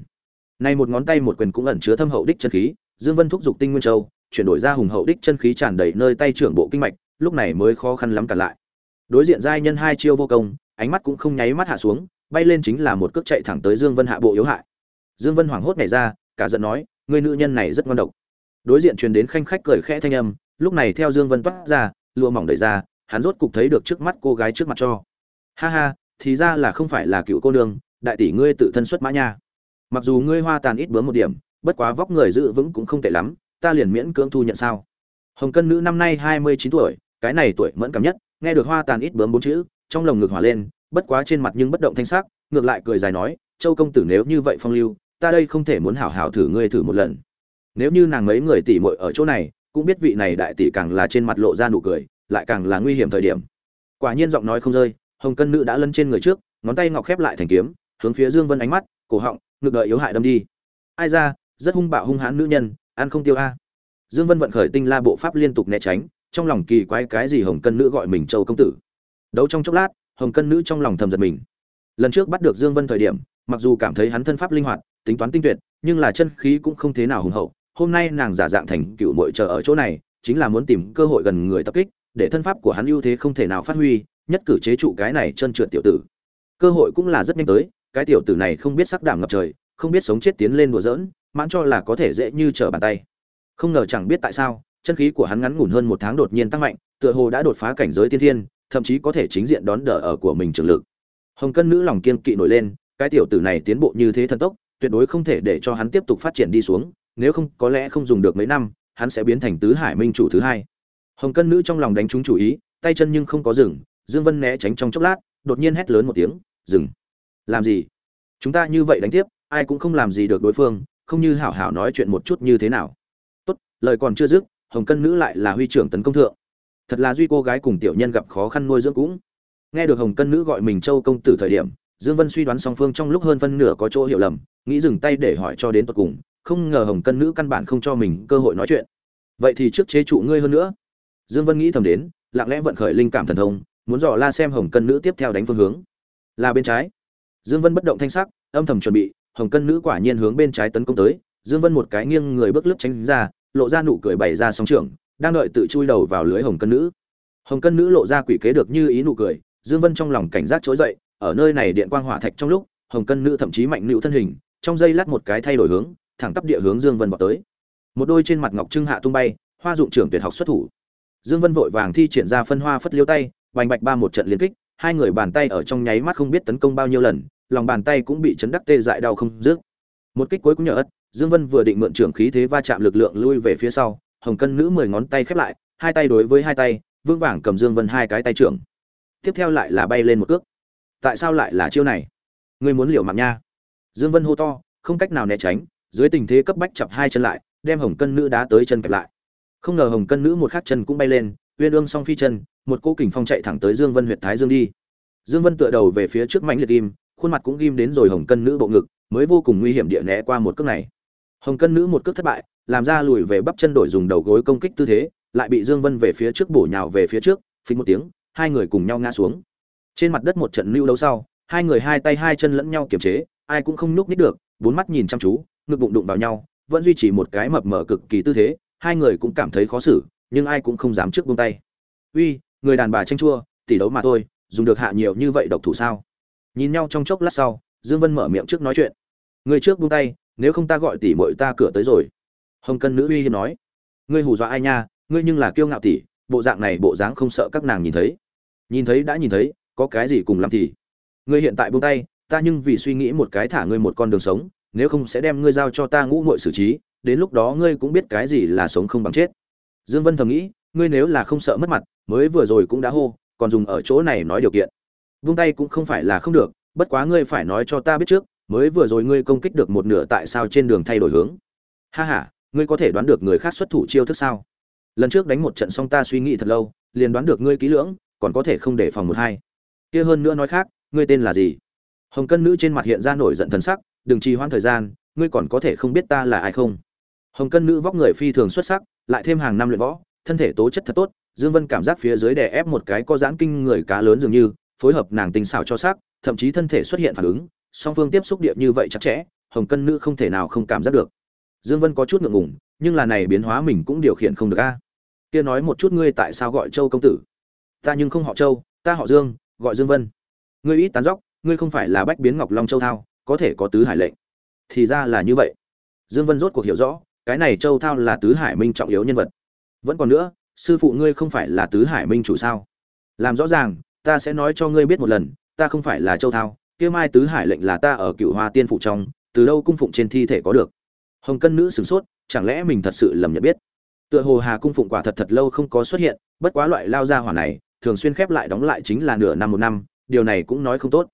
A: Này một ngón tay một quyền cũng ẩn chứa thâm hậu đích chân khí, dương vân thúc giục tinh nguyên châu, chuyển đổi ra hùng hậu đích chân khí tràn đầy nơi tay trưởng bộ kinh mạch, lúc này mới khó khăn lắm cả lại. Đối diện giai nhân hai chiêu vô công, ánh mắt cũng không nháy mắt hạ xuống, bay lên chính là một cước chạy thẳng tới dương vân hạ bộ yếu hại. Dương vân hoảng hốt nhảy ra, cả giận nói người nữ nhân này rất ngon độc đối diện truyền đến khanh khách cười khẽ thanh âm, lúc này theo dương vân toát ra, lụa mỏng đẩy ra, hắn rốt cục thấy được trước mắt cô gái trước mặt cho. Ha ha, thì ra là không phải là cựu cô nương, đại tỷ ngươi tự thân xuất mã nha. Mặc dù ngươi hoa tàn ít bướm một điểm, bất quá vóc người giữ vững cũng không tệ lắm, ta liền miễn cưỡng thu nhận sao? Hồng cân nữ năm nay hai mươi chín tuổi, cái này tuổi mẫn cảm nhất, nghe được hoa tàn ít bướm bốn chữ, trong lồng ngực hỏa lên, bất quá trên mặt nhưng bất động thanh sắc, ngược lại cười dài nói, châu công tử nếu như vậy phong lưu, ta đây không thể muốn hảo hảo thử ngươi thử một lần nếu như nàng mấy người tỷ muội ở chỗ này, cũng biết vị này đại tỷ càng là trên mặt lộ ra nụ cười, lại càng là nguy hiểm thời điểm. Quả nhiên giọng nói không rơi, hồng cân nữ đã lân trên người trước, ngón tay ngọc khép lại thành kiếm, hướng phía dương vân ánh mắt, cổ họng, ngực đợi yếu hại đâm đi. Ai ra, rất hung bạo hung hãn nữ nhân, ăn không tiêu a. Dương vân vận khởi tinh la bộ pháp liên tục né tránh, trong lòng kỳ quái cái gì hồng cân nữ gọi mình châu công tử. Đấu trong chốc lát, hồng cân nữ trong lòng thầm giật mình. Lần trước bắt được dương vân thời điểm, mặc dù cảm thấy hắn thân pháp linh hoạt, tính toán tinh tuyệt, nhưng là chân khí cũng không thế nào hùng hậu hôm nay nàng giả dạng thành cựu muội chờ ở chỗ này, chính là muốn tìm cơ hội gần người tập kích, để thân pháp của hắn ưu thế không thể nào phát huy, nhất cử chế trụ cái này chân trượt tiểu tử. Cơ hội cũng là rất nhanh tới, cái tiểu tử này không biết sắc đảm ngập trời, không biết sống chết tiến lên đùa giỡn, mãn cho là có thể dễ như trở bàn tay. Không ngờ chẳng biết tại sao, chân khí của hắn ngắn ngủn hơn một tháng đột nhiên tăng mạnh, tựa hồ đã đột phá cảnh giới tiên thiên, thậm chí có thể chính diện đón đỡ ở của mình trường lực. Hồng cân nữ lòng kiên kỵ nổi lên, cái tiểu tử này tiến bộ như thế thần tốc, tuyệt đối không thể để cho hắn tiếp tục phát triển đi xuống nếu không có lẽ không dùng được mấy năm, hắn sẽ biến thành tứ hải minh chủ thứ hai. Hồng cân nữ trong lòng đánh trúng chủ ý, tay chân nhưng không có dừng, dương vân né tránh trong chốc lát, đột nhiên hét lớn một tiếng, dừng. Làm gì? Chúng ta như vậy đánh tiếp, ai cũng không làm gì được đối phương, không như hảo hảo nói chuyện một chút như thế nào. Tốt, lời còn chưa dứt, hồng cân nữ lại là huy trưởng tấn công thượng. Thật là duy cô gái cùng tiểu nhân gặp khó khăn nuôi dưỡng cũng. Nghe được hồng cân nữ gọi mình châu công tử thời điểm, dương vân suy đoán song phương trong lúc hơn phân nửa có chỗ hiểu lầm, nghĩ dừng tay để hỏi cho đến tận cùng không ngờ hồng cân nữ căn bản không cho mình cơ hội nói chuyện. Vậy thì trước chế trụ ngươi hơn nữa. Dương vân nghĩ thầm đến, lặng lẽ vận khởi linh cảm thần thông, muốn dò la xem hồng cân nữ tiếp theo đánh phương hướng. Là bên trái. Dương vân bất động thanh sắc, âm thầm chuẩn bị, hồng cân nữ quả nhiên hướng bên trái tấn công tới. Dương vân một cái nghiêng người bước lướt tránh ra, lộ ra nụ cười bày ra sóng trường đang đợi tự chui đầu vào lưới hồng cân nữ. Hồng cân nữ lộ ra quỷ kế được như ý nụ cười, dương vân trong lòng cảnh giác trỗi dậy, ở nơi này điện quang hỏa thạch trong lúc, hồng cân nữ thậm chí mạnh nữu thân hình, trong giây lát một cái thay đổi hướng thẳng tắp địa hướng dương vân vọt tới. Một đôi trên mặt ngọc trưng hạ tung bay, hoa dụng trưởng tuyệt học xuất thủ. Dương vân vội vàng thi triển ra phân hoa phất liêu tay, bành bạch ba một trận liên kích, hai người bàn tay ở trong nháy mắt không biết tấn công bao nhiêu lần, lòng bàn tay cũng bị chấn đắc tê dại đau không dứt. Một kích cuối cũng nhờ ất, dương vân vừa định mượn trưởng khí thế va chạm lực lượng lui về phía sau, hồng cân nữ mười ngón tay khép lại, hai tay đối với hai tay vương vàng cầm dương vân hai cái tay trưởng. Tiếp theo lại là bay lên một cước. Tại sao lại là chiêu này? Ngươi muốn liều mạng nha. Dương vân hô to, không cách nào né tránh dưới tình thế cấp bách chập hai chân lại, đem hồng cân nữ đá tới chân kẹp lại. Không ngờ hồng cân nữ một khắc chân cũng bay lên, uyên ương song phi chân, một cỗ kình phong chạy thẳng tới dương vân huyệt thái dương đi. Dương vân tựa đầu về phía trước mảnh liệt im, khuôn mặt cũng ghim đến rồi hồng cân nữ bộ ngực, mới vô cùng nguy hiểm địa né qua một cước này. Hồng cân nữ một cước thất bại, làm ra lùi về bắp chân đổi dùng đầu gối công kích tư thế, lại bị dương vân về phía trước bổ nhào về phía trước, phình một tiếng, hai người cùng nhau ngã xuống. Trên mặt đất một trận lưu đấu sau, hai người hai tay hai chân lẫn nhau kiềm chế, ai cũng không núp nít được, bốn mắt nhìn chăm chú ngực bụng đụng vào nhau, vẫn duy trì một cái mập mờ cực kỳ tư thế, hai người cũng cảm thấy khó xử, nhưng ai cũng không dám trước buông tay. Uy, người đàn bà tranh chua, tỷ đấu mà thôi, dùng được hạ nhiều như vậy độc thủ sao? Nhìn nhau trong chốc lát sau, dương vân mở miệng trước nói chuyện. Người trước buông tay, nếu không ta gọi tỷ muội ta cửa tới rồi. Hồng cân nữ uy hiếm nói. Ngươi hù dọa ai nha, ngươi nhưng là kiêu ngạo tỷ, bộ dạng này bộ dáng không sợ các nàng nhìn thấy. Nhìn thấy đã nhìn thấy, có cái gì cùng làm thì? Ngươi hiện tại buông tay, ta nhưng vì suy nghĩ một cái thả ngươi một con đường sống nếu không sẽ đem ngươi giao cho ta ngũ muội xử trí, đến lúc đó ngươi cũng biết cái gì là sống không bằng chết. Dương vân thầm nghĩ, ngươi nếu là không sợ mất mặt, mới vừa rồi cũng đã hô, còn dùng ở chỗ này nói điều kiện. Vung tay cũng không phải là không được, bất quá ngươi phải nói cho ta biết trước, mới vừa rồi ngươi công kích được một nửa tại sao trên đường thay đổi hướng. Ha ha, ngươi có thể đoán được người khác xuất thủ chiêu thức sao? Lần trước đánh một trận xong ta suy nghĩ thật lâu, liền đoán được ngươi kỹ lưỡng, còn có thể không để phòng một hai. Kia hơn nữa nói khác, ngươi tên là gì? Hồng cân nữ trên mặt hiện ra nổi giận thần sắc đừng trì hoãn thời gian, ngươi còn có thể không biết ta là ai không? Hồng cân nữ vóc người phi thường xuất sắc, lại thêm hàng năm luyện võ, thân thể tố chất thật tốt, dương vân cảm giác phía dưới đè ép một cái có giãn kinh người cá lớn dường như, phối hợp nàng tình xảo cho sắc, thậm chí thân thể xuất hiện phản ứng, song phương tiếp xúc điệp như vậy chặt chẽ, hồng cân nữ không thể nào không cảm giác được. Dương vân có chút ngượng ngùng, nhưng là này biến hóa mình cũng điều khiển không được a. Kia nói một chút ngươi tại sao gọi châu công tử? Ta nhưng không họ châu, ta họ dương, gọi dương vân. Ngươi ít tán dóc, ngươi không phải là bách biến ngọc long châu thao có thể có tứ hải lệnh. Thì ra là như vậy. Dương vân rốt cuộc hiểu rõ, cái này châu thao là tứ hải minh trọng yếu nhân vật. Vẫn còn nữa, sư phụ ngươi không phải là tứ hải minh chủ sao? Làm rõ ràng, ta sẽ nói cho ngươi biết một lần, ta không phải là châu thao, kia mai tứ hải lệnh là ta ở cựu hoa tiên phụ trong, từ đâu cung phụng trên thi thể có được? Hồng cân nữ sửng sốt, chẳng lẽ mình thật sự lầm nhận biết? Tựa hồ hà cung phụng quả thật thật lâu không có xuất hiện, bất quá loại lao ra hỏa này, thường xuyên khép lại đóng lại chính là nửa năm một năm, điều này cũng nói không tốt.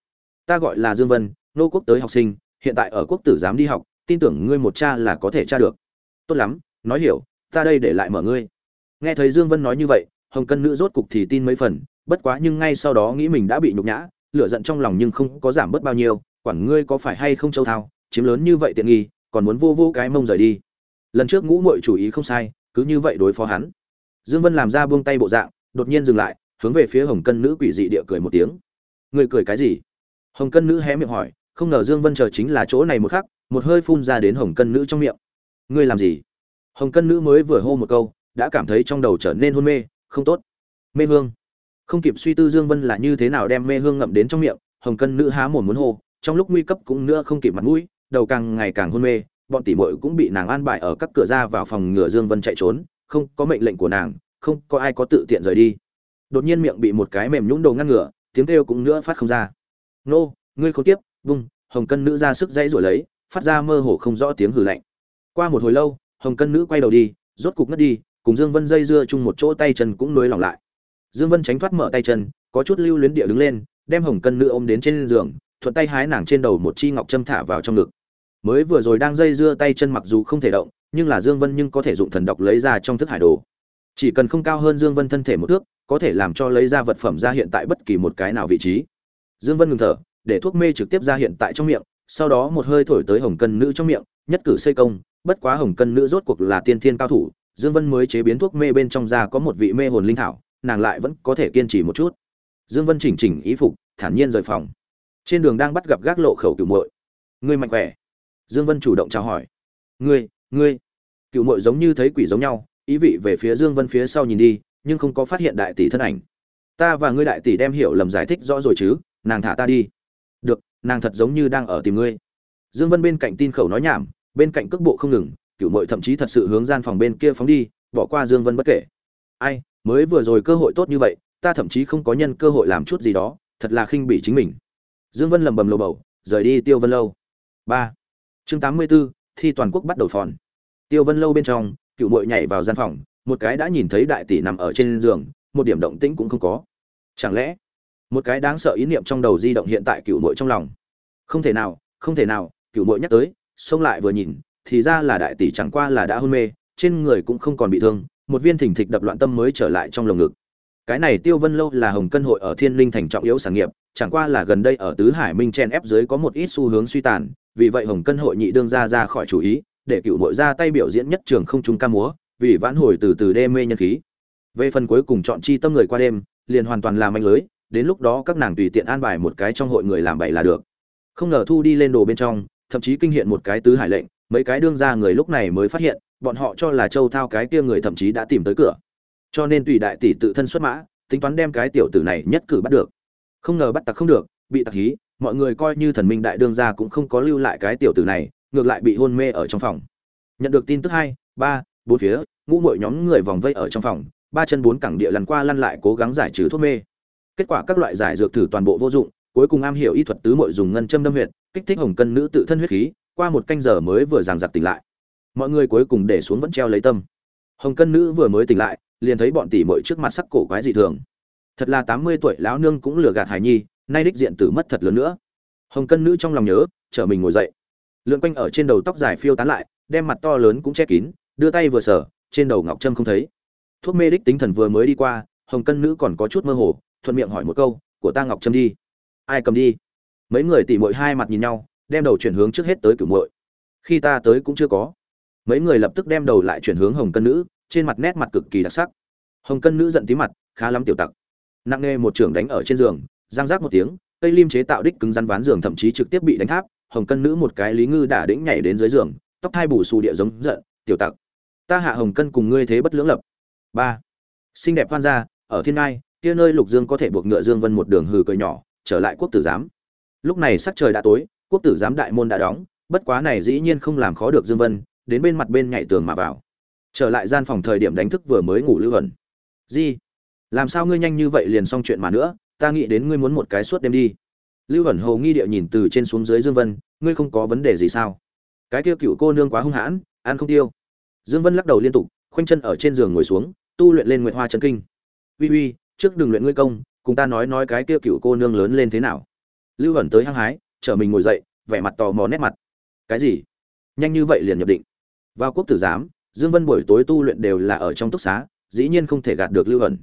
A: Ta gọi là dương vân nô quốc tới học sinh, hiện tại ở quốc tử giám đi học, tin tưởng ngươi một cha là có thể tra được. Tốt lắm, nói hiểu, ta đây để lại mở ngươi. Nghe thấy dương vân nói như vậy, hồng cân nữ rốt cục thì tin mấy phần, bất quá nhưng ngay sau đó nghĩ mình đã bị nhục nhã, lửa giận trong lòng nhưng không có giảm bớt bao nhiêu, quản ngươi có phải hay không châu thao, chiếm lớn như vậy tiện nghi, còn muốn vô vô cái mông rời đi. Lần trước ngũ muội chủ ý không sai, cứ như vậy đối phó hắn. Dương vân làm ra buông tay bộ dạng, đột nhiên dừng lại, hướng về phía hồng cân nữ quỷ dị địa cười một tiếng. Người cười cái gì? Hồng cân nữ hé miệng hỏi không ngờ dương vân chờ chính là chỗ này một khắc, một hơi phun ra đến hồng cân nữ trong miệng. Ngươi làm gì? Hồng cân nữ mới vừa hô một câu, đã cảm thấy trong đầu trở nên hôn mê, không tốt. Mê hương. Không kịp suy tư dương vân là như thế nào đem mê hương ngậm đến trong miệng, hồng cân nữ há mồm muốn hô, trong lúc nguy cấp cũng nữa không kịp mặt mũi, đầu càng ngày càng hôn mê, bọn tỷ muội cũng bị nàng an bài ở các cửa ra vào phòng ngừa dương vân chạy trốn, không có mệnh lệnh của nàng, không có ai có tự tiện rời đi. Đột nhiên miệng bị một cái mềm nhũn đồ ngăn ngửa, tiếng kêu cũng nữa phát không ra. Nô, ngươi không tiếp vung, hồng cân nữ ra sức dãy rồi lấy, phát ra mơ hồ không rõ tiếng hừ lạnh. Qua một hồi lâu, hồng cân nữ quay đầu đi, rốt cục ngất đi, cùng dương vân dây dưa chung một chỗ tay chân cũng nối lỏng lại. Dương vân tránh thoát mở tay chân, có chút lưu luyến địa đứng lên, đem hồng cân nữ ôm đến trên giường, thuận tay hái nàng trên đầu một chi ngọc châm thả vào trong ngực. Mới vừa rồi đang dây dưa tay chân mặc dù không thể động, nhưng là dương vân nhưng có thể dụng thần độc lấy ra trong thức hải đồ. Chỉ cần không cao hơn dương vân thân thể một thước, có thể làm cho lấy ra vật phẩm ra hiện tại bất kỳ một cái nào vị trí. Dương vân ngừng thở để thuốc mê trực tiếp ra hiện tại trong miệng, sau đó một hơi thổi tới hồng cân nữ trong miệng, nhất cử xây công, bất quá hồng cân nữ rốt cuộc là tiên thiên cao thủ, dương vân mới chế biến thuốc mê bên trong ra có một vị mê hồn linh thảo, nàng lại vẫn có thể kiên trì một chút. Dương vân chỉnh chỉnh ý phục, thản nhiên rời phòng. Trên đường đang bắt gặp gác lộ khẩu cửu muội. Ngươi mạnh khỏe? Dương vân chủ động chào hỏi. Ngươi ngươi. Cửu muội giống như thấy quỷ giống nhau, ý vị về phía dương vân phía sau nhìn đi, nhưng không có phát hiện đại tỷ thân ảnh. Ta và ngươi đại tỷ đem hiểu lầm giải thích rõ rồi chứ, nàng thả ta đi được nàng thật giống như đang ở tìm ngươi. Dương vân bên cạnh tin khẩu nói nhảm bên cạnh cước bộ không ngừng cửu mội thậm chí thật sự hướng gian phòng bên kia phóng đi bỏ qua dương vân bất kể. Ai mới vừa rồi cơ hội tốt như vậy ta thậm chí không có nhân cơ hội làm chút gì đó thật là khinh bỉ chính mình. Dương vân lầm bầm lầu bầu rời đi tiêu vân lâu. Ba. Chương tám mươi 84, thi toàn quốc bắt đầu phòn. Tiêu vân lâu bên trong cựu mội nhảy vào gian phòng một cái đã nhìn thấy đại tỷ nằm ở trên giường một điểm động tĩnh cũng không có. Chẳng lẽ một cái đáng sợ ý niệm trong đầu di động hiện tại cựu muội trong lòng. Không thể nào, không thể nào cựu muội nhắc tới, xông lại vừa nhìn, thì ra là đại tỷ chẳng qua là đã hôn mê, trên người cũng không còn bị thương, một viên thỉnh thịch đập loạn tâm mới trở lại trong lồng ngực. Cái này tiêu vân lâu là hồng cân hội ở thiên linh thành trọng yếu sản nghiệp, chẳng qua là gần đây ở tứ hải minh chen ép dưới có một ít xu hướng suy tàn, vì vậy hồng cân hội nhị đương ra ra khỏi chủ ý, để cựu mội ra tay biểu diễn nhất trường không trung ca múa, vì vãn hồi từ từ đê mê nhân khí. Về phần cuối cùng chọn chi tâm người qua đêm, liền hoàn toàn là manh lưới đến lúc đó các nàng tùy tiện an bài một cái trong hội người làm bậy là được. Không ngờ thu đi lên đồ bên trong, thậm chí kinh hiện một cái tứ hải lệnh, mấy cái đương ra người lúc này mới phát hiện, bọn họ cho là châu thao cái kia người thậm chí đã tìm tới cửa. Cho nên tùy đại tỷ tự thân xuất mã, tính toán đem cái tiểu tử này nhất cử bắt được. Không ngờ bắt tặc không được, bị tặc hí, mọi người coi như thần minh đại đương gia cũng không có lưu lại cái tiểu tử này, ngược lại bị hôn mê ở trong phòng. Nhận được tin tức hai, ba, bốn phía, ngũ mỗi nhóm người vòng vây ở trong phòng, ba chân bốn cẳng địa lăn qua lăn lại cố gắng giải trừ thuốc mê kết quả các loại giải dược thử toàn bộ vô dụng, cuối cùng am hiểu y thuật tứ mội dùng ngân châm đâm huyệt, kích thích hồng cân nữ tự thân huyết khí, qua một canh giờ mới vừa giằng giặc tỉnh lại. Mọi người cuối cùng để xuống vẫn treo lấy tâm. Hồng cân nữ vừa mới tỉnh lại, liền thấy bọn tỷ muội trước mặt sắc cổ quái dị thường. Thật là tám mươi tuổi lão nương cũng lừa gạt hải nhi, nay đích diện tử mất thật lớn nữa. Hồng cân nữ trong lòng nhớ, chở mình ngồi dậy. Lượn quanh ở trên đầu tóc dài phiêu tán lại, đem mặt to lớn cũng che kín, đưa tay vừa sở trên đầu ngọc trâm không thấy. Thuốc mê đích tính thần vừa mới đi qua, hồng cân nữ còn có chút mơ hồ thuận miệng hỏi một câu, của ta ngọc trâm đi. Ai cầm đi? Mấy người tỉ mội hai mặt nhìn nhau, đem đầu chuyển hướng trước hết tới cửu muội. Khi ta tới cũng chưa có. Mấy người lập tức đem đầu lại chuyển hướng hồng cân nữ, trên mặt nét mặt cực kỳ đặc sắc. Hồng cân nữ giận tí mặt, khá lắm tiểu tặc. Nặng nề một trưởng đánh ở trên giường giang rác một tiếng, cây lim chế tạo đích cứng rắn ván giường thậm chí trực tiếp bị đánh tháp. Hồng cân nữ một cái lý ngư đả đĩnh nhảy đến dưới giường, tóc thai bù xù địa giống giận, tiểu tặc, ta hạ hồng cân cùng ngươi thế bất lưỡng lập. Ba. Xinh đẹp phan ra ở thiên ngai kia nơi lục dương có thể buộc ngựa dương vân một đường hừ cười nhỏ, trở lại quốc tử giám. Lúc này sắc trời đã tối, quốc tử giám đại môn đã đóng, bất quá này dĩ nhiên không làm khó được dương vân, đến bên mặt bên nhảy tường mà vào. Trở lại gian phòng thời điểm đánh thức vừa mới ngủ lưu hẩn. Gì làm sao ngươi nhanh như vậy liền xong chuyện mà nữa, ta nghĩ đến ngươi muốn một cái suốt đêm đi. Lưu hẩn hồ nghi địa nhìn từ trên xuống dưới dương vân, ngươi không có vấn đề gì sao? Cái kia cựu cô nương quá hung hãn, ăn không tiêu. Dương vân lắc đầu liên tục, khoanh chân ở trên giường ngồi xuống, tu luyện lên nguyệt hoa chân kinh. Uy uy trước đừng luyện ngươi công, cùng ta nói nói cái kia cựu cô nương lớn lên thế nào. Lưu ẩn tới hăng hái, chở mình ngồi dậy, vẻ mặt tò mò nét mặt. Cái gì? Nhanh như vậy liền nhập định. Vào quốc tử giám, dương vân buổi tối tu luyện đều là ở trong túc xá, dĩ nhiên không thể gạt được lưu ẩn.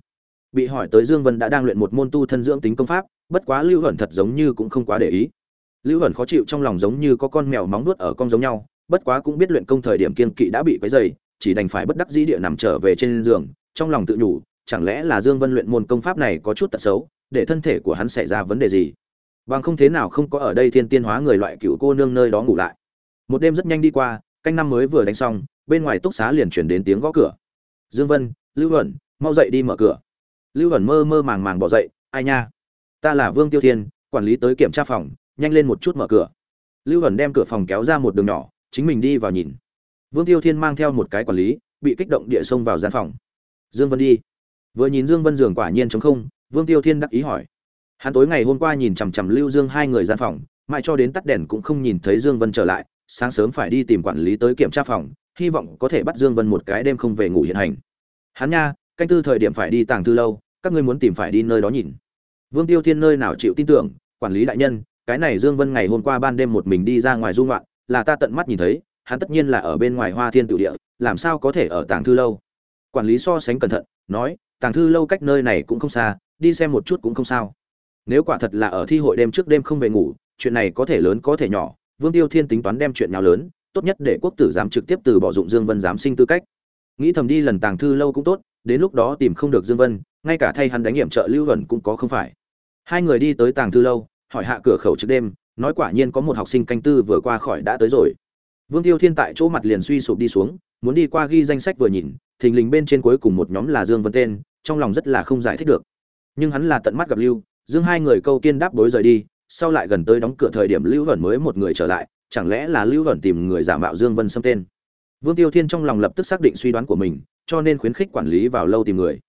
A: Bị hỏi tới dương vân đã đang luyện một môn tu thân dưỡng tính công pháp, bất quá lưu ẩn thật giống như cũng không quá để ý. Lưu ẩn khó chịu trong lòng giống như có con mèo móng nuốt ở con giống nhau, bất quá cũng biết luyện công thời điểm kiên kỵ đã bị quấy dày chỉ đành phải bất đắc dĩ địa nằm trở về trên giường, trong lòng tự nhủ chẳng lẽ là dương vân luyện môn công pháp này có chút tật xấu, để thân thể của hắn xảy ra vấn đề gì? Bằng không thế nào không có ở đây thiên tiên hóa người loại cựu cô nương nơi đó ngủ lại. Một đêm rất nhanh đi qua, canh năm mới vừa đánh xong, bên ngoài túc xá liền chuyển đến tiếng gõ cửa. Dương vân, lưu Vẩn mau dậy đi mở cửa. Lưu Vẩn mơ mơ màng màng bỏ dậy, ai nha? Ta là vương tiêu thiên, quản lý tới kiểm tra phòng, nhanh lên một chút mở cửa. Lưu Vẩn đem cửa phòng kéo ra một đường nhỏ, chính mình đi vào nhìn. Vương tiêu thiên mang theo một cái quản lý, bị kích động địa xông vào gian phòng. Dương vân đi vừa nhìn dương vân giường quả nhiên trống không, vương tiêu thiên đắc ý hỏi. Hắn tối ngày hôm qua nhìn chằm chằm lưu dương hai người gian phòng, mãi cho đến tắt đèn cũng không nhìn thấy dương vân trở lại, sáng sớm phải đi tìm quản lý tới kiểm tra phòng, hy vọng có thể bắt dương vân một cái đêm không về ngủ hiện hành. Hắn nha, canh tư thời điểm phải đi tàng thư lâu, các ngươi muốn tìm phải đi nơi đó nhìn. Vương tiêu thiên nơi nào chịu tin tưởng, quản lý đại nhân, cái này dương vân ngày hôm qua ban đêm một mình đi ra ngoài du ngoạn, là ta tận mắt nhìn thấy, hắn tất nhiên là ở bên ngoài hoa thiên tự địa, làm sao có thể ở tàng thư lâu? Quản lý so sánh cẩn thận, nói tàng thư lâu cách nơi này cũng không xa, đi xem một chút cũng không sao. Nếu quả thật là ở thi hội đêm trước đêm không về ngủ, chuyện này có thể lớn có thể nhỏ, vương tiêu thiên tính toán đem chuyện nào lớn, tốt nhất để quốc tử giám trực tiếp từ bỏ dụng dương vân giám sinh tư cách. Nghĩ thầm đi lần tàng thư lâu cũng tốt, đến lúc đó tìm không được dương vân, ngay cả thay hắn đánh nghiệm trợ lưu vẩn cũng có không phải. Hai người đi tới tàng thư lâu, hỏi hạ cửa khẩu trước đêm, nói quả nhiên có một học sinh canh tư vừa qua khỏi đã tới rồi. Vương tiêu thiên tại chỗ mặt liền suy sụp đi xuống, muốn đi qua ghi danh sách vừa nhìn, thình lình bên trên cuối cùng một nhóm là dương vân tên trong lòng rất là không giải thích được. Nhưng hắn là tận mắt gặp lưu, dương hai người câu kiên đáp bối rời đi, sau lại gần tới đóng cửa thời điểm lưu vẩn mới một người trở lại, chẳng lẽ là lưu vẩn tìm người giả mạo dương vân xâm tên? Vương tiêu thiên trong lòng lập tức xác định suy đoán của mình, cho nên khuyến khích quản lý vào lâu tìm người.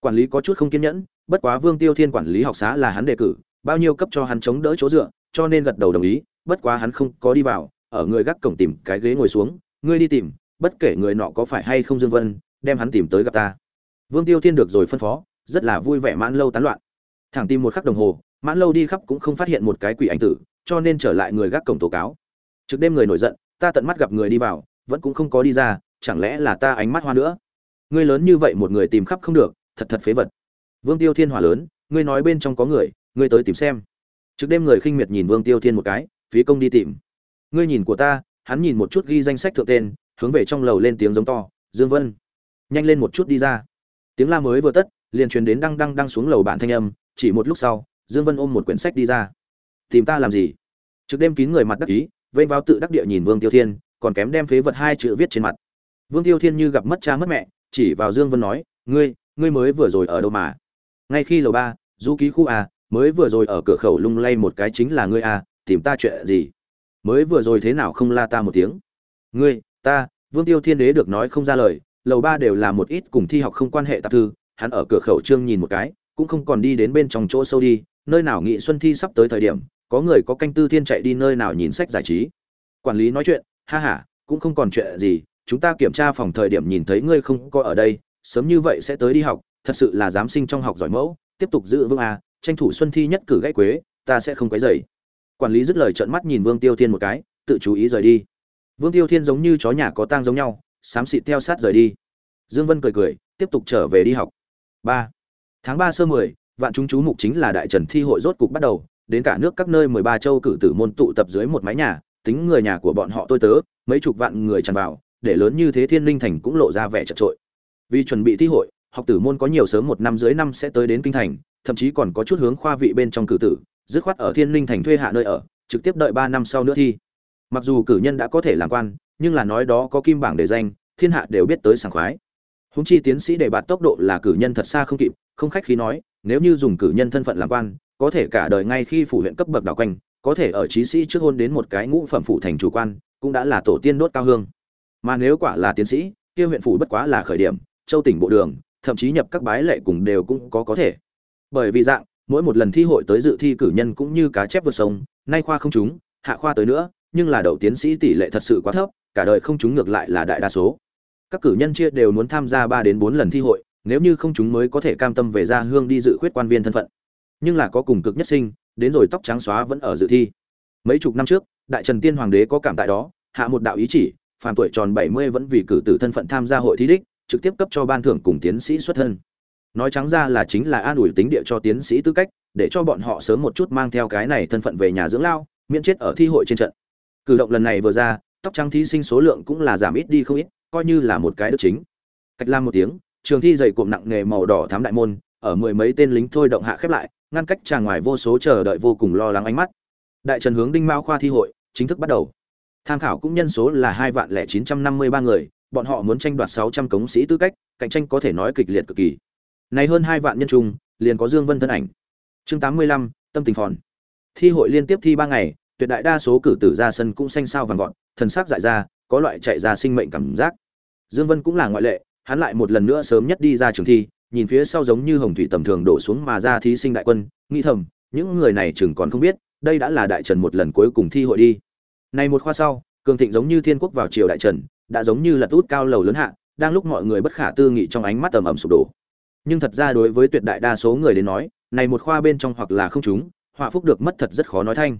A: Quản lý có chút không kiên nhẫn, bất quá vương tiêu thiên quản lý học xá là hắn đề cử, bao nhiêu cấp cho hắn chống đỡ chỗ dựa, cho nên gật đầu đồng ý, bất quá hắn không có đi vào, ở người gác cổng tìm cái ghế ngồi xuống, ngươi đi tìm, bất kể người nọ có phải hay không dương vân, đem hắn tìm tới gặp ta vương tiêu thiên được rồi phân phó, rất là vui vẻ mãn lâu tán loạn. Thẳng tìm một khắc đồng hồ, mãn lâu đi khắp cũng không phát hiện một cái quỷ ảnh tử, cho nên trở lại người gác cổng tố cáo. Trực đêm người nổi giận, ta tận mắt gặp người đi vào, vẫn cũng không có đi ra, chẳng lẽ là ta ánh mắt hoa nữa? Ngươi lớn như vậy một người tìm khắp không được, thật thật phế vật. Vương tiêu thiên hỏa lớn, ngươi nói bên trong có người, ngươi tới tìm xem. Trực đêm người khinh miệt nhìn vương tiêu thiên một cái, phí công đi tìm. Ngươi nhìn của ta, hắn nhìn một chút ghi danh sách thượng tên, hướng về trong lầu lên tiếng giống to, dương vân, nhanh lên một chút đi ra tiếng la mới vừa tất, liền truyền đến đăng đăng đăng xuống lầu bản thanh âm, chỉ một lúc sau, dương vân ôm một quyển sách đi ra. Tìm ta làm gì? Trực đêm kín người mặt đắc ý, vênh vào tự đắc địa nhìn vương tiêu thiên, còn kém đem phế vật hai chữ viết trên mặt. Vương tiêu thiên như gặp mất cha mất mẹ, chỉ vào dương vân nói, ngươi ngươi mới vừa rồi ở đâu mà? Ngay khi lầu ba, du ký khu a mới vừa rồi ở cửa khẩu lung lay một cái chính là ngươi a tìm ta chuyện gì? Mới vừa rồi thế nào không la ta một tiếng? Ngươi, ta, vương tiêu thiên đế được nói không ra lời lầu ba đều là một ít cùng thi học không quan hệ tạp thư, hắn ở cửa khẩu trương nhìn một cái, cũng không còn đi đến bên trong chỗ sâu đi, nơi nào nghị xuân thi sắp tới thời điểm, có người có canh tư thiên chạy đi nơi nào nhìn sách giải trí. Quản lý nói chuyện, ha ha, cũng không còn chuyện gì, chúng ta kiểm tra phòng thời điểm nhìn thấy ngươi không có ở đây, sớm như vậy sẽ tới đi học, thật sự là giám sinh trong học giỏi mẫu, tiếp tục giữ vững a, tranh thủ xuân thi nhất cử gãy quế, ta sẽ không quấy dày quản lý dứt lời trợn mắt nhìn vương tiêu thiên một cái, tự chú ý rời đi. Vương tiêu thiên giống như chó nhà có tang giống nhau xám xịt theo sát rời đi. Dương vân cười cười, tiếp tục trở về đi học. Ba. Tháng ba sơ mười, vạn chúng chú mục chính là đại trần thi hội rốt cục bắt đầu, đến cả nước các nơi mười ba châu cử tử môn tụ tập dưới một mái nhà, tính người nhà của bọn họ tôi tớ, mấy chục vạn người tràn vào, để lớn như thế thiên linh thành cũng lộ ra vẻ chật trội. Vì chuẩn bị thi hội, học tử môn có nhiều sớm một năm dưới năm sẽ tới đến kinh thành, thậm chí còn có chút hướng khoa vị bên trong cử tử, dứt khoát ở thiên linh thành thuê hạ nơi ở, trực tiếp đợi ba năm sau nữa thi. Mặc dù cử nhân đã có thể làm quan nhưng là nói đó có kim bảng để danh, thiên hạ đều biết tới sảng khoái. Húng chi tiến sĩ đề bạt tốc độ là cử nhân thật xa không kịp, không khách khí nói, nếu như dùng cử nhân thân phận làm quan, có thể cả đời ngay khi phủ huyện cấp bậc đảo quanh, có thể ở trí sĩ trước hôn đến một cái ngũ phẩm phủ thành chủ quan, cũng đã là tổ tiên đốt cao hương. Mà nếu quả là tiến sĩ, kia huyện phủ bất quá là khởi điểm, châu tỉnh bộ đường, thậm chí nhập các bái lệ cùng đều cũng có có thể. Bởi vì dạng, mỗi một lần thi hội tới dự thi cử nhân cũng như cá chép vượt sông, nay khoa không trúng, hạ khoa tới nữa, nhưng là đậu tiến sĩ tỷ lệ thật sự quá thấp cả đời không trúng ngược lại là đại đa số. Các cử nhân chia đều muốn tham gia ba đến bốn lần thi hội, nếu như không trúng mới có thể cam tâm về ra hương đi dự khuyết quan viên thân phận. Nhưng là có cùng cực nhất sinh, đến rồi tóc trắng xóa vẫn ở dự thi. Mấy chục năm trước, đại trần tiên hoàng đế có cảm tại đó, hạ một đạo ý chỉ, phàm tuổi tròn bảy mươi vẫn vì cử tử thân phận tham gia hội thi đích, trực tiếp cấp cho ban thưởng cùng tiến sĩ xuất thân. Nói trắng ra là chính là an ủi tính địa cho tiến sĩ tư cách, để cho bọn họ sớm một chút mang theo cái này thân phận về nhà dưỡng lao, miễn chết ở thi hội trên trận. Cử động lần này vừa ra tóc trắng thí sinh số lượng cũng là giảm ít đi không ít, coi như là một cái đức chính. Cách làm một tiếng, trường thi dày cộm nặng nghề màu đỏ thám đại môn, ở mười mấy tên lính thôi động hạ khép lại, ngăn cách tràng ngoài vô số chờ đợi vô cùng lo lắng ánh mắt. Đại trần hướng đinh mao khoa thi hội, chính thức bắt đầu. Tham khảo cũng nhân số là hai vạn lẻ chín trăm năm mươi ba người, bọn họ muốn tranh đoạt sáu trăm cống sĩ tư cách, cạnh tranh có thể nói kịch liệt cực kỳ. Này hơn hai vạn nhân trung, liền có dương vân thân ảnh. Chương tám mươi lăm, tâm tình phòn. Thi hội liên tiếp thi ba ngày tuyệt đại đa số cử tử ra sân cũng xanh sao vàng vọt, thần sắc dại ra, có loại chạy ra sinh mệnh cảm giác. Dương vân cũng là ngoại lệ, hắn lại một lần nữa sớm nhất đi ra trường thi, nhìn phía sau giống như hồng thủy tầm thường đổ xuống mà ra thí sinh đại quân, nghĩ thầm, những người này chừng còn không biết, đây đã là đại trần một lần cuối cùng thi hội đi. Này một khoa sau, cường thịnh giống như thiên quốc vào triều đại trần, đã giống như là út cao lầu lớn hạ, đang lúc mọi người bất khả tư nghị trong ánh mắt tầm ẩm sụp đổ. Nhưng thật ra đối với tuyệt đại đa số người đến nói, này một khoa bên trong hoặc là không chúng họa phúc được mất thật rất khó nói thanh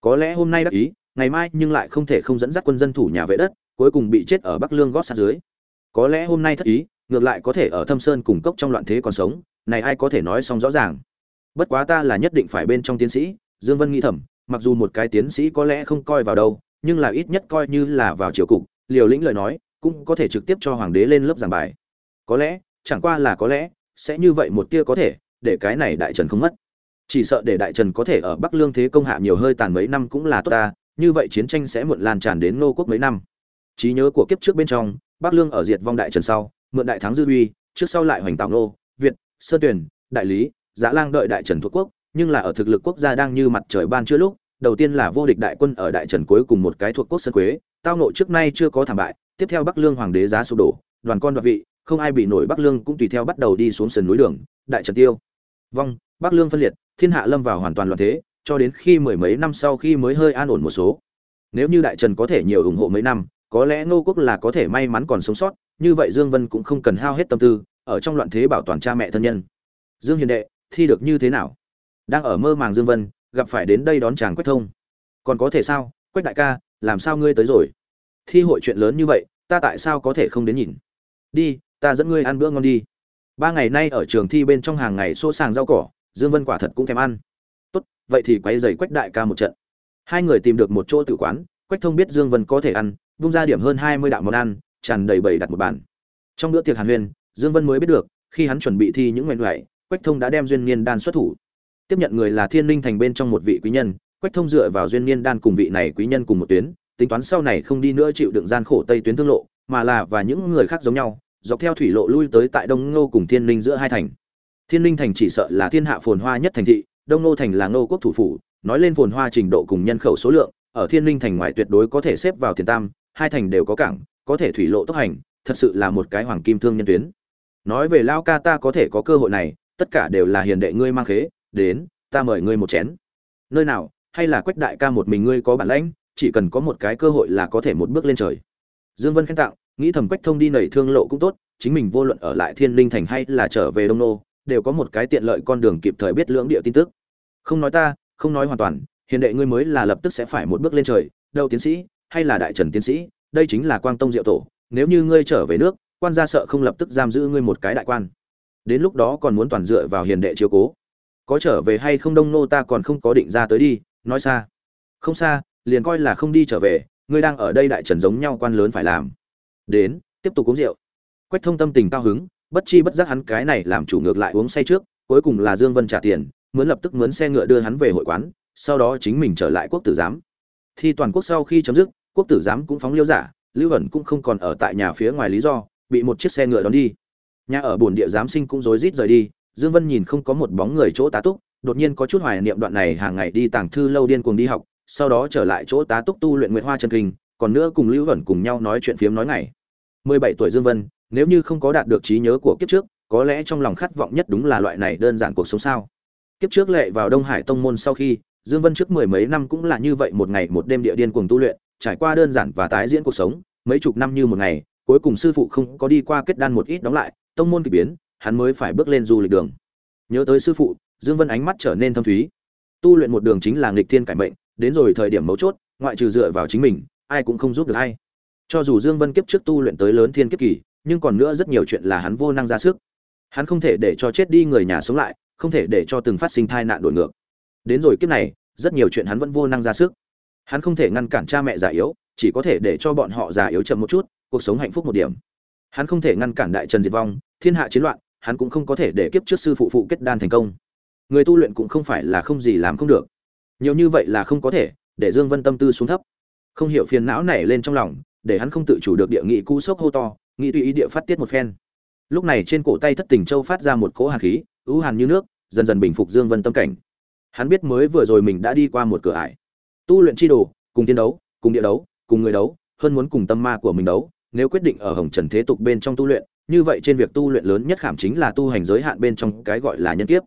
A: có lẽ hôm nay đắc ý, ngày mai nhưng lại không thể không dẫn dắt quân dân thủ nhà vệ đất, cuối cùng bị chết ở bắc lương gót xa dưới. Có lẽ hôm nay thất ý, ngược lại có thể ở thâm sơn cùng cốc trong loạn thế còn sống, này ai có thể nói xong rõ ràng. Bất quá ta là nhất định phải bên trong tiến sĩ, dương vân nghĩ thầm, mặc dù một cái tiến sĩ có lẽ không coi vào đâu, nhưng là ít nhất coi như là vào triều cục, liều lĩnh lời nói, cũng có thể trực tiếp cho hoàng đế lên lớp giảng bài. Có lẽ, chẳng qua là có lẽ, sẽ như vậy một tia có thể, để cái này đại trần không mất chỉ sợ để đại trần có thể ở bắc lương thế công hạ nhiều hơi tàn mấy năm cũng là tốt ta, như vậy chiến tranh sẽ muộn lan tràn đến nô quốc mấy năm. Trí nhớ của kiếp trước bên trong, bắc lương ở diệt vong đại trần sau, mượn đại thắng dư uy, trước sau lại hoành tạo nô, việt, sơn tuyển đại lý, giã lang đợi đại trần thuộc quốc, nhưng là ở thực lực quốc gia đang như mặt trời ban chưa lúc, đầu tiên là vô địch đại quân ở đại trần cuối cùng một cái thuộc quốc sơn quế, tao nộ trước nay chưa có thảm bại, tiếp theo bắc lương hoàng đế giá sụp đổ, đoàn con đoạt vị, không ai bị nổi bắc lương cũng tùy theo bắt đầu đi xuống sườn núi đường, đại trần tiêu. Vong bắc lương phân liệt, thiên hạ lâm vào hoàn toàn loạn thế, cho đến khi mười mấy năm sau khi mới hơi an ổn một số. Nếu như đại trần có thể nhiều ủng hộ mấy năm, có lẽ ngô quốc là có thể may mắn còn sống sót, như vậy dương vân cũng không cần hao hết tâm tư, ở trong loạn thế bảo toàn cha mẹ thân nhân. Dương hiền đệ, thi được như thế nào? Đang ở mơ màng dương vân, gặp phải đến đây đón chàng quách thông. Còn có thể sao? Quách đại ca, làm sao ngươi tới rồi? Thi hội chuyện lớn như vậy, ta tại sao có thể không đến nhìn? Đi, ta dẫn ngươi ăn bữa ngon đi. Ba ngày nay ở trường thi bên trong hàng ngày xô sàng rau cỏ dương vân quả thật cũng thèm ăn. Tốt, vậy thì quay giày quách đại ca một trận. Hai người tìm được một chỗ tự quán, quách thông biết dương vân có thể ăn bung ra điểm hơn hai mươi đạo món ăn, tràn đầy bầy đặt một bàn. Trong bữa tiệc hàn huyên, dương vân mới biết được, khi hắn chuẩn bị thi những ngoại ngoại quách thông đã đem duyên niên đan xuất thủ. Tiếp nhận người là thiên linh thành bên trong một vị quý nhân, quách thông dựa vào duyên niên đan cùng vị này quý nhân cùng một tuyến, tính toán sau này không đi nữa chịu đựng gian khổ tây tuyến thương lộ, mà là và những người khác giống nhau, dọc theo thủy lộ lui tới tại đông ngô cùng thiên linh giữa hai thành thiên linh thành chỉ sợ là thiên hạ phồn hoa nhất thành thị, đông ngô thành là ngô quốc thủ phủ, nói lên phồn hoa trình độ cùng nhân khẩu số lượng, ở thiên linh thành ngoài tuyệt đối có thể xếp vào tiền tam, hai thành đều có cảng, có thể thủy lộ tốc hành, thật sự là một cái hoàng kim thương nhân tuyến. Nói về lao ca ta có thể có cơ hội này, tất cả đều là hiền đệ ngươi mang khế, đến, ta mời ngươi một chén. Nơi nào, hay là quách đại ca một mình ngươi có bản lãnh, chỉ cần có một cái cơ hội là có thể một bước lên trời. Dương vân khen tặng, nghĩ thầm quách thông đi nảy thương lộ cũng tốt, chính mình vô luận ở lại thiên linh thành hay là trở về đông nô đều có một cái tiện lợi con đường kịp thời biết lưỡng địa tin tức. Không nói ta, không nói hoàn toàn hiền đệ ngươi mới là lập tức sẽ phải một bước lên trời, đâu tiến sĩ, hay là đại trần tiến sĩ, đây chính là quang tông diệu tổ, nếu như ngươi trở về nước, quan gia sợ không lập tức giam giữ ngươi một cái đại quan. Đến lúc đó còn muốn toàn dựa vào hiền đệ chiếu cố. Có trở về hay không đông nô ta còn không có định ra tới đi, nói xa. Không xa, liền coi là không đi trở về, ngươi đang ở đây đại trần giống nhau quan lớn phải làm. Đến, tiếp tục uống rượu. Quách thông tâm tình cao hứng bất chi bất giác hắn cái này làm chủ ngược lại uống say trước, cuối cùng là dương vân trả tiền muốn lập tức mướn xe ngựa đưa hắn về hội quán, sau đó chính mình trở lại quốc tử giám. Thi toàn quốc sau khi chấm dứt, quốc tử giám cũng phóng liêu giả, lưu ẩn cũng không còn ở tại nhà phía ngoài lý do, bị một chiếc xe ngựa đón đi. Nhà ở bồn địa giám sinh cũng rối rít rời đi, dương vân nhìn không có một bóng người chỗ tá túc, đột nhiên có chút hoài niệm đoạn này hàng ngày đi tàng thư lâu điên cuồng đi học, sau đó trở lại chỗ tá túc tu luyện nguyệt hoa chân kinh, còn nữa cùng lưu ẩn cùng nhau nói chuyện phiếm nói ngày. 17 tuổi dương vân nếu như không có đạt được trí nhớ của kiếp trước, có lẽ trong lòng khát vọng nhất đúng là loại này đơn giản cuộc sống sao? Kiếp trước lệ vào đông hải tông môn sau khi, dương vân trước mười mấy năm cũng là như vậy một ngày một đêm địa điên cuồng tu luyện, trải qua đơn giản và tái diễn cuộc sống, mấy chục năm như một ngày, cuối cùng sư phụ không có đi qua kết đan một ít đóng lại, tông môn kỳ biến, hắn mới phải bước lên du lịch đường. Nhớ tới sư phụ, dương vân ánh mắt trở nên thâm thúy. Tu luyện một đường chính là nghịch thiên cải mệnh, đến rồi thời điểm mấu chốt, ngoại trừ dựa vào chính mình, ai cũng không giúp được ai. Cho dù dương vân kiếp trước tu luyện tới lớn thiên kiếp kỳ nhưng còn nữa rất nhiều chuyện là hắn vô năng ra sức. Hắn không thể để cho chết đi người nhà sống lại, không thể để cho từng phát sinh tai nạn đổi ngược. Đến rồi kiếp này, rất nhiều chuyện hắn vẫn vô năng ra sức. Hắn không thể ngăn cản cha mẹ già yếu, chỉ có thể để cho bọn họ già yếu chậm một chút, cuộc sống hạnh phúc một điểm. Hắn không thể ngăn cản đại trần diệt vong, thiên hạ chiến loạn, hắn cũng không có thể để kiếp trước sư phụ phụ kết đan thành công. Người tu luyện cũng không phải là không gì làm không được. Nhiều như vậy là không có thể, để dương vân tâm tư xuống thấp. Không hiểu phiền não nảy lên trong lòng, để hắn không tự chủ được địa nghị cú sốc hô to nghĩ tùy ý địa phát tiết một phen. Lúc này trên cổ tay thất tình châu phát ra một cỗ hàn khí, ưu hàn như nước, dần dần bình phục dương vân tâm cảnh. Hắn biết mới vừa rồi mình đã đi qua một cửa ải. Tu luyện chi đồ, cùng tiến đấu, cùng địa đấu, cùng người đấu, hơn muốn cùng tâm ma của mình đấu, nếu quyết định ở hồng trần thế tục bên trong tu luyện, như vậy trên việc tu luyện lớn nhất khảm chính là tu hành giới hạn bên trong cái gọi là nhân kiếp.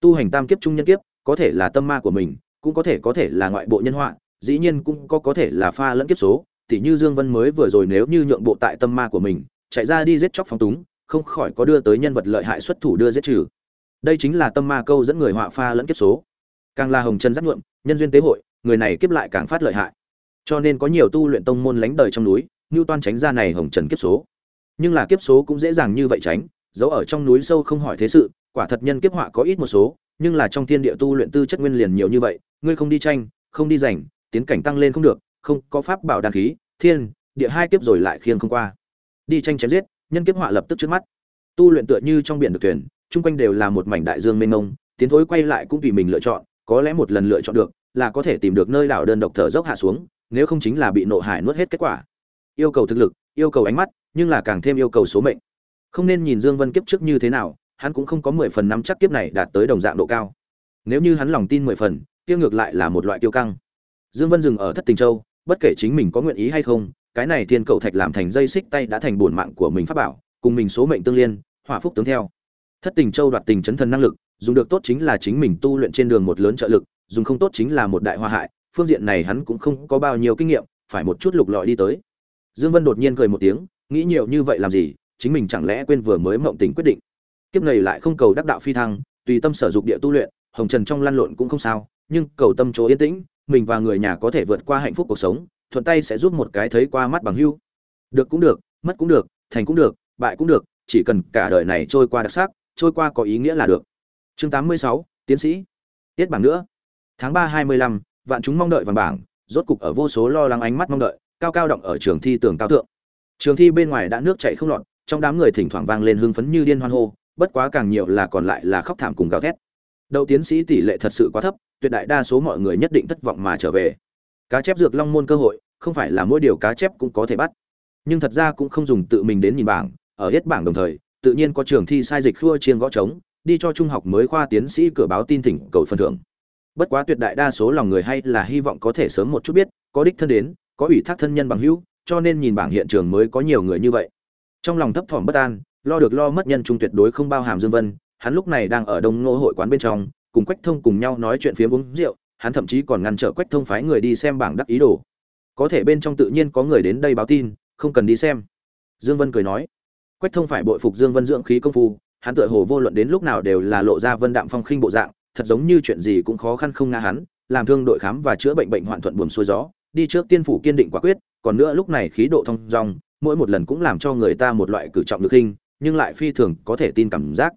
A: Tu hành tam kiếp trung nhân kiếp, có thể là tâm ma của mình, cũng có thể có thể là ngoại bộ nhân họa, dĩ nhiên cũng có có thể là pha lẫn kiếp số. Tỉ như dương vân mới vừa rồi nếu như nhượng bộ tại tâm ma của mình chạy ra đi giết chóc phóng túng, không khỏi có đưa tới nhân vật lợi hại xuất thủ đưa giết trừ. Đây chính là tâm ma câu dẫn người họa pha lẫn kiếp số. Càng là hồng trần rất nhuộm, nhân duyên tế hội, người này kiếp lại càng phát lợi hại. Cho nên có nhiều tu luyện tông môn lánh đời trong núi như toan tránh ra này hồng trần kiếp số. Nhưng là kiếp số cũng dễ dàng như vậy tránh, giấu ở trong núi sâu không hỏi thế sự, quả thật nhân kiếp họa có ít một số, nhưng là trong thiên địa tu luyện tư chất nguyên liền nhiều như vậy, ngươi không đi tranh, không đi giành, tiến cảnh tăng lên không được, không có pháp bảo đăng khí, thiên, địa hai kiếp rồi lại khiêng không qua đi tranh chém giết, nhân kiếp họa lập tức trước mắt. Tu luyện tựa như trong biển được thuyền, chung quanh đều là một mảnh đại dương mênh mông, tiến thối quay lại cũng tùy mình lựa chọn, có lẽ một lần lựa chọn được, là có thể tìm được nơi đảo đơn độc thở dốc hạ xuống, nếu không chính là bị nộ hải nuốt hết kết quả. Yêu cầu thực lực, yêu cầu ánh mắt, nhưng là càng thêm yêu cầu số mệnh. Không nên nhìn dương vân kiếp trước như thế nào, hắn cũng không có mười phần nắm chắc kiếp này đạt tới đồng dạng độ cao. Nếu như hắn lòng tin mười phần, kia ngược lại là một loại tiêu căng. Dương vân dừng ở thất tình châu, bất kể chính mình có nguyện ý hay không cái này thiên cầu thạch làm thành dây xích tay đã thành bổn mạng của mình pháp bảo, cùng mình số mệnh tương liên, hỏa phúc tướng theo. Thất tình châu đoạt tình chấn thần năng lực, dùng được tốt chính là chính mình tu luyện trên đường một lớn trợ lực, dùng không tốt chính là một đại hoa hại, phương diện này hắn cũng không có bao nhiêu kinh nghiệm, phải một chút lục lọi đi tới. Dương vân đột nhiên cười một tiếng, nghĩ nhiều như vậy làm gì, chính mình chẳng lẽ quên vừa mới mộng tình quyết định. Kiếp này lại không cầu đắc đạo phi thăng, tùy tâm sở dục địa tu luyện, hồng trần trong lăn lộn cũng không sao, nhưng cầu tâm chỗ yên tĩnh, mình và người nhà có thể vượt qua hạnh phúc cuộc sống thuận tay sẽ giúp một cái thấy qua mắt bằng hưu. Được cũng được mất cũng được thành cũng được bại cũng được chỉ cần cả đời này trôi qua đặc sắc trôi qua có ý nghĩa là được. Chương 86, tiến sĩ. Tiết bảng nữa. Tháng ba hai mươi lăm vạn chúng mong đợi vàng bảng rốt cục ở vô số lo lắng ánh mắt mong đợi cao cao động ở trường thi tường cao thượng. Trường thi bên ngoài đã nước chảy không lọt trong đám người thỉnh thoảng vang lên hưng phấn như điên hoan hô bất quá càng nhiều là còn lại là khóc thảm cùng gào thét. Đậu tiến sĩ tỷ lệ thật sự quá thấp tuyệt đại đa số mọi người nhất định thất vọng mà trở về cá chép dược long môn cơ hội, không phải là mỗi điều cá chép cũng có thể bắt. Nhưng thật ra cũng không dùng tự mình đến nhìn bảng, ở hết bảng đồng thời, tự nhiên có trường thi sai dịch khua chiên gõ trống, đi cho trung học mới khoa tiến sĩ cửa báo tin thỉnh cầu phần thưởng. Bất quá tuyệt đại đa số lòng người hay là hy vọng có thể sớm một chút biết, có đích thân đến, có ủy thác thân nhân bằng hữu, cho nên nhìn bảng hiện trường mới có nhiều người như vậy. Trong lòng thấp thỏm bất an, lo được lo mất nhân trung tuyệt đối không bao hàm dương vân, hắn lúc này đang ở đông ngô hội quán bên trong, cùng quách thông cùng nhau nói chuyện phía uống rượu hắn thậm chí còn ngăn trở quách thông phái người đi xem bảng đắc ý đồ. Có thể bên trong tự nhiên có người đến đây báo tin, không cần đi xem. Dương vân cười nói. Quách thông phải bội phục dương vân dưỡng khí công phu, hắn tựa hồ vô luận đến lúc nào đều là lộ ra vân đạm phong khinh bộ dạng, thật giống như chuyện gì cũng khó khăn không ngã hắn, làm thương đội khám và chữa bệnh bệnh hoạn thuận buồm xuôi gió, đi trước tiên phủ kiên định quả quyết, còn nữa lúc này khí độ thông dong, mỗi một lần cũng làm cho người ta một loại cử trọng lực hình, nhưng lại phi thường có thể tin cảm giác.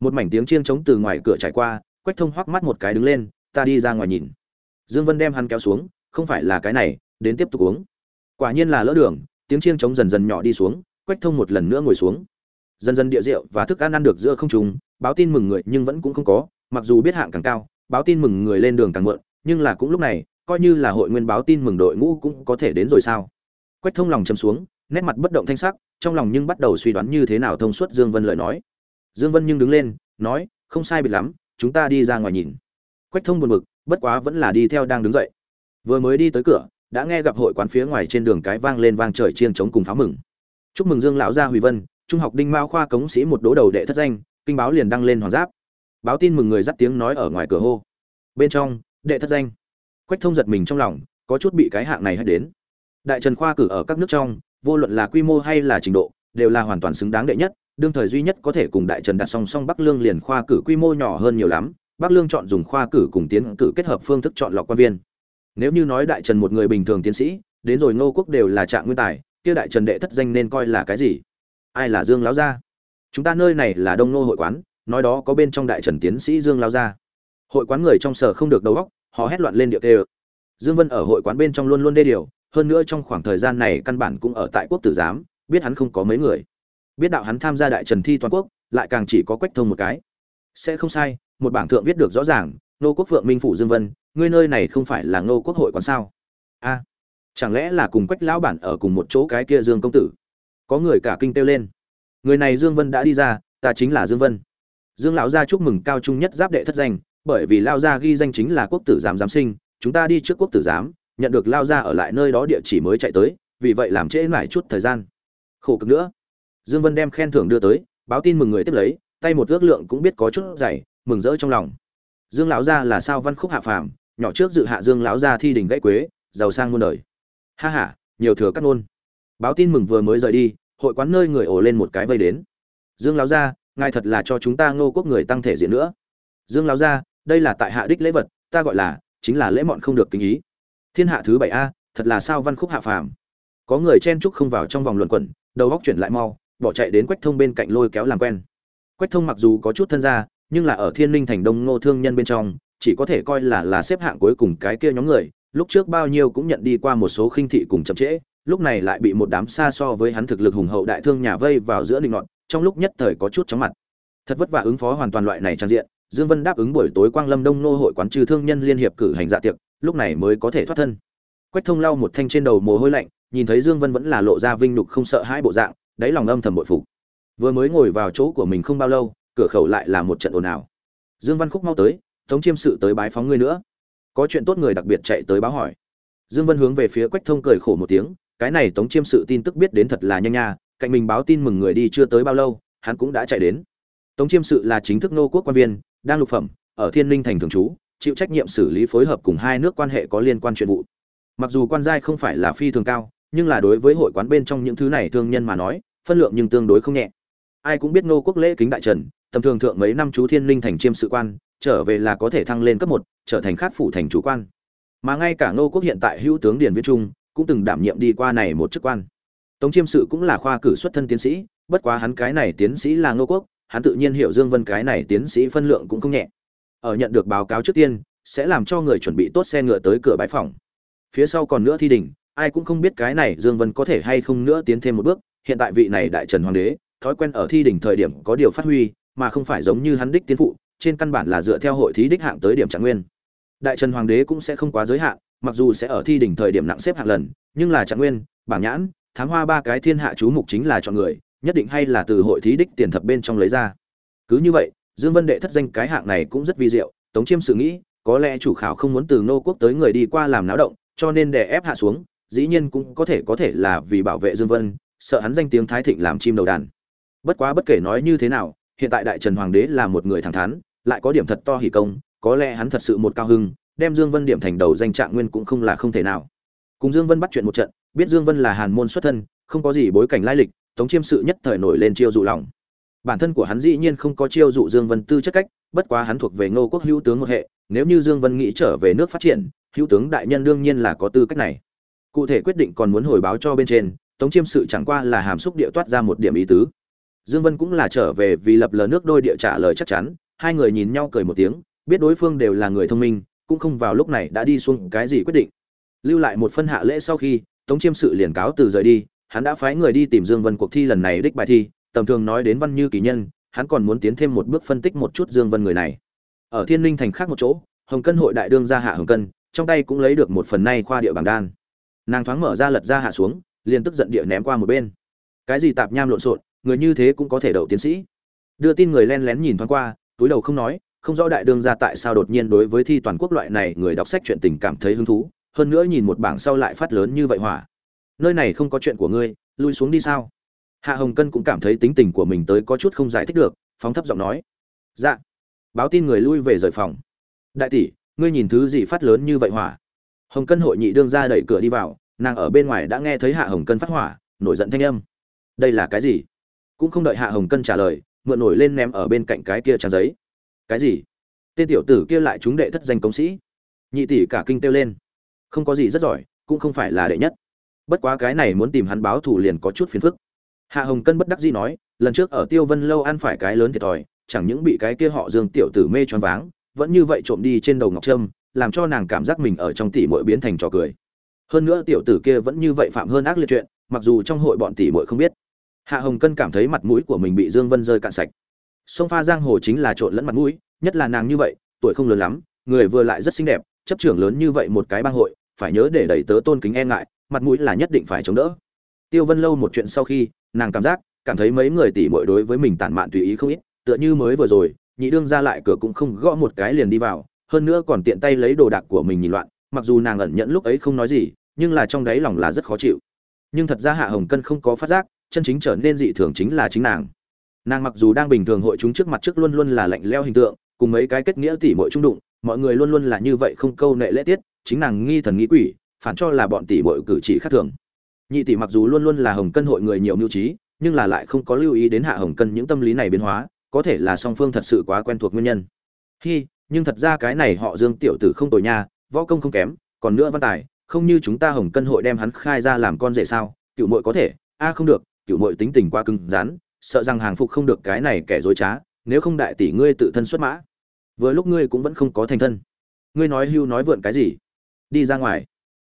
A: Một mảnh tiếng chiêng trống từ ngoài cửa trải qua, quách thông hoắc mắt một cái đứng lên ta đi ra ngoài nhìn. Dương vân đem hắn kéo xuống, không phải là cái này, đến tiếp tục uống. Quả nhiên là lỡ đường, tiếng chiêng trống dần dần nhỏ đi xuống, quách thông một lần nữa ngồi xuống. Dần dần địa rượu và thức ăn ăn được giữa không trùng báo tin mừng người nhưng vẫn cũng không có, mặc dù biết hạng càng cao, báo tin mừng người lên đường càng muộn, nhưng là cũng lúc này, coi như là hội nguyên báo tin mừng đội ngũ cũng có thể đến rồi sao? Quách thông lòng châm xuống, nét mặt bất động thanh sắc, trong lòng nhưng bắt đầu suy đoán như thế nào thông suốt dương vân lời nói. Dương vân nhưng đứng lên, nói, không sai biệt lắm, chúng ta đi ra ngoài nhìn quách thông buồn bực, bất quá vẫn là đi theo đang đứng dậy. Vừa mới đi tới cửa, đã nghe gặp hội quán phía ngoài trên đường cái vang lên vang trời chiêng chống cùng pháo mừng. Chúc mừng dương lão gia huy vân, trung học đinh mao khoa cống sĩ một đố đầu đệ thất danh, kinh báo liền đăng lên hoàng giáp. Báo tin mừng người dắt tiếng nói ở ngoài cửa hô. Bên trong, đệ thất danh. Quách thông giật mình trong lòng, có chút bị cái hạng này hất đến. Đại trần khoa cử ở các nước trong, vô luận là quy mô hay là trình độ, đều là hoàn toàn xứng đáng đệ nhất, đương thời duy nhất có thể cùng đại trần đặt song song bắc lương liền khoa cử quy mô nhỏ hơn nhiều lắm bắc lương chọn dùng khoa cử cùng tiến cử kết hợp phương thức chọn lọc quan viên. Nếu như nói đại trần một người bình thường tiến sĩ, đến rồi ngô quốc đều là trạng nguyên tài, kia đại trần đệ thất danh nên coi là cái gì? Ai là dương lão gia? Chúng ta nơi này là đông nô hội quán, nói đó có bên trong đại trần tiến sĩ dương lão gia. Hội quán người trong sở không được đầu óc, họ hét loạn lên điệu tê dương vân ở hội quán bên trong luôn luôn đê điều, hơn nữa trong khoảng thời gian này căn bản cũng ở tại quốc tử giám, biết hắn không có mấy người. Biết đạo hắn tham gia đại trần thi toàn quốc, lại càng chỉ có quách thông một cái. Sẽ không sai một bảng thượng viết được rõ ràng nô quốc phượng minh phủ dương vân, ngươi nơi này không phải là nô quốc hội quán sao? A, chẳng lẽ là cùng quách lão bản ở cùng một chỗ cái kia dương công tử? Có người cả kinh kêu lên. Người này dương vân đã đi ra, ta chính là dương vân. Dương lão gia chúc mừng cao trung nhất giáp đệ thất danh, bởi vì lao gia ghi danh chính là quốc tử giám giám sinh, chúng ta đi trước quốc tử giám, nhận được lao gia ở lại nơi đó địa chỉ mới chạy tới, vì vậy làm trễ lại chút thời gian. Khổ cực nữa. Dương vân đem khen thưởng đưa tới, báo tin mừng người tiếp lấy, tay một ước lượng cũng biết có chút dày mừng rỡ trong lòng. Dương lão gia là sao văn khúc hạ phàm, nhỏ trước dự hạ dương lão gia thi đình gãy quế, giàu sang muôn đời. Ha ha, nhiều thừa cắt ngôn. Báo tin mừng vừa mới rời đi, hội quán nơi người ổ lên một cái vây đến. Dương lão gia, ngài thật là cho chúng ta ngô quốc người tăng thể diện nữa. Dương lão gia, đây là tại hạ đích lễ vật, ta gọi là, chính là lễ mọn không được kính ý. Thiên hạ thứ bảy a, thật là sao văn khúc hạ phàm. Có người chen trúc không vào trong vòng luận quẩn, đầu góc chuyển lại mau, bỏ chạy đến quách thông bên cạnh lôi kéo làm quen. Quách thông mặc dù có chút thân gia nhưng là ở thiên linh thành đông ngô thương nhân bên trong, chỉ có thể coi là là xếp hạng cuối cùng cái kia nhóm người, lúc trước bao nhiêu cũng nhận đi qua một số khinh thị cùng chậm trễ, lúc này lại bị một đám xa so với hắn thực lực hùng hậu đại thương nhà vây vào giữa định ngọn, trong lúc nhất thời có chút chóng mặt. Thật vất vả ứng phó hoàn toàn loại này trang diện, dương vân đáp ứng buổi tối quang lâm đông nô hội quán trừ thương nhân liên hiệp cử hành dạ tiệc, lúc này mới có thể thoát thân. Quách thông lau một thanh trên đầu mồ hôi lạnh, nhìn thấy dương vân vẫn là lộ ra vinh nhục không sợ hãi bộ dạng, đáy lòng âm thầm bội phục. Vừa mới ngồi vào chỗ của mình không bao lâu cửa khẩu lại là một trận ồn ào. Dương văn khúc mau tới, tống chiêm sự tới bái phóng ngươi nữa. Có chuyện tốt người đặc biệt chạy tới báo hỏi. Dương vân hướng về phía quách thông cười khổ một tiếng, cái này tống chiêm sự tin tức biết đến thật là nhanh nha, cạnh mình báo tin mừng người đi chưa tới bao lâu, hắn cũng đã chạy đến. Tống chiêm sự là chính thức nô quốc quan viên, đang lục phẩm, ở thiên linh thành thường trú, chịu trách nhiệm xử lý phối hợp cùng hai nước quan hệ có liên quan chuyện vụ. Mặc dù quan giai không phải là phi thường cao, nhưng là đối với hội quán bên trong những thứ này thương nhân mà nói, phân lượng nhưng tương đối không nhẹ. Ai cũng biết nô quốc lễ kính đại trần tầm thường thượng mấy năm chú thiên linh thành chiêm sự quan, trở về là có thể thăng lên cấp một, trở thành khát phủ thành chủ quan. Mà ngay cả nô quốc hiện tại hữu tướng điền viết trung, cũng từng đảm nhiệm đi qua này một chức quan. Tống chiêm sự cũng là khoa cử xuất thân tiến sĩ, bất quá hắn cái này tiến sĩ là nô quốc, hắn tự nhiên hiểu dương vân cái này tiến sĩ phân lượng cũng không nhẹ. Ở nhận được báo cáo trước tiên, sẽ làm cho người chuẩn bị tốt xe ngựa tới cửa bãi phòng. Phía sau còn nữa thi đình ai cũng không biết cái này dương vân có thể hay không nữa tiến thêm một bước. Hiện tại vị này đại trần hoàng đế, thói quen ở thi đình thời điểm có điều phát huy mà không phải giống như hắn đích tiến phụ, trên căn bản là dựa theo hội thí đích hạng tới điểm trạng nguyên. Đại trần hoàng đế cũng sẽ không quá giới hạn, mặc dù sẽ ở thi đỉnh thời điểm nặng xếp hạng lần, nhưng là trạng nguyên, bảng nhãn, thám hoa ba cái thiên hạ chú mục chính là chọn người, nhất định hay là từ hội thí đích tiền thập bên trong lấy ra. Cứ như vậy, dương vân đệ thất danh cái hạng này cũng rất vi diệu, tống chiêm sự nghĩ, có lẽ chủ khảo không muốn từ nô quốc tới người đi qua làm náo động, cho nên đè ép hạ xuống, dĩ nhiên cũng có thể có thể là vì bảo vệ dương vân, sợ hắn danh tiếng thái thịnh làm chim đầu đàn. Bất quá bất kể nói như thế nào hiện tại đại trần hoàng đế là một người thẳng thắn, lại có điểm thật to hỉ công, có lẽ hắn thật sự một cao hưng, đem dương vân điểm thành đầu danh trạng nguyên cũng không là không thể nào. Cùng dương vân bắt chuyện một trận, biết dương vân là hàn môn xuất thân, không có gì bối cảnh lai lịch, tống chiêm sự nhất thời nổi lên chiêu dụ lòng. Bản thân của hắn dĩ nhiên không có chiêu dụ dương vân tư chất cách, bất quá hắn thuộc về ngô quốc hữu tướng một hệ, nếu như dương vân nghĩ trở về nước phát triển, hữu tướng đại nhân đương nhiên là có tư cách này. Cụ thể quyết định còn muốn hồi báo cho bên trên, tống chiêm sự chẳng qua là hàm xúc địa toát ra một điểm ý tứ dương vân cũng là trở về vì lập lờ nước đôi địa trả lời chắc chắn, hai người nhìn nhau cười một tiếng, biết đối phương đều là người thông minh, cũng không vào lúc này đã đi xuống cái gì quyết định. Lưu lại một phân hạ lễ sau khi, tống chiêm sự liền cáo từ rời đi, hắn đã phái người đi tìm dương vân cuộc thi lần này đích bài thi, tầm thường nói đến văn như kỳ nhân, hắn còn muốn tiến thêm một bước phân tích một chút dương vân người này. Ở thiên linh thành khác một chỗ, hồng cân hội đại đương gia hạ hồng cân, trong tay cũng lấy được một phần nay khoa địa bảng đan. Nàng thoáng mở ra lật ra hạ xuống, liền tức giận địa ném qua một bên. Cái gì tạp nham lộn xộn người như thế cũng có thể đậu tiến sĩ. Đưa tin người len lén nhìn thoáng qua, túi đầu không nói, không rõ đại đương ra tại sao đột nhiên đối với thi toàn quốc loại này người đọc sách chuyện tình cảm thấy hứng thú, hơn nữa nhìn một bảng sau lại phát lớn như vậy hỏa. Nơi này không có chuyện của ngươi, lui xuống đi sao? Hạ hồng cân cũng cảm thấy tính tình của mình tới có chút không giải thích được, phóng thấp giọng nói. Dạ. Báo tin người lui về rời phòng. Đại tỷ, ngươi nhìn thứ gì phát lớn như vậy hỏa? Hồng cân hội nhị đương ra đẩy cửa đi vào, nàng ở bên ngoài đã nghe thấy hạ hồng cân phát hỏa, nổi giận thanh âm. Đây là cái gì? Cũng không đợi hạ hồng cân trả lời, mượn nổi lên ném ở bên cạnh cái kia trang giấy. Cái gì? Tên tiểu tử kia lại trúng đệ thất danh công sĩ. Nhị tỷ cả kinh kêu lên. Không có gì rất giỏi, cũng không phải là đệ nhất. Bất quá cái này muốn tìm hắn báo thù liền có chút phiền phức. Hạ hồng cân bất đắc dĩ nói, lần trước ở tiêu vân lâu ăn phải cái lớn thiệt thòi, chẳng những bị cái kia họ dương tiểu tử mê choáng váng, vẫn như vậy trộm đi trên đầu ngọc trâm, làm cho nàng cảm giác mình ở trong tỷ muội biến thành trò cười. Hơn nữa tiểu tử kia vẫn như vậy phạm hơn ác liệt chuyện, mặc dù trong hội bọn tỷ muội không biết hạ hồng cân cảm thấy mặt mũi của mình bị dương vân rơi cạn sạch. Sông pha giang hồ chính là trộn lẫn mặt mũi, nhất là nàng như vậy, tuổi không lớn lắm, người vừa lại rất xinh đẹp, chấp trưởng lớn như vậy một cái bang hội, phải nhớ để đẩy tớ tôn kính e ngại, mặt mũi là nhất định phải chống đỡ. Tiêu vân lâu một chuyện sau khi, nàng cảm giác, cảm thấy mấy người tỷ muội đối với mình tản mạn tùy ý không ít, tựa như mới vừa rồi, nhị đương ra lại cửa cũng không gõ một cái liền đi vào, hơn nữa còn tiện tay lấy đồ đạc của mình nhìn loạn, mặc dù nàng ẩn nhẫn lúc ấy không nói gì, nhưng là trong đáy lòng là rất khó chịu. Nhưng thật ra hạ hồng cân không có phát giác chân chính trở nên dị thường chính là chính nàng. Nàng mặc dù đang bình thường hội chúng trước mặt trước luôn luôn là lạnh leo hình tượng, cùng mấy cái kết nghĩa tỷ muội trung đụng, mọi người luôn luôn là như vậy không câu nệ lễ tiết, chính nàng nghi thần nghĩ quỷ, phản cho là bọn tỷ muội cử chỉ khác thường. Nhị tỷ mặc dù luôn luôn là hồng cân hội người nhiều mưu trí, nhưng là lại không có lưu ý đến hạ hồng cân những tâm lý này biến hóa, có thể là song phương thật sự quá quen thuộc nguyên nhân. Hi, nhưng thật ra cái này họ dương tiểu tử không tồi nha, võ công không kém, còn nữa văn tài, không như chúng ta hồng cân hội đem hắn khai ra làm con rể sao? Cựu muội có thể, a không được cựu muội tính tình quá cứng rắn, sợ rằng hàng phục không được cái này kẻ dối trá, nếu không đại tỷ ngươi tự thân xuất mã. Vừa lúc ngươi cũng vẫn không có thành thân. Ngươi nói hưu nói vượn cái gì? Đi ra ngoài.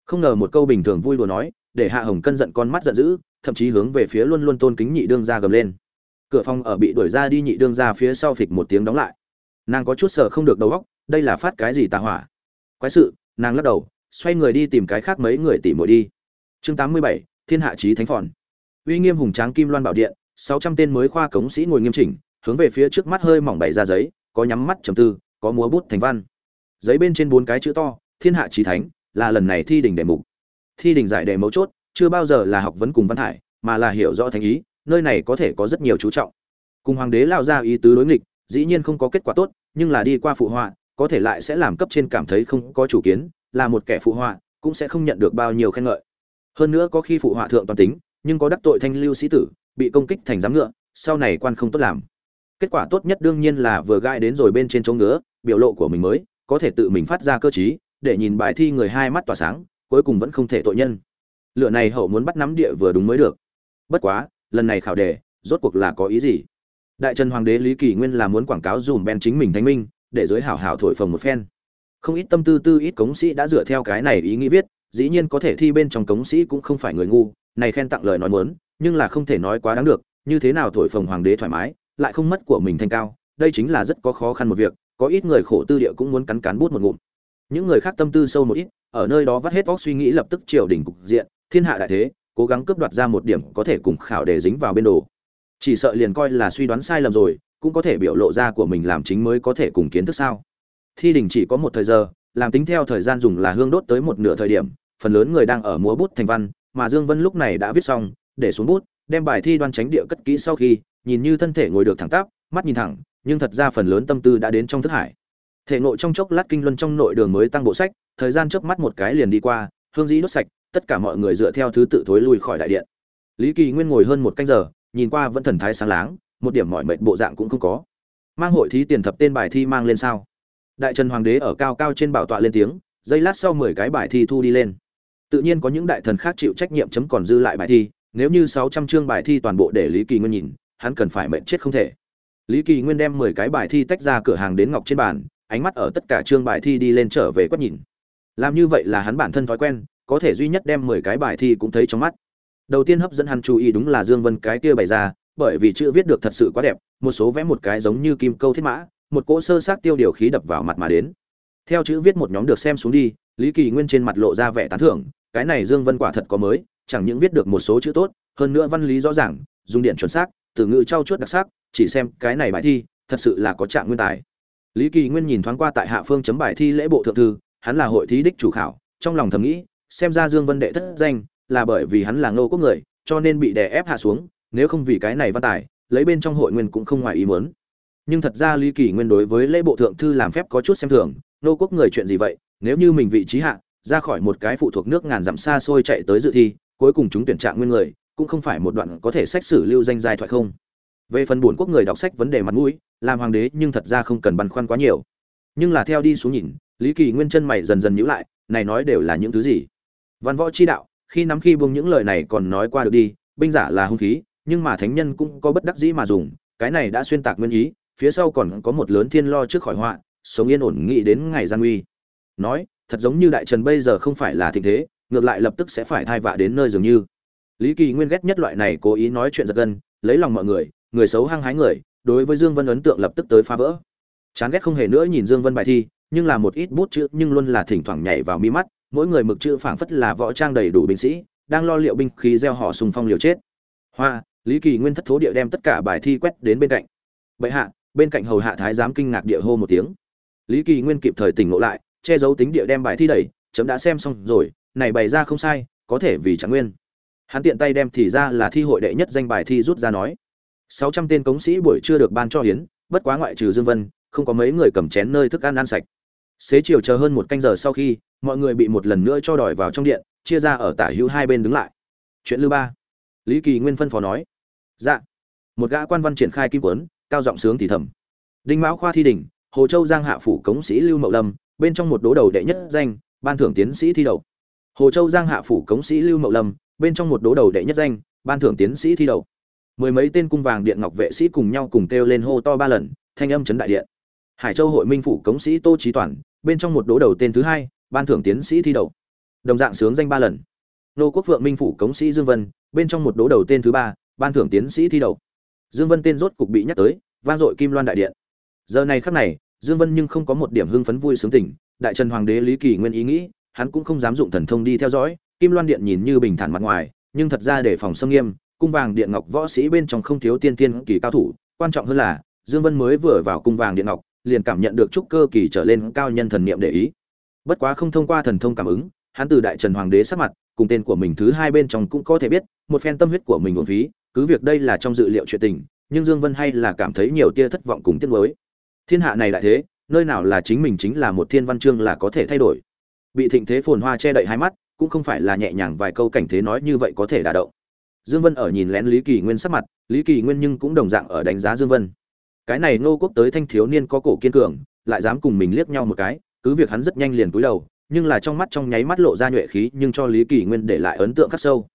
A: Không ngờ một câu bình thường vui đùa nói, để hạ hồng cân giận con mắt giận dữ, thậm chí hướng về phía luôn luôn tôn kính nhị đương ra gầm lên. Cửa phòng ở bị đuổi ra đi nhị đương ra phía sau phịch một tiếng đóng lại. Nàng có chút sợ không được đầu óc, đây là phát cái gì tà hỏa? Quái sự, nàng lắc đầu, xoay người đi tìm cái khác mấy người tỉ mội đi. Chương tám mươi bảy, thiên hạ trí thánh phòn uy nghiêm hùng tráng kim loan bảo điện, sáu trăm tên mới khoa cống sĩ ngồi nghiêm chỉnh, hướng về phía trước mắt hơi mỏng bày ra giấy, có nhắm mắt trầm tư, có múa bút thành văn. Giấy bên trên bốn cái chữ to, thiên hạ trí thánh, là lần này thi đỉnh đề mục. Thi đỉnh giải đề mấu chốt, chưa bao giờ là học vấn cùng văn hải mà là hiểu rõ thánh ý, nơi này có thể có rất nhiều chú trọng. Cùng hoàng đế lao ra ý tứ đối nghịch, dĩ nhiên không có kết quả tốt, nhưng là đi qua phụ họa, có thể lại sẽ làm cấp trên cảm thấy không có chủ kiến, là một kẻ phụ họa, cũng sẽ không nhận được bao nhiêu khen ngợi. Hơn nữa có khi phụ họa thượng toàn tính nhưng có đắc tội thanh lưu sĩ tử, bị công kích thành giám ngựa, sau này quan không tốt làm. Kết quả tốt nhất đương nhiên là vừa gai đến rồi bên trên chỗ ngứa biểu lộ của mình mới, có thể tự mình phát ra cơ chí để nhìn bài thi người hai mắt tỏa sáng, cuối cùng vẫn không thể tội nhân. Lựa này hậu muốn bắt nắm địa vừa đúng mới được. Bất quá, lần này khảo đề, rốt cuộc là có ý gì? Đại trần hoàng đế lý kỳ nguyên là muốn quảng cáo dùm ben chính mình thánh minh, để giới hảo hảo thổi phồng một phen. Không ít tâm tư tư ít cống sĩ đã dựa theo cái này ý nghĩ viết dĩ nhiên có thể thi bên trong cống sĩ cũng không phải người ngu, này khen tặng lời nói muốn, nhưng là không thể nói quá đáng được, như thế nào thổi phồng hoàng đế thoải mái, lại không mất của mình thanh cao, đây chính là rất có khó khăn một việc, có ít người khổ tư địa cũng muốn cắn cán bút một ngụm. Những người khác tâm tư sâu một ít, ở nơi đó vắt hết óc suy nghĩ lập tức triều đình cục diện, thiên hạ đại thế, cố gắng cướp đoạt ra một điểm có thể cùng khảo để dính vào bên đồ. Chỉ sợ liền coi là suy đoán sai lầm rồi, cũng có thể biểu lộ ra của mình làm chính mới có thể cùng kiến thức sao. Thi đình chỉ có một thời giờ, làm tính theo thời gian dùng là hương đốt tới một nửa thời điểm phần lớn người đang ở múa bút thành văn, mà dương vân lúc này đã viết xong, để xuống bút, đem bài thi đoan tránh địa cất kỹ sau khi, nhìn như thân thể ngồi được thẳng tắp, mắt nhìn thẳng, nhưng thật ra phần lớn tâm tư đã đến trong thức hải. Thể nội trong chốc lát kinh luân trong nội đường mới tăng bộ sách, thời gian chớp mắt một cái liền đi qua, hương dĩ đốt sạch, tất cả mọi người dựa theo thứ tự thối lui khỏi đại điện. Lý kỳ nguyên ngồi hơn một canh giờ, nhìn qua vẫn thần thái sáng láng, một điểm mọi mệt bộ dạng cũng không có. Mang hội thí tiền thập tên bài thi mang lên sao? Đại trần hoàng đế ở cao cao trên bảo tọa lên tiếng, giây lát sau mười cái bài thi thu đi lên tự nhiên có những đại thần khác chịu trách nhiệm chấm còn dư lại bài thi, nếu như sáu trăm chương bài thi toàn bộ để lý kỳ nguyên nhìn, hắn cần phải mệnh chết không thể. Lý kỳ nguyên đem mười cái bài thi tách ra cửa hàng đến ngọc trên bàn, ánh mắt ở tất cả chương bài thi đi lên trở về quét nhìn. Làm như vậy là hắn bản thân thói quen, có thể duy nhất đem mười cái bài thi cũng thấy trong mắt. Đầu tiên hấp dẫn hắn chú ý đúng là dương vân cái kia bày ra, bởi vì chữ viết được thật sự quá đẹp, một số vẽ một cái giống như kim câu thiết mã, một cỗ sơ sát tiêu điều khí đập vào mặt mà đến. Theo chữ viết một nhóm được xem xuống đi, lý kỳ nguyên trên mặt lộ ra vẻ tán thưởng cái này dương vân quả thật có mới, chẳng những viết được một số chữ tốt, hơn nữa văn lý rõ ràng, dùng điện chuẩn xác, từ ngữ trau chuốt đặc sắc, chỉ xem cái này bài thi, thật sự là có trạng nguyên tài. Lý kỳ nguyên nhìn thoáng qua tại hạ phương chấm bài thi lễ bộ thượng thư, hắn là hội thí đích chủ khảo, trong lòng thầm nghĩ, xem ra dương vân đệ thất danh, là bởi vì hắn là ngô quốc người, cho nên bị đè ép hạ xuống, nếu không vì cái này văn tài, lấy bên trong hội nguyên cũng không ngoài ý muốn. Nhưng thật ra lý kỳ nguyên đối với lễ bộ thượng thư làm phép có chút xem thường nô quốc người chuyện gì vậy, nếu như mình vị trí hạ ra khỏi một cái phụ thuộc nước ngàn dặm xa xôi chạy tới dự thi, cuối cùng chúng tuyển trạng nguyên người, cũng không phải một đoạn có thể sách sử lưu danh dài thoại không. Về phần buồn quốc người đọc sách vấn đề mặt mũi, làm hoàng đế nhưng thật ra không cần băn khoăn quá nhiều. Nhưng là theo đi xuống nhìn, lý kỳ nguyên chân mày dần dần nhíu lại, này nói đều là những thứ gì? Văn võ chi đạo, khi nắm khi buông những lời này còn nói qua được đi, binh giả là hung khí, nhưng mà thánh nhân cũng có bất đắc dĩ mà dùng, cái này đã xuyên tạc nguyên ý, phía sau còn có một lớn thiên lo trước khỏi họa, sống yên ổn nghĩ đến ngày gian nguy. Nói thật giống như đại trần bây giờ không phải là thịnh thế, ngược lại lập tức sẽ phải thai vạ đến nơi dường như. Lý kỳ nguyên ghét nhất loại này cố ý nói chuyện giật gân, lấy lòng mọi người người xấu hăng hái người, đối với dương vân ấn tượng lập tức tới phá vỡ. Chán ghét không hề nữa nhìn dương vân bài thi, nhưng là một ít bút chữ nhưng luôn là thỉnh thoảng nhảy vào mi mắt, mỗi người mực chữ phảng phất là võ trang đầy đủ binh sĩ, đang lo liệu binh khí gieo họ sùng phong liều chết. Hoa, lý kỳ nguyên thất thố địa đem tất cả bài thi quét đến bên cạnh. Bệ hạ, bên cạnh hầu hạ thái giám kinh ngạc địa hô một tiếng. Lý kỳ nguyên kịp thời tỉnh ngộ lại che giấu tính địa đem bài thi đẩy, chấm đã xem xong rồi, này bày ra không sai, có thể vì chẳng nguyên. Hắn tiện tay đem thì ra là thi hội đệ nhất danh bài thi rút ra nói. Sáu trăm tên cống sĩ buổi chưa được ban cho hiến bất quá ngoại trừ dương vân, không có mấy người cầm chén nơi thức ăn ăn sạch. Xế chiều chờ hơn một canh giờ sau khi, mọi người bị một lần nữa cho đòi vào trong điện, chia ra ở tả hữu hai bên đứng lại. Chuyện lưu ba. Lý kỳ nguyên phân phó nói. Dạ. Một gã quan văn triển khai kim quấn cao giọng sướng thì thầm. Đinh mão khoa thi đỉnh, hồ châu giang hạ phủ cống sĩ lưu mậu lâm bên trong một đố đầu đệ nhất danh, ban thưởng tiến sĩ thi đậu. Hồ châu giang hạ phủ cống sĩ lưu mậu lâm, bên trong một đố đầu đệ nhất danh, ban thưởng tiến sĩ thi đậu. Mười mấy tên cung vàng điện ngọc vệ sĩ cùng nhau cùng kêu lên hô to ba lần, thanh âm chấn đại điện. Hải châu hội minh phủ cống sĩ tô trí toàn, bên trong một đố đầu tên thứ hai, ban thưởng tiến sĩ thi đậu. Đồng dạng sướng danh ba lần. Nô quốc vượng minh phủ cống sĩ dương vân, bên trong một đố đầu tên thứ ba, ban thưởng tiến sĩ thi đậu. Dương vân tên rốt cục bị nhắc tới, vang dội kim loan đại điện. Giờ này khắc này dương vân nhưng không có một điểm hưng phấn vui sướng tỉnh. đại trần hoàng đế lý kỳ nguyên ý nghĩ, hắn cũng không dám dụng thần thông đi theo dõi, kim loan điện nhìn như bình thản mặt ngoài, nhưng thật ra để phòng xâm nghiêm, cung vàng điện ngọc võ sĩ bên trong không thiếu tiên tiên kỳ cao thủ, quan trọng hơn là, dương vân mới vừa vào cung vàng điện ngọc, liền cảm nhận được trúc cơ kỳ trở lên cao nhân thần niệm để ý bất quá không thông qua thần thông cảm ứng, hắn từ đại trần hoàng đế sắc mặt, cùng tên của mình thứ hai bên trong cũng có thể biết, một phen tâm huyết của mình uổng phí, cứ việc đây là trong dự liệu chuyện tình, nhưng dương vân hay là cảm thấy nhiều tia thất vọng cùng tiếc nuối thiên hạ này lại thế, nơi nào là chính mình chính là một thiên văn chương là có thể thay đổi. Bị thịnh thế phồn hoa che đậy hai mắt, cũng không phải là nhẹ nhàng vài câu cảnh thế nói như vậy có thể đả động. Dương vân ở nhìn lén lý kỳ nguyên sắc mặt, lý kỳ nguyên nhưng cũng đồng dạng ở đánh giá dương vân. Cái này ngô quốc tới thanh thiếu niên có cổ kiên cường, lại dám cùng mình liếc nhau một cái, cứ việc hắn rất nhanh liền cúi đầu, nhưng là trong mắt trong nháy mắt lộ ra nhuệ khí, nhưng cho lý kỳ nguyên để lại ấn tượng khắc sâu.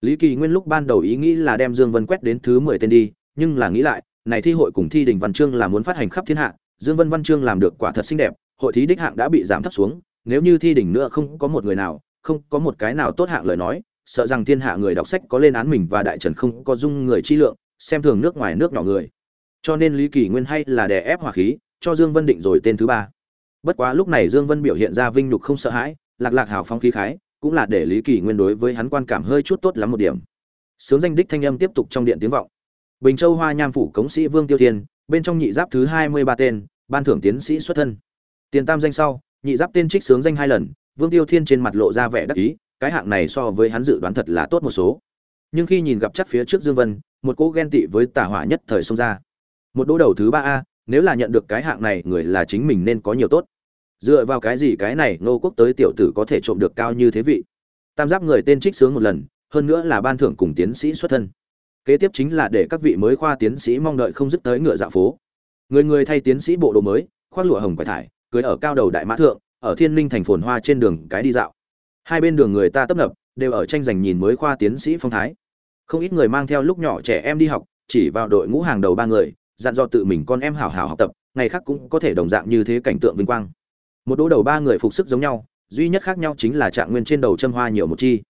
A: Lý kỳ nguyên lúc ban đầu ý nghĩ là đem dương vân quét đến thứ mười tên đi, nhưng là nghĩ lại, này thi hội cùng thi đình văn chương là muốn phát hành khắp thiên hạ dương vân văn chương làm được quả thật xinh đẹp, hội thí đích hạng đã bị giảm thấp xuống, nếu như thi đỉnh nữa không có một người nào, không có một cái nào tốt hạng lời nói, sợ rằng thiên hạ người đọc sách có lên án mình và đại trần không có dung người chi lượng, xem thường nước ngoài nước nhỏ người. Cho nên lý kỳ nguyên hay là đè ép hỏa khí, cho dương vân định rồi tên thứ ba. Bất quá lúc này dương vân biểu hiện ra vinh nhục không sợ hãi, lạc lạc hào phong khí khái, cũng là để lý kỳ nguyên đối với hắn quan cảm hơi chút tốt lắm một điểm. Sướng danh đích thanh âm tiếp tục trong điện tiếng vọng. Bình châu hoa nham phủ cống sĩ vương tiêu thiên bên trong nhị giáp thứ hai mươi ba tên, ban thưởng tiến sĩ xuất thân. Tiền tam danh sau, nhị giáp tên trích sướng danh hai lần, vương tiêu thiên trên mặt lộ ra vẻ đắc ý, cái hạng này so với hắn dự đoán thật là tốt một số. Nhưng khi nhìn gặp chắc phía trước dương vân, một cỗ ghen tị với tả hỏa nhất thời xông ra. Một đỗ đầu thứ ba a, nếu là nhận được cái hạng này, người là chính mình nên có nhiều tốt. Dựa vào cái gì cái này, ngô quốc tới tiểu tử có thể trộm được cao như thế vị? Tam giáp người tên trích sướng một lần, hơn nữa là ban thưởng cùng tiến sĩ xuất thân kế tiếp chính là để các vị mới khoa tiến sĩ mong đợi không dứt tới ngựa dạ phố. Người người thay tiến sĩ bộ đồ mới, khoác lụa hồng quải thải, cưới ở cao đầu đại mã thượng, ở thiên linh thành phồn hoa trên đường cái đi dạo. Hai bên đường người ta tấp nập, đều ở tranh giành nhìn mới khoa tiến sĩ phong thái. Không ít người mang theo lúc nhỏ trẻ em đi học, chỉ vào đội ngũ hàng đầu ba người, dặn dò tự mình con em hảo hảo học tập, ngày khác cũng có thể đồng dạng như thế cảnh tượng vinh quang. Một đỗ đầu ba người phục sức giống nhau, duy nhất khác nhau chính là trạng nguyên trên đầu châm hoa nhiều một chi.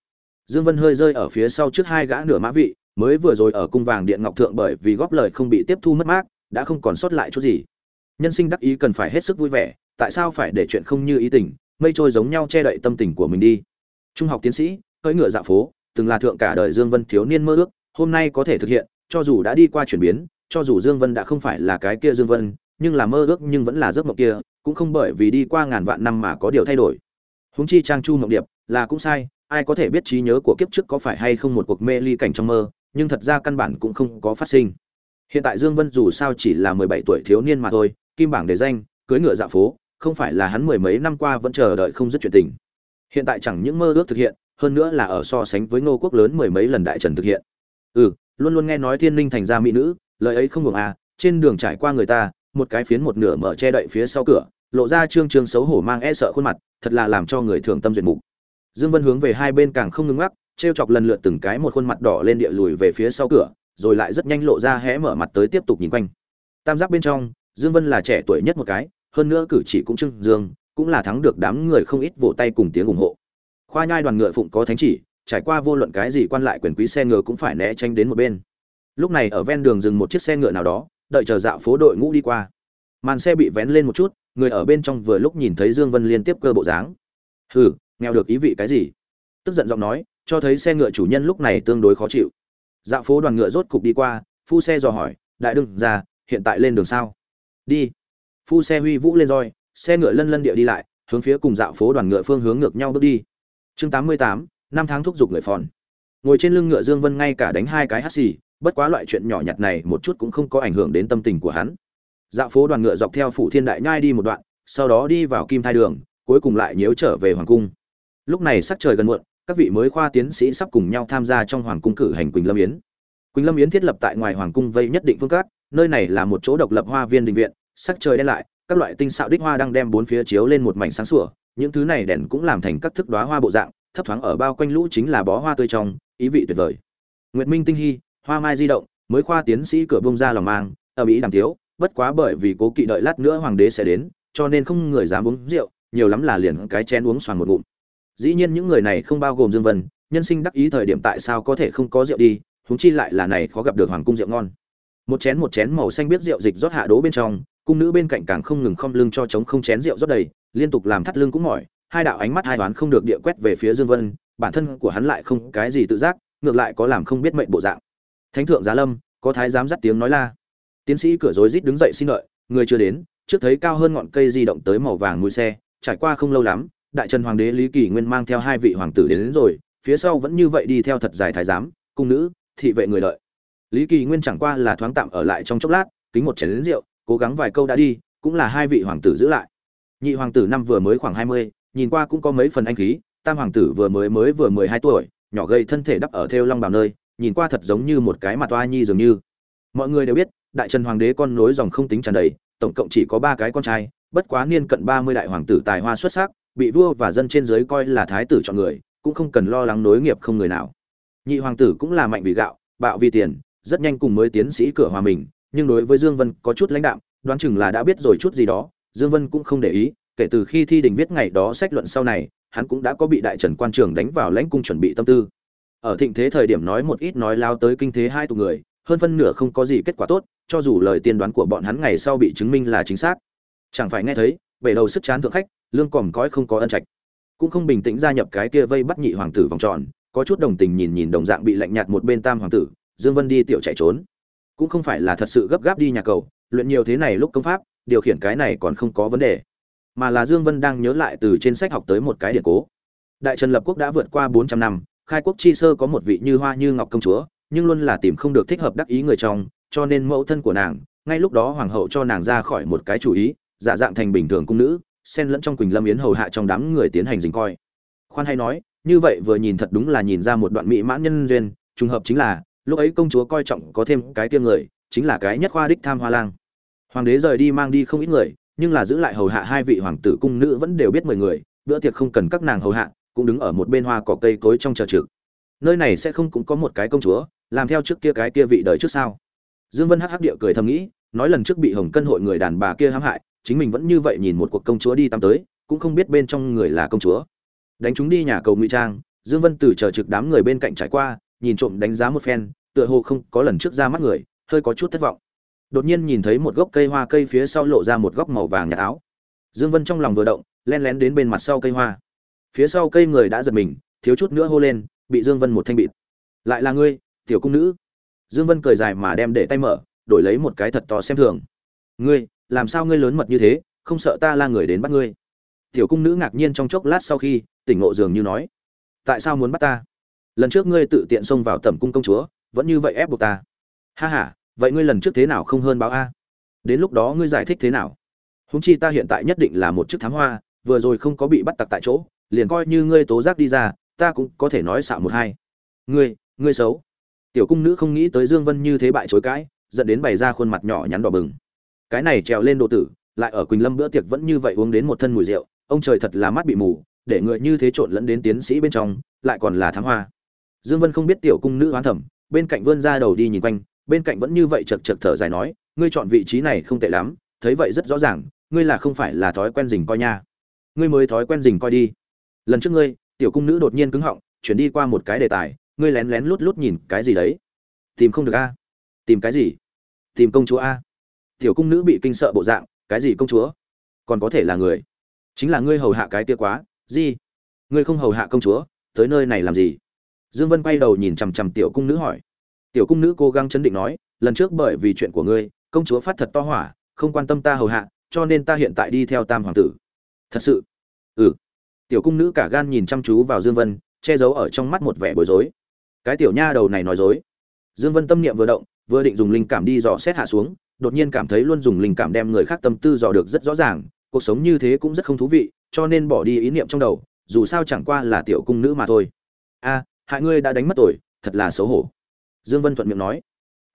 A: Dương vân hơi rơi ở phía sau trước hai gã nửa mã vị mới vừa rồi ở cung vàng điện ngọc thượng bởi vì góp lời không bị tiếp thu mất mát, đã không còn sót lại chút gì. Nhân sinh đắc ý cần phải hết sức vui vẻ, tại sao phải để chuyện không như ý tình, mây trôi giống nhau che đậy tâm tình của mình đi. Trung học tiến sĩ, cưỡi ngựa dạ phố, từng là thượng cả đời dương vân thiếu niên mơ ước, hôm nay có thể thực hiện, cho dù đã đi qua chuyển biến, cho dù dương vân đã không phải là cái kia dương vân, nhưng là mơ ước nhưng vẫn là giấc mộng kia, cũng không bởi vì đi qua ngàn vạn năm mà có điều thay đổi. Huống chi trang chu mộng điệp, là cũng sai, ai có thể biết trí nhớ của kiếp trước có phải hay không một cuộc mê ly cảnh trong mơ nhưng thật ra căn bản cũng không có phát sinh. Hiện tại dương vân dù sao chỉ là 17 tuổi thiếu niên mà thôi, kim bảng đề danh cưới ngựa dạ phố, không phải là hắn mười mấy năm qua vẫn chờ đợi không dứt chuyện tình. Hiện tại chẳng những mơ ước thực hiện, hơn nữa là ở so sánh với ngô quốc lớn mười mấy lần đại trần thực hiện. Ừ luôn luôn nghe nói thiên linh thành ra mỹ nữ, lời ấy không ngừng à trên đường trải qua người ta, một cái phiến một nửa mở che đậy phía sau cửa, lộ ra trương trương xấu hổ mang e sợ khuôn mặt, thật là làm cho người thường tâm duyệt mục. Dương vân hướng về hai bên càng không ngừng ngắc trêu chọc lần lượt từng cái một khuôn mặt đỏ lên địa lùi về phía sau cửa, rồi lại rất nhanh lộ ra hé mở mặt tới tiếp tục nhìn quanh. Tam giác bên trong, dương vân là trẻ tuổi nhất một cái, hơn nữa cử chỉ cũng trưng dương, cũng là thắng được đám người không ít vỗ tay cùng tiếng ủng hộ. Khoa nhai đoàn ngựa phụng có thánh chỉ, trải qua vô luận cái gì quan lại quyền quý xe ngựa cũng phải né tránh đến một bên. Lúc này ở ven đường dừng một chiếc xe ngựa nào đó, đợi chờ dạo phố đội ngũ đi qua. Màn xe bị vén lên một chút, người ở bên trong vừa lúc nhìn thấy dương vân liên tiếp cơ bộ dáng. Hừ, nghèo được ý vị cái gì? Tức giận giọng nói cho thấy xe ngựa chủ nhân lúc này tương đối khó chịu. Dạo phố đoàn ngựa rốt cục đi qua, phu xe dò hỏi, đại đương ra hiện tại lên đường sao? Đi. Phu xe huy vũ lên roi, xe ngựa lân lân địa đi lại, hướng phía cùng dạo phố đoàn ngựa phương hướng ngược nhau bước đi. Chương tám mươi tám, năm tháng thúc giục người phòn. Ngồi trên lưng ngựa dương vân ngay cả đánh hai cái hắt xì, bất quá loại chuyện nhỏ nhặt này một chút cũng không có ảnh hưởng đến tâm tình của hắn. Dạo phố đoàn ngựa dọc theo phủ thiên đại nhai đi một đoạn, sau đó đi vào kim thai đường, cuối cùng lại nhếu trở về hoàng cung. Lúc này sắc trời gần muộn các vị mới khoa tiến sĩ sắp cùng nhau tham gia trong hoàng cung cử hành quỳnh lâm yến quỳnh lâm yến thiết lập tại ngoài hoàng cung vây nhất định phương cát, nơi này là một chỗ độc lập hoa viên đình viện, sắc trời đen lại, các loại tinh xạo đích hoa đang đem bốn phía chiếu lên một mảnh sáng sủa, những thứ này đèn cũng làm thành các thức đóa hoa bộ dạng, thấp thoáng ở bao quanh lũ chính là bó hoa tươi trong, ý vị tuyệt vời nguyệt minh tinh hy, hoa mai di động, mới khoa tiến sĩ cửa bông ra lòng mang ở mỹ đàm thiếu. bất quá bởi vì cố kỵ đợi lát nữa hoàng đế sẽ đến, cho nên không người dám uống rượu, nhiều lắm là liền cái chén uống xoàn một ngụm dĩ nhiên những người này không bao gồm dương vân, nhân sinh đắc ý thời điểm tại sao có thể không có rượu đi chúng chi lại là này khó gặp được hoàng cung rượu ngon. Một chén một chén màu xanh biết rượu dịch rót hạ đố bên trong, cung nữ bên cạnh càng không ngừng không lưng cho chống không chén rượu rót đầy, liên tục làm thắt lưng cũng mỏi, hai đạo ánh mắt hai đoán không được địa quét về phía dương vân, bản thân của hắn lại không cái gì tự giác, ngược lại có làm không biết mệnh bộ dạng. Thánh thượng giá lâm, có thái giám dắt tiếng nói la. Tiến sĩ cửa rối rít đứng dậy xin lợi người chưa đến, trước thấy cao hơn ngọn cây di động tới màu vàng mũi xe, trải qua không lâu lắm đại trần hoàng đế lý kỳ nguyên mang theo hai vị hoàng tử đến, đến rồi phía sau vẫn như vậy đi theo thật dài thái giám cung nữ thị vệ người lợi lý kỳ nguyên chẳng qua là thoáng tạm ở lại trong chốc lát kính một chén lính rượu cố gắng vài câu đã đi cũng là hai vị hoàng tử giữ lại. Nhị hoàng tử năm vừa mới khoảng hai mươi nhìn qua cũng có mấy phần anh khí tam hoàng tử vừa mới mới vừa mười hai tuổi nhỏ gầy thân thể đắp ở theo long bào nơi nhìn qua thật giống như một cái mặt toa nhi dường như. Mọi người đều biết đại trần hoàng đế con nối dòng không tính tràn đầy tổng cộng chỉ có ba cái con trai bất quá niên cận ba mươi đại hoàng tử tài hoa xuất sắc bị vua và dân trên dưới coi là thái tử chọn người, cũng không cần lo lắng nối nghiệp không người nào. Nhị hoàng tử cũng là mạnh vì gạo, bạo vì tiền, rất nhanh cùng mới tiến sĩ cửa hòa mình, nhưng đối với dương vân có chút lãnh đạm, đoán chừng là đã biết rồi chút gì đó, dương vân cũng không để ý, kể từ khi thi đình viết ngày đó sách luận sau này, hắn cũng đã có bị đại trần quan trường đánh vào lãnh cung chuẩn bị tâm tư. Ở thịnh thế thời điểm nói một ít nói lao tới kinh thế hai tụ người, hơn phân nửa không có gì kết quả tốt, cho dù lời tiên đoán của bọn hắn ngày sau bị chứng minh là chính xác. Chẳng phải nghe thấy, bể đầu sức chán thượng khách lương còm cõi không có ân trạch. Cũng không bình tĩnh gia nhập cái kia vây bắt nhị hoàng tử vòng tròn, có chút đồng tình nhìn nhìn đồng dạng bị lạnh nhạt một bên tam hoàng tử, dương vân đi tiểu chạy trốn. Cũng không phải là thật sự gấp gáp đi nhà cầu, luyện nhiều thế này lúc công pháp, điều khiển cái này còn không có vấn đề. Mà là dương vân đang nhớ lại từ trên sách học tới một cái điện cố. Đại trần lập quốc đã vượt qua 400 năm, khai quốc chi sơ có một vị như hoa như ngọc công chúa, nhưng luôn là tìm không được thích hợp đắc ý người trong, cho nên mẫu thân của nàng, ngay lúc đó hoàng hậu cho nàng ra khỏi một cái chủ ý, giả dạng thành bình thường cung nữ xen lẫn trong quỳnh lâm yến hầu hạ trong đám người tiến hành dình coi. Khoan hay nói, như vậy vừa nhìn thật đúng là nhìn ra một đoạn mỹ mãn nhân duyên, trùng hợp chính là, lúc ấy công chúa coi trọng có thêm cái tiêm người, chính là cái nhất khoa đích tham hoa lang. Hoàng đế rời đi mang đi không ít người, nhưng là giữ lại hầu hạ hai vị hoàng tử cung nữ vẫn đều biết mười người, bữa tiệc không cần các nàng hầu hạ, cũng đứng ở một bên hoa cỏ cây cối trong chờ trực. Nơi này sẽ không cũng có một cái công chúa, làm theo trước kia cái kia vị đời trước sao? Dương vân hắc hắc địa cười thầm nghĩ, nói lần trước bị hồng cân hội người đàn bà kia hãm hại chính mình vẫn như vậy nhìn một cuộc công chúa đi tắm tới, cũng không biết bên trong người là công chúa. Đánh chúng đi nhà cầu ngụy trang, dương vân từ chờ trực đám người bên cạnh trải qua, nhìn trộm đánh giá một phen, tựa hồ không có lần trước ra mắt người, hơi có chút thất vọng. Đột nhiên nhìn thấy một gốc cây hoa cây phía sau lộ ra một góc màu vàng nhạt áo. Dương vân trong lòng vừa động, len lén đến bên mặt sau cây hoa. Phía sau cây người đã giật mình, thiếu chút nữa hô lên, bị dương vân một thanh bịt. Lại là ngươi, tiểu cung nữ. Dương vân cười dài mà đem để tay mở, đổi lấy một cái thật to xem thường. Ngươi làm sao ngươi lớn mật như thế, không sợ ta la người đến bắt ngươi? Tiểu cung nữ ngạc nhiên trong chốc lát sau khi, tỉnh ngộ dường như nói, tại sao muốn bắt ta? Lần trước ngươi tự tiện xông vào tẩm cung công chúa, vẫn như vậy ép buộc ta. Ha ha, vậy ngươi lần trước thế nào không hơn báo a? Đến lúc đó ngươi giải thích thế nào? Húng chi ta hiện tại nhất định là một chức thám hoa, vừa rồi không có bị bắt tặc tại chỗ, liền coi như ngươi tố giác đi ra, ta cũng có thể nói xạo một hai. Ngươi ngươi xấu. Tiểu cung nữ không nghĩ tới dương vân như thế bại chối cãi dẫn đến bày ra khuôn mặt nhỏ nhắn đỏ bừng cái này trèo lên độ tử, lại ở quỳnh lâm bữa tiệc vẫn như vậy uống đến một thân mùi rượu, ông trời thật là mắt bị mù, để người như thế trộn lẫn đến tiến sĩ bên trong, lại còn là thám hoa. Dương vân không biết tiểu cung nữ hoán thẩm bên cạnh vươn ra đầu đi nhìn quanh, bên cạnh vẫn như vậy chật chật thở dài nói, ngươi chọn vị trí này không tệ lắm, thấy vậy rất rõ ràng, ngươi là không phải là thói quen dình coi nha. Ngươi mới thói quen dình coi đi. Lần trước ngươi, tiểu cung nữ đột nhiên cứng họng, chuyển đi qua một cái đề tài, ngươi lén lén lút lút nhìn cái gì đấy? Tìm không được a. Tìm cái gì? Tìm công chúa a tiểu cung nữ bị kinh sợ bộ dạng, cái gì công chúa? Còn có thể là người. Chính là ngươi hầu hạ cái kia quá gì ngươi không hầu hạ công chúa, tới nơi này làm gì? Dương vân quay đầu nhìn chằm chằm tiểu cung nữ hỏi. Tiểu cung nữ cố gắng chấn định nói, lần trước bởi vì chuyện của ngươi, công chúa phát thật to hỏa, không quan tâm ta hầu hạ, cho nên ta hiện tại đi theo tam hoàng tử. Thật sự? Ừ. Tiểu cung nữ cả gan nhìn chăm chú vào dương vân, che giấu ở trong mắt một vẻ bối rối. Cái tiểu nha đầu này nói dối. Dương vân tâm niệm vừa động, vừa định dùng linh cảm đi dò xét hạ xuống đột nhiên cảm thấy luôn dùng linh cảm đem người khác tâm tư dò được rất rõ ràng cuộc sống như thế cũng rất không thú vị cho nên bỏ đi ý niệm trong đầu dù sao chẳng qua là tiểu cung nữ mà thôi. A à, hại ngươi đã đánh mất tuổi thật là xấu hổ. Dương vân thuận miệng nói.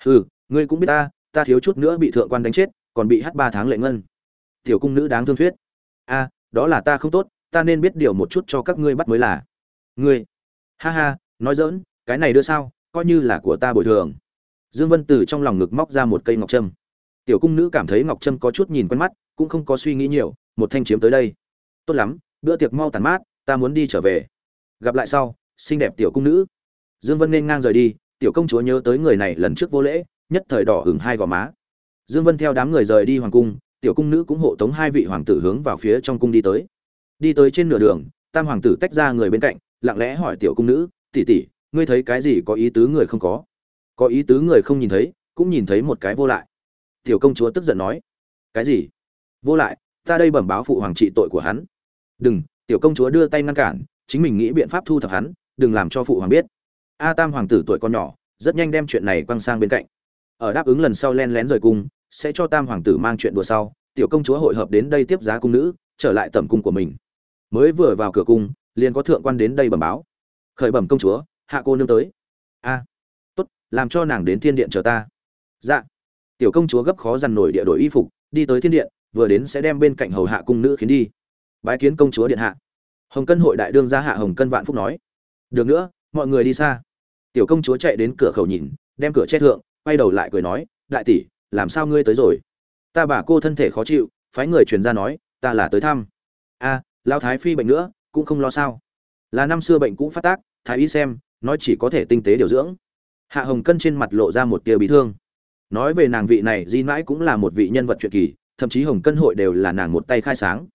A: Hừ ngươi cũng biết ta ta thiếu chút nữa bị thượng quan đánh chết còn bị hắt ba tháng lệ ngân. Tiểu cung nữ đáng thương thuyết. A đó là ta không tốt ta nên biết điều một chút cho các ngươi bắt mới là. Ngươi. Ha ha nói dỡn cái này đưa sao coi như là của ta bồi thường. Dương vân từ trong lòng ngực móc ra một cây ngọc trâm tiểu cung nữ cảm thấy ngọc trâm có chút nhìn quen mắt, cũng không có suy nghĩ nhiều, một thanh chiếm tới đây. Tốt lắm, bữa tiệc mau tàn mát, ta muốn đi trở về. Gặp lại sau, xinh đẹp tiểu cung nữ. Dương vân nên ngang rời đi, tiểu công chúa nhớ tới người này lần trước vô lễ, nhất thời đỏ hừng hai gò má. Dương vân theo đám người rời đi hoàng cung, tiểu cung nữ cũng hộ tống hai vị hoàng tử hướng vào phía trong cung đi tới. Đi tới trên nửa đường, tam hoàng tử tách ra người bên cạnh, lặng lẽ hỏi tiểu cung nữ, tỷ tỷ, ngươi thấy cái gì có ý tứ người không có? Có ý tứ người không nhìn thấy, cũng nhìn thấy một cái vô lại tiểu công chúa tức giận nói, cái gì? Vô lại, ta đây bẩm báo phụ hoàng trị tội của hắn. Đừng, tiểu công chúa đưa tay ngăn cản, chính mình nghĩ biện pháp thu thập hắn, đừng làm cho phụ hoàng biết. A tam hoàng tử tuổi con nhỏ, rất nhanh đem chuyện này quăng sang bên cạnh. Ở đáp ứng lần sau len lén rời cung, sẽ cho tam hoàng tử mang chuyện đùa sau, tiểu công chúa hội hợp đến đây tiếp giá cung nữ, trở lại tẩm cung của mình. Mới vừa vào cửa cung, liền có thượng quan đến đây bẩm báo. Khởi bẩm công chúa, hạ cô nương tới. A, tốt, làm cho nàng đến thiên điện chờ ta. Dạ tiểu công chúa gấp khó dằn nổi địa đổi y phục đi tới thiên điện vừa đến sẽ đem bên cạnh hầu hạ cung nữ khiến đi. Bái kiến công chúa điện hạ. Hồng cân hội đại đương gia hạ hồng cân vạn phúc nói. Được nữa mọi người đi xa. Tiểu công chúa chạy đến cửa khẩu nhìn đem cửa che thượng quay đầu lại cười nói đại tỷ làm sao ngươi tới rồi? Ta bà cô thân thể khó chịu phái người truyền ra nói ta là tới thăm. A à, lao thái phi bệnh nữa cũng không lo sao. Là năm xưa bệnh cũ phát tác thái y xem nói chỉ có thể tinh tế điều dưỡng. Hạ hồng cân trên mặt lộ ra một tia bị thương nói về nàng vị này, di mãi cũng là một vị nhân vật truyện kỳ, thậm chí hồng cân hội đều là nàng một tay khai sáng.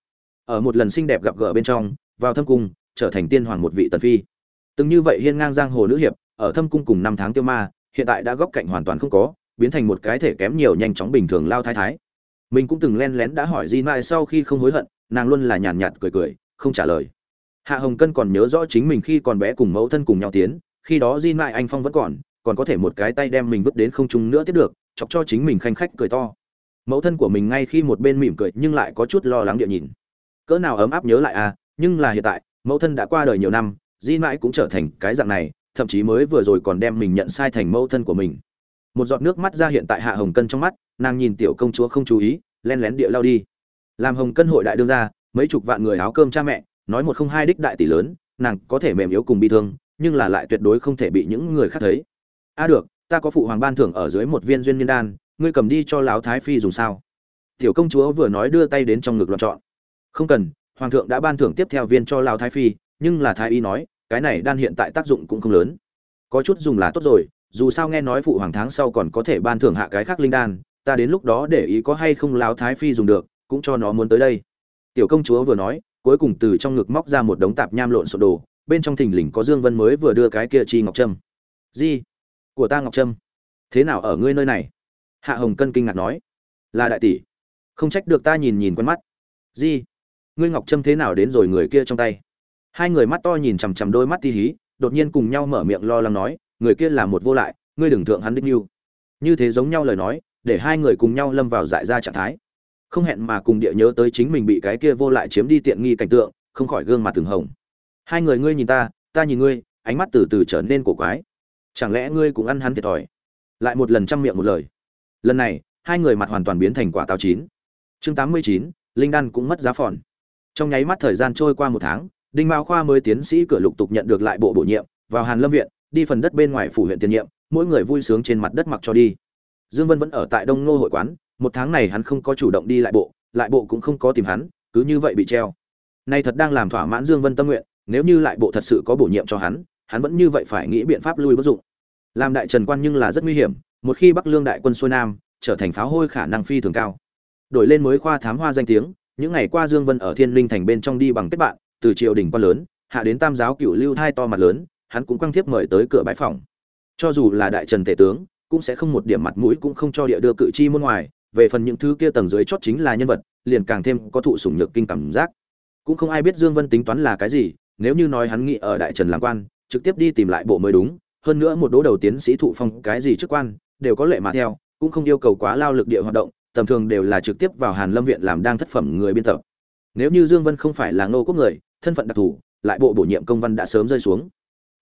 A: Ở một lần xinh đẹp gặp gỡ bên trong, vào thâm cung, trở thành tiên hoàng một vị tần phi. Từng như vậy hiên ngang giang hồ nữ hiệp, ở thâm cung cùng năm tháng tiêu ma, hiện tại đã góc cạnh hoàn toàn không có, biến thành một cái thể kém nhiều nhanh chóng bình thường lao thái thái. Mình cũng từng len lén đã hỏi di mãi sau khi không hối hận, nàng luôn là nhàn nhạt cười cười, không trả lời. Hạ hồng cân còn nhớ rõ chính mình khi còn bé cùng mẫu thân cùng nhau tiến, khi đó di mãi anh phong vẫn còn còn có thể một cái tay đem mình vứt đến không trung nữa tiếp được chọc cho chính mình khanh khách cười to. Mẫu thân của mình ngay khi một bên mỉm cười nhưng lại có chút lo lắng địa nhìn. Cỡ nào ấm áp nhớ lại à nhưng là hiện tại, mẫu thân đã qua đời nhiều năm, di mãi cũng trở thành cái dạng này, thậm chí mới vừa rồi còn đem mình nhận sai thành mẫu thân của mình. Một giọt nước mắt ra hiện tại hạ hồng cân trong mắt, nàng nhìn tiểu công chúa không chú ý len lén địa lao đi. Làm hồng cân hội đại đương ra mấy chục vạn người áo cơm cha mẹ, nói một không hai đích đại tỷ lớn, nàng có thể mềm yếu cùng bi thương, nhưng là lại tuyệt đối không thể bị những người khác thấy. A được ta có phụ hoàng ban thưởng ở dưới một viên duyên niên đan, ngươi cầm đi cho lão thái phi dùng sao? Tiểu công chúa vừa nói đưa tay đến trong ngực loạn chọn không cần, hoàng thượng đã ban thưởng tiếp theo viên cho lão thái phi, nhưng là thái y nói, cái này đan hiện tại tác dụng cũng không lớn. Có chút dùng là tốt rồi, dù sao nghe nói phụ hoàng tháng sau còn có thể ban thưởng hạ cái khác linh đan, ta đến lúc đó để ý có hay không lão thái phi dùng được, cũng cho nó muốn tới đây. Tiểu công chúa vừa nói, cuối cùng từ trong ngực móc ra một đống tạp nham lộn xộn đồ bên trong thình lình có dương vân mới vừa đưa cái kia chi ngọc trâm. Gì của ta ngọc trâm. Thế nào ở ngươi nơi này? Hạ hồng cân kinh ngạc nói. Là đại tỷ. Không trách được ta nhìn nhìn quen mắt. Gì ngươi ngọc trâm thế nào đến rồi người kia trong tay? Hai người mắt to nhìn chằm chằm đôi mắt ti hí, đột nhiên cùng nhau mở miệng lo lắng nói, người kia là một vô lại, ngươi đừng thượng hắn đích như như thế giống nhau lời nói, để hai người cùng nhau lâm vào dại ra trạng thái. Không hẹn mà cùng địa nhớ tới chính mình bị cái kia vô lại chiếm đi tiện nghi cảnh tượng, không khỏi gương mặt từng hồng. Hai người ngươi nhìn ta ta nhìn ngươi, ánh mắt từ từ trở nên cổ quái chẳng lẽ ngươi cũng ăn hắn thiệt thòi? Lại một lần chăm miệng một lời. Lần này, hai người mặt hoàn toàn biến thành quả táo chín. Chương tám mươi chín, linh đan cũng mất giá phòn. Trong nháy mắt thời gian trôi qua một tháng, đinh mao khoa mới tiến sĩ cửa lục tục nhận được lại bộ bổ nhiệm, vào hàn lâm viện, đi phần đất bên ngoài phủ huyện tiền nhiệm, mỗi người vui sướng trên mặt đất mặc cho đi. Dương vân vẫn ở tại đông ngô hội quán, một tháng này hắn không có chủ động đi lại bộ lại bộ cũng không có tìm hắn, cứ như vậy bị treo. Nay thật đang làm thỏa mãn dương vân tâm nguyện, nếu như lại bộ thật sự có bổ nhiệm cho hắn hắn vẫn như vậy phải nghĩ biện pháp lui bất dụng. Làm đại trần quan nhưng là rất nguy hiểm, một khi bắc lương đại quân xuôi nam, trở thành pháo hôi khả năng phi thường cao. Đổi lên mới khoa thám hoa danh tiếng, những ngày qua dương vân ở thiên linh thành bên trong đi bằng kết bạn, từ triều đình quan lớn, hạ đến tam giáo cựu lưu thai to mặt lớn, hắn cũng quang thiếp mời tới cửa bãi phòng. Cho dù là đại trần tể tướng, cũng sẽ không một điểm mặt mũi cũng không cho địa đưa cự chi môn ngoài, về phần những thứ kia tầng dưới chót chính là nhân vật, liền càng thêm có thụ sủng nhược kinh cảm giác. Cũng không ai biết dương vân tính toán là cái gì, nếu như nói hắn nghĩ ở đại trần làm quan trực tiếp đi tìm lại bộ mới đúng, hơn nữa một đố đầu tiến sĩ thụ phong cái gì chức quan, đều có lệ mà theo, cũng không yêu cầu quá lao lực địa hoạt động, tầm thường đều là trực tiếp vào hàn lâm viện làm đang thất phẩm người biên tập. Nếu như dương vân không phải là ngô quốc người, thân phận đặc thù, lại bộ bổ nhiệm công văn đã sớm rơi xuống.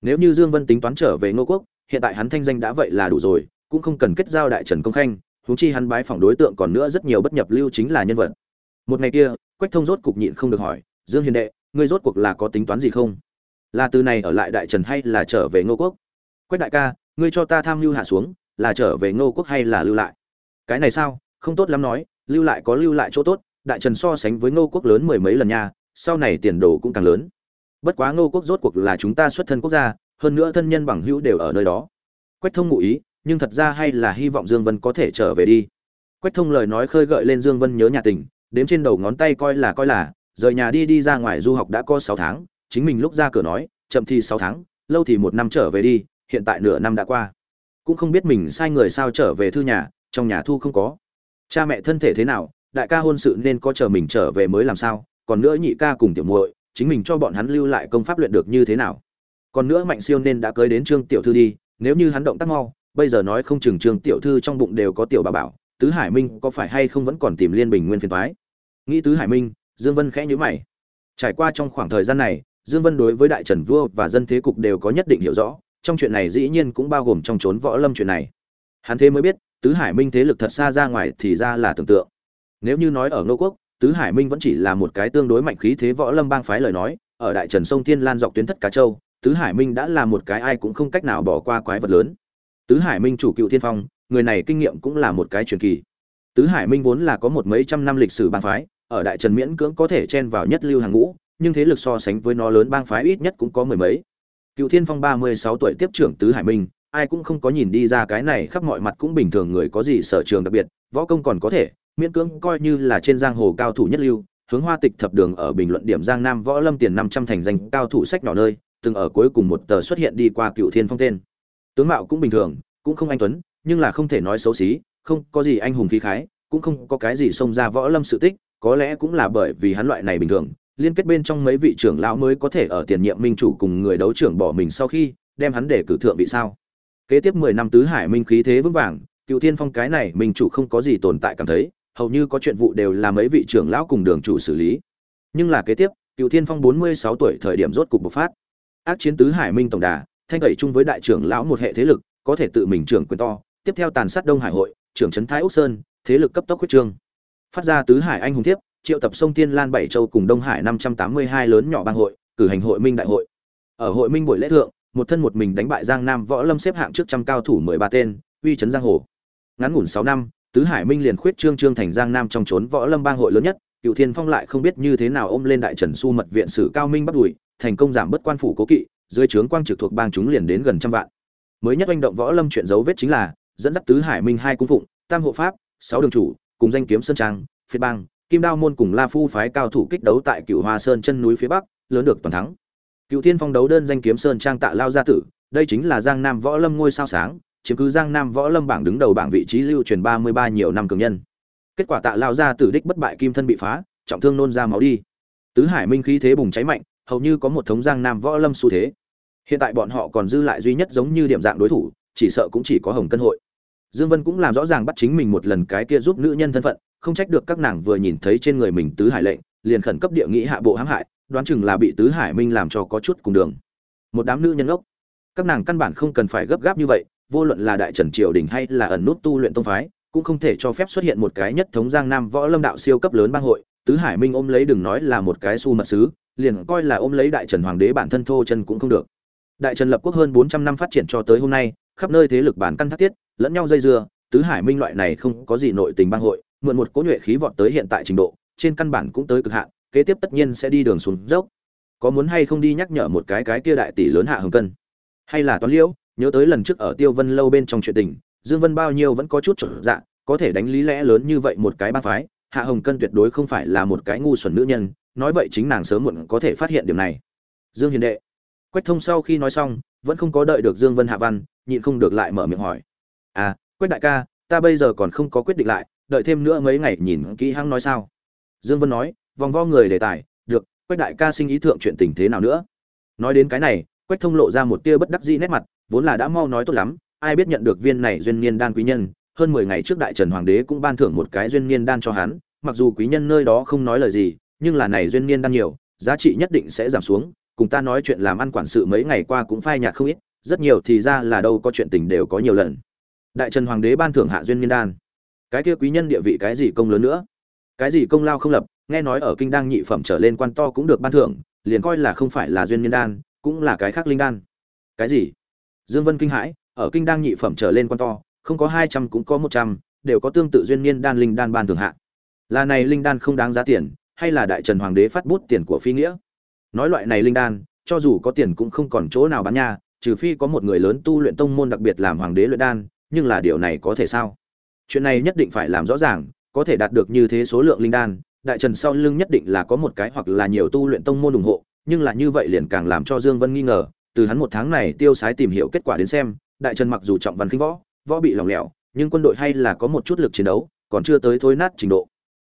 A: Nếu như dương vân tính toán trở về ngô quốc, hiện tại hắn thanh danh đã vậy là đủ rồi, cũng không cần kết giao đại trần công khanh, huống chi hắn bái phỏng đối tượng còn nữa rất nhiều bất nhập lưu chính là nhân vật. Một ngày kia, quách thông rốt cục nhịn không được hỏi, dương hiền đệ, ngươi rốt cuộc là có tính toán gì không? Là từ này ở lại đại trần hay là trở về ngô quốc? Quách đại ca, ngươi cho ta tham lưu hạ xuống, là trở về ngô quốc hay là lưu lại? Cái này sao? Không tốt lắm nói, lưu lại có lưu lại chỗ tốt, đại trần so sánh với ngô quốc lớn mười mấy lần nha, sau này tiền đồ cũng càng lớn. Bất quá ngô quốc rốt cuộc là chúng ta xuất thân quốc gia, hơn nữa thân nhân bằng hữu đều ở nơi đó. Quách thông ngụ ý, nhưng thật ra hay là hy vọng dương vân có thể trở về đi. Quách thông lời nói khơi gợi lên dương vân nhớ nhà tình, đếm trên đầu ngón tay coi là coi là, rời nhà đi đi ra ngoài du học đã có sáu tháng chính mình lúc ra cửa nói, chậm thì sáu tháng, lâu thì một năm trở về đi, hiện tại nửa năm đã qua. Cũng không biết mình sai người sao trở về thư nhà, trong nhà thu không có. Cha mẹ thân thể thế nào, đại ca hôn sự nên có chờ mình trở về mới làm sao, còn nữa nhị ca cùng tiểu muội, chính mình cho bọn hắn lưu lại công pháp luyện được như thế nào. Còn nữa mạnh siêu nên đã cưới đến trương tiểu thư đi, nếu như hắn động tác mau, bây giờ nói không chừng trương tiểu thư trong bụng đều có tiểu bà bảo, tứ hải minh có phải hay không vẫn còn tìm liên bình nguyên phiền thoái nghĩ tứ hải minh, dương vân khẽ nhíu mày. Trải qua trong khoảng thời gian này dương vân đối với đại trần vua và dân thế cục đều có nhất định hiểu rõ, trong chuyện này dĩ nhiên cũng bao gồm trong trốn võ lâm chuyện này. Hắn thế mới biết, tứ hải minh thế lực thật xa ra ngoài thì ra là tưởng tượng. Nếu như nói ở ngô quốc, tứ hải minh vẫn chỉ là một cái tương đối mạnh khí thế võ lâm bang phái lời nói, ở đại trần sông thiên lan dọc tuyến thất cá châu, tứ hải minh đã là một cái ai cũng không cách nào bỏ qua quái vật lớn. Tứ hải minh chủ cựu thiên phong, người này kinh nghiệm cũng là một cái truyền kỳ. Tứ hải minh vốn là có một mấy trăm năm lịch sử bang phái, ở đại trần miễn cưỡng có thể chen vào nhất lưu hàng ngũ nhưng thế lực so sánh với nó lớn bang phái ít nhất cũng có mười mấy. Cựu thiên phong ba mươi sáu tuổi tiếp trưởng tứ hải minh, ai cũng không có nhìn đi ra cái này khắp mọi mặt cũng bình thường người có gì sở trường đặc biệt, võ công còn có thể, miễn cưỡng coi như là trên giang hồ cao thủ nhất lưu, hướng hoa tịch thập đường ở bình luận điểm giang nam võ lâm tiền năm trăm thành danh cao thủ sách nhỏ nơi, từng ở cuối cùng một tờ xuất hiện đi qua cựu thiên phong tên. Tướng mạo cũng bình thường, cũng không anh tuấn, nhưng là không thể nói xấu xí, không có gì anh hùng khí khái, cũng không có cái gì xông ra võ lâm sự tích, có lẽ cũng là bởi vì hắn loại này bình thường liên kết bên trong mấy vị trưởng lão mới có thể ở tiền nhiệm minh chủ cùng người đấu trưởng bỏ mình sau khi đem hắn để cử thượng vị sao. Kế tiếp mười năm tứ hải minh khí thế vững vàng, cựu thiên phong cái này minh chủ không có gì tồn tại cảm thấy, hầu như có chuyện vụ đều là mấy vị trưởng lão cùng đường chủ xử lý. Nhưng là kế tiếp, cựu thiên phong bốn mươi sáu tuổi thời điểm rốt cục bộc phát. Ác chiến tứ hải minh tổng đà, thanh tẩy chung với đại trưởng lão một hệ thế lực, có thể tự mình trưởng quyền to, tiếp theo tàn sát đông hải hội, trưởng trấn thái úc sơn, thế lực cấp tốc huyết trương. Phát ra tứ hải anh hùng tiếp triệu tập sông tiên lan bảy châu cùng đông hải năm trăm tám mươi hai lớn nhỏ bang hội, cử hành hội minh đại hội. Ở hội minh buổi lễ thượng, một thân một mình đánh bại giang nam võ lâm xếp hạng trước trăm cao thủ mười ba tên, uy chấn giang hồ. Ngắn ngủn sáu năm, tứ hải minh liền khuyết trương trương thành giang nam trong trốn võ lâm bang hội lớn nhất, cựu thiên phong lại không biết như thế nào ôm lên đại trần su mật viện sử cao minh bắt đuổi thành công giảm bớt quan phủ cố kỵ, dưới trướng quang trực thuộc bang chúng liền đến gần trăm vạn. Mới nhất oanh động võ lâm chuyện dấu vết chính là, dẫn dắt tứ hải minh hai cung phụng, tam hộ pháp, sáu đường chủ, cùng danh kiếm sơn trang, phiệt bang kim đao môn cùng la phu phái cao thủ kích đấu tại cựu hoa sơn chân núi phía bắc, lớn được toàn thắng. Cựu thiên phong đấu đơn danh kiếm sơn trang tạ lao gia tử, đây chính là giang nam võ lâm ngôi sao sáng, chiếm cứ giang nam võ lâm bảng đứng đầu bảng vị trí lưu truyền ba mươi ba nhiều năm cường nhân. Kết quả tạ lao gia tử đích bất bại kim thân bị phá, trọng thương nôn ra máu đi. Tứ hải minh khí thế bùng cháy mạnh, hầu như có một thống giang nam võ lâm xu thế. Hiện tại bọn họ còn dư lại duy nhất giống như điểm dạng đối thủ, chỉ sợ cũng chỉ có hồng cân hội. Dương vân cũng làm rõ ràng bắt chính mình một lần cái kia giúp nữ nhân thân phận không trách được các nàng vừa nhìn thấy trên người mình tứ hải lệnh, liền khẩn cấp địa nghĩ hạ bộ hãm hại, đoán chừng là bị tứ hải minh làm cho có chút cùng đường. Một đám nữ nhân ốc các nàng căn bản không cần phải gấp gáp như vậy, vô luận là đại trần triều đình hay là ẩn nút tu luyện tông phái, cũng không thể cho phép xuất hiện một cái nhất thống giang nam võ lâm đạo siêu cấp lớn bang hội. Tứ hải minh ôm lấy đừng nói là một cái su mật sứ, liền coi là ôm lấy đại trần hoàng đế bản thân thô chân cũng không được. Đại trần lập quốc hơn bốn trăm năm phát triển cho tới hôm nay, khắp nơi thế lực bản căn thác tiết, lẫn nhau dây dưa, tứ hải minh loại này không có gì nội tình bang hội mượn một cỗ nhuệ khí vọt tới hiện tại trình độ, trên căn bản cũng tới cực hạn, kế tiếp tất nhiên sẽ đi đường xuống dốc. Có muốn hay không đi nhắc nhở một cái cái kia đại tỷ lớn hạ hồng cân? Hay là toán liễu, nhớ tới lần trước ở tiêu vân lâu bên trong chuyện tình, dương vân bao nhiêu vẫn có chút trở dạ có thể đánh lý lẽ lớn như vậy một cái bang phái, hạ hồng cân tuyệt đối không phải là một cái ngu xuẩn nữ nhân, nói vậy chính nàng sớm muộn có thể phát hiện điều này. Dương hiền đệ, quách thông sau khi nói xong, vẫn không có đợi được dương vân hạ văn, nhịn không được lại mở miệng hỏi. À quách đại ca, ta bây giờ còn không có quyết định lại đợi thêm nữa mấy ngày nhìn kỹ hăng nói sao. Dương vân nói, vòng vo người đề tài, được, quách đại ca sinh ý thượng chuyện tình thế nào nữa? Nói đến cái này, quách thông lộ ra một tia bất đắc dĩ nét mặt, vốn là đã mau nói tốt lắm, ai biết nhận được viên này duyên niên đan quý nhân, hơn mười ngày trước đại trần hoàng đế cũng ban thưởng một cái duyên niên đan cho hắn, mặc dù quý nhân nơi đó không nói lời gì, nhưng là này duyên niên đan nhiều, giá trị nhất định sẽ giảm xuống, cùng ta nói chuyện làm ăn quản sự mấy ngày qua cũng phai nhạt không ít, rất nhiều thì ra là đâu có chuyện tình đều có nhiều lần. Đại trần hoàng đế ban thưởng hạ duyên niên đan cái kia quý nhân địa vị cái gì công lớn nữa? Cái gì công lao không lập? Nghe nói ở kinh đăng nhị phẩm trở lên quan to cũng được ban thưởng, liền coi là không phải là duyên nhân đan, cũng là cái khác linh đan. Cái gì? Dương vân kinh hãi, ở kinh đăng nhị phẩm trở lên quan to, không có hai trăm cũng có một trăm, đều có tương tự duyên niên đan linh đan ban thưởng hạ. Là này linh đan không đáng giá tiền, hay là đại trần hoàng đế phát bút tiền của phi nghĩa? Nói loại này linh đan, cho dù có tiền cũng không còn chỗ nào bán nha, trừ phi có một người lớn tu luyện tông môn đặc biệt làm hoàng đế luyện đan, nhưng là điều này có thể sao? Chuyện này nhất định phải làm rõ ràng, có thể đạt được như thế số lượng linh đan, đại trần sau lưng nhất định là có một cái hoặc là nhiều tu luyện tông môn ủng hộ, nhưng là như vậy liền càng làm cho dương vân nghi ngờ, từ hắn một tháng này tiêu sái tìm hiểu kết quả đến xem, đại trần mặc dù trọng văn khinh võ võ bị lỏng lẻo, nhưng quân đội hay là có một chút lực chiến đấu, còn chưa tới thối nát trình độ.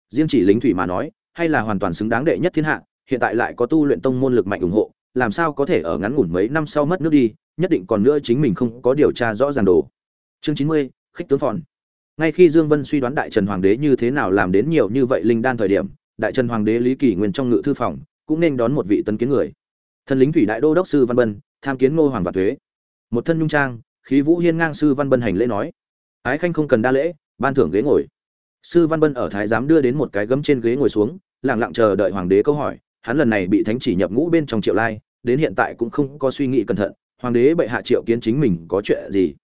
A: Riêng chỉ lính thủy mà nói, hay là hoàn toàn xứng đáng đệ nhất thiên hạ, hiện tại lại có tu luyện tông môn lực mạnh ủng hộ, làm sao có thể ở ngắn ngủn mấy năm sau mất nước đi, nhất định còn nữa chính mình không có điều tra rõ ràng đồ. Chương chín mươi, khích tướng phòn ngay khi dương vân suy đoán đại trần hoàng đế như thế nào làm đến nhiều như vậy linh đan thời điểm, đại trần hoàng đế lý kỳ nguyên trong ngự thư phòng cũng nên đón một vị tân kiến người. Thần lính thủy đại đô đốc sư văn bân, tham kiến ngô hoàng và thuế. Một thân nhung trang, khí vũ hiên ngang sư văn bân hành lễ nói, ái khanh không cần đa lễ, ban thưởng ghế ngồi. Sư văn bân ở thái giám đưa đến một cái gấm trên ghế ngồi xuống, lặng lặng chờ đợi hoàng đế câu hỏi, hắn lần này bị thánh chỉ nhập ngũ bên trong triệu lai, đến hiện tại cũng không có suy nghĩ cẩn thận, hoàng đế bệ hạ triệu kiến chính mình có chuyện gì?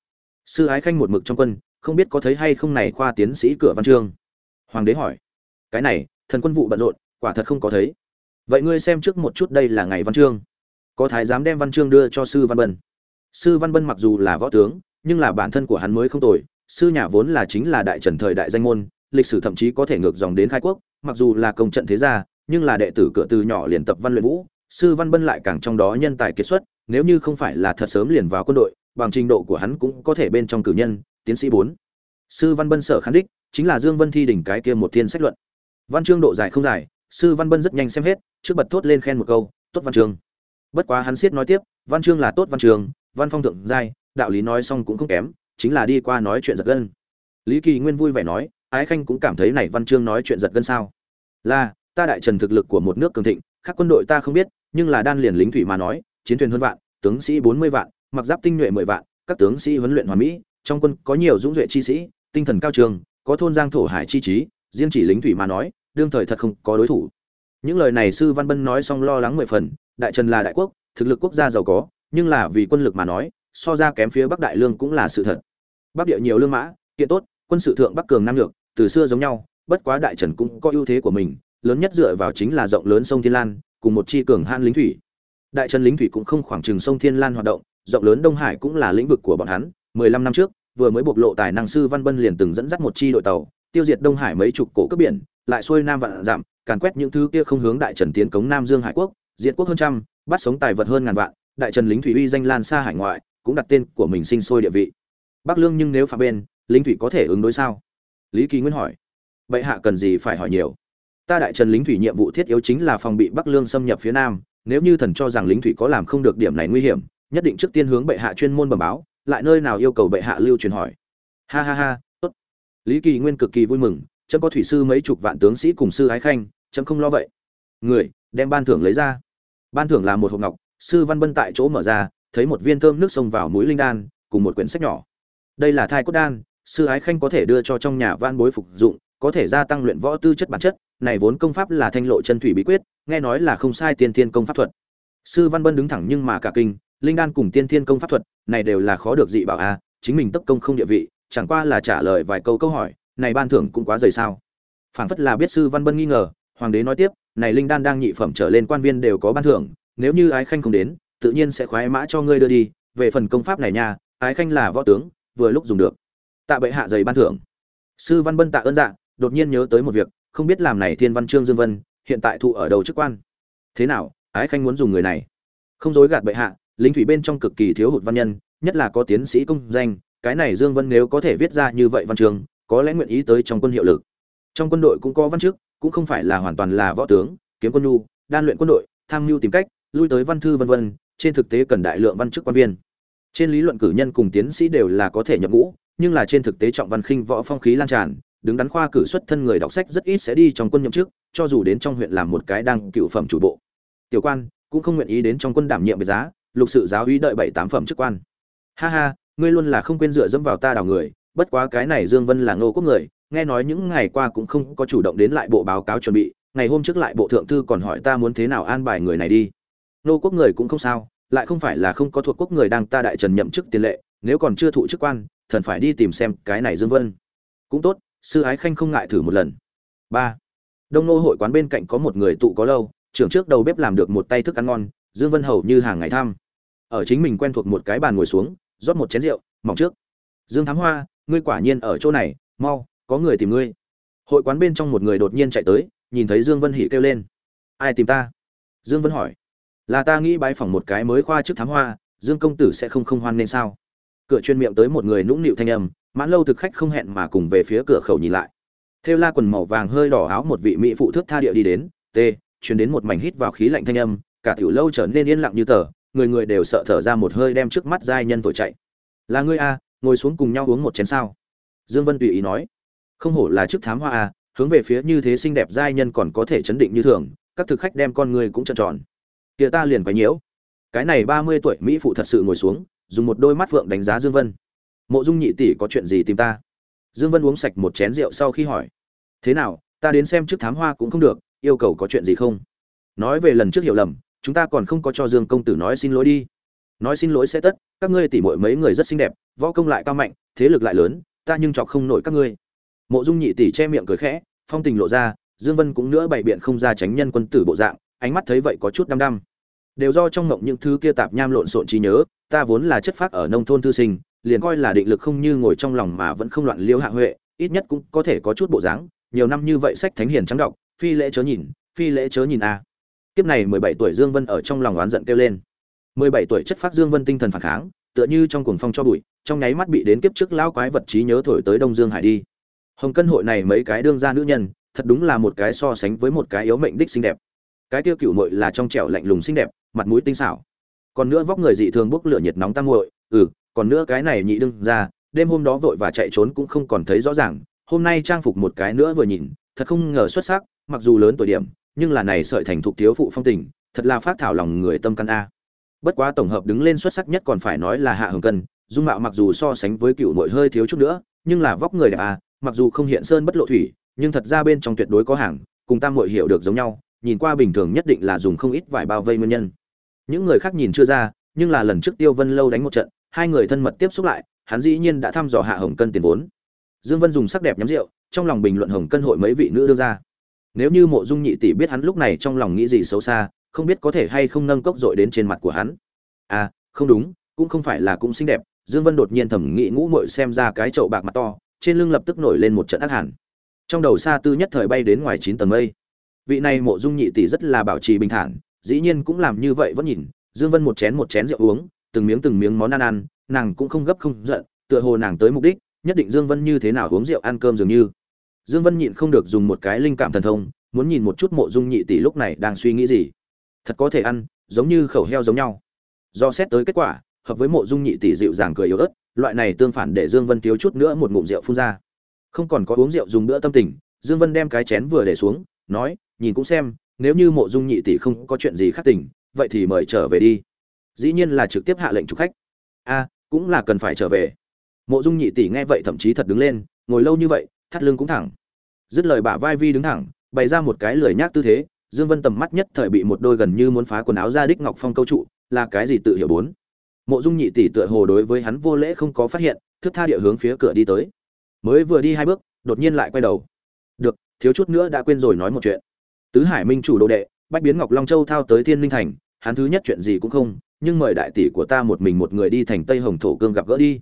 A: Sư ái khanh một mực trong quân không biết có thấy hay không này khoa tiến sĩ cửa văn chương. Hoàng đế hỏi. Cái này, thần quân vụ bận rộn, quả thật không có thấy. Vậy ngươi xem trước một chút đây là ngày văn chương. Có thái giám đem văn chương đưa cho sư văn bân. Sư văn bân mặc dù là võ tướng, nhưng là bản thân của hắn mới không tồi. Sư nhà vốn là chính là đại trần thời đại danh môn, lịch sử thậm chí có thể ngược dòng đến khai quốc, mặc dù là công trận thế gia, nhưng là đệ tử cửa từ nhỏ liền tập văn luyện vũ, sư văn bân lại càng trong đó nhân tài kiệt xuất, nếu như không phải là thật sớm liền vào quân đội, bằng trình độ của hắn cũng có thể bên trong cử nhân tiến sĩ bốn. Sư văn bân sở khán đích, chính là dương vân thi đỉnh cái kia một thiên sách luận. Văn chương độ dài không dài, sư văn bân rất nhanh xem hết, trước bật thốt lên khen một câu, tốt văn chương. Bất quá hắn siết nói tiếp, văn chương là tốt văn chương, văn phong thượng giai, đạo lý nói xong cũng không kém, chính là đi qua nói chuyện giật gân. Lý kỳ nguyên vui vẻ nói, ái khanh cũng cảm thấy này văn chương nói chuyện giật gân sao? Là, ta đại trần thực lực của một nước cường thịnh, khác quân đội ta không biết, nhưng là đan liền lính thủy mà nói, chiến thuyền hơn vạn, tướng sĩ bốn mươi vạn, mặc giáp tinh nhuệ mười vạn, các tướng sĩ huấn luyện hoàn mỹ trong quân có nhiều dũng duệ chi sĩ, tinh thần cao trường, có thôn giang thổ hải chi trí, riêng chỉ lính thủy mà nói, đương thời thật không có đối thủ. Những lời này sư văn bân nói xong lo lắng mười phần, đại trần là đại quốc, thực lực quốc gia giàu có, nhưng là vì quân lực mà nói, so ra kém phía bắc đại lương cũng là sự thật. Bắc địa nhiều lương mã, kiện tốt, quân sự thượng bắc cường nam lược từ xưa giống nhau, bất quá đại trần cũng có ưu thế của mình, lớn nhất dựa vào chính là rộng lớn sông thiên lan, cùng một chi cường han lính thủy. Đại trần lính thủy cũng không khoảng trừng sông thiên lan hoạt động, rộng lớn đông hải cũng là lĩnh vực của bọn hắn mười lăm năm trước, vừa mới bộc lộ tài năng sư văn bân liền từng dẫn dắt một chi đội tàu, tiêu diệt đông hải mấy chục cổ cướp biển, lại xuôi nam vạn giảm, càn quét những thứ kia không hướng đại trần tiến cống nam dương hải quốc, diệt quốc hơn trăm, bắt sống tài vật hơn ngàn vạn, đại trần lính thủy uy danh lan xa hải ngoại, cũng đặt tên của mình sinh sôi địa vị. Bắc lương nhưng nếu phạm bên, lính thủy có thể ứng đối sao? Lý kỳ nguyên hỏi. Vậy hạ cần gì phải hỏi nhiều? Ta đại trần lính thủy nhiệm vụ thiết yếu chính là phòng bị bắc lương xâm nhập phía nam, nếu như thần cho rằng lính thủy có làm không được điểm này nguy hiểm, nhất định trước tiên hướng bệ hạ chuyên môn bẩm báo lại nơi nào yêu cầu bệ hạ lưu truyền hỏi. Ha ha ha, tốt. Lý kỳ nguyên cực kỳ vui mừng, chấm có thủy sư mấy chục vạn tướng sĩ cùng sư ái khanh, chấm không lo vậy. Người, đem ban thưởng lấy ra. Ban thưởng là một hộp ngọc, sư văn bân tại chỗ mở ra, thấy một viên thơm nước sông vào mũi linh đan, cùng một quyển sách nhỏ. Đây là thai cốt đan, sư ái khanh có thể đưa cho trong nhà van bối phục dụng, có thể gia tăng luyện võ tư chất bản chất, này vốn công pháp là thanh lộ chân thủy bí quyết, nghe nói là không sai tiên thiên công pháp thuật. Sư văn bân đứng thẳng nhưng mà cả kinh linh đan cùng tiên thiên công pháp thuật, này đều là khó được dị bảo a, chính mình tất công không địa vị, chẳng qua là trả lời vài câu câu hỏi, này ban thưởng cũng quá dày sao. Phảng phất là biết sư văn bân nghi ngờ, hoàng đế nói tiếp, này linh đan đang nhị phẩm trở lên quan viên đều có ban thưởng, nếu như ái khanh không đến, tự nhiên sẽ khoái mã cho ngươi đưa đi, về phần công pháp này nha, ái khanh là võ tướng, vừa lúc dùng được. Tạ bệ hạ dày ban thưởng. Sư văn bân tạ ơn dạ đột nhiên nhớ tới một việc, không biết làm này thiên văn trương dương vân, hiện tại thụ ở đầu chức quan. Thế nào, ái khanh muốn dùng người này? Không dối gạt bệ hạ lính thủy bên trong cực kỳ thiếu hụt văn nhân, nhất là có tiến sĩ công danh, cái này dương vân nếu có thể viết ra như vậy văn trường, có lẽ nguyện ý tới trong quân hiệu lực. Trong quân đội cũng có văn chức, cũng không phải là hoàn toàn là võ tướng, kiếm quân nhu, đan luyện quân đội, tham mưu tìm cách, lui tới văn thư vân vân, trên thực tế cần đại lượng văn chức quan viên. Trên lý luận cử nhân cùng tiến sĩ đều là có thể nhập ngũ, nhưng là trên thực tế trọng văn khinh võ phong khí lan tràn, đứng đắn khoa cử xuất thân người đọc sách rất ít sẽ đi trong quân nhậm chức, cho dù đến trong huyện làm một cái đang cựu phẩm chủ bộ. Tiểu quan, cũng không nguyện ý đến trong quân đảm nhiệm biệt giá lục sự giáo uy đợi bảy tám phẩm chức quan. Ha ha, ngươi luôn là không quên dựa dẫm vào ta đào người, bất quá cái này dương vân là ngô quốc người, nghe nói những ngày qua cũng không có chủ động đến lại bộ báo cáo chuẩn bị, ngày hôm trước lại bộ thượng thư còn hỏi ta muốn thế nào an bài người này đi. Nô quốc người cũng không sao, lại không phải là không có thuộc quốc người đang ta đại trần nhậm chức tiền lệ, nếu còn chưa thụ chức quan, thần phải đi tìm xem cái này dương vân. Cũng tốt, sư ái khanh không ngại thử một lần. Ba. Đông nô hội quán bên cạnh có một người tụ có lâu, trưởng trước đầu bếp làm được một tay thức ăn ngon, dương vân hầu như hàng ngày thăm ở chính mình quen thuộc một cái bàn ngồi xuống, rót một chén rượu, mỏng trước. Dương thám hoa, ngươi quả nhiên ở chỗ này, mau, có người tìm ngươi. Hội quán bên trong một người đột nhiên chạy tới, nhìn thấy dương vân hỉ kêu lên. Ai tìm ta? Dương vân hỏi. Là ta nghĩ bái phỏng một cái mới khoa trước thám hoa, dương công tử sẽ không không hoan nên sao? Cửa chuyên miệng tới một người nũng nịu thanh âm, mãn lâu thực khách không hẹn mà cùng về phía cửa khẩu nhìn lại. Theo la quần màu vàng hơi đỏ áo một vị mỹ phụ thước tha địa đi đến t truyền đến một mảnh hít vào khí lạnh thanh âm, cả tiểu lâu trở nên yên lặng như tờ người người đều sợ thở ra một hơi đem trước mắt giai nhân thổi chạy. Là ngươi a ngồi xuống cùng nhau uống một chén sao? Dương vân tùy ý nói. Không hổ là chức thám hoa a hướng về phía như thế xinh đẹp giai nhân còn có thể chấn định như thường, các thực khách đem con người cũng trợn tròn. Kia ta liền quấy nhiễu. Cái này ba mươi tuổi mỹ phụ thật sự ngồi xuống, dùng một đôi mắt vượng đánh giá dương vân. Mộ dung nhị tỷ có chuyện gì tìm ta? Dương vân uống sạch một chén rượu sau khi hỏi. Thế nào, ta đến xem trước thám hoa cũng không được, yêu cầu có chuyện gì không? Nói về lần trước hiểu lầm chúng ta còn không có cho dương công tử nói xin lỗi đi. Nói xin lỗi sẽ tất, các ngươi tỉ muội mấy người rất xinh đẹp, võ công lại cao mạnh, thế lực lại lớn, ta nhưng chọc không nổi các ngươi. Mộ dung nhị tỷ che miệng cười khẽ, phong tình lộ ra, dương vân cũng nữa bày biện không ra tránh nhân quân tử bộ dạng, ánh mắt thấy vậy có chút đăm đăm. Đều do trong ngộng những thứ kia tạp nham lộn xộn trí nhớ, ta vốn là chất phác ở nông thôn thư sinh, liền coi là định lực không như ngồi trong lòng mà vẫn không loạn liêu hạ huệ, ít nhất cũng có thể có chút bộ dáng, nhiều năm như vậy sách thánh hiền trắng đọc, phi lễ chớ nhìn, phi lễ chớ nhìn a kiếp này mười bảy tuổi dương vân ở trong lòng oán giận kêu lên. mười bảy tuổi chất phát dương vân tinh thần phản kháng, tựa như trong cuồng phong cho bụi, trong nháy mắt bị đến kiếp trước lão quái vật trí nhớ thổi tới đông dương hải đi. Hồng cân hội này mấy cái đương gia nữ nhân, thật đúng là một cái so sánh với một cái yếu mệnh đích xinh đẹp. Cái tiêu cựu muội là trong trẻo lạnh lùng xinh đẹp, mặt mũi tinh xảo. Còn nữa vóc người dị thường bốc lửa nhiệt nóng tăng muội ừ còn nữa cái này nhị đương ra đêm hôm đó vội và chạy trốn cũng không còn thấy rõ ràng, hôm nay trang phục một cái nữa vừa nhìn, thật không ngờ xuất sắc, mặc dù lớn tuổi điểm nhưng là này sợi thành thục thiếu phụ phong tình, thật là phát thảo lòng người tâm căn a. Bất quá tổng hợp đứng lên xuất sắc nhất còn phải nói là hạ hồng cân, dung mạo mặc dù so sánh với cựu muội hơi thiếu chút nữa, nhưng là vóc người đẹp a, mặc dù không hiện sơn bất lộ thủy, nhưng thật ra bên trong tuyệt đối có hàng, cùng tam muội hiểu được giống nhau, nhìn qua bình thường nhất định là dùng không ít vải bao vây nguyên nhân. Những người khác nhìn chưa ra, nhưng là lần trước tiêu vân lâu đánh một trận, hai người thân mật tiếp xúc lại, hắn dĩ nhiên đã thăm dò hạ hồng cân tiền vốn. Dương vân dùng sắc đẹp nhắm rượu, trong lòng bình luận hồng cân hội mấy vị nữ đưa ra nếu như mộ dung nhị tỷ biết hắn lúc này trong lòng nghĩ gì xấu xa, không biết có thể hay không nâng cốc dội đến trên mặt của hắn. À không đúng, cũng không phải là cũng xinh đẹp, dương vân đột nhiên thẩm nghĩ ngũ mội xem ra cái chậu bạc mặt to, trên lưng lập tức nổi lên một trận ác hẳn trong đầu xa tư nhất thời bay đến ngoài chín tầng mây. Vị này mộ dung nhị tỷ rất là bảo trì bình thản, dĩ nhiên cũng làm như vậy vẫn nhìn, dương vân một chén một chén rượu uống, từng miếng từng miếng món ăn ăn, nàng cũng không gấp không giận, tựa hồ nàng tới mục đích, nhất định dương vân như thế nào uống rượu ăn cơm dường như dương vân nhịn không được dùng một cái linh cảm thần thông, muốn nhìn một chút mộ dung nhị tỷ lúc này đang suy nghĩ gì. Thật có thể ăn, giống như khẩu heo giống nhau. Do xét tới kết quả, hợp với mộ dung nhị tỷ dịu dàng cười yếu ớt, loại này tương phản để dương vân thiếu chút nữa một ngụm rượu phun ra. Không còn có uống rượu dùng bữa tâm tình, dương vân đem cái chén vừa để xuống, nói, nhìn cũng xem, nếu như mộ dung nhị tỷ không có chuyện gì khác tình, vậy thì mời trở về đi. Dĩ nhiên là trực tiếp hạ lệnh chụp khách. A cũng là cần phải trở về. Mộ dung nhị tỷ nghe vậy thậm chí thật đứng lên, ngồi lâu như vậy thắt lưng cũng thẳng. Dứt lời bả vai vi đứng thẳng, bày ra một cái lười nhác tư thế, dương vân tầm mắt nhất thời bị một đôi gần như muốn phá quần áo ra đích ngọc phong câu trụ, là cái gì tự hiểu bốn. Mộ dung nhị tỷ tựa hồ đối với hắn vô lễ không có phát hiện, thức tha địa hướng phía cửa đi tới. Mới vừa đi hai bước, đột nhiên lại quay đầu. Được, thiếu chút nữa đã quên rồi nói một chuyện. Tứ hải minh chủ đồ đệ, bách biến ngọc long châu thao tới thiên linh thành, hắn thứ nhất chuyện gì cũng không, nhưng mời đại tỷ của ta một mình một người đi thành tây hồng thổ cương gặp gỡ đi.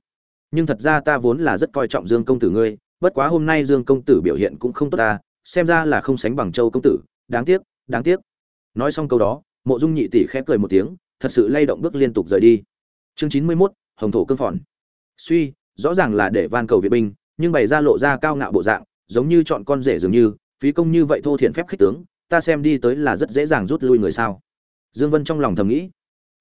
A: Nhưng thật ra ta vốn là rất coi trọng dương công tử ngươi bất quá hôm nay dương công tử biểu hiện cũng không tốt ta xem ra là không sánh bằng châu công tử đáng tiếc đáng tiếc. Nói xong câu đó mộ dung nhị tỷ khẽ cười một tiếng thật sự lay động bước liên tục rời đi. Chương chín mươi 91, hồng thổ cương phòn. Suy rõ ràng là để van cầu viện binh nhưng bày ra lộ ra cao ngạo bộ dạng giống như chọn con rể dường như phí công như vậy thô thiện phép khích tướng ta xem đi tới là rất dễ dàng rút lui người sao. Dương vân trong lòng thầm nghĩ.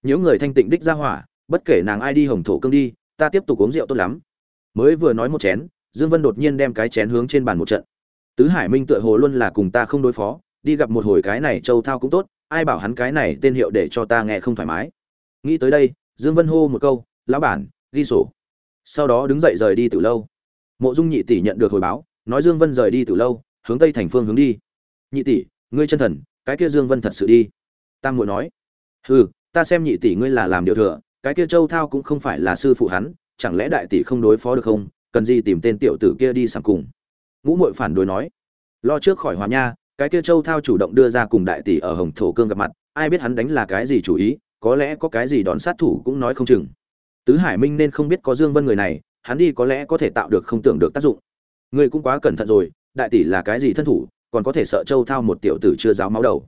A: Những người thanh tịnh đích ra hỏa bất kể nàng ai đi hồng thổ cương đi ta tiếp tục uống rượu tốt lắm. Mới vừa nói một chén dương vân đột nhiên đem cái chén hướng trên bàn một trận. Tứ hải minh tựa hồ luôn là cùng ta không đối phó, đi gặp một hồi cái này châu thao cũng tốt, ai bảo hắn cái này tên hiệu để cho ta nghe không thoải mái. Nghĩ tới đây, dương vân hô một câu, lão bản, ghi sổ. Sau đó đứng dậy rời đi từ lâu. Mộ dung nhị tỷ nhận được hồi báo, nói dương vân rời đi từ lâu, hướng tây thành phương hướng đi. Nhị tỷ, ngươi chân thần, cái kia dương vân thật sự đi. Tam muội nói. Hừ, ta xem nhị tỷ ngươi là làm điều thừa, cái kia châu thao cũng không phải là sư phụ hắn, chẳng lẽ đại tỷ không đối phó được không? Cần gì tìm tên tiểu tử kia đi sắm cùng. Ngũ muội phản đối nói, lo trước khỏi hòa nha, cái kia châu thao chủ động đưa ra cùng đại tỷ ở hồng thổ cương gặp mặt, ai biết hắn đánh là cái gì chủ ý, có lẽ có cái gì đón sát thủ cũng nói không chừng. Tứ hải minh nên không biết có dương vân người này, hắn đi có lẽ có thể tạo được không tưởng được tác dụng. Ngươi cũng quá cẩn thận rồi, đại tỷ là cái gì thân thủ, còn có thể sợ châu thao một tiểu tử chưa giáo máu đầu.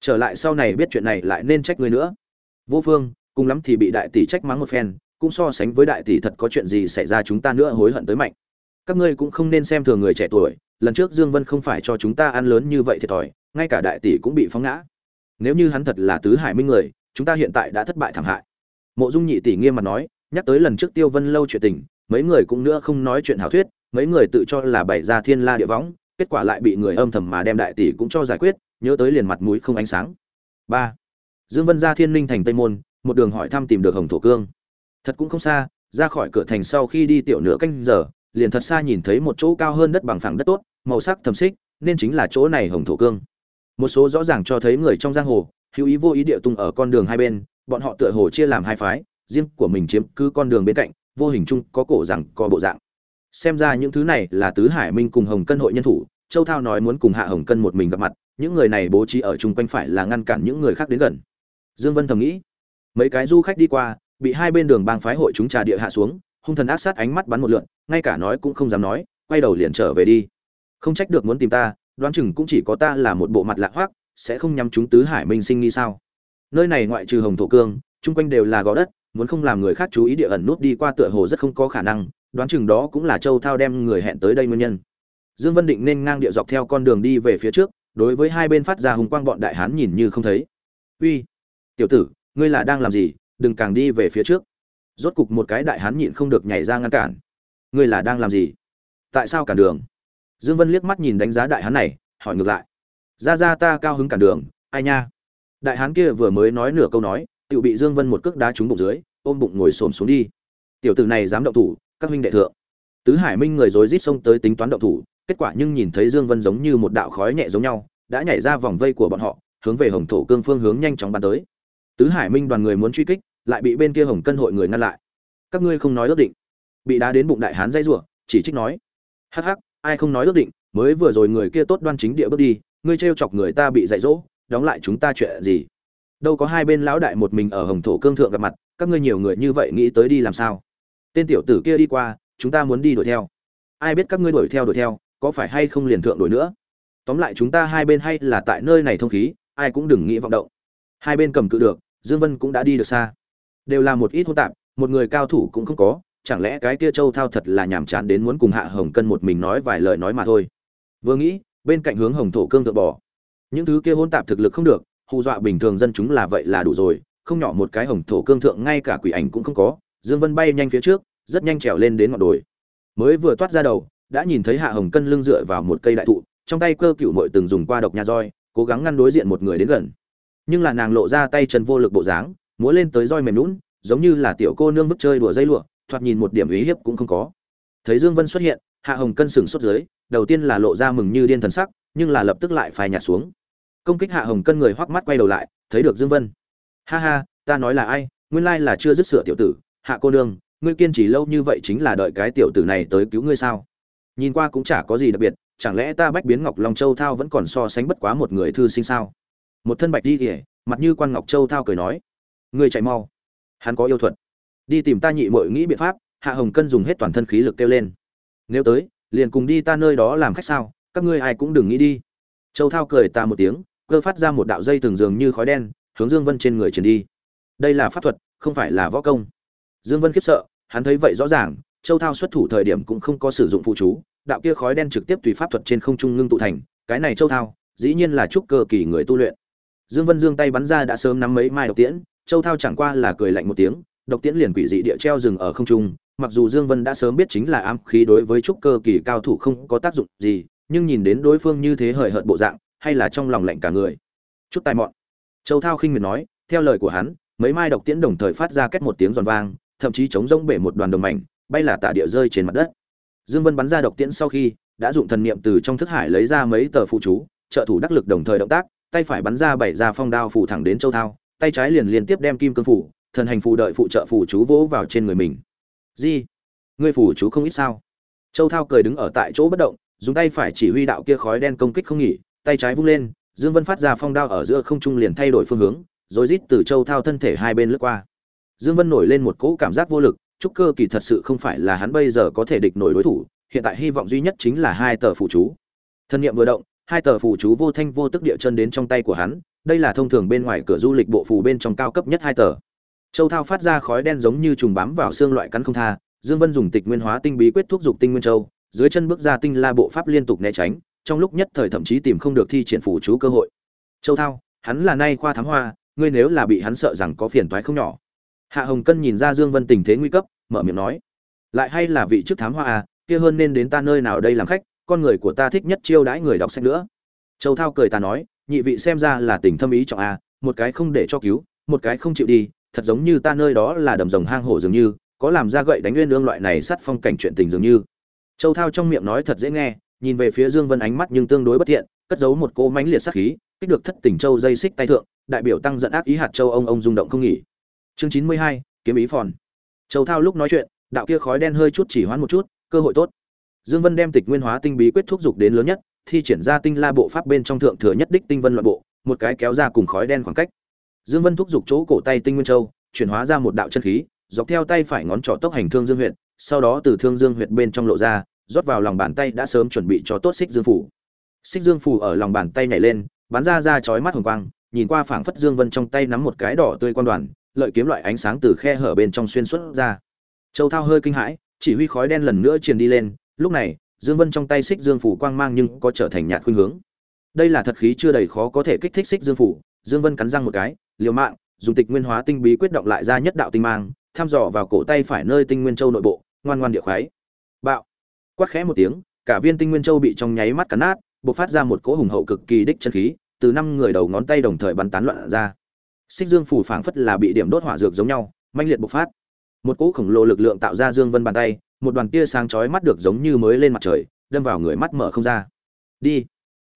A: Trở lại sau này biết chuyện này lại nên trách ngươi nữa. Vô phương, cùng lắm thì bị đại tỷ trách mắng một phen cũng so sánh với đại tỷ thật có chuyện gì xảy ra chúng ta nữa hối hận tới mạnh. Các ngươi cũng không nên xem thường người trẻ tuổi, lần trước dương vân không phải cho chúng ta ăn lớn như vậy thiệt thòi, ngay cả đại tỷ cũng bị phóng ngã. Nếu như hắn thật là tứ hải minh người, chúng ta hiện tại đã thất bại thảm hại. Mộ dung nhị tỷ nghiêm mặt nói, nhắc tới lần trước tiêu vân lâu chuyện tình, mấy người cũng nữa không nói chuyện hảo thuyết, mấy người tự cho là bày ra thiên la địa võng, kết quả lại bị người âm thầm mà đem đại tỷ cũng cho giải quyết, nhớ tới liền mặt mũi không ánh sáng. Ba. Dương vân ra thiên linh thành tây môn, một đường hỏi thăm tìm được hồng thổ cương thật cũng không xa, ra khỏi cửa thành sau khi đi tiểu nửa canh giờ, liền thật xa nhìn thấy một chỗ cao hơn đất bằng phẳng đất tốt, màu sắc thầm xích, nên chính là chỗ này hồng thổ cương. Một số rõ ràng cho thấy người trong giang hồ, hữu ý vô ý địa tung ở con đường hai bên, bọn họ tựa hồ chia làm hai phái, riêng của mình chiếm cứ con đường bên cạnh, vô hình chung có cổ rằng, có bộ dạng. Xem ra những thứ này là tứ hải minh cùng hồng cân hội nhân thủ, châu thao nói muốn cùng hạ hồng cân một mình gặp mặt, những người này bố trí ở chung quanh phải là ngăn cản những người khác đến gần. Dương vân thầm nghĩ, mấy cái du khách đi qua bị hai bên đường bang phái hội chúng trà địa hạ xuống, hung thần ác sát ánh mắt bắn một lượn, ngay cả nói cũng không dám nói, quay đầu liền trở về đi. Không trách được muốn tìm ta, đoán chừng cũng chỉ có ta là một bộ mặt lạ hoác sẽ không nhắm chúng tứ hải minh sinh nghi sao. Nơi này ngoại trừ hồng thổ cương, chung quanh đều là gò đất, muốn không làm người khác chú ý địa ẩn nút đi qua tựa hồ rất không có khả năng, đoán chừng đó cũng là châu thao đem người hẹn tới đây nguyên nhân. Dương vân định nên ngang địa dọc theo con đường đi về phía trước, đối với hai bên phát ra hùng quang bọn đại hán nhìn như không thấy. Uy, tiểu tử, ngươi là đang làm gì? Đừng càng đi về phía trước. Rốt cục một cái đại hán nhịn không được nhảy ra ngăn cản. Ngươi là đang làm gì? Tại sao cản đường? Dương vân liếc mắt nhìn đánh giá đại hán này, hỏi ngược lại. Ra ra ta cao hứng cản đường, ai nha? Đại hán kia vừa mới nói nửa câu nói tự bị dương vân một cước đá trúng bụng dưới, ôm bụng ngồi xổm xuống đi. Tiểu tử này dám động thủ, các huynh đệ thượng. Tứ hải minh người rối rít xông tới tính toán động thủ, kết quả nhưng nhìn thấy dương vân giống như một đạo khói nhẹ giống nhau, đã nhảy ra vòng vây của bọn họ, hướng về hồng thổ cương phương hướng nhanh chóng bắn tới tứ hải minh đoàn người muốn truy kích, lại bị bên kia hồng cân hội người ngăn lại. Các ngươi không nói ước định. Bị đá đến bụng đại hán dây rủa, chỉ trích nói. Hắc hắc, ai không nói ước định, mới vừa rồi người kia tốt đoan chính địa bước đi, ngươi trêu chọc người ta bị dạy dỗ, đóng lại chúng ta chuyện gì? Đâu có hai bên lão đại một mình ở hồng thổ cương thượng gặp mặt, các ngươi nhiều người như vậy nghĩ tới đi làm sao? Tên tiểu tử kia đi qua, chúng ta muốn đi đuổi theo. Ai biết các ngươi đuổi theo đuổi theo, có phải hay không liền thượng đuổi nữa? Tóm lại chúng ta hai bên hay là tại nơi này thông khí, ai cũng đừng nghĩ vọng động. Hai bên cầm cự được dương vân cũng đã đi được xa. Đều là một ít hỗn tạp, một người cao thủ cũng không có, chẳng lẽ cái kia châu thao thật là nhàm chán đến muốn cùng hạ hồng cân một mình nói vài lời nói mà thôi? Vừa nghĩ, bên cạnh hướng hồng thổ cương thượng bỏ những thứ kia hỗn tạp thực lực không được, hù dọa bình thường dân chúng là vậy là đủ rồi, không nhỏ một cái hồng thổ cương thượng ngay cả quỷ ảnh cũng không có, dương vân bay nhanh phía trước, rất nhanh trèo lên đến ngọn đồi. Mới vừa toát ra đầu, đã nhìn thấy hạ hồng cân lưng dựa vào một cây đại thụ, trong tay cơ cựu mội từng dùng qua độc nha roi, cố gắng ngăn đối diện một người đến gần nhưng là nàng lộ ra tay chân vô lực bộ dáng, múa lên tới roi mềm lún giống như là tiểu cô nương vứt chơi đùa dây lụa, thoạt nhìn một điểm ý hiếp cũng không có. Thấy dương vân xuất hiện, hạ hồng cân sừng xuất dưới, đầu tiên là lộ ra mừng như điên thần sắc, nhưng là lập tức lại phai nhạt xuống. Công kích hạ hồng cân người hoắc mắt quay đầu lại, thấy được dương vân. Ha ha, ta nói là ai? Nguyên lai là chưa dứt sửa tiểu tử. Hạ cô nương, ngươi kiên trì lâu như vậy chính là đợi cái tiểu tử này tới cứu ngươi sao? Nhìn qua cũng chả có gì đặc biệt, chẳng lẽ ta bách biến ngọc long châu thao vẫn còn so sánh bất quá một người thư sinh sao? Một thân bạch đi kỉa mặt như quan ngọc châu thao cười nói người chạy mau, hắn có yêu thuật, đi tìm ta nhị mội nghĩ biện pháp, hạ hồng cân dùng hết toàn thân khí lực kêu lên, nếu tới, liền cùng đi ta nơi đó làm khách sao, các ngươi ai cũng đừng nghĩ đi. Châu thao cười ta một tiếng, cơ phát ra một đạo dây thường dường như khói đen, hướng dương vân trên người truyền đi. Đây là pháp thuật, không phải là võ công. Dương vân khiếp sợ, hắn thấy vậy rõ ràng, châu thao xuất thủ thời điểm cũng không có sử dụng phụ chú, đạo kia khói đen trực tiếp tùy pháp thuật trên không trung ngưng tụ thành, cái này châu thao, dĩ nhiên là trúc cơ kỳ người tu luyện dương vân dương tay bắn ra đã sớm nắm mấy mai độc tiễn, châu thao chẳng qua là cười lạnh một tiếng, độc tiễn liền quỷ dị địa treo dừng ở không trung, mặc dù dương vân đã sớm biết chính là ám khí đối với trúc cơ kỳ cao thủ không có tác dụng gì, nhưng nhìn đến đối phương như thế hời hợt bộ dạng, hay là trong lòng lạnh cả người. Chút tài mọn. Châu thao khinh miệt nói, theo lời của hắn, mấy mai độc tiễn đồng thời phát ra kết một tiếng giòn vang, thậm chí chống rông bể một đoàn đồng mảnh, bay là tạ địa rơi trên mặt đất. Dương vân bắn ra độc tiễn sau khi, đã dụng thần niệm từ trong thức hải lấy ra mấy tờ phụ chú, trợ thủ đắc lực đồng thời động tác tay phải bắn ra bảy ra phong đao phủ thẳng đến châu thao, tay trái liền liên tiếp đem kim cương phủ, thần hành phù đợi phụ trợ phù chú vỗ vào trên người mình. Di, ngươi phù chú không ít sao? Châu thao cười đứng ở tại chỗ bất động, dùng tay phải chỉ huy đạo kia khói đen công kích không nghỉ, tay trái vung lên, dương vân phát ra phong đao ở giữa không trung liền thay đổi phương hướng, rồi rít từ châu thao thân thể hai bên lướt qua. Dương vân nổi lên một cỗ cảm giác vô lực trúc cơ kỳ thật sự không phải là hắn bây giờ có thể địch nổi đối thủ, hiện tại hy vọng duy nhất chính là hai tờ phù chú. Thân niệm vừa động hai tờ phù chú vô thanh vô tức địa chân đến trong tay của hắn, đây là thông thường bên ngoài cửa du lịch bộ phù bên trong cao cấp nhất hai tờ. Châu thao phát ra khói đen giống như trùng bám vào xương loại cắn không tha, dương vân dùng tịch nguyên hóa tinh bí quyết thúc dục tinh nguyên châu, dưới chân bước ra tinh la bộ pháp liên tục né tránh, trong lúc nhất thời thậm chí tìm không được thi triển phù chú cơ hội. Châu thao, hắn là nay khoa thám hoa, ngươi nếu là bị hắn sợ rằng có phiền toái không nhỏ. Hạ hồng cân nhìn ra dương vân tình thế nguy cấp, mở miệng nói, lại hay là vị chức thám hoa à kia hơn nên đến ta nơi nào đây làm khách con người của ta thích nhất chiêu đãi người đọc sách nữa. Châu thao cười ta nói, nhị vị xem ra là tình thâm ý trọng à một cái không để cho cứu, một cái không chịu đi, thật giống như ta nơi đó là đầm rồng hang hổ dường như, có làm ra gậy đánh nguyên lương loại này sát phong cảnh chuyện tình dường như. Châu thao trong miệng nói thật dễ nghe, nhìn về phía dương vân ánh mắt nhưng tương đối bất thiện, cất giấu một cỗ mánh liệt sát khí, kích được thất tỉnh châu dây xích tay thượng, đại biểu tăng giận ác ý hạt châu ông ông rung động không nghỉ. Chương chín mươi hai, kiếm ý phòn. Châu thao lúc nói chuyện, đạo kia khói đen hơi chút chỉ hoãn một chút, cơ hội tốt dương vân đem tịch nguyên hóa tinh bí quyết thúc dục đến lớn nhất thi triển ra tinh la bộ pháp bên trong thượng thừa nhất đích tinh vân loạn bộ một cái kéo ra cùng khói đen khoảng cách. Dương vân thúc dục chỗ cổ tay tinh nguyên châu chuyển hóa ra một đạo chân khí dọc theo tay phải ngón trỏ tốc hành thương dương huyệt, sau đó từ thương dương huyệt bên trong lộ ra rót vào lòng bàn tay đã sớm chuẩn bị cho tốt xích dương phủ. Xích dương phủ ở lòng bàn tay nhảy lên bắn ra ra chói mắt hồng quang nhìn qua phảng phất dương vân trong tay nắm một cái đỏ tươi quan đoàn lợi kiếm loại ánh sáng từ khe hở bên trong xuyên xuất ra. Châu thao hơi kinh hãi chỉ huy khói đen lần nữa truyền đi lên lúc này, dương vân trong tay xích dương phủ quang mang nhưng có trở thành nhạt khuynh hướng. Đây là thật khí chưa đầy khó có thể kích thích xích dương phủ, dương vân cắn răng một cái, liều mạng, dùng tịch nguyên hóa tinh bí quyết động lại ra nhất đạo tinh mang thăm dò vào cổ tay phải nơi tinh nguyên châu nội bộ, ngoan ngoan địa khoái bạo. Quát khẽ một tiếng, cả viên tinh nguyên châu bị trong nháy mắt cắn nát, bộc phát ra một cỗ hùng hậu cực kỳ đích chân khí, từ năm người đầu ngón tay đồng thời bắn tán loạn ra. Xích dương phủ phảng phất là bị điểm đốt hỏa dược giống nhau manh liệt bộc phát. Một cỗ khổng lồ lực lượng tạo ra dương vân bàn tay một đoàn tia sáng chói mắt được giống như mới lên mặt trời, đâm vào người mắt mở không ra. Đi.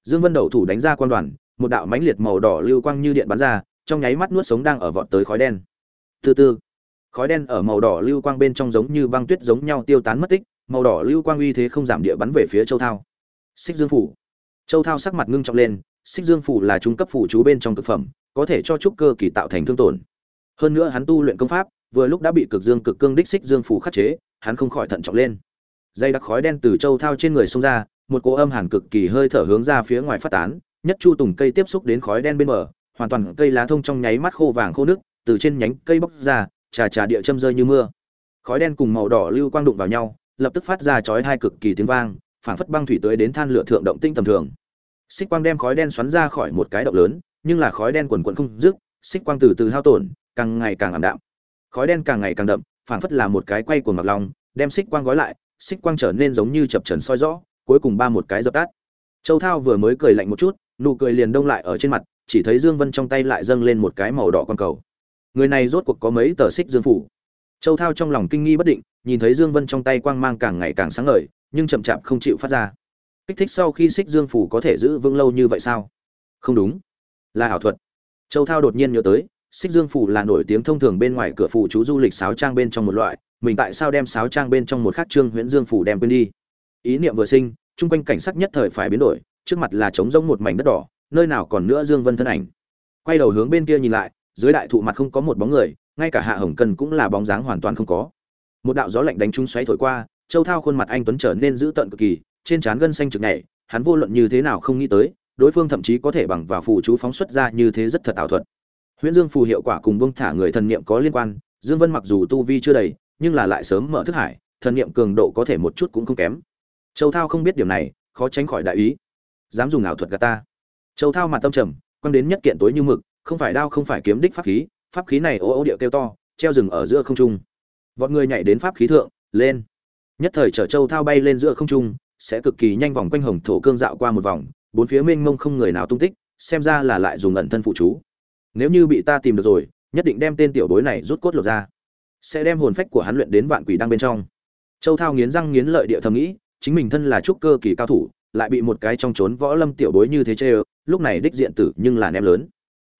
A: Dương vân đầu thủ đánh ra quan đoàn, một đạo mãnh liệt màu đỏ lưu quang như điện bắn ra, trong nháy mắt nuốt sống đang ở vọt tới khói đen. Từ từ. Khói đen ở màu đỏ lưu quang bên trong giống như băng tuyết giống nhau tiêu tán mất tích, màu đỏ lưu quang uy thế không giảm địa bắn về phía châu thao. Xích dương phủ. Châu thao sắc mặt ngưng trọng lên, xích dương phủ là trung cấp phủ chú bên trong thực phẩm, có thể cho trúc cơ kỳ tạo thành thương tổn. Hơn nữa hắn tu luyện công pháp, vừa lúc đã bị cực dương cực cương đích xích dương phủ khắc chế hắn không khỏi thận trọng lên. Dây đặc khói đen từ châu thao trên người xông ra, một cỗ âm hàn cực kỳ hơi thở hướng ra phía ngoài phát tán, nhất chu tùng cây tiếp xúc đến khói đen bên bờ, hoàn toàn cây lá thông trong nháy mắt khô vàng khô nước từ trên nhánh cây bốc ra trà trà địa châm rơi như mưa. Khói đen cùng màu đỏ lưu quang đụng vào nhau, lập tức phát ra chói hai cực kỳ tiếng vang, phảng phất băng thủy tới đến than lửa thượng động tinh tầm thường. Xích quang đem khói đen xoắn ra khỏi một cái động lớn, nhưng là khói đen quần quần không dứt, xích quang từ từ hao tổn, càng ngày càng ảm đạm. Khói đen càng ngày càng đậm phảng phất là một cái quay của mặc lòng đem xích quang gói lại, xích quang trở nên giống như chập trần soi rõ, cuối cùng ba một cái dập tắt. Châu thao vừa mới cười lạnh một chút, nụ cười liền đông lại ở trên mặt, chỉ thấy dương vân trong tay lại dâng lên một cái màu đỏ con cầu. Người này rốt cuộc có mấy tờ xích dương phủ? Châu thao trong lòng kinh nghi bất định, nhìn thấy dương vân trong tay quang mang càng ngày càng sáng ngời, nhưng chậm chạp không chịu phát ra. Kích thích sau khi xích dương phủ có thể giữ vững lâu như vậy sao? Không đúng. Là ảo thuật. Châu thao đột nhiên nhớ tới xích dương phủ là nổi tiếng thông thường bên ngoài cửa phủ chú du lịch sáo trang bên trong một loại, mình tại sao đem sáo trang bên trong một khắc trương huyễn dương phủ đem quên đi? Ý niệm vừa sinh, chung quanh cảnh sắc nhất thời phải biến đổi, trước mặt là trống rỗng một mảnh đất đỏ, nơi nào còn nữa dương vân thân ảnh. Quay đầu hướng bên kia nhìn lại, dưới đại thụ mặt không có một bóng người, ngay cả hạ hồng cần cũng là bóng dáng hoàn toàn không có. Một đạo gió lạnh đánh trúng xoáy thổi qua, châu thao khuôn mặt anh tuấn trở nên dữ tợn cực kỳ, trên trán gân xanh trực nhảy, hắn vô luận như thế nào không nghĩ tới, đối phương thậm chí có thể bằng vào phủ chú phóng xuất ra như thế rất thật ảo thuật huyễn dương phù hiệu quả cùng bông thả người thần niệm có liên quan, dương vân mặc dù tu vi chưa đầy, nhưng là lại sớm mở thức hải, thần niệm cường độ có thể một chút cũng không kém. Châu thao không biết điều này, khó tránh khỏi đại ý. Dám dùng ảo thuật gạt ta. Châu thao mặt tâm trầm, quăng đến nhất kiện tối như mực, không phải đao không phải kiếm đích pháp khí pháp khí này ô ô điệu kêu to, treo rừng ở giữa không trung. Vọt người nhảy đến pháp khí thượng, lên. Nhất thời chở châu thao bay lên giữa không trung, sẽ cực kỳ nhanh vòng quanh hồng thổ cương dạo qua một vòng, bốn phía mênh mông không người nào tung tích, xem ra là lại dùng ẩn thân phụ chú nếu như bị ta tìm được rồi, nhất định đem tên tiểu bối này rút cốt lột ra. Sẽ đem hồn phách của hắn luyện đến vạn quỷ đang bên trong. Châu thao nghiến răng nghiến lợi địa thầm nghĩ, chính mình thân là trúc cơ kỳ cao thủ, lại bị một cái trong trốn võ lâm tiểu bối như thế chê lúc này đích diện tử nhưng là ném lớn.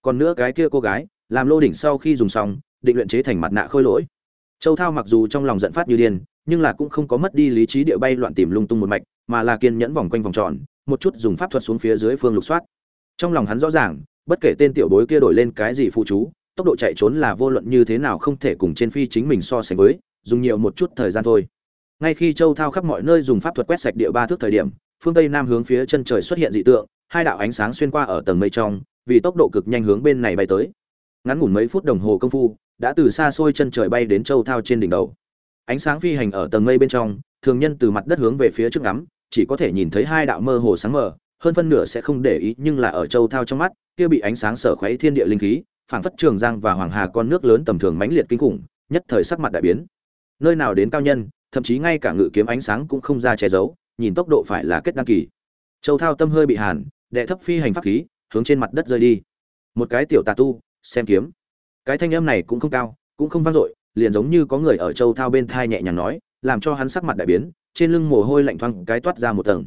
A: Còn nữa cái kia cô gái, làm lô đỉnh sau khi dùng xong, định luyện chế thành mặt nạ khôi lỗi. Châu thao mặc dù trong lòng giận phát như điên, nhưng là cũng không có mất đi lý trí địa bay loạn tìm lung tung một mạch, mà là kiên nhẫn vòng quanh vòng tròn, một chút dùng pháp thuật xuống phía dưới phương lục soát. Trong lòng hắn rõ ràng bất kể tên tiểu bối kia đổi lên cái gì phụ chú, tốc độ chạy trốn là vô luận như thế nào không thể cùng trên phi chính mình so sánh với, dùng nhiều một chút thời gian thôi. Ngay khi châu thao khắp mọi nơi dùng pháp thuật quét sạch địa ba thước thời điểm, phương tây nam hướng phía chân trời xuất hiện dị tượng, hai đạo ánh sáng xuyên qua ở tầng mây trong, vì tốc độ cực nhanh hướng bên này bay tới. Ngắn ngủn mấy phút đồng hồ công phu, đã từ xa xôi chân trời bay đến châu thao trên đỉnh đầu. Ánh sáng phi hành ở tầng mây bên trong, thường nhân từ mặt đất hướng về phía trước ngắm, chỉ có thể nhìn thấy hai đạo mơ hồ sáng mờ hơn phân nửa sẽ không để ý nhưng là ở châu thao trong mắt, kia bị ánh sáng sở khuấy thiên địa linh khí, phảng phất trường giang và hoàng hà con nước lớn tầm thường mãnh liệt kinh khủng, nhất thời sắc mặt đại biến. Nơi nào đến cao nhân, thậm chí ngay cả ngự kiếm ánh sáng cũng không ra che giấu, nhìn tốc độ phải là kết đăng kỳ. Châu thao tâm hơi bị hàn, đệ thấp phi hành pháp khí, hướng trên mặt đất rơi đi. Một cái tiểu tà tu, xem kiếm. Cái thanh âm này cũng không cao, cũng không vang dội, liền giống như có người ở châu thao bên thai nhẹ nhàng nói, làm cho hắn sắc mặt đại biến, trên lưng mồ hôi lạnh thoang cái toát ra một tầng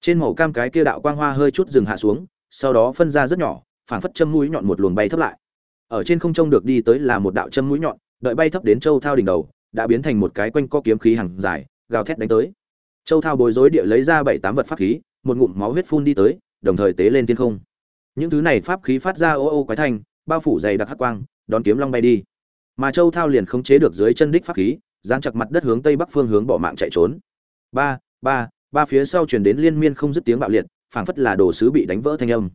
A: trên màu cam cái kia đạo quang hoa hơi chút dừng hạ xuống, sau đó phân ra rất nhỏ, phảng phất châm mũi nhọn một luồng bay thấp lại. Ở trên không trung được đi tới là một đạo châm mũi nhọn, đợi bay thấp đến châu thao đỉnh đầu, đã biến thành một cái quanh co kiếm khí hàng dài, gào thét đánh tới. Châu thao bối rối địa lấy ra bảy tám vật pháp khí, một ngụm máu huyết phun đi tới, đồng thời tế lên thiên không. Những thứ này pháp khí phát ra ô ô quái thanh, bao phủ dày đặc hắc quang, đón kiếm long bay đi. Mà châu thao liền khống chế được dưới chân đích pháp khí, dán chặt mặt đất hướng tây bắc phương hướng bỏ mạng chạy trốn. Ba ba ba phía sau truyền đến liên miên không dứt tiếng bạo liệt, phảng phất là đồ sứ bị đánh vỡ thanh âm.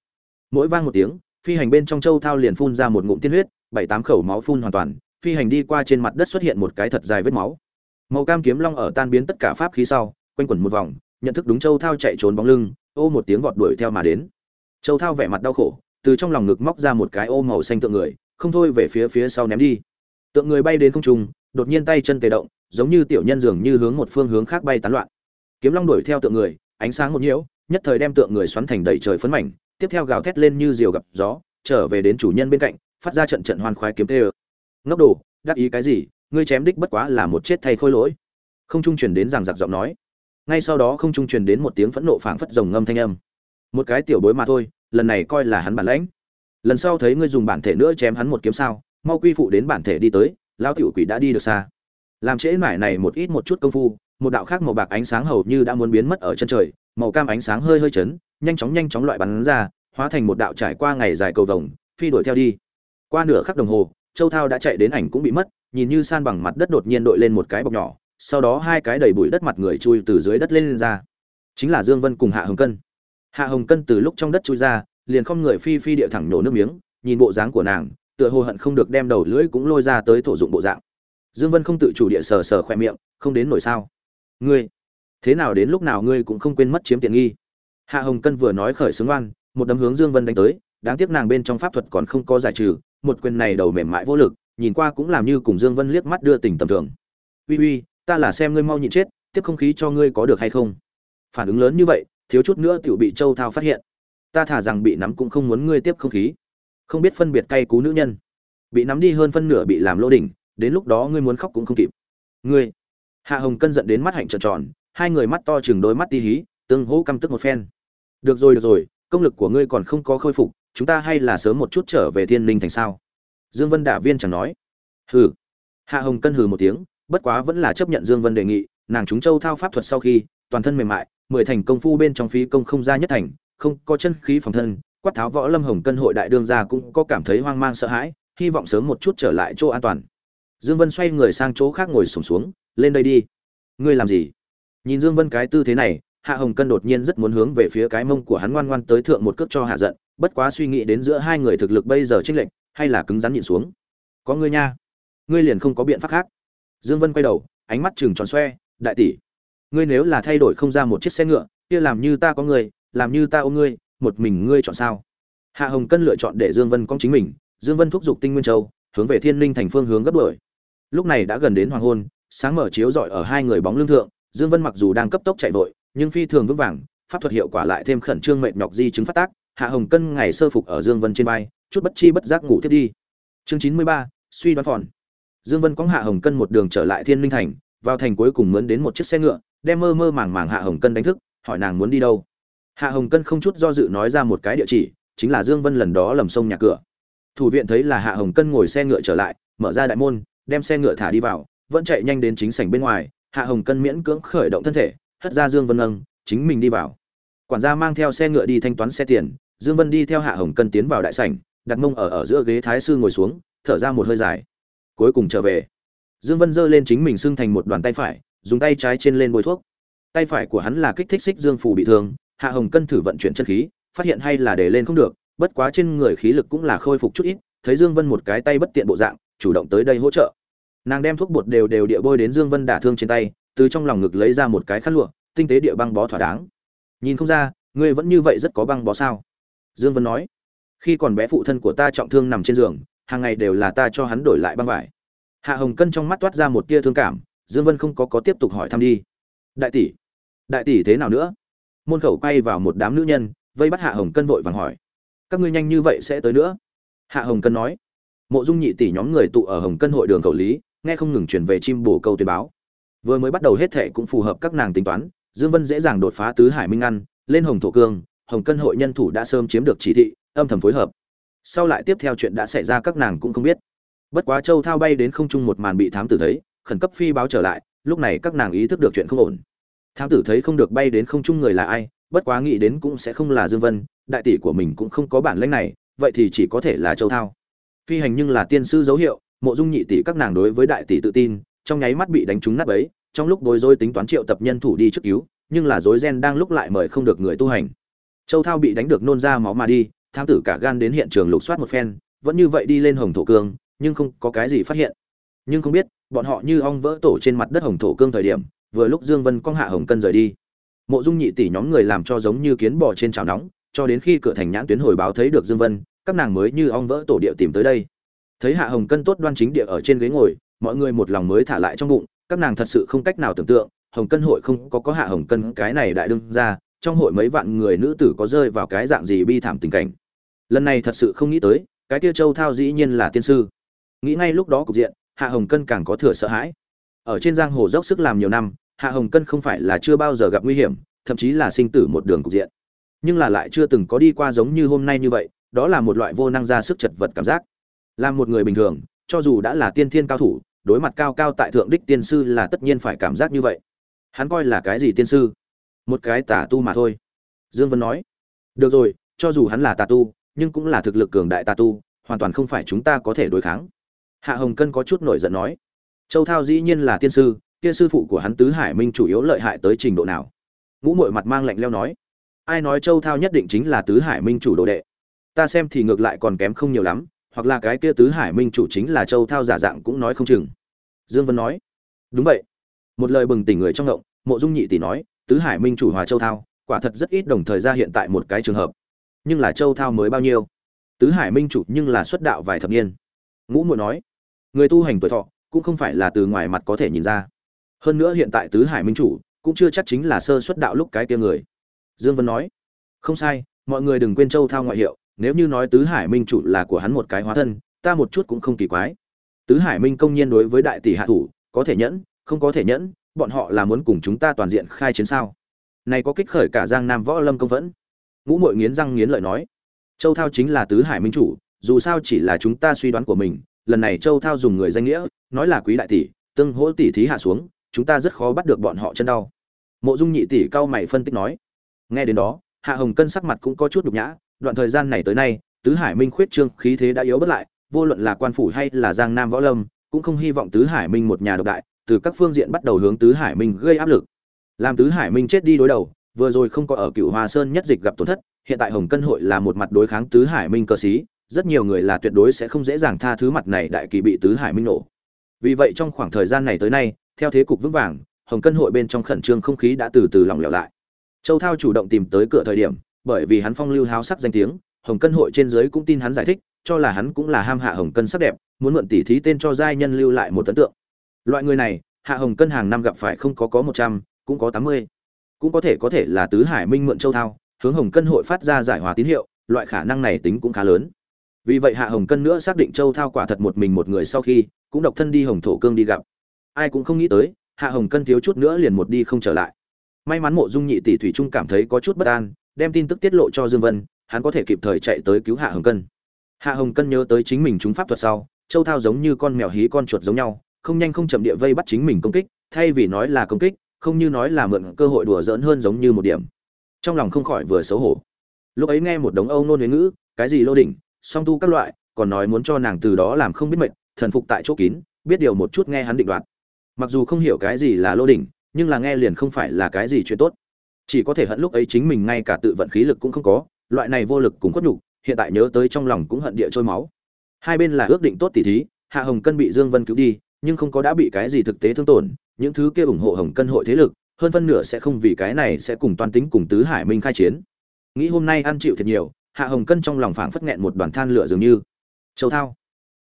A: Mỗi vang một tiếng, phi hành bên trong châu thao liền phun ra một ngụm tiên huyết, bảy tám khẩu máu phun hoàn toàn, phi hành đi qua trên mặt đất xuất hiện một cái thật dài vết máu. Màu cam kiếm long ở tan biến tất cả pháp khí sau, quanh quẩn một vòng, nhận thức đúng châu thao chạy trốn bóng lưng, ô một tiếng vọt đuổi theo mà đến. Châu thao vẻ mặt đau khổ, từ trong lòng ngực móc ra một cái ô màu xanh tượng người, không thôi về phía phía sau ném đi. Tượng người bay đến không trung, đột nhiên tay chân tề động, giống như tiểu nhân dường như hướng một phương hướng khác bay tán loạn kiếm long đuổi theo tượng người, ánh sáng một nhiễu, nhất thời đem tượng người xoắn thành đầy trời phấn mảnh, tiếp theo gào thét lên như diều gặp gió, trở về đến chủ nhân bên cạnh, phát ra trận trận hoan khoái kiếm tê ơ. Ngốc đồ, đắc ý cái gì, ngươi chém đích bất quá là một chết thay khôi lỗi. Không trung truyền đến rằng giặc giọng nói. Ngay sau đó không trung truyền đến một tiếng phẫn nộ phảng phất rồng ngâm thanh âm. Một cái tiểu bối mà thôi, lần này coi là hắn bản lãnh. Lần sau thấy ngươi dùng bản thể nữa chém hắn một kiếm sao, mau quy phụ đến bản thể đi tới lao tiểu quỷ đã đi được xa. Làm trễ mải này một ít một chút công phu một đạo khác màu bạc ánh sáng hầu như đã muốn biến mất ở chân trời màu cam ánh sáng hơi hơi chấn nhanh chóng nhanh chóng loại bắn ra hóa thành một đạo trải qua ngày dài cầu vồng phi đuổi theo đi. Qua nửa khắc đồng hồ châu thao đã chạy đến ảnh cũng bị mất nhìn như san bằng mặt đất đột nhiên đội lên một cái bọc nhỏ sau đó hai cái đầy bụi đất mặt người chui từ dưới đất lên, lên ra. Chính là dương vân cùng hạ hồng cân. Hạ hồng cân từ lúc trong đất chui ra liền không người phi phi địa thẳng nổ nước miếng nhìn bộ dáng của nàng tựa hồ hận không được đem đầu lưỡi cũng lôi ra tới thổ dụng bộ dạng. Dương vân không tự chủ địa sờ sờ khoe miệng không đến nổi sao? Ngươi, thế nào đến lúc nào ngươi cũng không quên mất chiếm tiện nghi. Hạ hồng cân vừa nói khởi xướng oan, một đấm hướng dương vân đánh tới, đáng tiếc nàng bên trong pháp thuật còn không có giải trừ, một quyền này đầu mềm mại vô lực, nhìn qua cũng làm như cùng dương vân liếc mắt đưa tình tầm thường. Uy uy, ta là xem ngươi mau nhịn chết, tiếp không khí cho ngươi có được hay không? Phản ứng lớn như vậy, thiếu chút nữa tiểu bị châu thao phát hiện. Ta thả rằng bị nắm cũng không muốn ngươi tiếp không khí. Không biết phân biệt cay cú nữ nhân. Bị nắm đi hơn phân nửa bị làm lô đỉnh, đến lúc đó ngươi muốn khóc cũng không kịp. Ngươi hạ hồng cân giận đến mắt hạnh trợn tròn hai người mắt to chừng đôi mắt ti hí tương hỗ căm tức một phen. Được rồi được rồi công lực của ngươi còn không có khôi phục chúng ta hay là sớm một chút trở về thiên linh thành sao? Dương vân đả viên chẳng nói. Hừ. Hạ hồng cân hừ một tiếng bất quá vẫn là chấp nhận dương vân đề nghị nàng chúng châu thao pháp thuật sau khi toàn thân mềm mại mười thành công phu bên trong phí công không ra nhất thành không có chân khí phòng thân quát tháo võ lâm hồng cân hội đại đương gia cũng có cảm thấy hoang mang sợ hãi hy vọng sớm một chút trở lại chỗ an toàn. Dương vân xoay người sang chỗ khác ngồi sùng xuống, xuống lên đây đi. Ngươi làm gì? Nhìn dương vân cái tư thế này, hạ hồng cân đột nhiên rất muốn hướng về phía cái mông của hắn ngoan ngoan tới thượng một cước cho hạ giận, bất quá suy nghĩ đến giữa hai người thực lực bây giờ chênh lệch, hay là cứng rắn nhịn xuống. Có ngươi nha. Ngươi liền không có biện pháp khác. Dương vân quay đầu, ánh mắt chừng tròn xoe, đại tỷ, ngươi nếu là thay đổi không ra một chiếc xe ngựa, kia làm như ta có người làm như ta ôm ngươi, một mình ngươi chọn sao? Hạ hồng cân lựa chọn để dương vân con chính mình, dương vân thúc giục tinh nguyên châu, hướng về thiên linh thành phương hướng gấp đổi lúc này đã gần đến hoàng hôn sáng mở chiếu rọi ở hai người bóng lưng thượng, dương vân mặc dù đang cấp tốc chạy vội, nhưng phi thường vững vàng, pháp thuật hiệu quả lại thêm khẩn trương mệt nhọc di chứng phát tác, hạ hồng cân ngày sơ phục ở dương vân trên vai, chút bất chi bất giác ngủ thiếp đi. Chương chín mươi ba, suy đoán phòn. Dương vân có hạ hồng cân một đường trở lại thiên Minh thành, vào thành cuối cùng mướn đến một chiếc xe ngựa, đem mơ mơ màng màng hạ hồng cân đánh thức, hỏi nàng muốn đi đâu. Hạ hồng cân không chút do dự nói ra một cái địa chỉ, chính là dương vân lần đó lầm sông nhà cửa. Thủ viện thấy là hạ hồng cân ngồi xe ngựa trở lại, mở ra đại môn, đem xe ngựa thả đi vào vẫn chạy nhanh đến chính sảnh bên ngoài, hạ hồng cân miễn cưỡng khởi động thân thể, hất ra dương vân nâng chính mình đi vào. Quản gia mang theo xe ngựa đi thanh toán xe tiền, dương vân đi theo hạ hồng cân tiến vào đại sảnh, đặt mông ở ở giữa ghế thái sư ngồi xuống, thở ra một hơi dài. Cuối cùng trở về. Dương vân giơ lên chính mình xưng thành một đoàn tay phải, dùng tay trái trên lên bôi thuốc. Tay phải của hắn là kích thích xích dương phù bị thương, hạ hồng cân thử vận chuyển chân khí, phát hiện hay là để lên không được, bất quá trên người khí lực cũng là khôi phục chút ít, thấy dương vân một cái tay bất tiện bộ dạng, chủ động tới đây hỗ trợ nàng đem thuốc bột đều đều địa bôi đến dương vân đả thương trên tay, từ trong lòng ngực lấy ra một cái khăn lụa, tinh tế địa băng bó thỏa đáng. Nhìn không ra, ngươi vẫn như vậy rất có băng bó sao? Dương vân nói. Khi còn bé phụ thân của ta trọng thương nằm trên giường, hàng ngày đều là ta cho hắn đổi lại băng vải. Hạ hồng cân trong mắt toát ra một tia thương cảm, dương vân không có có tiếp tục hỏi thăm đi. Đại tỷ đại tỷ thế nào nữa? Môn khẩu quay vào một đám nữ nhân, vây bắt hạ hồng cân vội vàng hỏi. Các ngươi nhanh như vậy sẽ tới nữa? Hạ hồng cân nói. Mộ dung nhị tỷ nhóm người tụ ở hồng cân hội đường khẩu lý nghe không ngừng chuyển về chim bổ câu tuyên báo. Vừa mới bắt đầu hết thệ cũng phù hợp các nàng tính toán, dương vân dễ dàng đột phá tứ hải minh ngăn lên hồng thổ cương, hồng cân hội nhân thủ đã sớm chiếm được chỉ thị, âm thầm phối hợp. Sau lại tiếp theo chuyện đã xảy ra các nàng cũng không biết. Bất quá châu thao bay đến không trung một màn bị thám tử thấy, khẩn cấp phi báo trở lại, lúc này các nàng ý thức được chuyện không ổn. Thám tử thấy không được bay đến không trung người là ai, bất quá nghĩ đến cũng sẽ không là dương vân, đại tỷ của mình cũng không có bản lĩnh này, vậy thì chỉ có thể là châu thao. Phi hành nhưng là tiên sư dấu hiệu mộ dung nhị tỷ các nàng đối với đại tỷ tự tin, trong nháy mắt bị đánh trúng nát ấy trong lúc bối rối tính toán triệu tập nhân thủ đi trước cứu, nhưng là dối gen đang lúc lại mời không được người tu hành. Châu thao bị đánh được nôn ra máu mà đi tham tử cả gan đến hiện trường lục soát một phen, vẫn như vậy đi lên hồng thổ cương, nhưng không có cái gì phát hiện. Nhưng không biết, bọn họ như ong vỡ tổ trên mặt đất hồng thổ cương thời điểm, vừa lúc dương vân cong hạ hồng cân rời đi. Mộ dung nhị tỷ nhóm người làm cho giống như kiến bò trên chảo nóng, cho đến khi cửa thành nhãn tuyến hồi báo thấy được dương vân, các nàng mới như ong vỡ tổ địa tìm tới đây thấy hạ hồng cân tốt đoan chính địa ở trên ghế ngồi, mọi người một lòng mới thả lại trong bụng, các nàng thật sự không cách nào tưởng tượng, hồng cân hội không có có hạ hồng cân cái này đại đương ra trong hội mấy vạn người nữ tử có rơi vào cái dạng gì bi thảm tình cảnh. Lần này thật sự không nghĩ tới, cái tia châu thao dĩ nhiên là tiên sư. Nghĩ ngay lúc đó cục diện, hạ hồng cân càng có thừa sợ hãi. Ở trên giang hồ dốc sức làm nhiều năm, hạ hồng cân không phải là chưa bao giờ gặp nguy hiểm, thậm chí là sinh tử một đường cục diện. Nhưng là lại chưa từng có đi qua giống như hôm nay như vậy, đó là một loại vô năng ra sức chật vật cảm giác làm một người bình thường, cho dù đã là tiên thiên cao thủ, đối mặt cao cao tại thượng đích tiên sư là tất nhiên phải cảm giác như vậy. Hắn coi là cái gì tiên sư? Một cái tà tu mà thôi. Dương vân nói. Được rồi, cho dù hắn là tà tu, nhưng cũng là thực lực cường đại tà tu, hoàn toàn không phải chúng ta có thể đối kháng. Hạ hồng cân có chút nổi giận nói. Châu thao dĩ nhiên là tiên sư, kia sư phụ của hắn tứ hải minh chủ yếu lợi hại tới trình độ nào? Ngũ mội mặt mang lạnh leo nói. Ai nói châu thao nhất định chính là tứ hải minh chủ đồ đệ? Ta xem thì ngược lại còn kém không nhiều lắm hoặc là cái kia tứ hải minh chủ chính là châu thao giả dạng cũng nói không chừng. Dương vân nói, đúng vậy. Một lời bừng tỉnh người trong động mộ dung nhị tỷ nói, tứ hải minh chủ hòa châu thao, quả thật rất ít đồng thời ra hiện tại một cái trường hợp. Nhưng là châu thao mới bao nhiêu? Tứ hải minh chủ nhưng là xuất đạo vài thập niên. Ngũ muội nói, người tu hành tuổi thọ cũng không phải là từ ngoài mặt có thể nhìn ra. Hơn nữa hiện tại tứ hải minh chủ cũng chưa chắc chính là sơ xuất đạo lúc cái kia người. Dương vân nói, không sai, mọi người đừng quên châu thao ngoại hiệu nếu như nói tứ hải minh chủ là của hắn một cái hóa thân, ta một chút cũng không kỳ quái. Tứ hải minh công nhiên đối với đại tỷ hạ thủ, có thể nhẫn, không có thể nhẫn, bọn họ là muốn cùng chúng ta toàn diện khai chiến sao? Này có kích khởi cả giang nam võ lâm công vẫn. Ngũ mội nghiến răng nghiến lợi nói. Châu thao chính là tứ hải minh chủ, dù sao chỉ là chúng ta suy đoán của mình, lần này châu thao dùng người danh nghĩa, nói là quý đại tỷ, tương hỗ tỷ thí hạ xuống, chúng ta rất khó bắt được bọn họ chân đau. Mộ dung nhị tỷ cao mày phân tích nói. Nghe đến đó, hạ hồng cân sắc mặt cũng có chút nhục nhã đoạn thời gian này tới nay, tứ hải minh khuyết trương khí thế đã yếu bất lại, vô luận là quan phủ hay là giang nam võ lâm, cũng không hy vọng tứ hải minh một nhà độc đại, từ các phương diện bắt đầu hướng tứ hải minh gây áp lực. Làm tứ hải minh chết đi đối đầu, vừa rồi không có ở cựu hoa sơn nhất dịch gặp tổn thất, hiện tại hồng cân hội là một mặt đối kháng tứ hải minh cơ sĩ, rất nhiều người là tuyệt đối sẽ không dễ dàng tha thứ mặt này đại kỳ bị tứ hải minh nổ. Vì vậy trong khoảng thời gian này tới nay, theo thế cục vững vàng, hồng cân hội bên trong khẩn trương không khí đã từ từ lỏng lẻo lại. Châu thao chủ động tìm tới cửa thời điểm bởi vì hắn phong lưu háo sắc danh tiếng, hồng cân hội trên dưới cũng tin hắn giải thích, cho là hắn cũng là ham hạ hồng cân sắc đẹp, muốn mượn tỷ thí tên cho giai nhân lưu lại một ấn tượng. Loại người này, hạ hồng cân hàng năm gặp phải không có có một trăm, cũng có tám mươi. Cũng có thể có thể là tứ hải minh mượn châu thao, hướng hồng cân hội phát ra giải hòa tín hiệu, loại khả năng này tính cũng khá lớn. Vì vậy hạ hồng cân nữa xác định châu thao quả thật một mình một người sau khi, cũng độc thân đi hồng thổ cương đi gặp. Ai cũng không nghĩ tới, hạ hồng cân thiếu chút nữa liền một đi không trở lại. May mắn mộ dung nhị tỷ thủy trung cảm thấy có chút bất an đem tin tức tiết lộ cho dương vân, hắn có thể kịp thời chạy tới cứu hạ hồng cân. Hạ hồng cân nhớ tới chính mình trúng pháp thuật sau, châu thao giống như con mèo hí con chuột giống nhau, không nhanh không chậm địa vây bắt chính mình công kích, thay vì nói là công kích, không như nói là mượn cơ hội đùa giỡn hơn giống như một điểm. Trong lòng không khỏi vừa xấu hổ. Lúc ấy nghe một đống âu nôn huế ngữ, cái gì lô đỉnh, song tu các loại, còn nói muốn cho nàng từ đó làm không biết mệnh, thần phục tại chỗ kín, biết điều một chút nghe hắn định đoạt. Mặc dù không hiểu cái gì là lô đỉnh, nhưng là nghe liền không phải là cái gì chuyện tốt chỉ có thể hận lúc ấy chính mình ngay cả tự vận khí lực cũng không có, loại này vô lực cũng khuất nhục, hiện tại nhớ tới trong lòng cũng hận địa trôi máu. Hai bên là ước định tốt tỉ thí, hạ hồng cân bị dương vân cứu đi, nhưng không có đã bị cái gì thực tế thương tổn, những thứ kia ủng hộ hồng cân hội thế lực, hơn phân nửa sẽ không vì cái này sẽ cùng toàn tính cùng tứ hải minh khai chiến. Nghĩ hôm nay ăn chịu thiệt nhiều, hạ hồng cân trong lòng phảng phất nghẹn một đoàn than lửa dường như. Châu thao,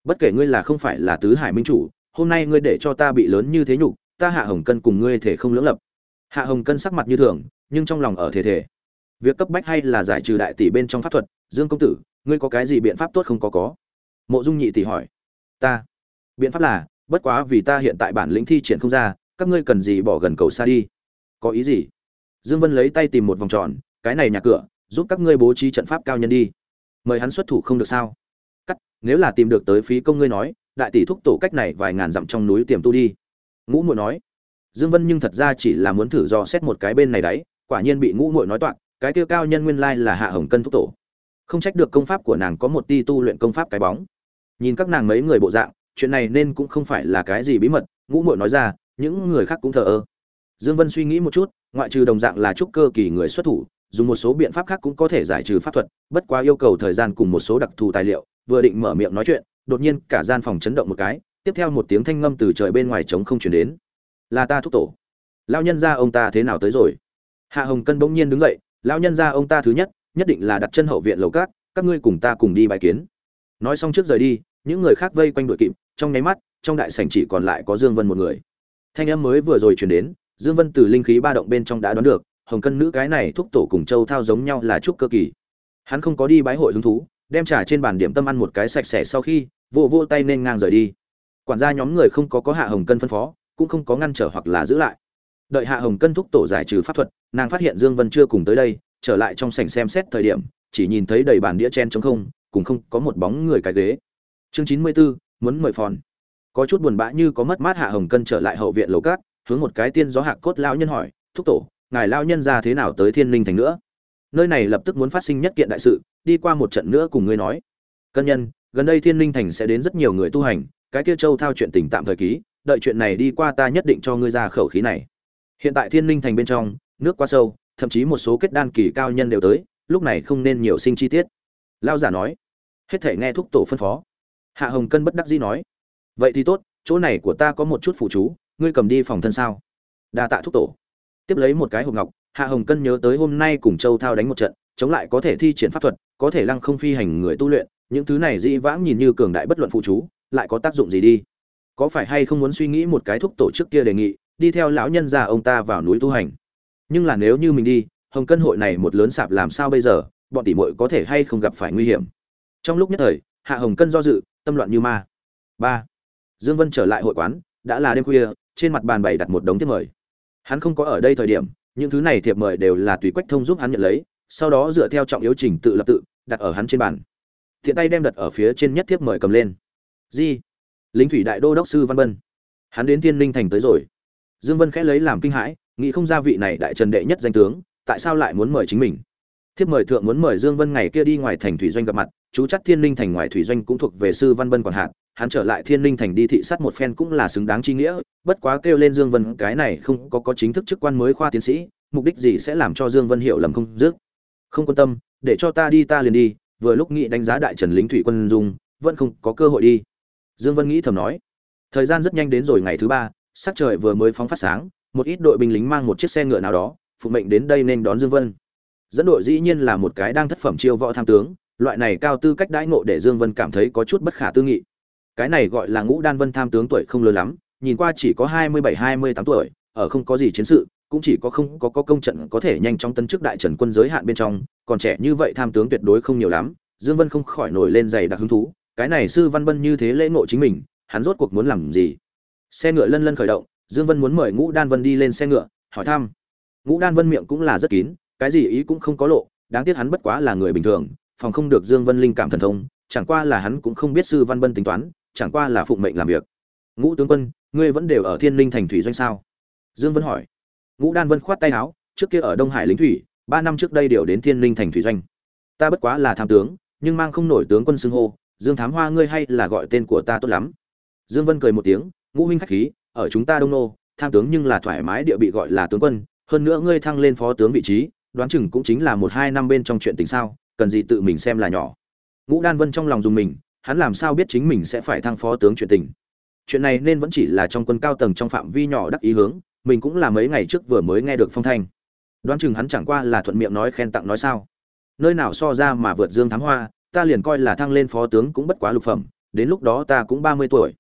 A: bất kể ngươi là không phải là tứ hải minh chủ, hôm nay ngươi để cho ta bị lớn như thế nhục, ta hạ hồng cân cùng ngươi thể không lưỡng lập. Hạ hồng cân sắc mặt như thường nhưng trong lòng ở thể thể việc cấp bách hay là giải trừ đại tỷ bên trong pháp thuật, dương công tử, ngươi có cái gì biện pháp tốt không có có? Mộ dung nhị tỷ hỏi. Ta. Biện pháp là, bất quá vì ta hiện tại bản lĩnh thi triển không ra, các ngươi cần gì bỏ gần cầu xa đi. Có ý gì? Dương vân lấy tay tìm một vòng tròn, cái này nhà cửa, giúp các ngươi bố trí trận pháp cao nhân đi. Mời hắn xuất thủ không được sao? Cắt, nếu là tìm được tới phí công ngươi nói, đại tỷ thúc tổ cách này vài ngàn dặm trong núi tiềm tu đi. Ngũ muội nói. Dương vân nhưng thật ra chỉ là muốn thử do xét một cái bên này đấy quả nhiên bị ngũ muội nói toạc, cái kia cao nhân nguyên lai là hạ hồng cân thúc tổ. Không trách được công pháp của nàng có một ti tu luyện công pháp cái bóng. Nhìn các nàng mấy người bộ dạng, chuyện này nên cũng không phải là cái gì bí mật, ngũ muội nói ra, những người khác cũng thờ ơ. Dương vân suy nghĩ một chút, ngoại trừ đồng dạng là trúc cơ kỳ người xuất thủ, dùng một số biện pháp khác cũng có thể giải trừ pháp thuật, bất quá yêu cầu thời gian cùng một số đặc thù tài liệu, vừa định mở miệng nói chuyện, đột nhiên cả gian phòng chấn động một cái, tiếp theo một tiếng thanh ngâm từ trời bên ngoài trống không truyền đến. Là ta thúc tổ. Lão nhân gia ông ta thế nào tới rồi? Hạ hồng cân bỗng nhiên đứng dậy, lão nhân ra ông ta thứ nhất nhất định là đặt chân hậu viện lầu cát các ngươi cùng ta cùng đi bài kiến. Nói xong trước rời đi, những người khác vây quanh đội kịp, trong nháy mắt, trong đại sảnh chỉ còn lại có dương vân một người. Thanh âm mới vừa rồi chuyển đến, dương vân từ linh khí ba động bên trong đã đoán được, hồng cân nữ cái này thúc tổ cùng châu thao giống nhau là trúc cơ kỳ. Hắn không có đi bái hội hứng thú, đem trà trên bàn điểm tâm ăn một cái sạch sẽ sau khi vô vô tay nên ngang rời đi. Quản gia nhóm người không có có hạ hồng cân phân phó, cũng không có ngăn trở hoặc là giữ lại đợi hạ hồng cân thúc tổ giải trừ pháp thuật nàng phát hiện dương vân chưa cùng tới đây trở lại trong sảnh xem xét thời điểm chỉ nhìn thấy đầy bàn đĩa chen trống không cùng không có một bóng người cái ghế. Chương chín mươi 94, muốn mời phòn. Có chút buồn bã như có mất mát hạ hồng cân trở lại hậu viện lầu cát hướng một cái tiên gió hạ cốt lão nhân hỏi thúc tổ ngài lão nhân ra thế nào tới thiên linh thành nữa? Nơi này lập tức muốn phát sinh nhất kiện đại sự đi qua một trận nữa cùng ngươi nói. Cân nhân gần đây thiên linh thành sẽ đến rất nhiều người tu hành cái kia châu thao chuyện tình tạm thời ký đợi chuyện này đi qua ta nhất định cho ngươi ra khẩu khí này hiện tại thiên linh thành bên trong, nước quá sâu, thậm chí một số kết đan kỳ cao nhân đều tới, lúc này không nên nhiều sinh chi tiết. Lao giả nói. Hết thể nghe thúc tổ phân phó. Hạ hồng cân bất đắc dĩ nói. Vậy thì tốt, chỗ này của ta có một chút phụ chú, ngươi cầm đi phòng thân sao? Đa tạ thúc tổ. Tiếp lấy một cái hộp ngọc, hạ hồng cân nhớ tới hôm nay cùng châu thao đánh một trận, chống lại có thể thi triển pháp thuật, có thể lăng không phi hành người tu luyện, những thứ này dĩ vãng nhìn như cường đại bất luận phụ chú, lại có tác dụng gì đi? Có phải hay không muốn suy nghĩ một cái thúc tổ trước kia đề nghị đi theo lão nhân già ông ta vào núi tu hành. Nhưng là nếu như mình đi, hồng cân hội này một lớn sạp làm sao bây giờ, bọn tỷ muội có thể hay không gặp phải nguy hiểm? Trong lúc nhất thời, hạ hồng cân do dự, tâm loạn như ma. Ba. Dương vân trở lại hội quán, đã là đêm khuya, trên mặt bàn bày đặt một đống thiệp mời. Hắn không có ở đây thời điểm, những thứ này thiệp mời đều là tùy quách thông giúp hắn nhận lấy, sau đó dựa theo trọng yếu trình tự lập tự, đặt ở hắn trên bàn. Thiện tay đem đặt ở phía trên nhất thiệp mời cầm lên. Di. Lính thủy đại đô đốc sư văn bân. Hắn đến thiên linh thành tới rồi dương vân khẽ lấy làm kinh hãi, nghĩ không ra vị này đại trần đệ nhất danh tướng, tại sao lại muốn mời chính mình? Thiếp mời thượng muốn mời dương vân ngày kia đi ngoài thành thủy doanh gặp mặt, chú chắc thiên linh thành ngoài thủy doanh cũng thuộc về sư văn bân quản hạt, hắn trở lại thiên linh thành đi thị sát một phen cũng là xứng đáng chi nghĩa, bất quá kêu lên dương vân, cái này không có có chính thức chức quan mới khoa tiến sĩ, mục đích gì sẽ làm cho dương vân hiểu lầm không dứt? Không quan tâm, để cho ta đi, ta liền đi, vừa lúc nghĩ đánh giá đại trần lính thủy quân dung vẫn không có cơ hội đi. Dương vân nghĩ thầm nói. Thời gian rất nhanh đến rồi ngày thứ ba sắc trời vừa mới phóng phát sáng, một ít đội binh lính mang một chiếc xe ngựa nào đó, phụ mệnh đến đây nên đón dương vân. Dẫn đội dĩ nhiên là một cái đang thất phẩm chiêu võ tham tướng, loại này cao tư cách đãi ngộ để dương vân cảm thấy có chút bất khả tư nghị. Cái này gọi là ngũ đan vân tham tướng tuổi không lớn lắm, nhìn qua chỉ có hai mươi bảy, hai mươi tám tuổi, ở không có gì chiến sự, cũng chỉ có không có có công trận có thể nhanh chóng tấn chức đại trần quân giới hạn bên trong, còn trẻ như vậy tham tướng tuyệt đối không nhiều lắm, dương vân không khỏi nổi lên dày đặc hứng thú, cái này sư văn bân như thế lễ ngộ chính mình, hắn rốt cuộc muốn làm gì? Xe ngựa lân lân khởi động, dương vân muốn mời ngũ đan vân đi lên xe ngựa, hỏi thăm. Ngũ đan vân miệng cũng là rất kín, cái gì ý cũng không có lộ, đáng tiếc hắn bất quá là người bình thường, phòng không được dương vân linh cảm thần thông, chẳng qua là hắn cũng không biết sư văn bân tính toán, chẳng qua là phụng mệnh làm việc. Ngũ tướng quân, ngươi vẫn đều ở thiên linh thành thủy doanh sao? Dương vân hỏi. Ngũ đan vân khoát tay áo, trước kia ở đông hải lính thủy, ba năm trước đây đều đến thiên linh thành thủy doanh. Ta bất quá là tham tướng, nhưng mang không nổi tướng quân xưng hô, dương thám hoa ngươi hay là gọi tên của ta tốt lắm. Dương vân cười một tiếng ngũ huynh khách khí, ở chúng ta đông nô, tham tướng nhưng là thoải mái địa bị gọi là tướng quân, hơn nữa ngươi thăng lên phó tướng vị trí, đoán chừng cũng chính là một hai năm bên trong chuyện tình sao, cần gì tự mình xem là nhỏ. Ngũ đan vân trong lòng dùng mình, hắn làm sao biết chính mình sẽ phải thăng phó tướng chuyện tình. Chuyện này nên vẫn chỉ là trong quân cao tầng trong phạm vi nhỏ đắc ý hướng, mình cũng là mấy ngày trước vừa mới nghe được phong thanh. Đoán chừng hắn chẳng qua là thuận miệng nói khen tặng nói sao. Nơi nào so ra mà vượt dương thám hoa, ta liền coi là thăng lên phó tướng cũng bất quá lục phẩm, đến lúc đó ta cũng ba mươi tuổi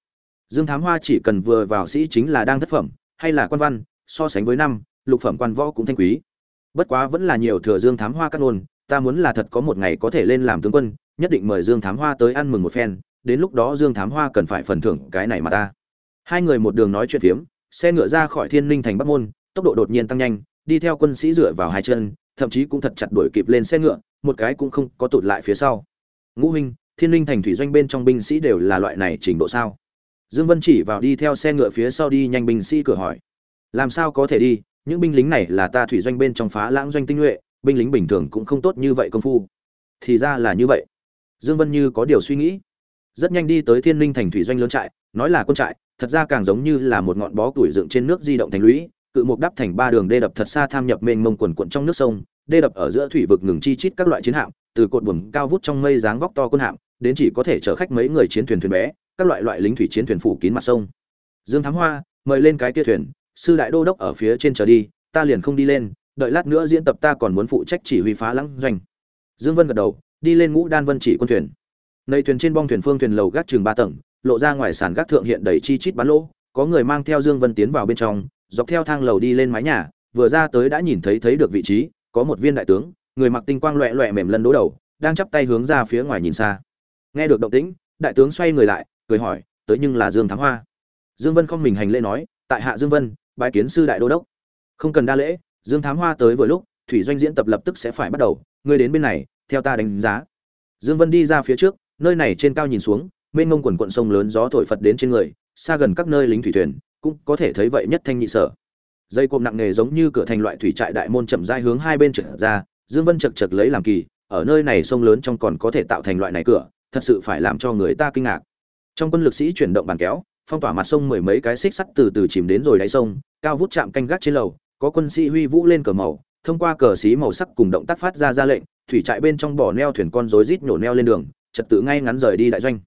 A: dương thám hoa chỉ cần vừa vào sĩ chính là đang thất phẩm, hay là quan văn, so sánh với năm, lục phẩm quan võ cũng thanh quý. Bất quá vẫn là nhiều thừa dương thám hoa căn nôn ta muốn là thật có một ngày có thể lên làm tướng quân, nhất định mời dương thám hoa tới ăn mừng một phen, đến lúc đó dương thám hoa cần phải phần thưởng cái này mà ta. Hai người một đường nói chuyện phiếm, xe ngựa ra khỏi thiên linh thành bắc môn, tốc độ đột nhiên tăng nhanh, đi theo quân sĩ dựa vào hai chân, thậm chí cũng thật chặt đuổi kịp lên xe ngựa, một cái cũng không có tụt lại phía sau. Ngũ huynh, thiên linh thành thủy doanh bên trong binh sĩ đều là loại này trình độ sao? Dương vân chỉ vào đi theo xe ngựa phía sau đi nhanh binh sĩ cửa hỏi. Làm sao có thể đi? Những binh lính này là ta thủy doanh bên trong phá lãng doanh tinh nhuệ, binh lính bình thường cũng không tốt như vậy công phu. Thì ra là như vậy. Dương vân như có điều suy nghĩ. Rất nhanh đi tới thiên linh thành thủy doanh lớn trại, nói là quân trại, thật ra càng giống như là một ngọn bó củi dựng trên nước di động thành lũy, cự mục đắp thành ba đường đê đập thật xa tham nhập mênh mông quần quần trong nước sông đê đập ở giữa thủy vực ngừng chi chít các loại chiến hạm, từ cột buồm cao vút trong mây dáng vóc to quân hạm, đến chỉ có thể chở khách mấy người chiến thuyền thuyền bé, các loại loại lính thủy chiến thuyền phủ kín mặt sông. Dương thám hoa, mời lên cái kia thuyền, sư đại đô đốc ở phía trên chờ đi, ta liền không đi lên, đợi lát nữa diễn tập ta còn muốn phụ trách chỉ huy phá lăng doanh. Dương vân gật đầu, đi lên ngũ đan vân chỉ quân thuyền. Nơi thuyền trên bong thuyền phương thuyền lầu gác trường ba tầng, lộ ra ngoài sàn gác thượng hiện đầy chi chít bán lỗ, có người mang theo dương vân tiến vào bên trong, dọc theo thang lầu đi lên mái nhà, vừa ra tới đã nhìn thấy thấy được vị trí có một viên đại tướng, người mặc tinh quang loẹ loẹ mềm lân đố đầu, đang chắp tay hướng ra phía ngoài nhìn xa. Nghe được động tĩnh, đại tướng xoay người lại, cười hỏi, tới nhưng là dương thắng hoa? Dương vân không mình hành lễ nói, tại hạ dương vân, bái kiến sư đại đô đốc. Không cần đa lễ, dương thám hoa tới vừa lúc, thủy doanh diễn tập lập tức sẽ phải bắt đầu, ngươi đến bên này, theo ta đánh giá. Dương vân đi ra phía trước, nơi này trên cao nhìn xuống, mênh ngông quần quận sông lớn gió thổi phật đến trên người, xa gần các nơi lính thủy thuyền, cũng có thể thấy vậy nhất thanh nhị sở dây cộm nặng nề giống như cửa thành loại thủy trại đại môn chậm rãi hướng hai bên trở ra, dương vân chật chật lấy làm kỳ, ở nơi này sông lớn trong còn có thể tạo thành loại này cửa, thật sự phải làm cho người ta kinh ngạc. Trong quân lực sĩ chuyển động bàn kéo, phong tỏa mặt sông mười mấy cái xích sắt từ từ chìm đến rồi đáy sông, cao vút chạm canh gác trên lầu, có quân sĩ huy vũ lên cờ màu, thông qua cờ xí màu sắc cùng động tác phát ra ra lệnh, thủy trại bên trong bỏ neo thuyền con rối rít nhổ neo lên đường, trật tự ngay ngắn rời đi đại doanh.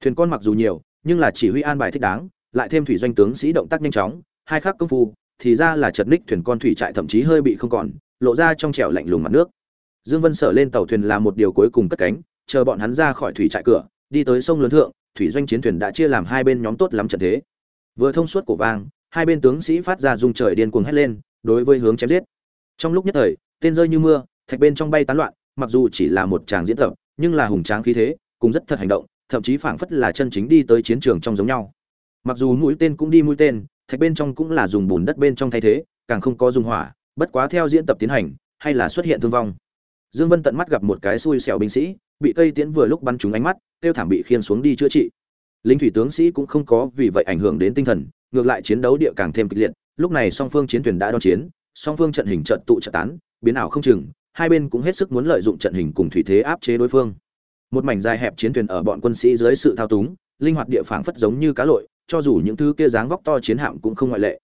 A: Thuyền con mặc dù nhiều, nhưng là chỉ huy an bài thích đáng, lại thêm thủy doanh tướng sĩ động tác nhanh chóng, hai khắc công phu thì ra là chật ních thuyền con thủy trại thậm chí hơi bị không còn, lộ ra trong trẻo lạnh lùng mặt nước. Dương vân sở lên tàu thuyền là một điều cuối cùng cất cánh, chờ bọn hắn ra khỏi thủy trại cửa, đi tới sông lớn thượng, thủy doanh chiến thuyền đã chia làm hai bên nhóm tốt lắm trận thế. Vừa thông suốt cổ vang, hai bên tướng sĩ phát ra dung trời điên cuồng hét lên, đối với hướng chém giết. Trong lúc nhất thời, tên rơi như mưa, thạch bên trong bay tán loạn, mặc dù chỉ là một tràng diễn tập, nhưng là hùng tráng khí thế cùng rất thật hành động, thậm chí phảng phất là chân chính đi tới chiến trường trong giống nhau. Mặc dù mũi tên cũng đi mũi tên thạch bên trong cũng là dùng bùn đất bên trong thay thế, càng không có dùng hỏa, bất quá theo diễn tập tiến hành, hay là xuất hiện thương vong. Dương vân tận mắt gặp một cái xui xẻo binh sĩ, bị cây tiễn vừa lúc bắn trúng ánh mắt tiêu thảm bị khiên xuống đi chữa trị. Lính thủy tướng sĩ cũng không có vì vậy ảnh hưởng đến tinh thần, ngược lại chiến đấu địa càng thêm kịch liệt, lúc này song phương chiến thuyền đã đón chiến, song phương trận hình trận tụ trận tán, biến ảo không chừng, hai bên cũng hết sức muốn lợi dụng trận hình cùng thủy thế áp chế đối phương. Một mảnh dài hẹp chiến thuyền ở bọn quân sĩ dưới sự thao túng, linh hoạt địa phảng phất giống như cá lội cho dù những thứ kia dáng vóc to chiến hạm cũng không ngoại lệ.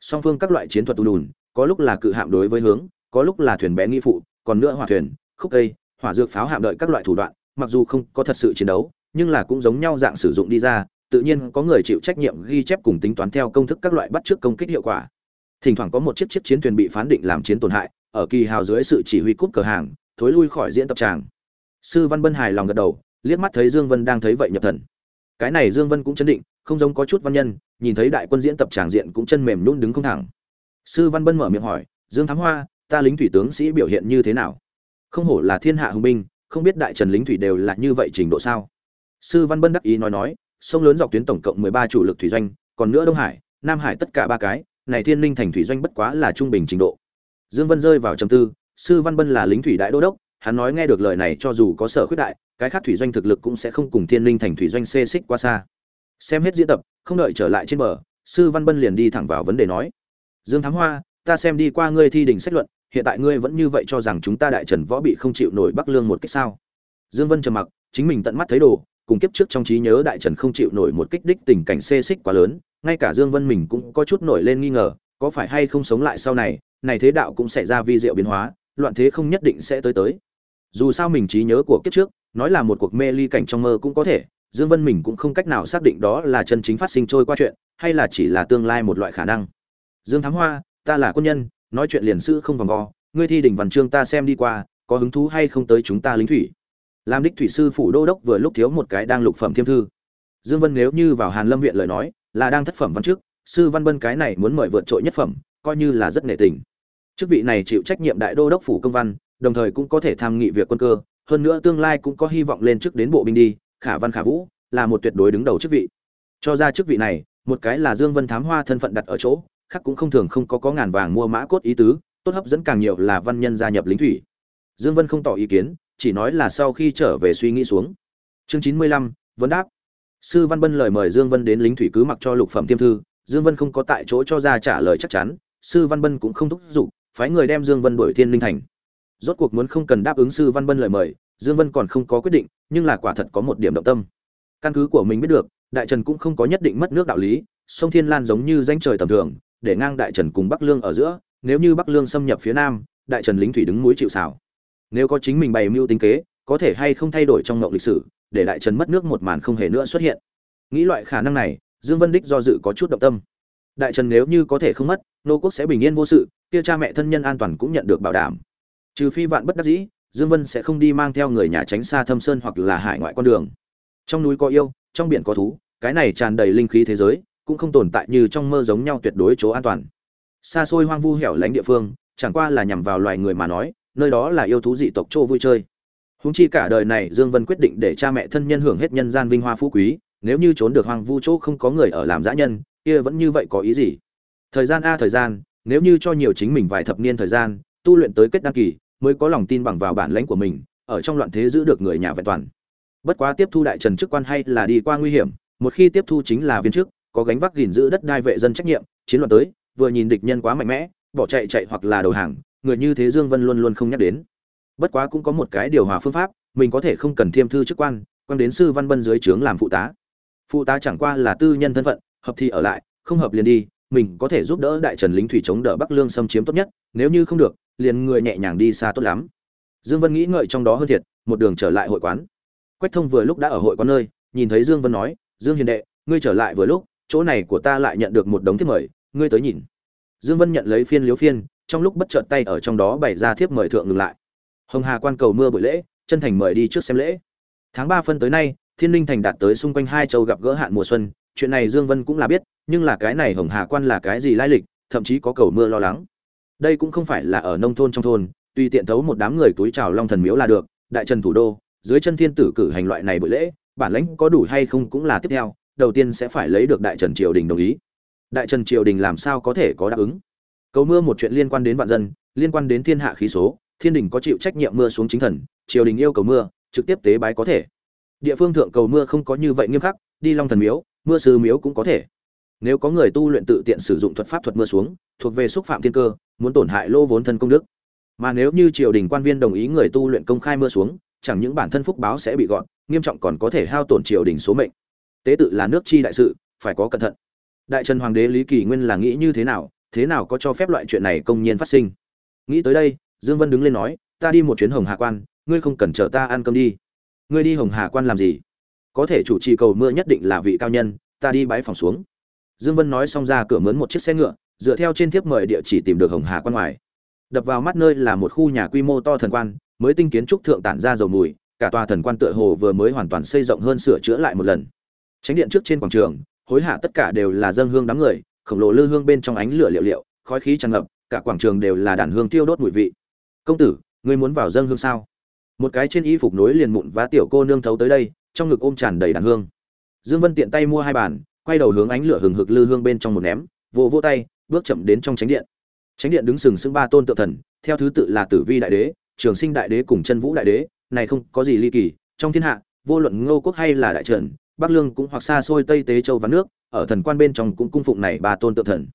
A: Song phương các loại chiến thuật tù đùn có lúc là cự hạm đối với hướng, có lúc là thuyền bé nghi phụ, còn nữa hỏa thuyền, khúc cây, hỏa dược pháo hạm đợi các loại thủ đoạn, mặc dù không có thật sự chiến đấu, nhưng là cũng giống nhau dạng sử dụng đi ra, tự nhiên có người chịu trách nhiệm ghi chép cùng tính toán theo công thức các loại bắt trước công kích hiệu quả. Thỉnh thoảng có một chiếc chiếc chiến thuyền bị phán định làm chiến tổn hại, ở kỳ hào dưới sự chỉ huy cúp cờ hàng, thối lui khỏi diễn tập tràng. Sư văn bân hài lòng gật đầu, liếc mắt thấy dương vân đang thấy vậy nhập thần. Cái này dương vân cũng chấn định không giống có chút văn nhân, nhìn thấy đại quân diễn tập tràng diện cũng chân mềm nhún đứng không thẳng. Sư văn bân mở miệng hỏi, dương thám hoa, ta lính thủy tướng sĩ biểu hiện như thế nào? Không hổ là thiên hạ hùng binh, không biết đại trần lính thủy đều là như vậy trình độ sao? Sư văn bân đắc ý nói nói, sông lớn dọc tuyến tổng cộng mười ba chủ lực thủy doanh, còn nữa đông hải, nam hải tất cả ba cái, này thiên linh thành thủy doanh bất quá là trung bình trình độ. Dương vân rơi vào trầm tư, sư văn bân là lính thủy đại đô đốc, hắn nói nghe được lời này cho dù có sở khuyết đại, cái khác thủy doanh thực lực cũng sẽ không cùng thiên linh thành thủy doanh xê xích quá xa xem hết diễn tập, không đợi trở lại trên bờ, sư văn bân liền đi thẳng vào vấn đề nói, dương thám hoa, ta xem đi qua ngươi thi đình xét luận, hiện tại ngươi vẫn như vậy cho rằng chúng ta đại trần võ bị không chịu nổi bắc lương một cách sao? Dương vân trầm mặc, chính mình tận mắt thấy đồ, cùng kiếp trước trong trí nhớ đại trần không chịu nổi một kích đích tình cảnh xê xích quá lớn, ngay cả dương vân mình cũng có chút nổi lên nghi ngờ, có phải hay không sống lại sau này này thế đạo cũng sẽ ra vi diệu biến hóa, loạn thế không nhất định sẽ tới tới. Dù sao mình trí nhớ của kiếp trước, nói là một cuộc mê ly cảnh trong mơ cũng có thể dương vân mình cũng không cách nào xác định đó là chân chính phát sinh trôi qua chuyện, hay là chỉ là tương lai một loại khả năng. Dương thắng hoa, ta là quân nhân, nói chuyện liền sư không vòng vo, ngươi thi đỉnh văn chương ta xem đi qua, có hứng thú hay không tới chúng ta lính thủy? Làm đích thủy sư phủ đô đốc vừa lúc thiếu một cái đang lục phẩm thiêm thư. Dương vân nếu như vào hàn lâm viện lời nói, là đang thất phẩm văn trước, sư văn bân cái này muốn mời vượt trội nhất phẩm, coi như là rất nể tình. Chức vị này chịu trách nhiệm đại đô đốc phủ công văn, đồng thời cũng có thể tham nghị việc quân cơ, hơn nữa tương lai cũng có hy vọng lên chức đến bộ binh đi khả văn khả vũ là một tuyệt đối đứng đầu chức vị. Cho ra chức vị này, một cái là dương vân thám hoa thân phận đặt ở chỗ, khác cũng không thường không có có ngàn vàng mua mã cốt ý tứ, tốt hấp dẫn càng nhiều là văn nhân gia nhập lính thủy. Dương vân không tỏ ý kiến, chỉ nói là sau khi trở về suy nghĩ xuống. Chương chín mươi lăm vấn đáp. Sư văn bân lời mời dương vân đến lính thủy cứ mặc cho lục phẩm thiêm thư, dương vân không có tại chỗ cho ra trả lời chắc chắn, sư văn bân cũng không thúc giục, phái người đem dương vân đuổi thiên linh thành. Rốt cuộc muốn không cần đáp ứng sư văn bân lời mời dương vân còn không có quyết định, nhưng là quả thật có một điểm động tâm. Căn cứ của mình biết được, đại trần cũng không có nhất định mất nước đạo lý, sông thiên lan giống như danh trời tầm thường, để ngang đại trần cùng bắc lương ở giữa, nếu như bắc lương xâm nhập phía nam, đại trần lính thủy đứng mũi chịu sào. nếu có chính mình bày mưu tính kế, có thể hay không thay đổi trong ngộng lịch sử, để đại trần mất nước một màn không hề nữa xuất hiện. Nghĩ loại khả năng này, dương vân đích do dự có chút động tâm. Đại trần nếu như có thể không mất, nô quốc sẽ bình yên vô sự, kia cha mẹ thân nhân an toàn cũng nhận được bảo đảm. Trừ phi vạn bất đắc dĩ dương vân sẽ không đi mang theo người nhà tránh xa thâm sơn hoặc là hải ngoại con đường. Trong núi có yêu, trong biển có thú, cái này tràn đầy linh khí thế giới, cũng không tồn tại như trong mơ giống nhau tuyệt đối chỗ an toàn. Xa xôi hoang vu hẻo lánh địa phương, chẳng qua là nhằm vào loài người mà nói, nơi đó là yêu thú dị tộc chỗ vui chơi. Húng chi cả đời này dương vân quyết định để cha mẹ thân nhân hưởng hết nhân gian vinh hoa phú quý, nếu như trốn được hoang vu chỗ không có người ở làm dã nhân, kia vẫn như vậy có ý gì? Thời gian a thời gian, nếu như cho nhiều chính mình vài thập niên thời gian, tu luyện tới kết đăng kỳ mới có lòng tin bằng vào bản lãnh của mình, ở trong loạn thế giữ được người nhà vẹn toàn. Bất quá tiếp thu đại trần chức quan hay là đi qua nguy hiểm, một khi tiếp thu chính là viên chức, có gánh vác gìn giữ đất đai vệ dân trách nhiệm, chiến loạn tới, vừa nhìn địch nhân quá mạnh mẽ, bỏ chạy chạy hoặc là đầu hàng, người như thế dương vân luôn luôn không nhắc đến. Bất quá cũng có một cái điều hòa phương pháp, mình có thể không cần thiêm thư chức quan quan đến sư văn bân dưới trướng làm phụ tá. Phụ tá chẳng qua là tư nhân thân phận, hợp thì ở lại, không hợp liền đi, mình có thể giúp đỡ đại trần lính thủy chống đỡ bắc lương xâm chiếm tốt nhất, nếu như không được liền người nhẹ nhàng đi xa tốt lắm. Dương vân nghĩ ngợi trong đó hơn thiệt, một đường trở lại hội quán. Quách thông vừa lúc đã ở hội quán nơi, nhìn thấy dương vân nói, dương hiền đệ, ngươi trở lại vừa lúc, chỗ này của ta lại nhận được một đống thiếp mời, ngươi tới nhìn. Dương vân nhận lấy phiên liếu phiên, trong lúc bất chợt tay ở trong đó bày ra thiếp mời thượng ngừng lại. Hồng hà quan cầu mưa buổi lễ, chân thành mời đi trước xem lễ. Tháng ba phân tới nay, thiên linh thành đạt tới xung quanh hai châu gặp gỡ hạn mùa xuân, chuyện này dương vân cũng là biết, nhưng là cái này hồng hà quan là cái gì lai lịch, thậm chí có cầu mưa lo lắng đây cũng không phải là ở nông thôn trong thôn, tùy tiện thấu một đám người túi chào long thần miếu là được, đại trần thủ đô, dưới chân thiên tử cử hành loại này buổi lễ, bản lãnh có đủ hay không cũng là tiếp theo, đầu tiên sẽ phải lấy được đại trần triều đình đồng ý. Đại trần triều đình làm sao có thể có đáp ứng? Cầu mưa một chuyện liên quan đến vạn dân, liên quan đến thiên hạ khí số, thiên đình có chịu trách nhiệm mưa xuống chính thần, triều đình yêu cầu mưa, trực tiếp tế bái có thể. Địa phương thượng cầu mưa không có như vậy nghiêm khắc, đi long thần miếu, mưa sư miếu cũng có thể nếu có người tu luyện tự tiện sử dụng thuật pháp thuật mưa xuống, thuộc về xúc phạm thiên cơ, muốn tổn hại lô vốn thân công đức. Mà nếu như triều đình quan viên đồng ý người tu luyện công khai mưa xuống, chẳng những bản thân phúc báo sẽ bị gọn, nghiêm trọng còn có thể hao tổn triều đình số mệnh. Tế tự là nước chi đại sự, phải có cẩn thận. Đại trần hoàng đế lý kỳ nguyên là nghĩ như thế nào thế nào có cho phép loại chuyện này công nhiên phát sinh? Nghĩ tới đây, dương vân đứng lên nói, ta đi một chuyến hồng hà quan, ngươi không cần chờ ta ăn cơm đi. Ngươi đi hồng hà quan làm gì? Có thể chủ trì cầu mưa nhất định là vị cao nhân, ta đi bái phòng xuống dương vân nói xong ra cửa mướn một chiếc xe ngựa, dựa theo trên thiếp mời địa chỉ tìm được hồng hà quan ngoài. Đập vào mắt nơi là một khu nhà quy mô to thần quan, mới tinh kiến trúc thượng tản ra dầu mùi, cả tòa thần quan tựa hồ vừa mới hoàn toàn xây rộng hơn sửa chữa lại một lần. Tránh điện trước trên quảng trường, hối hạ tất cả đều là dân hương đám người, khổng lồ lư hương bên trong ánh lửa liệu liệu, khói khí tràn ngập, cả quảng trường đều là đàn hương tiêu đốt mùi vị. Công tử, ngươi muốn vào dân hương sao? Một cái trên y phục nối liền mụn vá tiểu cô nương thấu tới đây, trong ngực ôm tràn đầy đàn hương. Dương vân tiện tay mua hai bàn quay đầu hướng ánh lửa hừng hực lư hương bên trong một ném, vỗ vỗ tay, bước chậm đến trong tránh điện. Tránh điện đứng sừng sững ba tôn tượng thần, theo thứ tự là tử vi đại đế, trường sinh đại đế cùng chân vũ đại đế, này không có gì ly kỳ, trong thiên hạ, vô luận ngô quốc hay là đại trần, bắc lương cũng hoặc xa xôi tây tế châu và nước, ở thần quan bên trong cũng cung phụng này ba tôn tượng thần.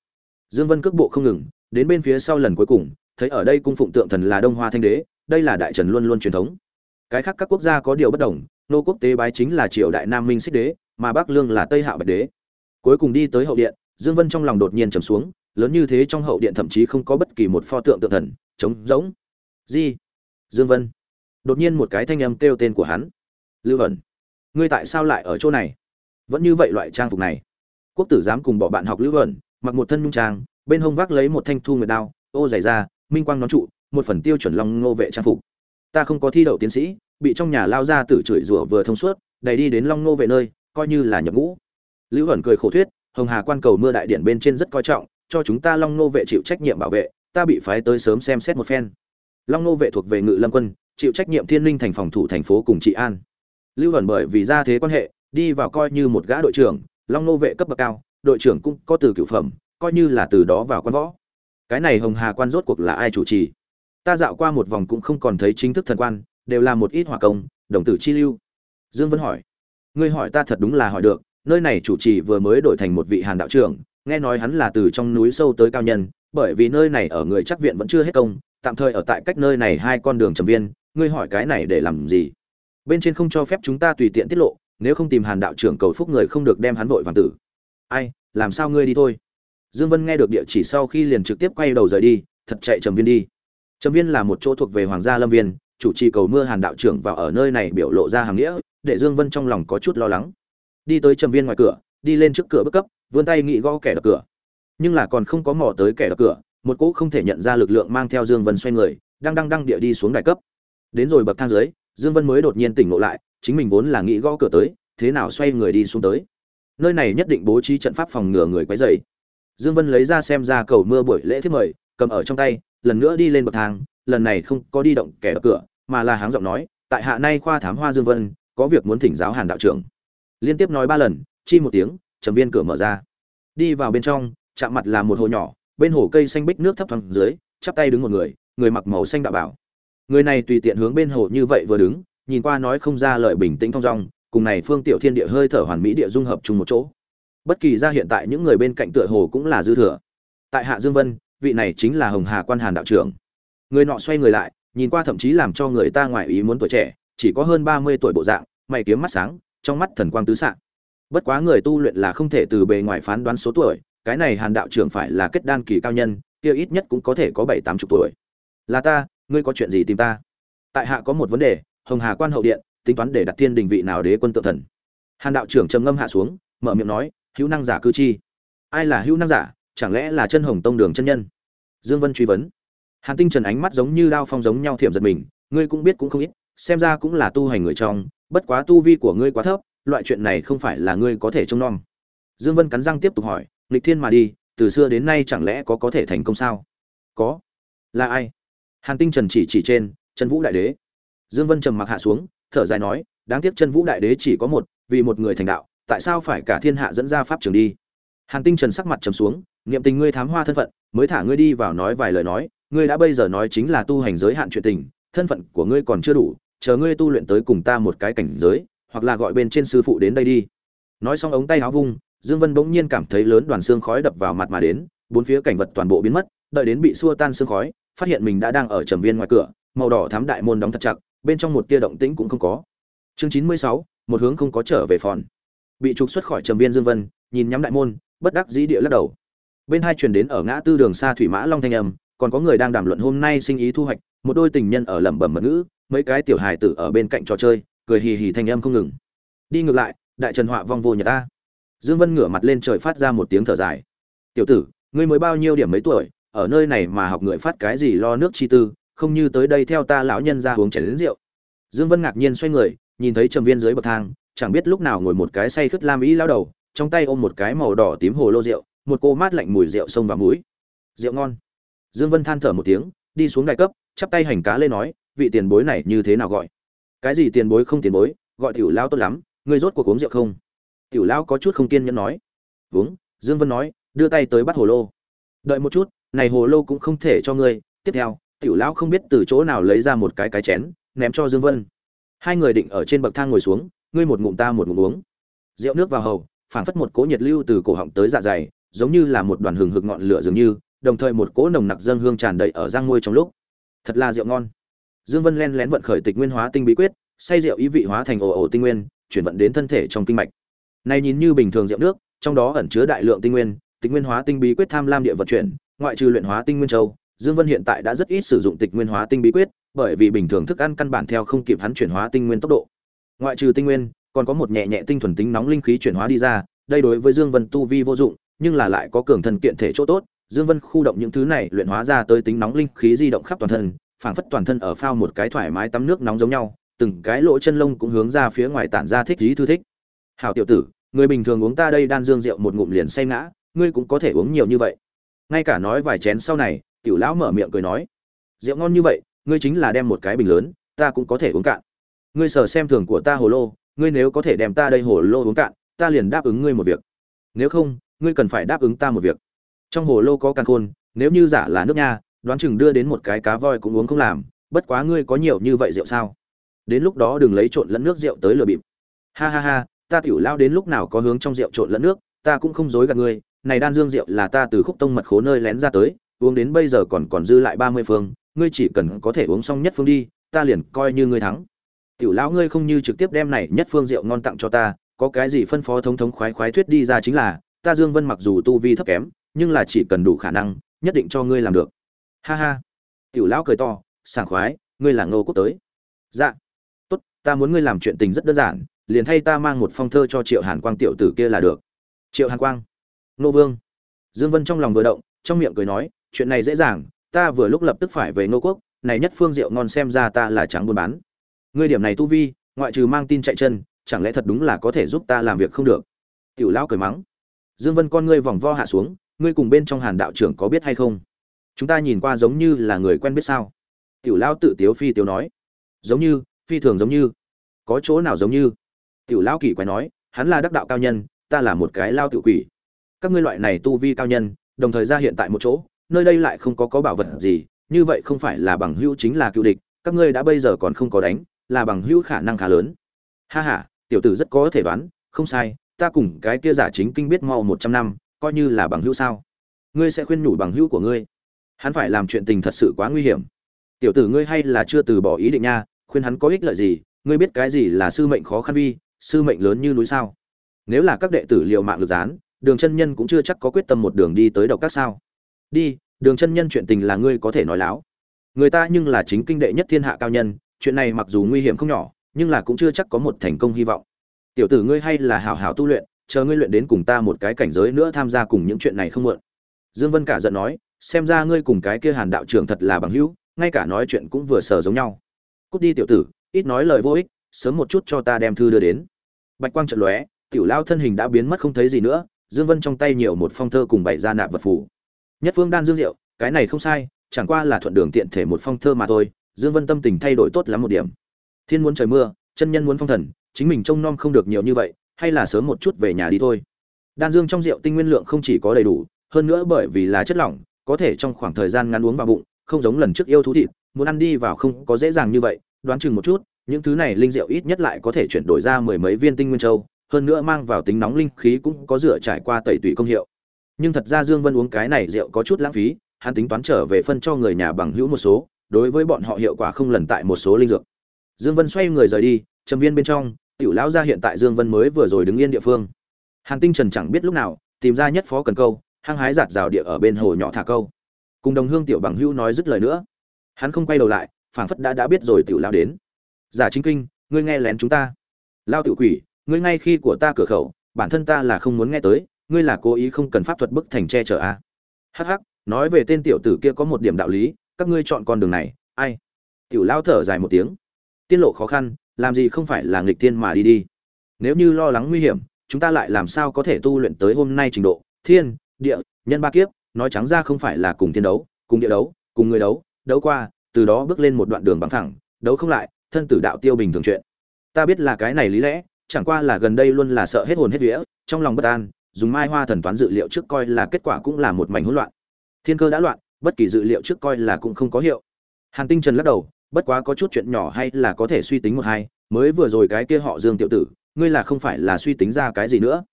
A: Dương vân cước bộ không ngừng, đến bên phía sau lần cuối cùng, thấy ở đây cung phụng tượng thần là đông hoa thanh đế, đây là đại trần luôn luôn truyền thống. Cái khác các quốc gia có điều bất đồng nô quốc tế bái chính là triều đại nam minh xích đế, mà bắc lương là tây Hạ bạch đế cuối cùng đi tới hậu điện, dương vân trong lòng đột nhiên trầm xuống, lớn như thế trong hậu điện thậm chí không có bất kỳ một pho tượng tượng thần, trống rỗng. Gì dương vân. Đột nhiên một cái thanh âm kêu tên của hắn. Lưu ẩn, ngươi tại sao lại ở chỗ này? Vẫn như vậy loại trang phục này. Quốc tử dám cùng bỏ bạn học lưu ẩn, mặc một thân nhung trang, bên hông vác lấy một thanh thu nguyệt đao, ô dày ra minh quang nón trụ, một phần tiêu chuẩn long ngô vệ trang phục. Ta không có thi đậu tiến sĩ, bị trong nhà lao ra tử chửi rủa vừa thông suốt đầy đi đến long ngô vệ nơi, coi như là nhập ngũ lưu ẩn cười khổ thuyết, hồng hà quan cầu mưa đại điện bên trên rất coi trọng, cho chúng ta long Nô vệ chịu trách nhiệm bảo vệ, ta bị phái tới sớm xem xét một phen. Long Nô vệ thuộc về ngự lâm quân, chịu trách nhiệm thiên linh thành phòng thủ thành phố cùng trị an. Lưu ẩn bởi vì ra thế quan hệ, đi vào coi như một gã đội trưởng, long Nô vệ cấp bậc cao, đội trưởng cũng có từ cựu phẩm, coi như là từ đó vào quan võ. Cái này hồng hà quan rốt cuộc là ai chủ trì? Ta dạo qua một vòng cũng không còn thấy chính thức thần quan, đều là một ít hòa công, đồng tử chi lưu. Dương vân hỏi, ngươi hỏi ta thật đúng là hỏi được nơi này chủ trì vừa mới đổi thành một vị hàn đạo trưởng, nghe nói hắn là từ trong núi sâu tới cao nhân, bởi vì nơi này ở người chắc viện vẫn chưa hết công, tạm thời ở tại cách nơi này hai con đường trầm viên, ngươi hỏi cái này để làm gì? Bên trên không cho phép chúng ta tùy tiện tiết lộ, nếu không tìm hàn đạo trưởng cầu phúc người không được đem hắn vội vàng tử. Ai, làm sao ngươi đi thôi? Dương vân nghe được địa chỉ sau khi liền trực tiếp quay đầu rời đi, thật chạy trầm viên đi. Trầm viên là một chỗ thuộc về hoàng gia lâm viên, chủ trì cầu mưa hàn đạo trưởng vào ở nơi này biểu lộ ra hàng nghĩa, để dương vân trong lòng có chút lo lắng đi tới trầm viên ngoài cửa, đi lên trước cửa bước cấp, vươn tay nghị gõ kẻ đập cửa. Nhưng là còn không có mò tới kẻ đập cửa, một cỗ không thể nhận ra lực lượng mang theo dương vân xoay người, đang đang đang địa đi xuống đại cấp. Đến rồi bậc thang dưới, dương vân mới đột nhiên tỉnh ngộ lại, chính mình vốn là nghĩ gõ cửa tới, thế nào xoay người đi xuống tới. Nơi này nhất định bố trí trận pháp phòng ngừa người quấy rầy. Dương vân lấy ra xem ra cầu mưa buổi lễ thiết mời, cầm ở trong tay, lần nữa đi lên bậc thang, lần này không có đi động kẻ đập cửa, mà là háng giọng nói, tại hạ nay khoa thám hoa dương vân, có việc muốn thỉnh giáo hàn đạo trưởng liên tiếp nói ba lần, chi một tiếng trầm viên cửa mở ra. Đi vào bên trong, chạm mặt là một hồ nhỏ, bên hồ cây xanh bích nước thấp thoáng dưới, chắp tay đứng một người người mặc màu xanh đạo bảo. Người này tùy tiện hướng bên hồ như vậy vừa đứng, nhìn qua nói không ra lời bình tĩnh thong dong, cùng này phương tiểu thiên địa hơi thở hoàn mỹ địa dung hợp chung một chỗ. Bất kỳ ra hiện tại những người bên cạnh tựa hồ cũng là dư thừa. Tại hạ dương vân, vị này chính là hồng hà quan hàn đạo trưởng. Người nọ xoay người lại, nhìn qua thậm chí làm cho người ta ngoài ý muốn tuổi trẻ, chỉ có hơn ba mươi tuổi bộ dạng, mày kiếm mắt sáng trong mắt thần quang tứ xạ. Bất quá người tu luyện là không thể từ bề ngoài phán đoán số tuổi, cái này hàn đạo trưởng phải là kết đan kỳ cao nhân, kia ít nhất cũng có thể có bảy tám chục tuổi. Là ta, ngươi có chuyện gì tìm ta? Tại hạ có một vấn đề, hồng hà quan hậu điện, tính toán để đặt thiên đình vị nào đế quân tự thần. Hàn đạo trưởng trầm ngâm hạ xuống, mở miệng nói, hữu năng giả cư chi. Ai là hữu năng giả? Chẳng lẽ là chân hồng tông đường chân nhân? Dương vân truy vấn. Hàn tinh trần ánh mắt giống như đao phong giống nhau thiểm giật mình, ngươi cũng biết cũng không ít xem ra cũng là tu hành người trong, bất quá tu vi của ngươi quá thấp, loại chuyện này không phải là ngươi có thể trông nom. Dương vân cắn răng tiếp tục hỏi, nghịch thiên mà đi, từ xưa đến nay chẳng lẽ có có thể thành công sao? Có. Là ai? Hàn tinh trần chỉ chỉ trên, chân vũ đại đế. Dương vân trầm mặc hạ xuống, thở dài nói, đáng tiếc chân vũ đại đế chỉ có một, vì một người thành đạo, tại sao phải cả thiên hạ dẫn ra pháp trường đi? Hàn tinh trần sắc mặt trầm xuống, niệm tình ngươi thám hoa thân phận, mới thả ngươi đi vào nói vài lời nói, ngươi đã bây giờ nói chính là tu hành giới hạn chuyện tình, thân phận của ngươi còn chưa đủ chờ ngươi tu luyện tới cùng ta một cái cảnh giới, hoặc là gọi bên trên sư phụ đến đây đi. Nói xong ống tay áo vung, dương vân bỗng nhiên cảm thấy lớn đoàn xương khói đập vào mặt mà đến, bốn phía cảnh vật toàn bộ biến mất, đợi đến bị xua tan xương khói, phát hiện mình đã đang ở trầm viên ngoài cửa, màu đỏ thắm đại môn đóng thật chặt, bên trong một tia động tĩnh cũng không có. Chương chín mươi sáu, một hướng không có trở về phòn. Bị trục xuất khỏi trầm viên dương vân, nhìn nhắm đại môn, bất đắc dĩ địa lắc đầu. Bên hai truyền đến ở ngã tư đường xa thủy mã long thanh âm, còn có người đang đàm luận hôm nay sinh ý thu hoạch, một đôi tình nhân ở lẩm bẩm mật ngữ mấy cái tiểu hài tử ở bên cạnh trò chơi, cười hì hì thanh âm không ngừng. Đi ngược lại, đại trần họa vong vô nhà ta. Dương vân ngửa mặt lên trời phát ra một tiếng thở dài. Tiểu tử, ngươi mới bao nhiêu điểm mấy tuổi, ở nơi này mà học người phát cái gì lo nước chi tư, không như tới đây theo ta lão nhân ra uống chảy đến rượu. Dương vân ngạc nhiên xoay người, nhìn thấy trầm viên dưới bậc thang, chẳng biết lúc nào ngồi một cái say khướt lam ý lão đầu, trong tay ôm một cái màu đỏ tím hồ lô rượu, một cô mát lạnh mùi rượu sông vào mũi. Rượu ngon. Dương vân than thở một tiếng, đi xuống đại cấp, chắp tay hành cá lên nói vị tiền bối này như thế nào gọi? Cái gì tiền bối không tiền bối, gọi tiểu lao tốt lắm, ngươi rốt cuộc uống rượu không? Tiểu lao có chút không kiên nhẫn nói. Uống, dương vân nói, đưa tay tới bắt hồ lô. Đợi một chút, này hồ lô cũng không thể cho ngươi. Tiếp theo, tiểu lão không biết từ chỗ nào lấy ra một cái cái chén, ném cho dương vân. Hai người định ở trên bậc thang ngồi xuống, ngươi một ngụm ta một ngụm uống. Rượu nước vào hầu, phảng phất một cỗ nhiệt lưu từ cổ họng tới dạ dày, giống như là một đoàn hừng hực ngọn lửa dường như, đồng thời một cỗ nồng nặc dâng hương tràn đầy ở răng môi trong lúc. Thật là rượu ngon dương vân len lén vận khởi tịch nguyên hóa tinh bí quyết, say rượu ý vị hóa thành ồ ồ tinh nguyên, chuyển vận đến thân thể trong kinh mạch. Này nhìn như bình thường rượu nước, trong đó ẩn chứa đại lượng tinh nguyên, tịch nguyên hóa tinh bí quyết tham lam địa vận chuyển, ngoại trừ luyện hóa tinh nguyên châu, dương vân hiện tại đã rất ít sử dụng tịch nguyên hóa tinh bí quyết, bởi vì bình thường thức ăn căn bản theo không kịp hắn chuyển hóa tinh nguyên tốc độ. Ngoại trừ tinh nguyên, còn có một nhẹ nhẹ tinh thuần tính nóng linh khí chuyển hóa đi ra, đây đối với dương vân tu vi vô dụng, nhưng là lại có cường thân kiện thể chỗ tốt, dương vân khu động những thứ này luyện hóa ra tới tính nóng linh khí di động khắp toàn thân phảng phất toàn thân ở phao một cái thoải mái tắm nước nóng giống nhau, từng cái lỗ chân lông cũng hướng ra phía ngoài tản ra thích trí thư thích. Hảo tiểu tử, người bình thường uống ta đây đan dương rượu một ngụm liền say ngã, ngươi cũng có thể uống nhiều như vậy. Ngay cả nói vài chén sau này, tiểu lão mở miệng cười nói, rượu ngon như vậy, ngươi chính là đem một cái bình lớn, ta cũng có thể uống cạn. Ngươi sở xem thường của ta hồ lô, ngươi nếu có thể đem ta đây hồ lô uống cạn, ta liền đáp ứng ngươi một việc. Nếu không, ngươi cần phải đáp ứng ta một việc. Trong hồ lô có càn khôn, nếu như giả là nước nha đoán chừng đưa đến một cái cá voi cũng uống không làm, bất quá ngươi có nhiều như vậy rượu sao? Đến lúc đó đừng lấy trộn lẫn nước rượu tới lừa bịp. Ha ha ha, ta tiểu lao đến lúc nào có hướng trong rượu trộn lẫn nước, ta cũng không dối gạt ngươi, này đan dương rượu là ta từ khúc tông mật khố nơi lén ra tới, uống đến bây giờ còn còn dư lại ba mươi phương, ngươi chỉ cần có thể uống xong nhất phương đi, ta liền coi như ngươi thắng. Tiểu lão ngươi không như trực tiếp đem này nhất phương rượu ngon tặng cho ta, có cái gì phân phó thống thống khoái khoái thuyết đi ra chính là, ta dương vân mặc dù tu vi thấp kém, nhưng là chỉ cần đủ khả năng, nhất định cho ngươi làm được ha ha. Tiểu lão cười to, sảng khoái, ngươi là ngô quốc tới. Dạ. Tốt, ta muốn ngươi làm chuyện tình rất đơn giản, liền thay ta mang một phong thơ cho triệu hàn quang tiểu tử kia là được. Triệu hàn quang. Nô vương. Dương vân trong lòng vừa động, trong miệng cười nói, chuyện này dễ dàng, ta vừa lúc lập tức phải về ngô quốc, này nhất phương rượu ngon xem ra ta là trắng buôn bán. Ngươi điểm này tu vi, ngoại trừ mang tin chạy chân, chẳng lẽ thật đúng là có thể giúp ta làm việc không được? Tiểu lão cười mắng. Dương vân con ngươi vòng vo hạ xuống, ngươi cùng bên trong hàn đạo trưởng có biết hay không? Chúng ta nhìn qua giống như là người quen biết sao? Tiểu lão tự tiếu phi tiếu nói. Giống như, phi thường giống như. Có chỗ nào giống như? Tiểu lão kỳ quái nói, hắn là đắc đạo cao nhân, ta là một cái lao tự quỷ. Các ngươi loại này tu vi cao nhân, đồng thời ra hiện tại một chỗ, nơi đây lại không có có bảo vật gì, như vậy không phải là bằng hữu chính là cựu địch, các ngươi đã bây giờ còn không có đánh, là bằng hữu khả năng khá lớn. Ha ha, tiểu tử rất có thể đoán, không sai, ta cùng cái kia giả chính kinh biết mau một trăm năm, coi như là bằng hữu sao? Ngươi sẽ khuyên nhủ bằng hữu của ngươi hắn phải làm chuyện tình thật sự quá nguy hiểm. Tiểu tử ngươi hay là chưa từ bỏ ý định nha, khuyên hắn có ích lợi gì, ngươi biết cái gì là sư mệnh khó khăn vi, sư mệnh lớn như núi sao? Nếu là các đệ tử liều mạng lực gián, đường chân nhân cũng chưa chắc có quyết tâm một đường đi tới độc các sao. Đi, đường chân nhân chuyện tình là ngươi có thể nói láo. Người ta nhưng là chính kinh đệ nhất thiên hạ cao nhân, chuyện này mặc dù nguy hiểm không nhỏ, nhưng là cũng chưa chắc có một thành công hy vọng. Tiểu tử ngươi hay là hảo hảo tu luyện, chờ ngươi luyện đến cùng ta một cái cảnh giới nữa tham gia cùng những chuyện này không muộn. Dương vân cả giận nói xem ra ngươi cùng cái kia hàn đạo trưởng thật là bằng hữu, ngay cả nói chuyện cũng vừa sờ giống nhau. Cút đi tiểu tử, ít nói lời vô ích, sớm một chút cho ta đem thư đưa đến. Bạch quang trận lóe, tiểu lao thân hình đã biến mất không thấy gì nữa, dương vân trong tay nhiều một phong thơ cùng bảy gia nạp vật phủ nhất phương đan dương diệu, cái này không sai, chẳng qua là thuận đường tiện thể một phong thơ mà thôi, dương vân tâm tình thay đổi tốt lắm một điểm. Thiên muốn trời mưa, chân nhân muốn phong thần, chính mình trông nom không được nhiều như vậy, hay là sớm một chút về nhà đi thôi. Đan dương trong rượu tinh nguyên lượng không chỉ có đầy đủ, hơn nữa bởi vì là chất lỏng có thể trong khoảng thời gian ngắn uống vào bụng, không giống lần trước yêu thú thịt, muốn ăn đi vào không có dễ dàng như vậy, đoán chừng một chút, những thứ này linh rượu ít nhất lại có thể chuyển đổi ra mười mấy viên tinh nguyên châu, hơn nữa mang vào tính nóng linh khí cũng có rửa trải qua tẩy tủy công hiệu. Nhưng thật ra dương vân uống cái này rượu có chút lãng phí, hắn tính toán trở về phân cho người nhà bằng hữu một số, đối với bọn họ hiệu quả không lần tại một số linh dược. Dương vân xoay người rời đi trầm viên bên trong, tiểu lão gia hiện tại dương vân mới vừa rồi đứng yên địa phương. Hàn tinh trần chẳng biết lúc nào, tìm ra nhất phó cần câu hăng hái giạt rào địa ở bên hồ nhỏ thả câu. Cùng đồng hương tiểu bằng hữu nói dứt lời nữa. Hắn không quay đầu lại, phảng phất đã đã biết rồi tiểu lão đến. Giả chính kinh, ngươi nghe lén chúng ta. Lao tiểu quỷ, ngươi ngay khi của ta cửa khẩu, bản thân ta là không muốn nghe tới, ngươi là cố ý không cần pháp thuật bức thành che chở a à. hắc hắc, nói về tên tiểu tử kia có một điểm đạo lý, các ngươi chọn con đường này, ai? Tiểu lao thở dài một tiếng. Tiên lộ khó khăn, làm gì không phải là nghịch tiên mà đi đi. Nếu như lo lắng nguy hiểm, chúng ta lại làm sao có thể tu luyện tới hôm nay trình độ? Thiên địa, nhân ba kiếp, nói trắng ra không phải là cùng thiên đấu, cùng địa đấu, cùng người đấu đấu qua, từ đó bước lên một đoạn đường bằng thẳng, đấu không lại, thân tử đạo tiêu bình thường chuyện. Ta biết là cái này lý lẽ, chẳng qua là gần đây luôn là sợ hết hồn hết vía, trong lòng bất an, dùng mai hoa thần toán dự liệu trước coi là kết quả cũng là một mảnh hỗn loạn. Thiên cơ đã loạn, bất kỳ dự liệu trước coi là cũng không có hiệu. Hàn tinh trần lắc đầu, bất quá có chút chuyện nhỏ hay là có thể suy tính một hai, mới vừa rồi cái kia họ dương tiểu tử, ngươi là không phải là suy tính ra cái gì nữa.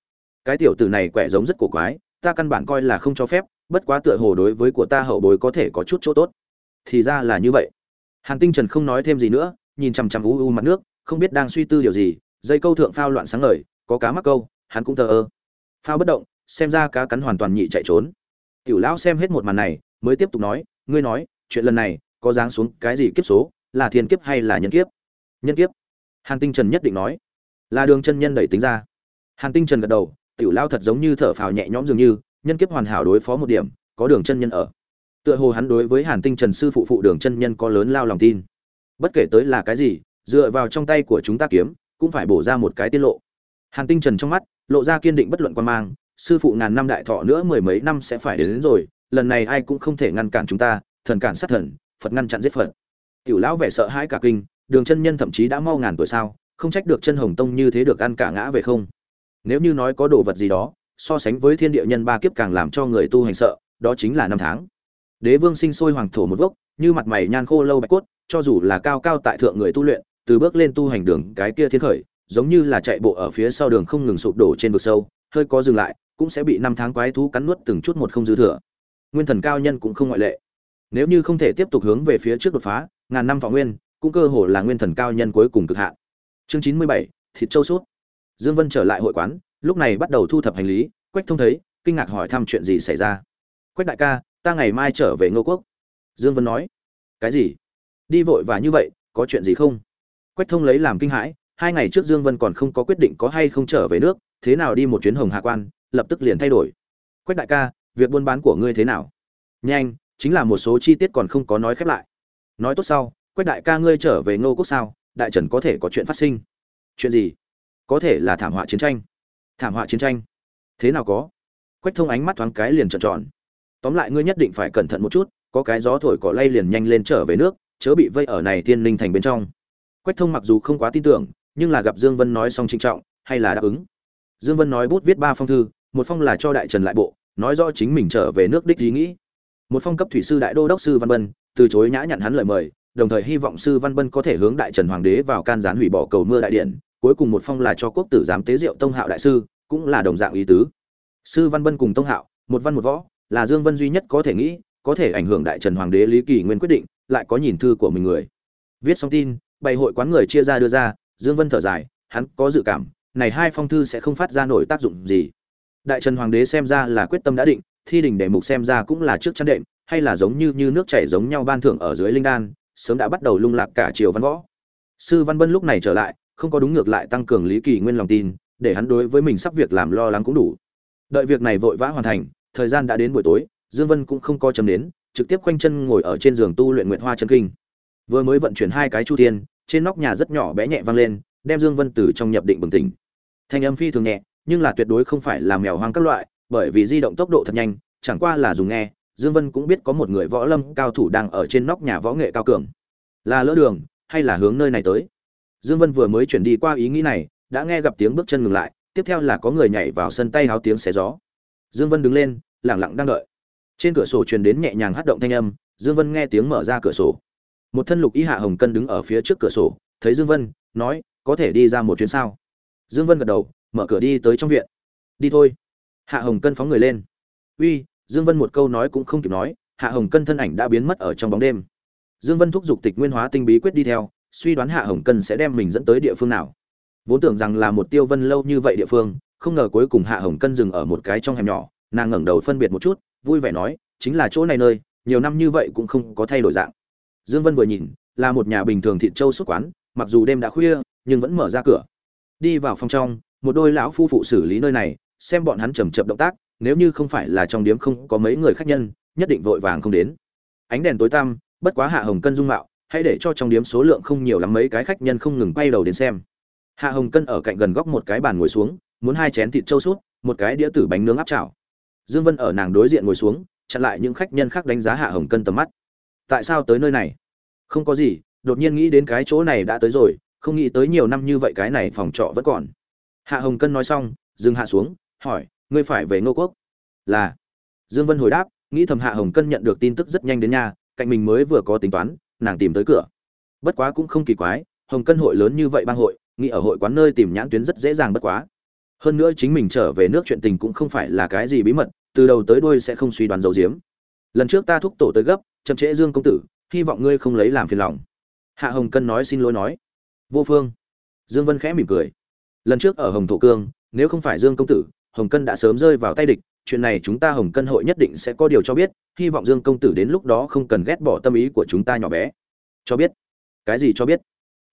A: Cái tiểu tử này quẻ giống rất cổ quái ta căn bản coi là không cho phép, bất quá tựa hồ đối với của ta hậu bối có thể có chút chỗ tốt. Thì ra là như vậy. Hàn tinh trần không nói thêm gì nữa, nhìn chằm chằm u u mặt nước, không biết đang suy tư điều gì, dây câu thượng phao loạn sáng ngời, có cá mắc câu, hắn cũng thờ ơ. Phao bất động, xem ra cá cắn hoàn toàn nhị chạy trốn. Tiểu lão xem hết một màn này, mới tiếp tục nói, ngươi nói, chuyện lần này, có dáng xuống cái gì kiếp số, là thiên kiếp hay là nhân kiếp? Nhân kiếp. Hàn tinh trần nhất định nói. Là đường chân nhân đẩy tính ra. Hàn tinh trần gật đầu tiểu lao thật giống như thở phào nhẹ nhõm dường như nhân kiếp hoàn hảo đối phó một điểm có đường chân nhân ở. Tựa hồ hắn đối với hàn tinh trần sư phụ phụ đường chân nhân có lớn lao lòng tin. Bất kể tới là cái gì dựa vào trong tay của chúng ta kiếm cũng phải bổ ra một cái tiết lộ. Hàn tinh trần trong mắt lộ ra kiên định bất luận quan mang sư phụ ngàn năm đại thọ nữa mười mấy năm sẽ phải đến, đến rồi lần này ai cũng không thể ngăn cản chúng ta thần cản sát thần phật ngăn chặn giết phật. Tiểu lão vẻ sợ hãi cả kinh đường chân nhân thậm chí đã mau ngàn tuổi sao không trách được chân hồng tông như thế được ăn cả ngã về không nếu như nói có đồ vật gì đó, so sánh với thiên địa nhân ba kiếp càng làm cho người tu hành sợ, đó chính là năm tháng. Đế vương sinh sôi hoàng thổ một gốc, như mặt mày nhan khô lâu bạch cốt, cho dù là cao cao tại thượng người tu luyện, từ bước lên tu hành đường cái kia thiên khởi, giống như là chạy bộ ở phía sau đường không ngừng sụp đổ trên vực sâu, hơi có dừng lại, cũng sẽ bị năm tháng quái thú cắn nuốt từng chút một không dư thừa. Nguyên thần cao nhân cũng không ngoại lệ. Nếu như không thể tiếp tục hướng về phía trước đột phá, ngàn năm thọ nguyên, cũng cơ hồ là nguyên thần cao nhân cuối cùng cực hạn. Chương chín mươi bảy, thịt châu sút dương vân trở lại hội quán, lúc này bắt đầu thu thập hành lý, quách thông thấy, kinh ngạc hỏi thăm chuyện gì xảy ra. Quách đại ca, ta ngày mai trở về ngô quốc. Dương vân nói. Cái gì? Đi vội và như vậy, có chuyện gì không? Quách thông lấy làm kinh hãi, hai ngày trước dương vân còn không có quyết định có hay không trở về nước, thế nào đi một chuyến hồng hạ quan, lập tức liền thay đổi. Quách đại ca, việc buôn bán của ngươi thế nào? Nhanh, chính là một số chi tiết còn không có nói khép lại. Nói tốt sau, quách đại ca ngươi trở về ngô quốc sao? Đại trần có thể có chuyện phát sinh. Chuyện gì? Có thể là thảm họa chiến tranh. Thảm họa chiến tranh? Thế nào có? Quách thông ánh mắt thoáng cái liền trợn tròn. Tóm lại ngươi nhất định phải cẩn thận một chút, có cái gió thổi cỏ lay liền nhanh lên trở về nước, chớ bị vây ở này thiên linh thành bên trong. Quách thông mặc dù không quá tin tưởng, nhưng là gặp dương vân nói xong trinh trọng, hay là đáp ứng. Dương vân nói bút viết ba phong thư, một phong là cho đại trần lại bộ, nói rõ chính mình trở về nước đích ý nghĩ. Một phong cấp thủy sư đại đô đốc sư văn bân, từ chối nhã nhận hắn lời mời, đồng thời hy vọng sư văn bân có thể hướng đại trần hoàng đế vào can gián hủy bỏ cầu mưa đại điện cuối cùng một phong là cho quốc tử giám tế diệu tông hạo đại sư, cũng là đồng dạng ý tứ. Sư văn bân cùng tông hạo, một văn một võ, là dương vân duy nhất có thể nghĩ, có thể ảnh hưởng đại trần hoàng đế lý kỳ nguyên quyết định, lại có nhìn thư của mình người. Viết xong tin, bày hội quán người chia ra đưa ra, dương vân thở dài, hắn có dự cảm, này hai phong thư sẽ không phát ra nổi tác dụng gì. Đại trần hoàng đế xem ra là quyết tâm đã định, thi đình đề mục xem ra cũng là trước chắn đệm, hay là giống như như nước chảy giống nhau ban thưởng ở dưới linh đan, sớm đã bắt đầu lung lạc cả triều văn võ. Sư văn bân lúc này trở lại không có đúng ngược lại tăng cường lý kỳ nguyên lòng tin, để hắn đối với mình sắp việc làm lo lắng cũng đủ. Đợi việc này vội vã hoàn thành, thời gian đã đến buổi tối, dương vân cũng không co chấm đến, trực tiếp quanh chân ngồi ở trên giường tu luyện nguyện hoa chân kinh. Vừa mới vận chuyển hai cái chu thiên, trên nóc nhà rất nhỏ bé nhẹ vang lên, đem dương vân từ trong nhập định bừng tỉnh. Thanh âm phi thường nhẹ, nhưng là tuyệt đối không phải là mèo hoang các loại, bởi vì di động tốc độ thật nhanh, chẳng qua là dùng nghe, dương vân cũng biết có một người võ lâm cao thủ đang ở trên nóc nhà võ nghệ cao cường. Là lỡ đường, hay là hướng nơi này tới? Dương vân vừa mới chuyển đi qua ý nghĩ này, đã nghe gặp tiếng bước chân ngừng lại, tiếp theo là có người nhảy vào sân tay háo tiếng xé gió. Dương vân đứng lên lặng lặng đang đợi. Trên cửa sổ truyền đến nhẹ nhàng hát động thanh âm, dương vân nghe tiếng mở ra cửa sổ. Một thân lục y hạ hồng cân đứng ở phía trước cửa sổ, thấy dương vân, nói, có thể đi ra một chuyến sao? Dương vân gật đầu, mở cửa đi tới trong viện. Đi thôi. Hạ hồng cân phóng người lên. Uy, dương vân một câu nói cũng không kịp nói, hạ hồng cân thân ảnh đã biến mất ở trong bóng đêm. Dương vân thúc giục tịch nguyên hóa tinh bí quyết đi theo suy đoán hạ hồng cân sẽ đem mình dẫn tới địa phương nào. Vốn tưởng rằng là một tiêu vân lâu như vậy địa phương, không ngờ cuối cùng hạ hồng cân dừng ở một cái trong hẻm nhỏ, nàng ngẩng đầu phân biệt một chút, vui vẻ nói, chính là chỗ này nơi, nhiều năm như vậy cũng không có thay đổi dạng. Dương vân vừa nhìn, là một nhà bình thường thịt châu xuất quán, mặc dù đêm đã khuya, nhưng vẫn mở ra cửa. Đi vào phòng trong, một đôi lão phu phụ xử lý nơi này, xem bọn hắn chầm chậm động tác, nếu như không phải là trong điếm không có mấy người khách nhân, nhất định vội vàng không đến. Ánh đèn tối tăm, bất quá hạ hồng cân dung mạo hãy để cho trong điếm số lượng không nhiều lắm mấy cái khách nhân không ngừng quay đầu đến xem. Hạ hồng cân ở cạnh gần góc một cái bàn ngồi xuống, muốn hai chén thịt trâu sút, một cái đĩa tử bánh nướng áp chảo. Dương vân ở nàng đối diện ngồi xuống, chặn lại những khách nhân khác đánh giá hạ hồng cân tầm mắt. Tại sao tới nơi này? Không có gì, đột nhiên nghĩ đến cái chỗ này đã tới rồi, không nghĩ tới nhiều năm như vậy cái này phòng trọ vẫn còn. Hạ hồng cân nói xong, dừng hạ xuống, hỏi, ngươi phải về ngô quốc? Là. Dương vân hồi đáp, nghĩ thầm hạ hồng cân nhận được tin tức rất nhanh đến nhà, cạnh mình mới vừa có tính toán nàng tìm tới cửa. Bất quá cũng không kỳ quái, hồng cân hội lớn như vậy bang hội, nghĩ ở hội quán nơi tìm nhãn tuyến rất dễ dàng bất quá. Hơn nữa chính mình trở về nước chuyện tình cũng không phải là cái gì bí mật, từ đầu tới đuôi sẽ không suy đoán dấu diếm. Lần trước ta thúc tổ tới gấp, chậm trễ dương công tử, hy vọng ngươi không lấy làm phiền lòng. Hạ hồng cân nói xin lỗi nói. Vô phương. Dương vân khẽ mỉm cười. Lần trước ở hồng thổ cương, nếu không phải dương công tử, hồng cân đã sớm rơi vào tay địch chuyện này chúng ta hồng cân hội nhất định sẽ có điều cho biết, hy vọng dương công tử đến lúc đó không cần ghét bỏ tâm ý của chúng ta nhỏ bé. Cho biết. Cái gì cho biết?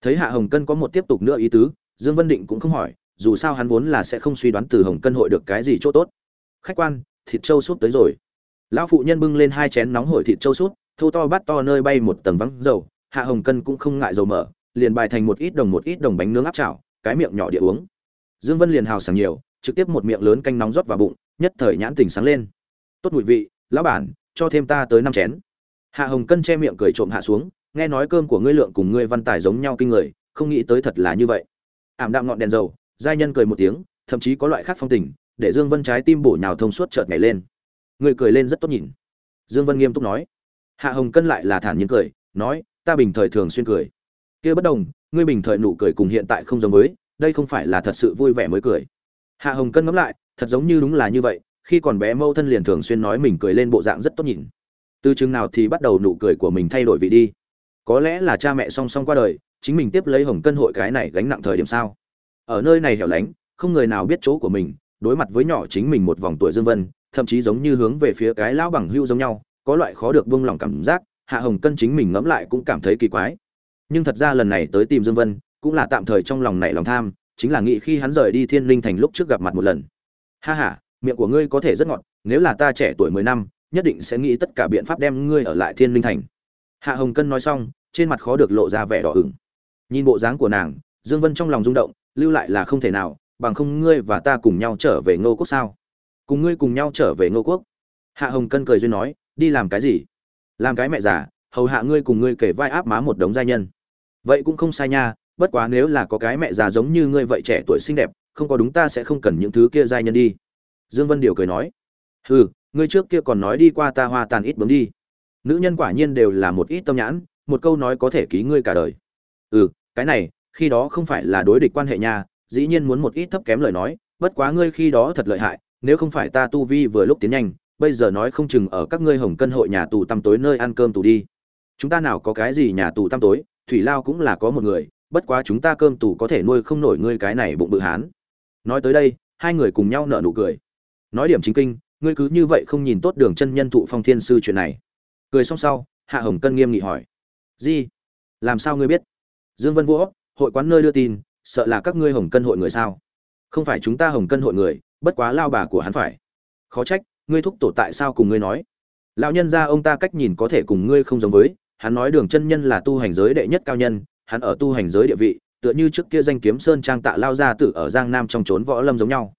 A: Thấy hạ hồng cân có một tiếp tục nữa ý tứ, dương vân định cũng không hỏi, dù sao hắn vốn là sẽ không suy đoán từ hồng cân hội được cái gì chỗ tốt. Khách quan, thịt trâu súp tới rồi. Lão phụ nhân bưng lên hai chén nóng hổi thịt trâu súp, thô to bát to nơi bay một tầng vắng dầu, hạ hồng cân cũng không ngại dầu mở, liền bài thành một ít đồng một ít đồng bánh nướng áp chảo, cái miệng nhỏ địa uống. Dương vân liền hào sảng nhiều, trực tiếp một miệng lớn canh nóng rót vào bụng nhất thời nhãn tình sáng lên. Tốt mùi vị, lão bản, cho thêm ta tới năm chén. Hạ hồng cân che miệng cười trộm hạ xuống, nghe nói cơm của ngươi lượng cùng ngươi văn tài giống nhau kinh người, không nghĩ tới thật là như vậy. Ảm đạm ngọn đèn dầu, giai nhân cười một tiếng, thậm chí có loại khác phong tình, để dương vân trái tim bổ nhào thông suốt chợt nhảy lên. Người cười lên rất tốt nhìn. Dương vân nghiêm túc nói. Hạ hồng cân lại là thản nhiên cười, nói, ta bình thời thường xuyên cười. Kia bất đồng, ngươi bình thời nụ cười cùng hiện tại không giống với, đây không phải là thật sự vui vẻ mới cười. Hạ hồng cân ngẫm lại thật giống như đúng là như vậy, khi còn bé mâu thân liền thường xuyên nói mình cười lên bộ dạng rất tốt nhìn. Từ chừng nào thì bắt đầu nụ cười của mình thay đổi vị đi. Có lẽ là cha mẹ song song qua đời, chính mình tiếp lấy hồng cân hội cái này gánh nặng thời điểm sao? Ở nơi này hẻo lánh, không người nào biết chỗ của mình, đối mặt với nhỏ chính mình một vòng tuổi dương vân, thậm chí giống như hướng về phía cái lão bằng hưu giống nhau, có loại khó được buông lòng cảm giác, hạ hồng cân chính mình ngẫm lại cũng cảm thấy kỳ quái. Nhưng thật ra lần này tới tìm dương vân, cũng là tạm thời trong lòng này lòng tham, chính là nghĩ khi hắn rời đi thiên linh thành lúc trước gặp mặt một lần ha ha, miệng của ngươi có thể rất ngọt, nếu là ta trẻ tuổi mười năm, nhất định sẽ nghĩ tất cả biện pháp đem ngươi ở lại thiên linh thành. Hạ hồng cân nói xong, trên mặt khó được lộ ra vẻ đỏ ửng. Nhìn bộ dáng của nàng, dương vân trong lòng rung động, lưu lại là không thể nào, bằng không ngươi và ta cùng nhau trở về ngô quốc sao? Cùng ngươi cùng nhau trở về ngô quốc? Hạ hồng cân cười duyên nói, đi làm cái gì? Làm cái mẹ già, hầu hạ ngươi cùng ngươi kể vai áp má một đống gia nhân. Vậy cũng không sai nha, bất quá nếu là có cái mẹ già giống như ngươi vậy trẻ tuổi xinh đẹp không có đúng ta sẽ không cần những thứ kia giai nhân đi. Dương vân điều cười nói, hừ, ngươi trước kia còn nói đi qua ta hoa tàn ít bấm đi. Nữ nhân quả nhiên đều là một ít tâm nhãn, một câu nói có thể ký ngươi cả đời. Ừ cái này, khi đó không phải là đối địch quan hệ nha, dĩ nhiên muốn một ít thấp kém lời nói, bất quá ngươi khi đó thật lợi hại, nếu không phải ta tu vi vừa lúc tiến nhanh, bây giờ nói không chừng ở các ngươi hồng cân hội nhà tù tăm tối nơi ăn cơm tù đi. Chúng ta nào có cái gì nhà tù tăm tối, thủy lao cũng là có một người, bất quá chúng ta cơm tù có thể nuôi không nổi ngươi cái này bụng bự hán nói tới đây, hai người cùng nhau nở nụ cười. Nói điểm chính kinh, ngươi cứ như vậy không nhìn tốt đường chân nhân thụ phong thiên sư chuyện này. Cười xong sau, hạ hồng cân nghiêm nghị hỏi. Gì làm sao ngươi biết? Dương vân vỗ hội quán nơi đưa tin, sợ là các ngươi hồng cân hội người sao? Không phải chúng ta hồng cân hội người, bất quá lao bà của hắn phải. Khó trách, ngươi thúc tổ tại sao cùng ngươi nói? Lão nhân gia ông ta cách nhìn có thể cùng ngươi không giống với, hắn nói đường chân nhân là tu hành giới đệ nhất cao nhân, hắn ở tu hành giới địa vị tựa như trước kia danh kiếm sơn trang tạ lao gia tử ở giang nam trong trốn võ lâm giống nhau.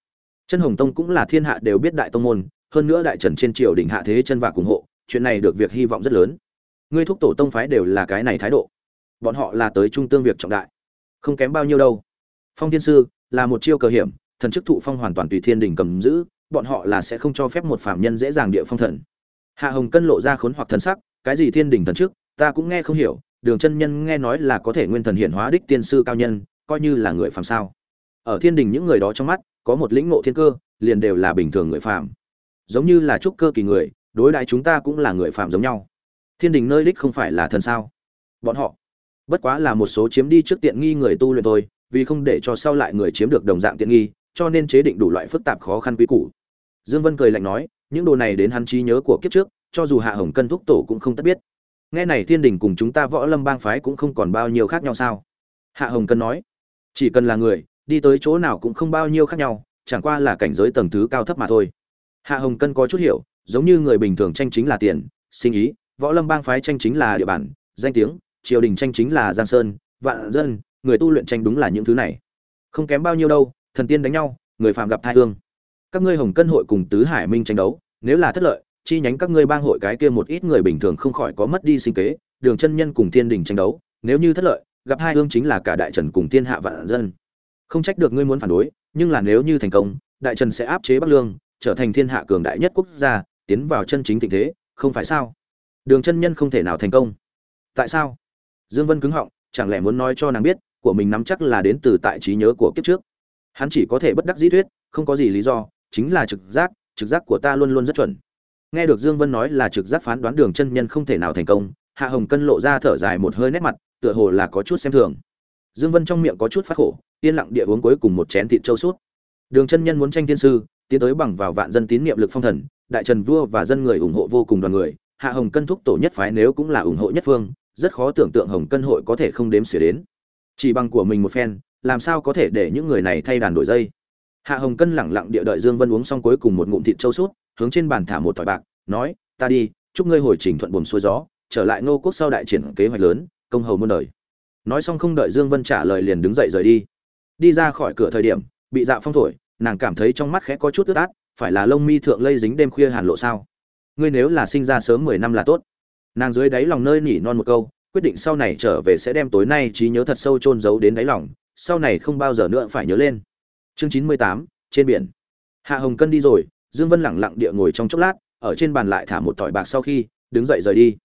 A: Chân hồng tông cũng là thiên hạ đều biết đại tông môn, hơn nữa đại trần trên triều đình hạ thế chân và cùng hộ, chuyện này được việc hy vọng rất lớn. Ngươi thúc tổ tông phái đều là cái này thái độ. Bọn họ là tới trung tương việc trọng đại. Không kém bao nhiêu đâu. Phong thiên sư, là một chiêu cờ hiểm, thần chức thụ phong hoàn toàn tùy thiên đình cầm giữ, bọn họ là sẽ không cho phép một phạm nhân dễ dàng địa phong thần. Hạ hồng cân lộ ra khốn hoặc thần sắc, cái gì thiên đình thần chức, ta cũng nghe không hiểu đường chân nhân nghe nói là có thể nguyên thần hiện hóa đích tiên sư cao nhân, coi như là người phàm sao. Ở thiên đình những người đó trong mắt, có một lĩnh ngộ thiên cơ, liền đều là bình thường người phàm. Giống như là trúc cơ kỳ người, đối đại chúng ta cũng là người phàm giống nhau. Thiên đình nơi đích không phải là thần sao? Bọn họ, bất quá là một số chiếm đi trước tiện nghi người tu luyện thôi, vì không để cho sau lại người chiếm được đồng dạng tiện nghi, cho nên chế định đủ loại phức tạp khó khăn quý củ. Dương vân cười lạnh nói, những đồ này đến hắn trí nhớ của kiếp trước, cho dù hạ hồng cân thúc tổ cũng không tất biết nghe này thiên đình cùng chúng ta võ lâm bang phái cũng không còn bao nhiêu khác nhau sao? Hạ hồng cân nói, chỉ cần là người, đi tới chỗ nào cũng không bao nhiêu khác nhau, chẳng qua là cảnh giới tầng thứ cao thấp mà thôi. Hạ hồng cân có chút hiểu, giống như người bình thường tranh chính là tiền, sinh ý, võ lâm bang phái tranh chính là địa bàn, danh tiếng, triều đình tranh chính là giang sơn, vạn dân, người tu luyện tranh đúng là những thứ này. Không kém bao nhiêu đâu, thần tiên đánh nhau, người phàm gặp thai hương. Các ngươi hồng cân hội cùng tứ hải minh tranh đấu, nếu là thất lợi chi nhánh các ngươi bang hội cái kia một ít người bình thường không khỏi có mất đi sinh kế, đường chân nhân cùng thiên đình tranh đấu, nếu như thất lợi, gặp hai ương chính là cả đại trần cùng thiên hạ vạn dân. Không trách được ngươi muốn phản đối, nhưng là nếu như thành công, đại trần sẽ áp chế bắc lương, trở thành thiên hạ cường đại nhất quốc gia, tiến vào chân chính tình thế, không phải sao? Đường chân nhân không thể nào thành công. Tại sao? Dương vân cứng họng, chẳng lẽ muốn nói cho nàng biết, của mình nắm chắc là đến từ tại trí nhớ của kiếp trước. Hắn chỉ có thể bất đắc dĩ thuyết, không có gì lý do, chính là trực giác trực giác của ta luôn luôn rất chuẩn nghe được dương vân nói là trực giác phán đoán đường chân nhân không thể nào thành công, hạ hồng cân lộ ra thở dài một hơi nét mặt, tựa hồ là có chút xem thường. Dương vân trong miệng có chút phát khổ, yên lặng địa uống cuối cùng một chén thịt châu suốt đường chân nhân muốn tranh thiên sư, tiến tới bằng vào vạn dân tín niệm lực phong thần, đại trần vua và dân người ủng hộ vô cùng đoàn người, hạ hồng cân thúc tổ nhất phái nếu cũng là ủng hộ nhất phương, rất khó tưởng tượng hồng cân hội có thể không đếm xỉa đến. Chỉ bằng của mình một phen, làm sao có thể để những người này thay đàn đổi dây? Hạ hồng cân lẳng lặng địa đợi dương vân uống xong cuối cùng một ngụm thịt châu suốt hướng trên bàn thả một thỏi bạc, nói, ta đi, chúc ngươi hồi trình thuận buồm xuôi gió, trở lại ngô quốc sau đại triển kế hoạch lớn, công hầu muôn đời. Nói xong không đợi dương vân trả lời liền đứng dậy rời đi. Đi ra khỏi cửa thời điểm, bị dạ phong thổi, nàng cảm thấy trong mắt khẽ có chút ướt át, phải là lông mi thượng lây dính đêm khuya hàn lộ sao? Ngươi nếu là sinh ra sớm mười năm là tốt. Nàng dưới đáy lòng nơi nỉ non một câu, quyết định sau này trở về sẽ đem tối nay trí nhớ thật sâu chôn giấu đến đáy lòng, sau này không bao giờ nữa phải nhớ lên. Chương chín mươi tám, trên biển. Hạ hồng cân đi rồi dương vân lẳng lặng địa ngồi trong chốc lát, ở trên bàn lại thả một tỏi bạc sau khi, đứng dậy rời đi.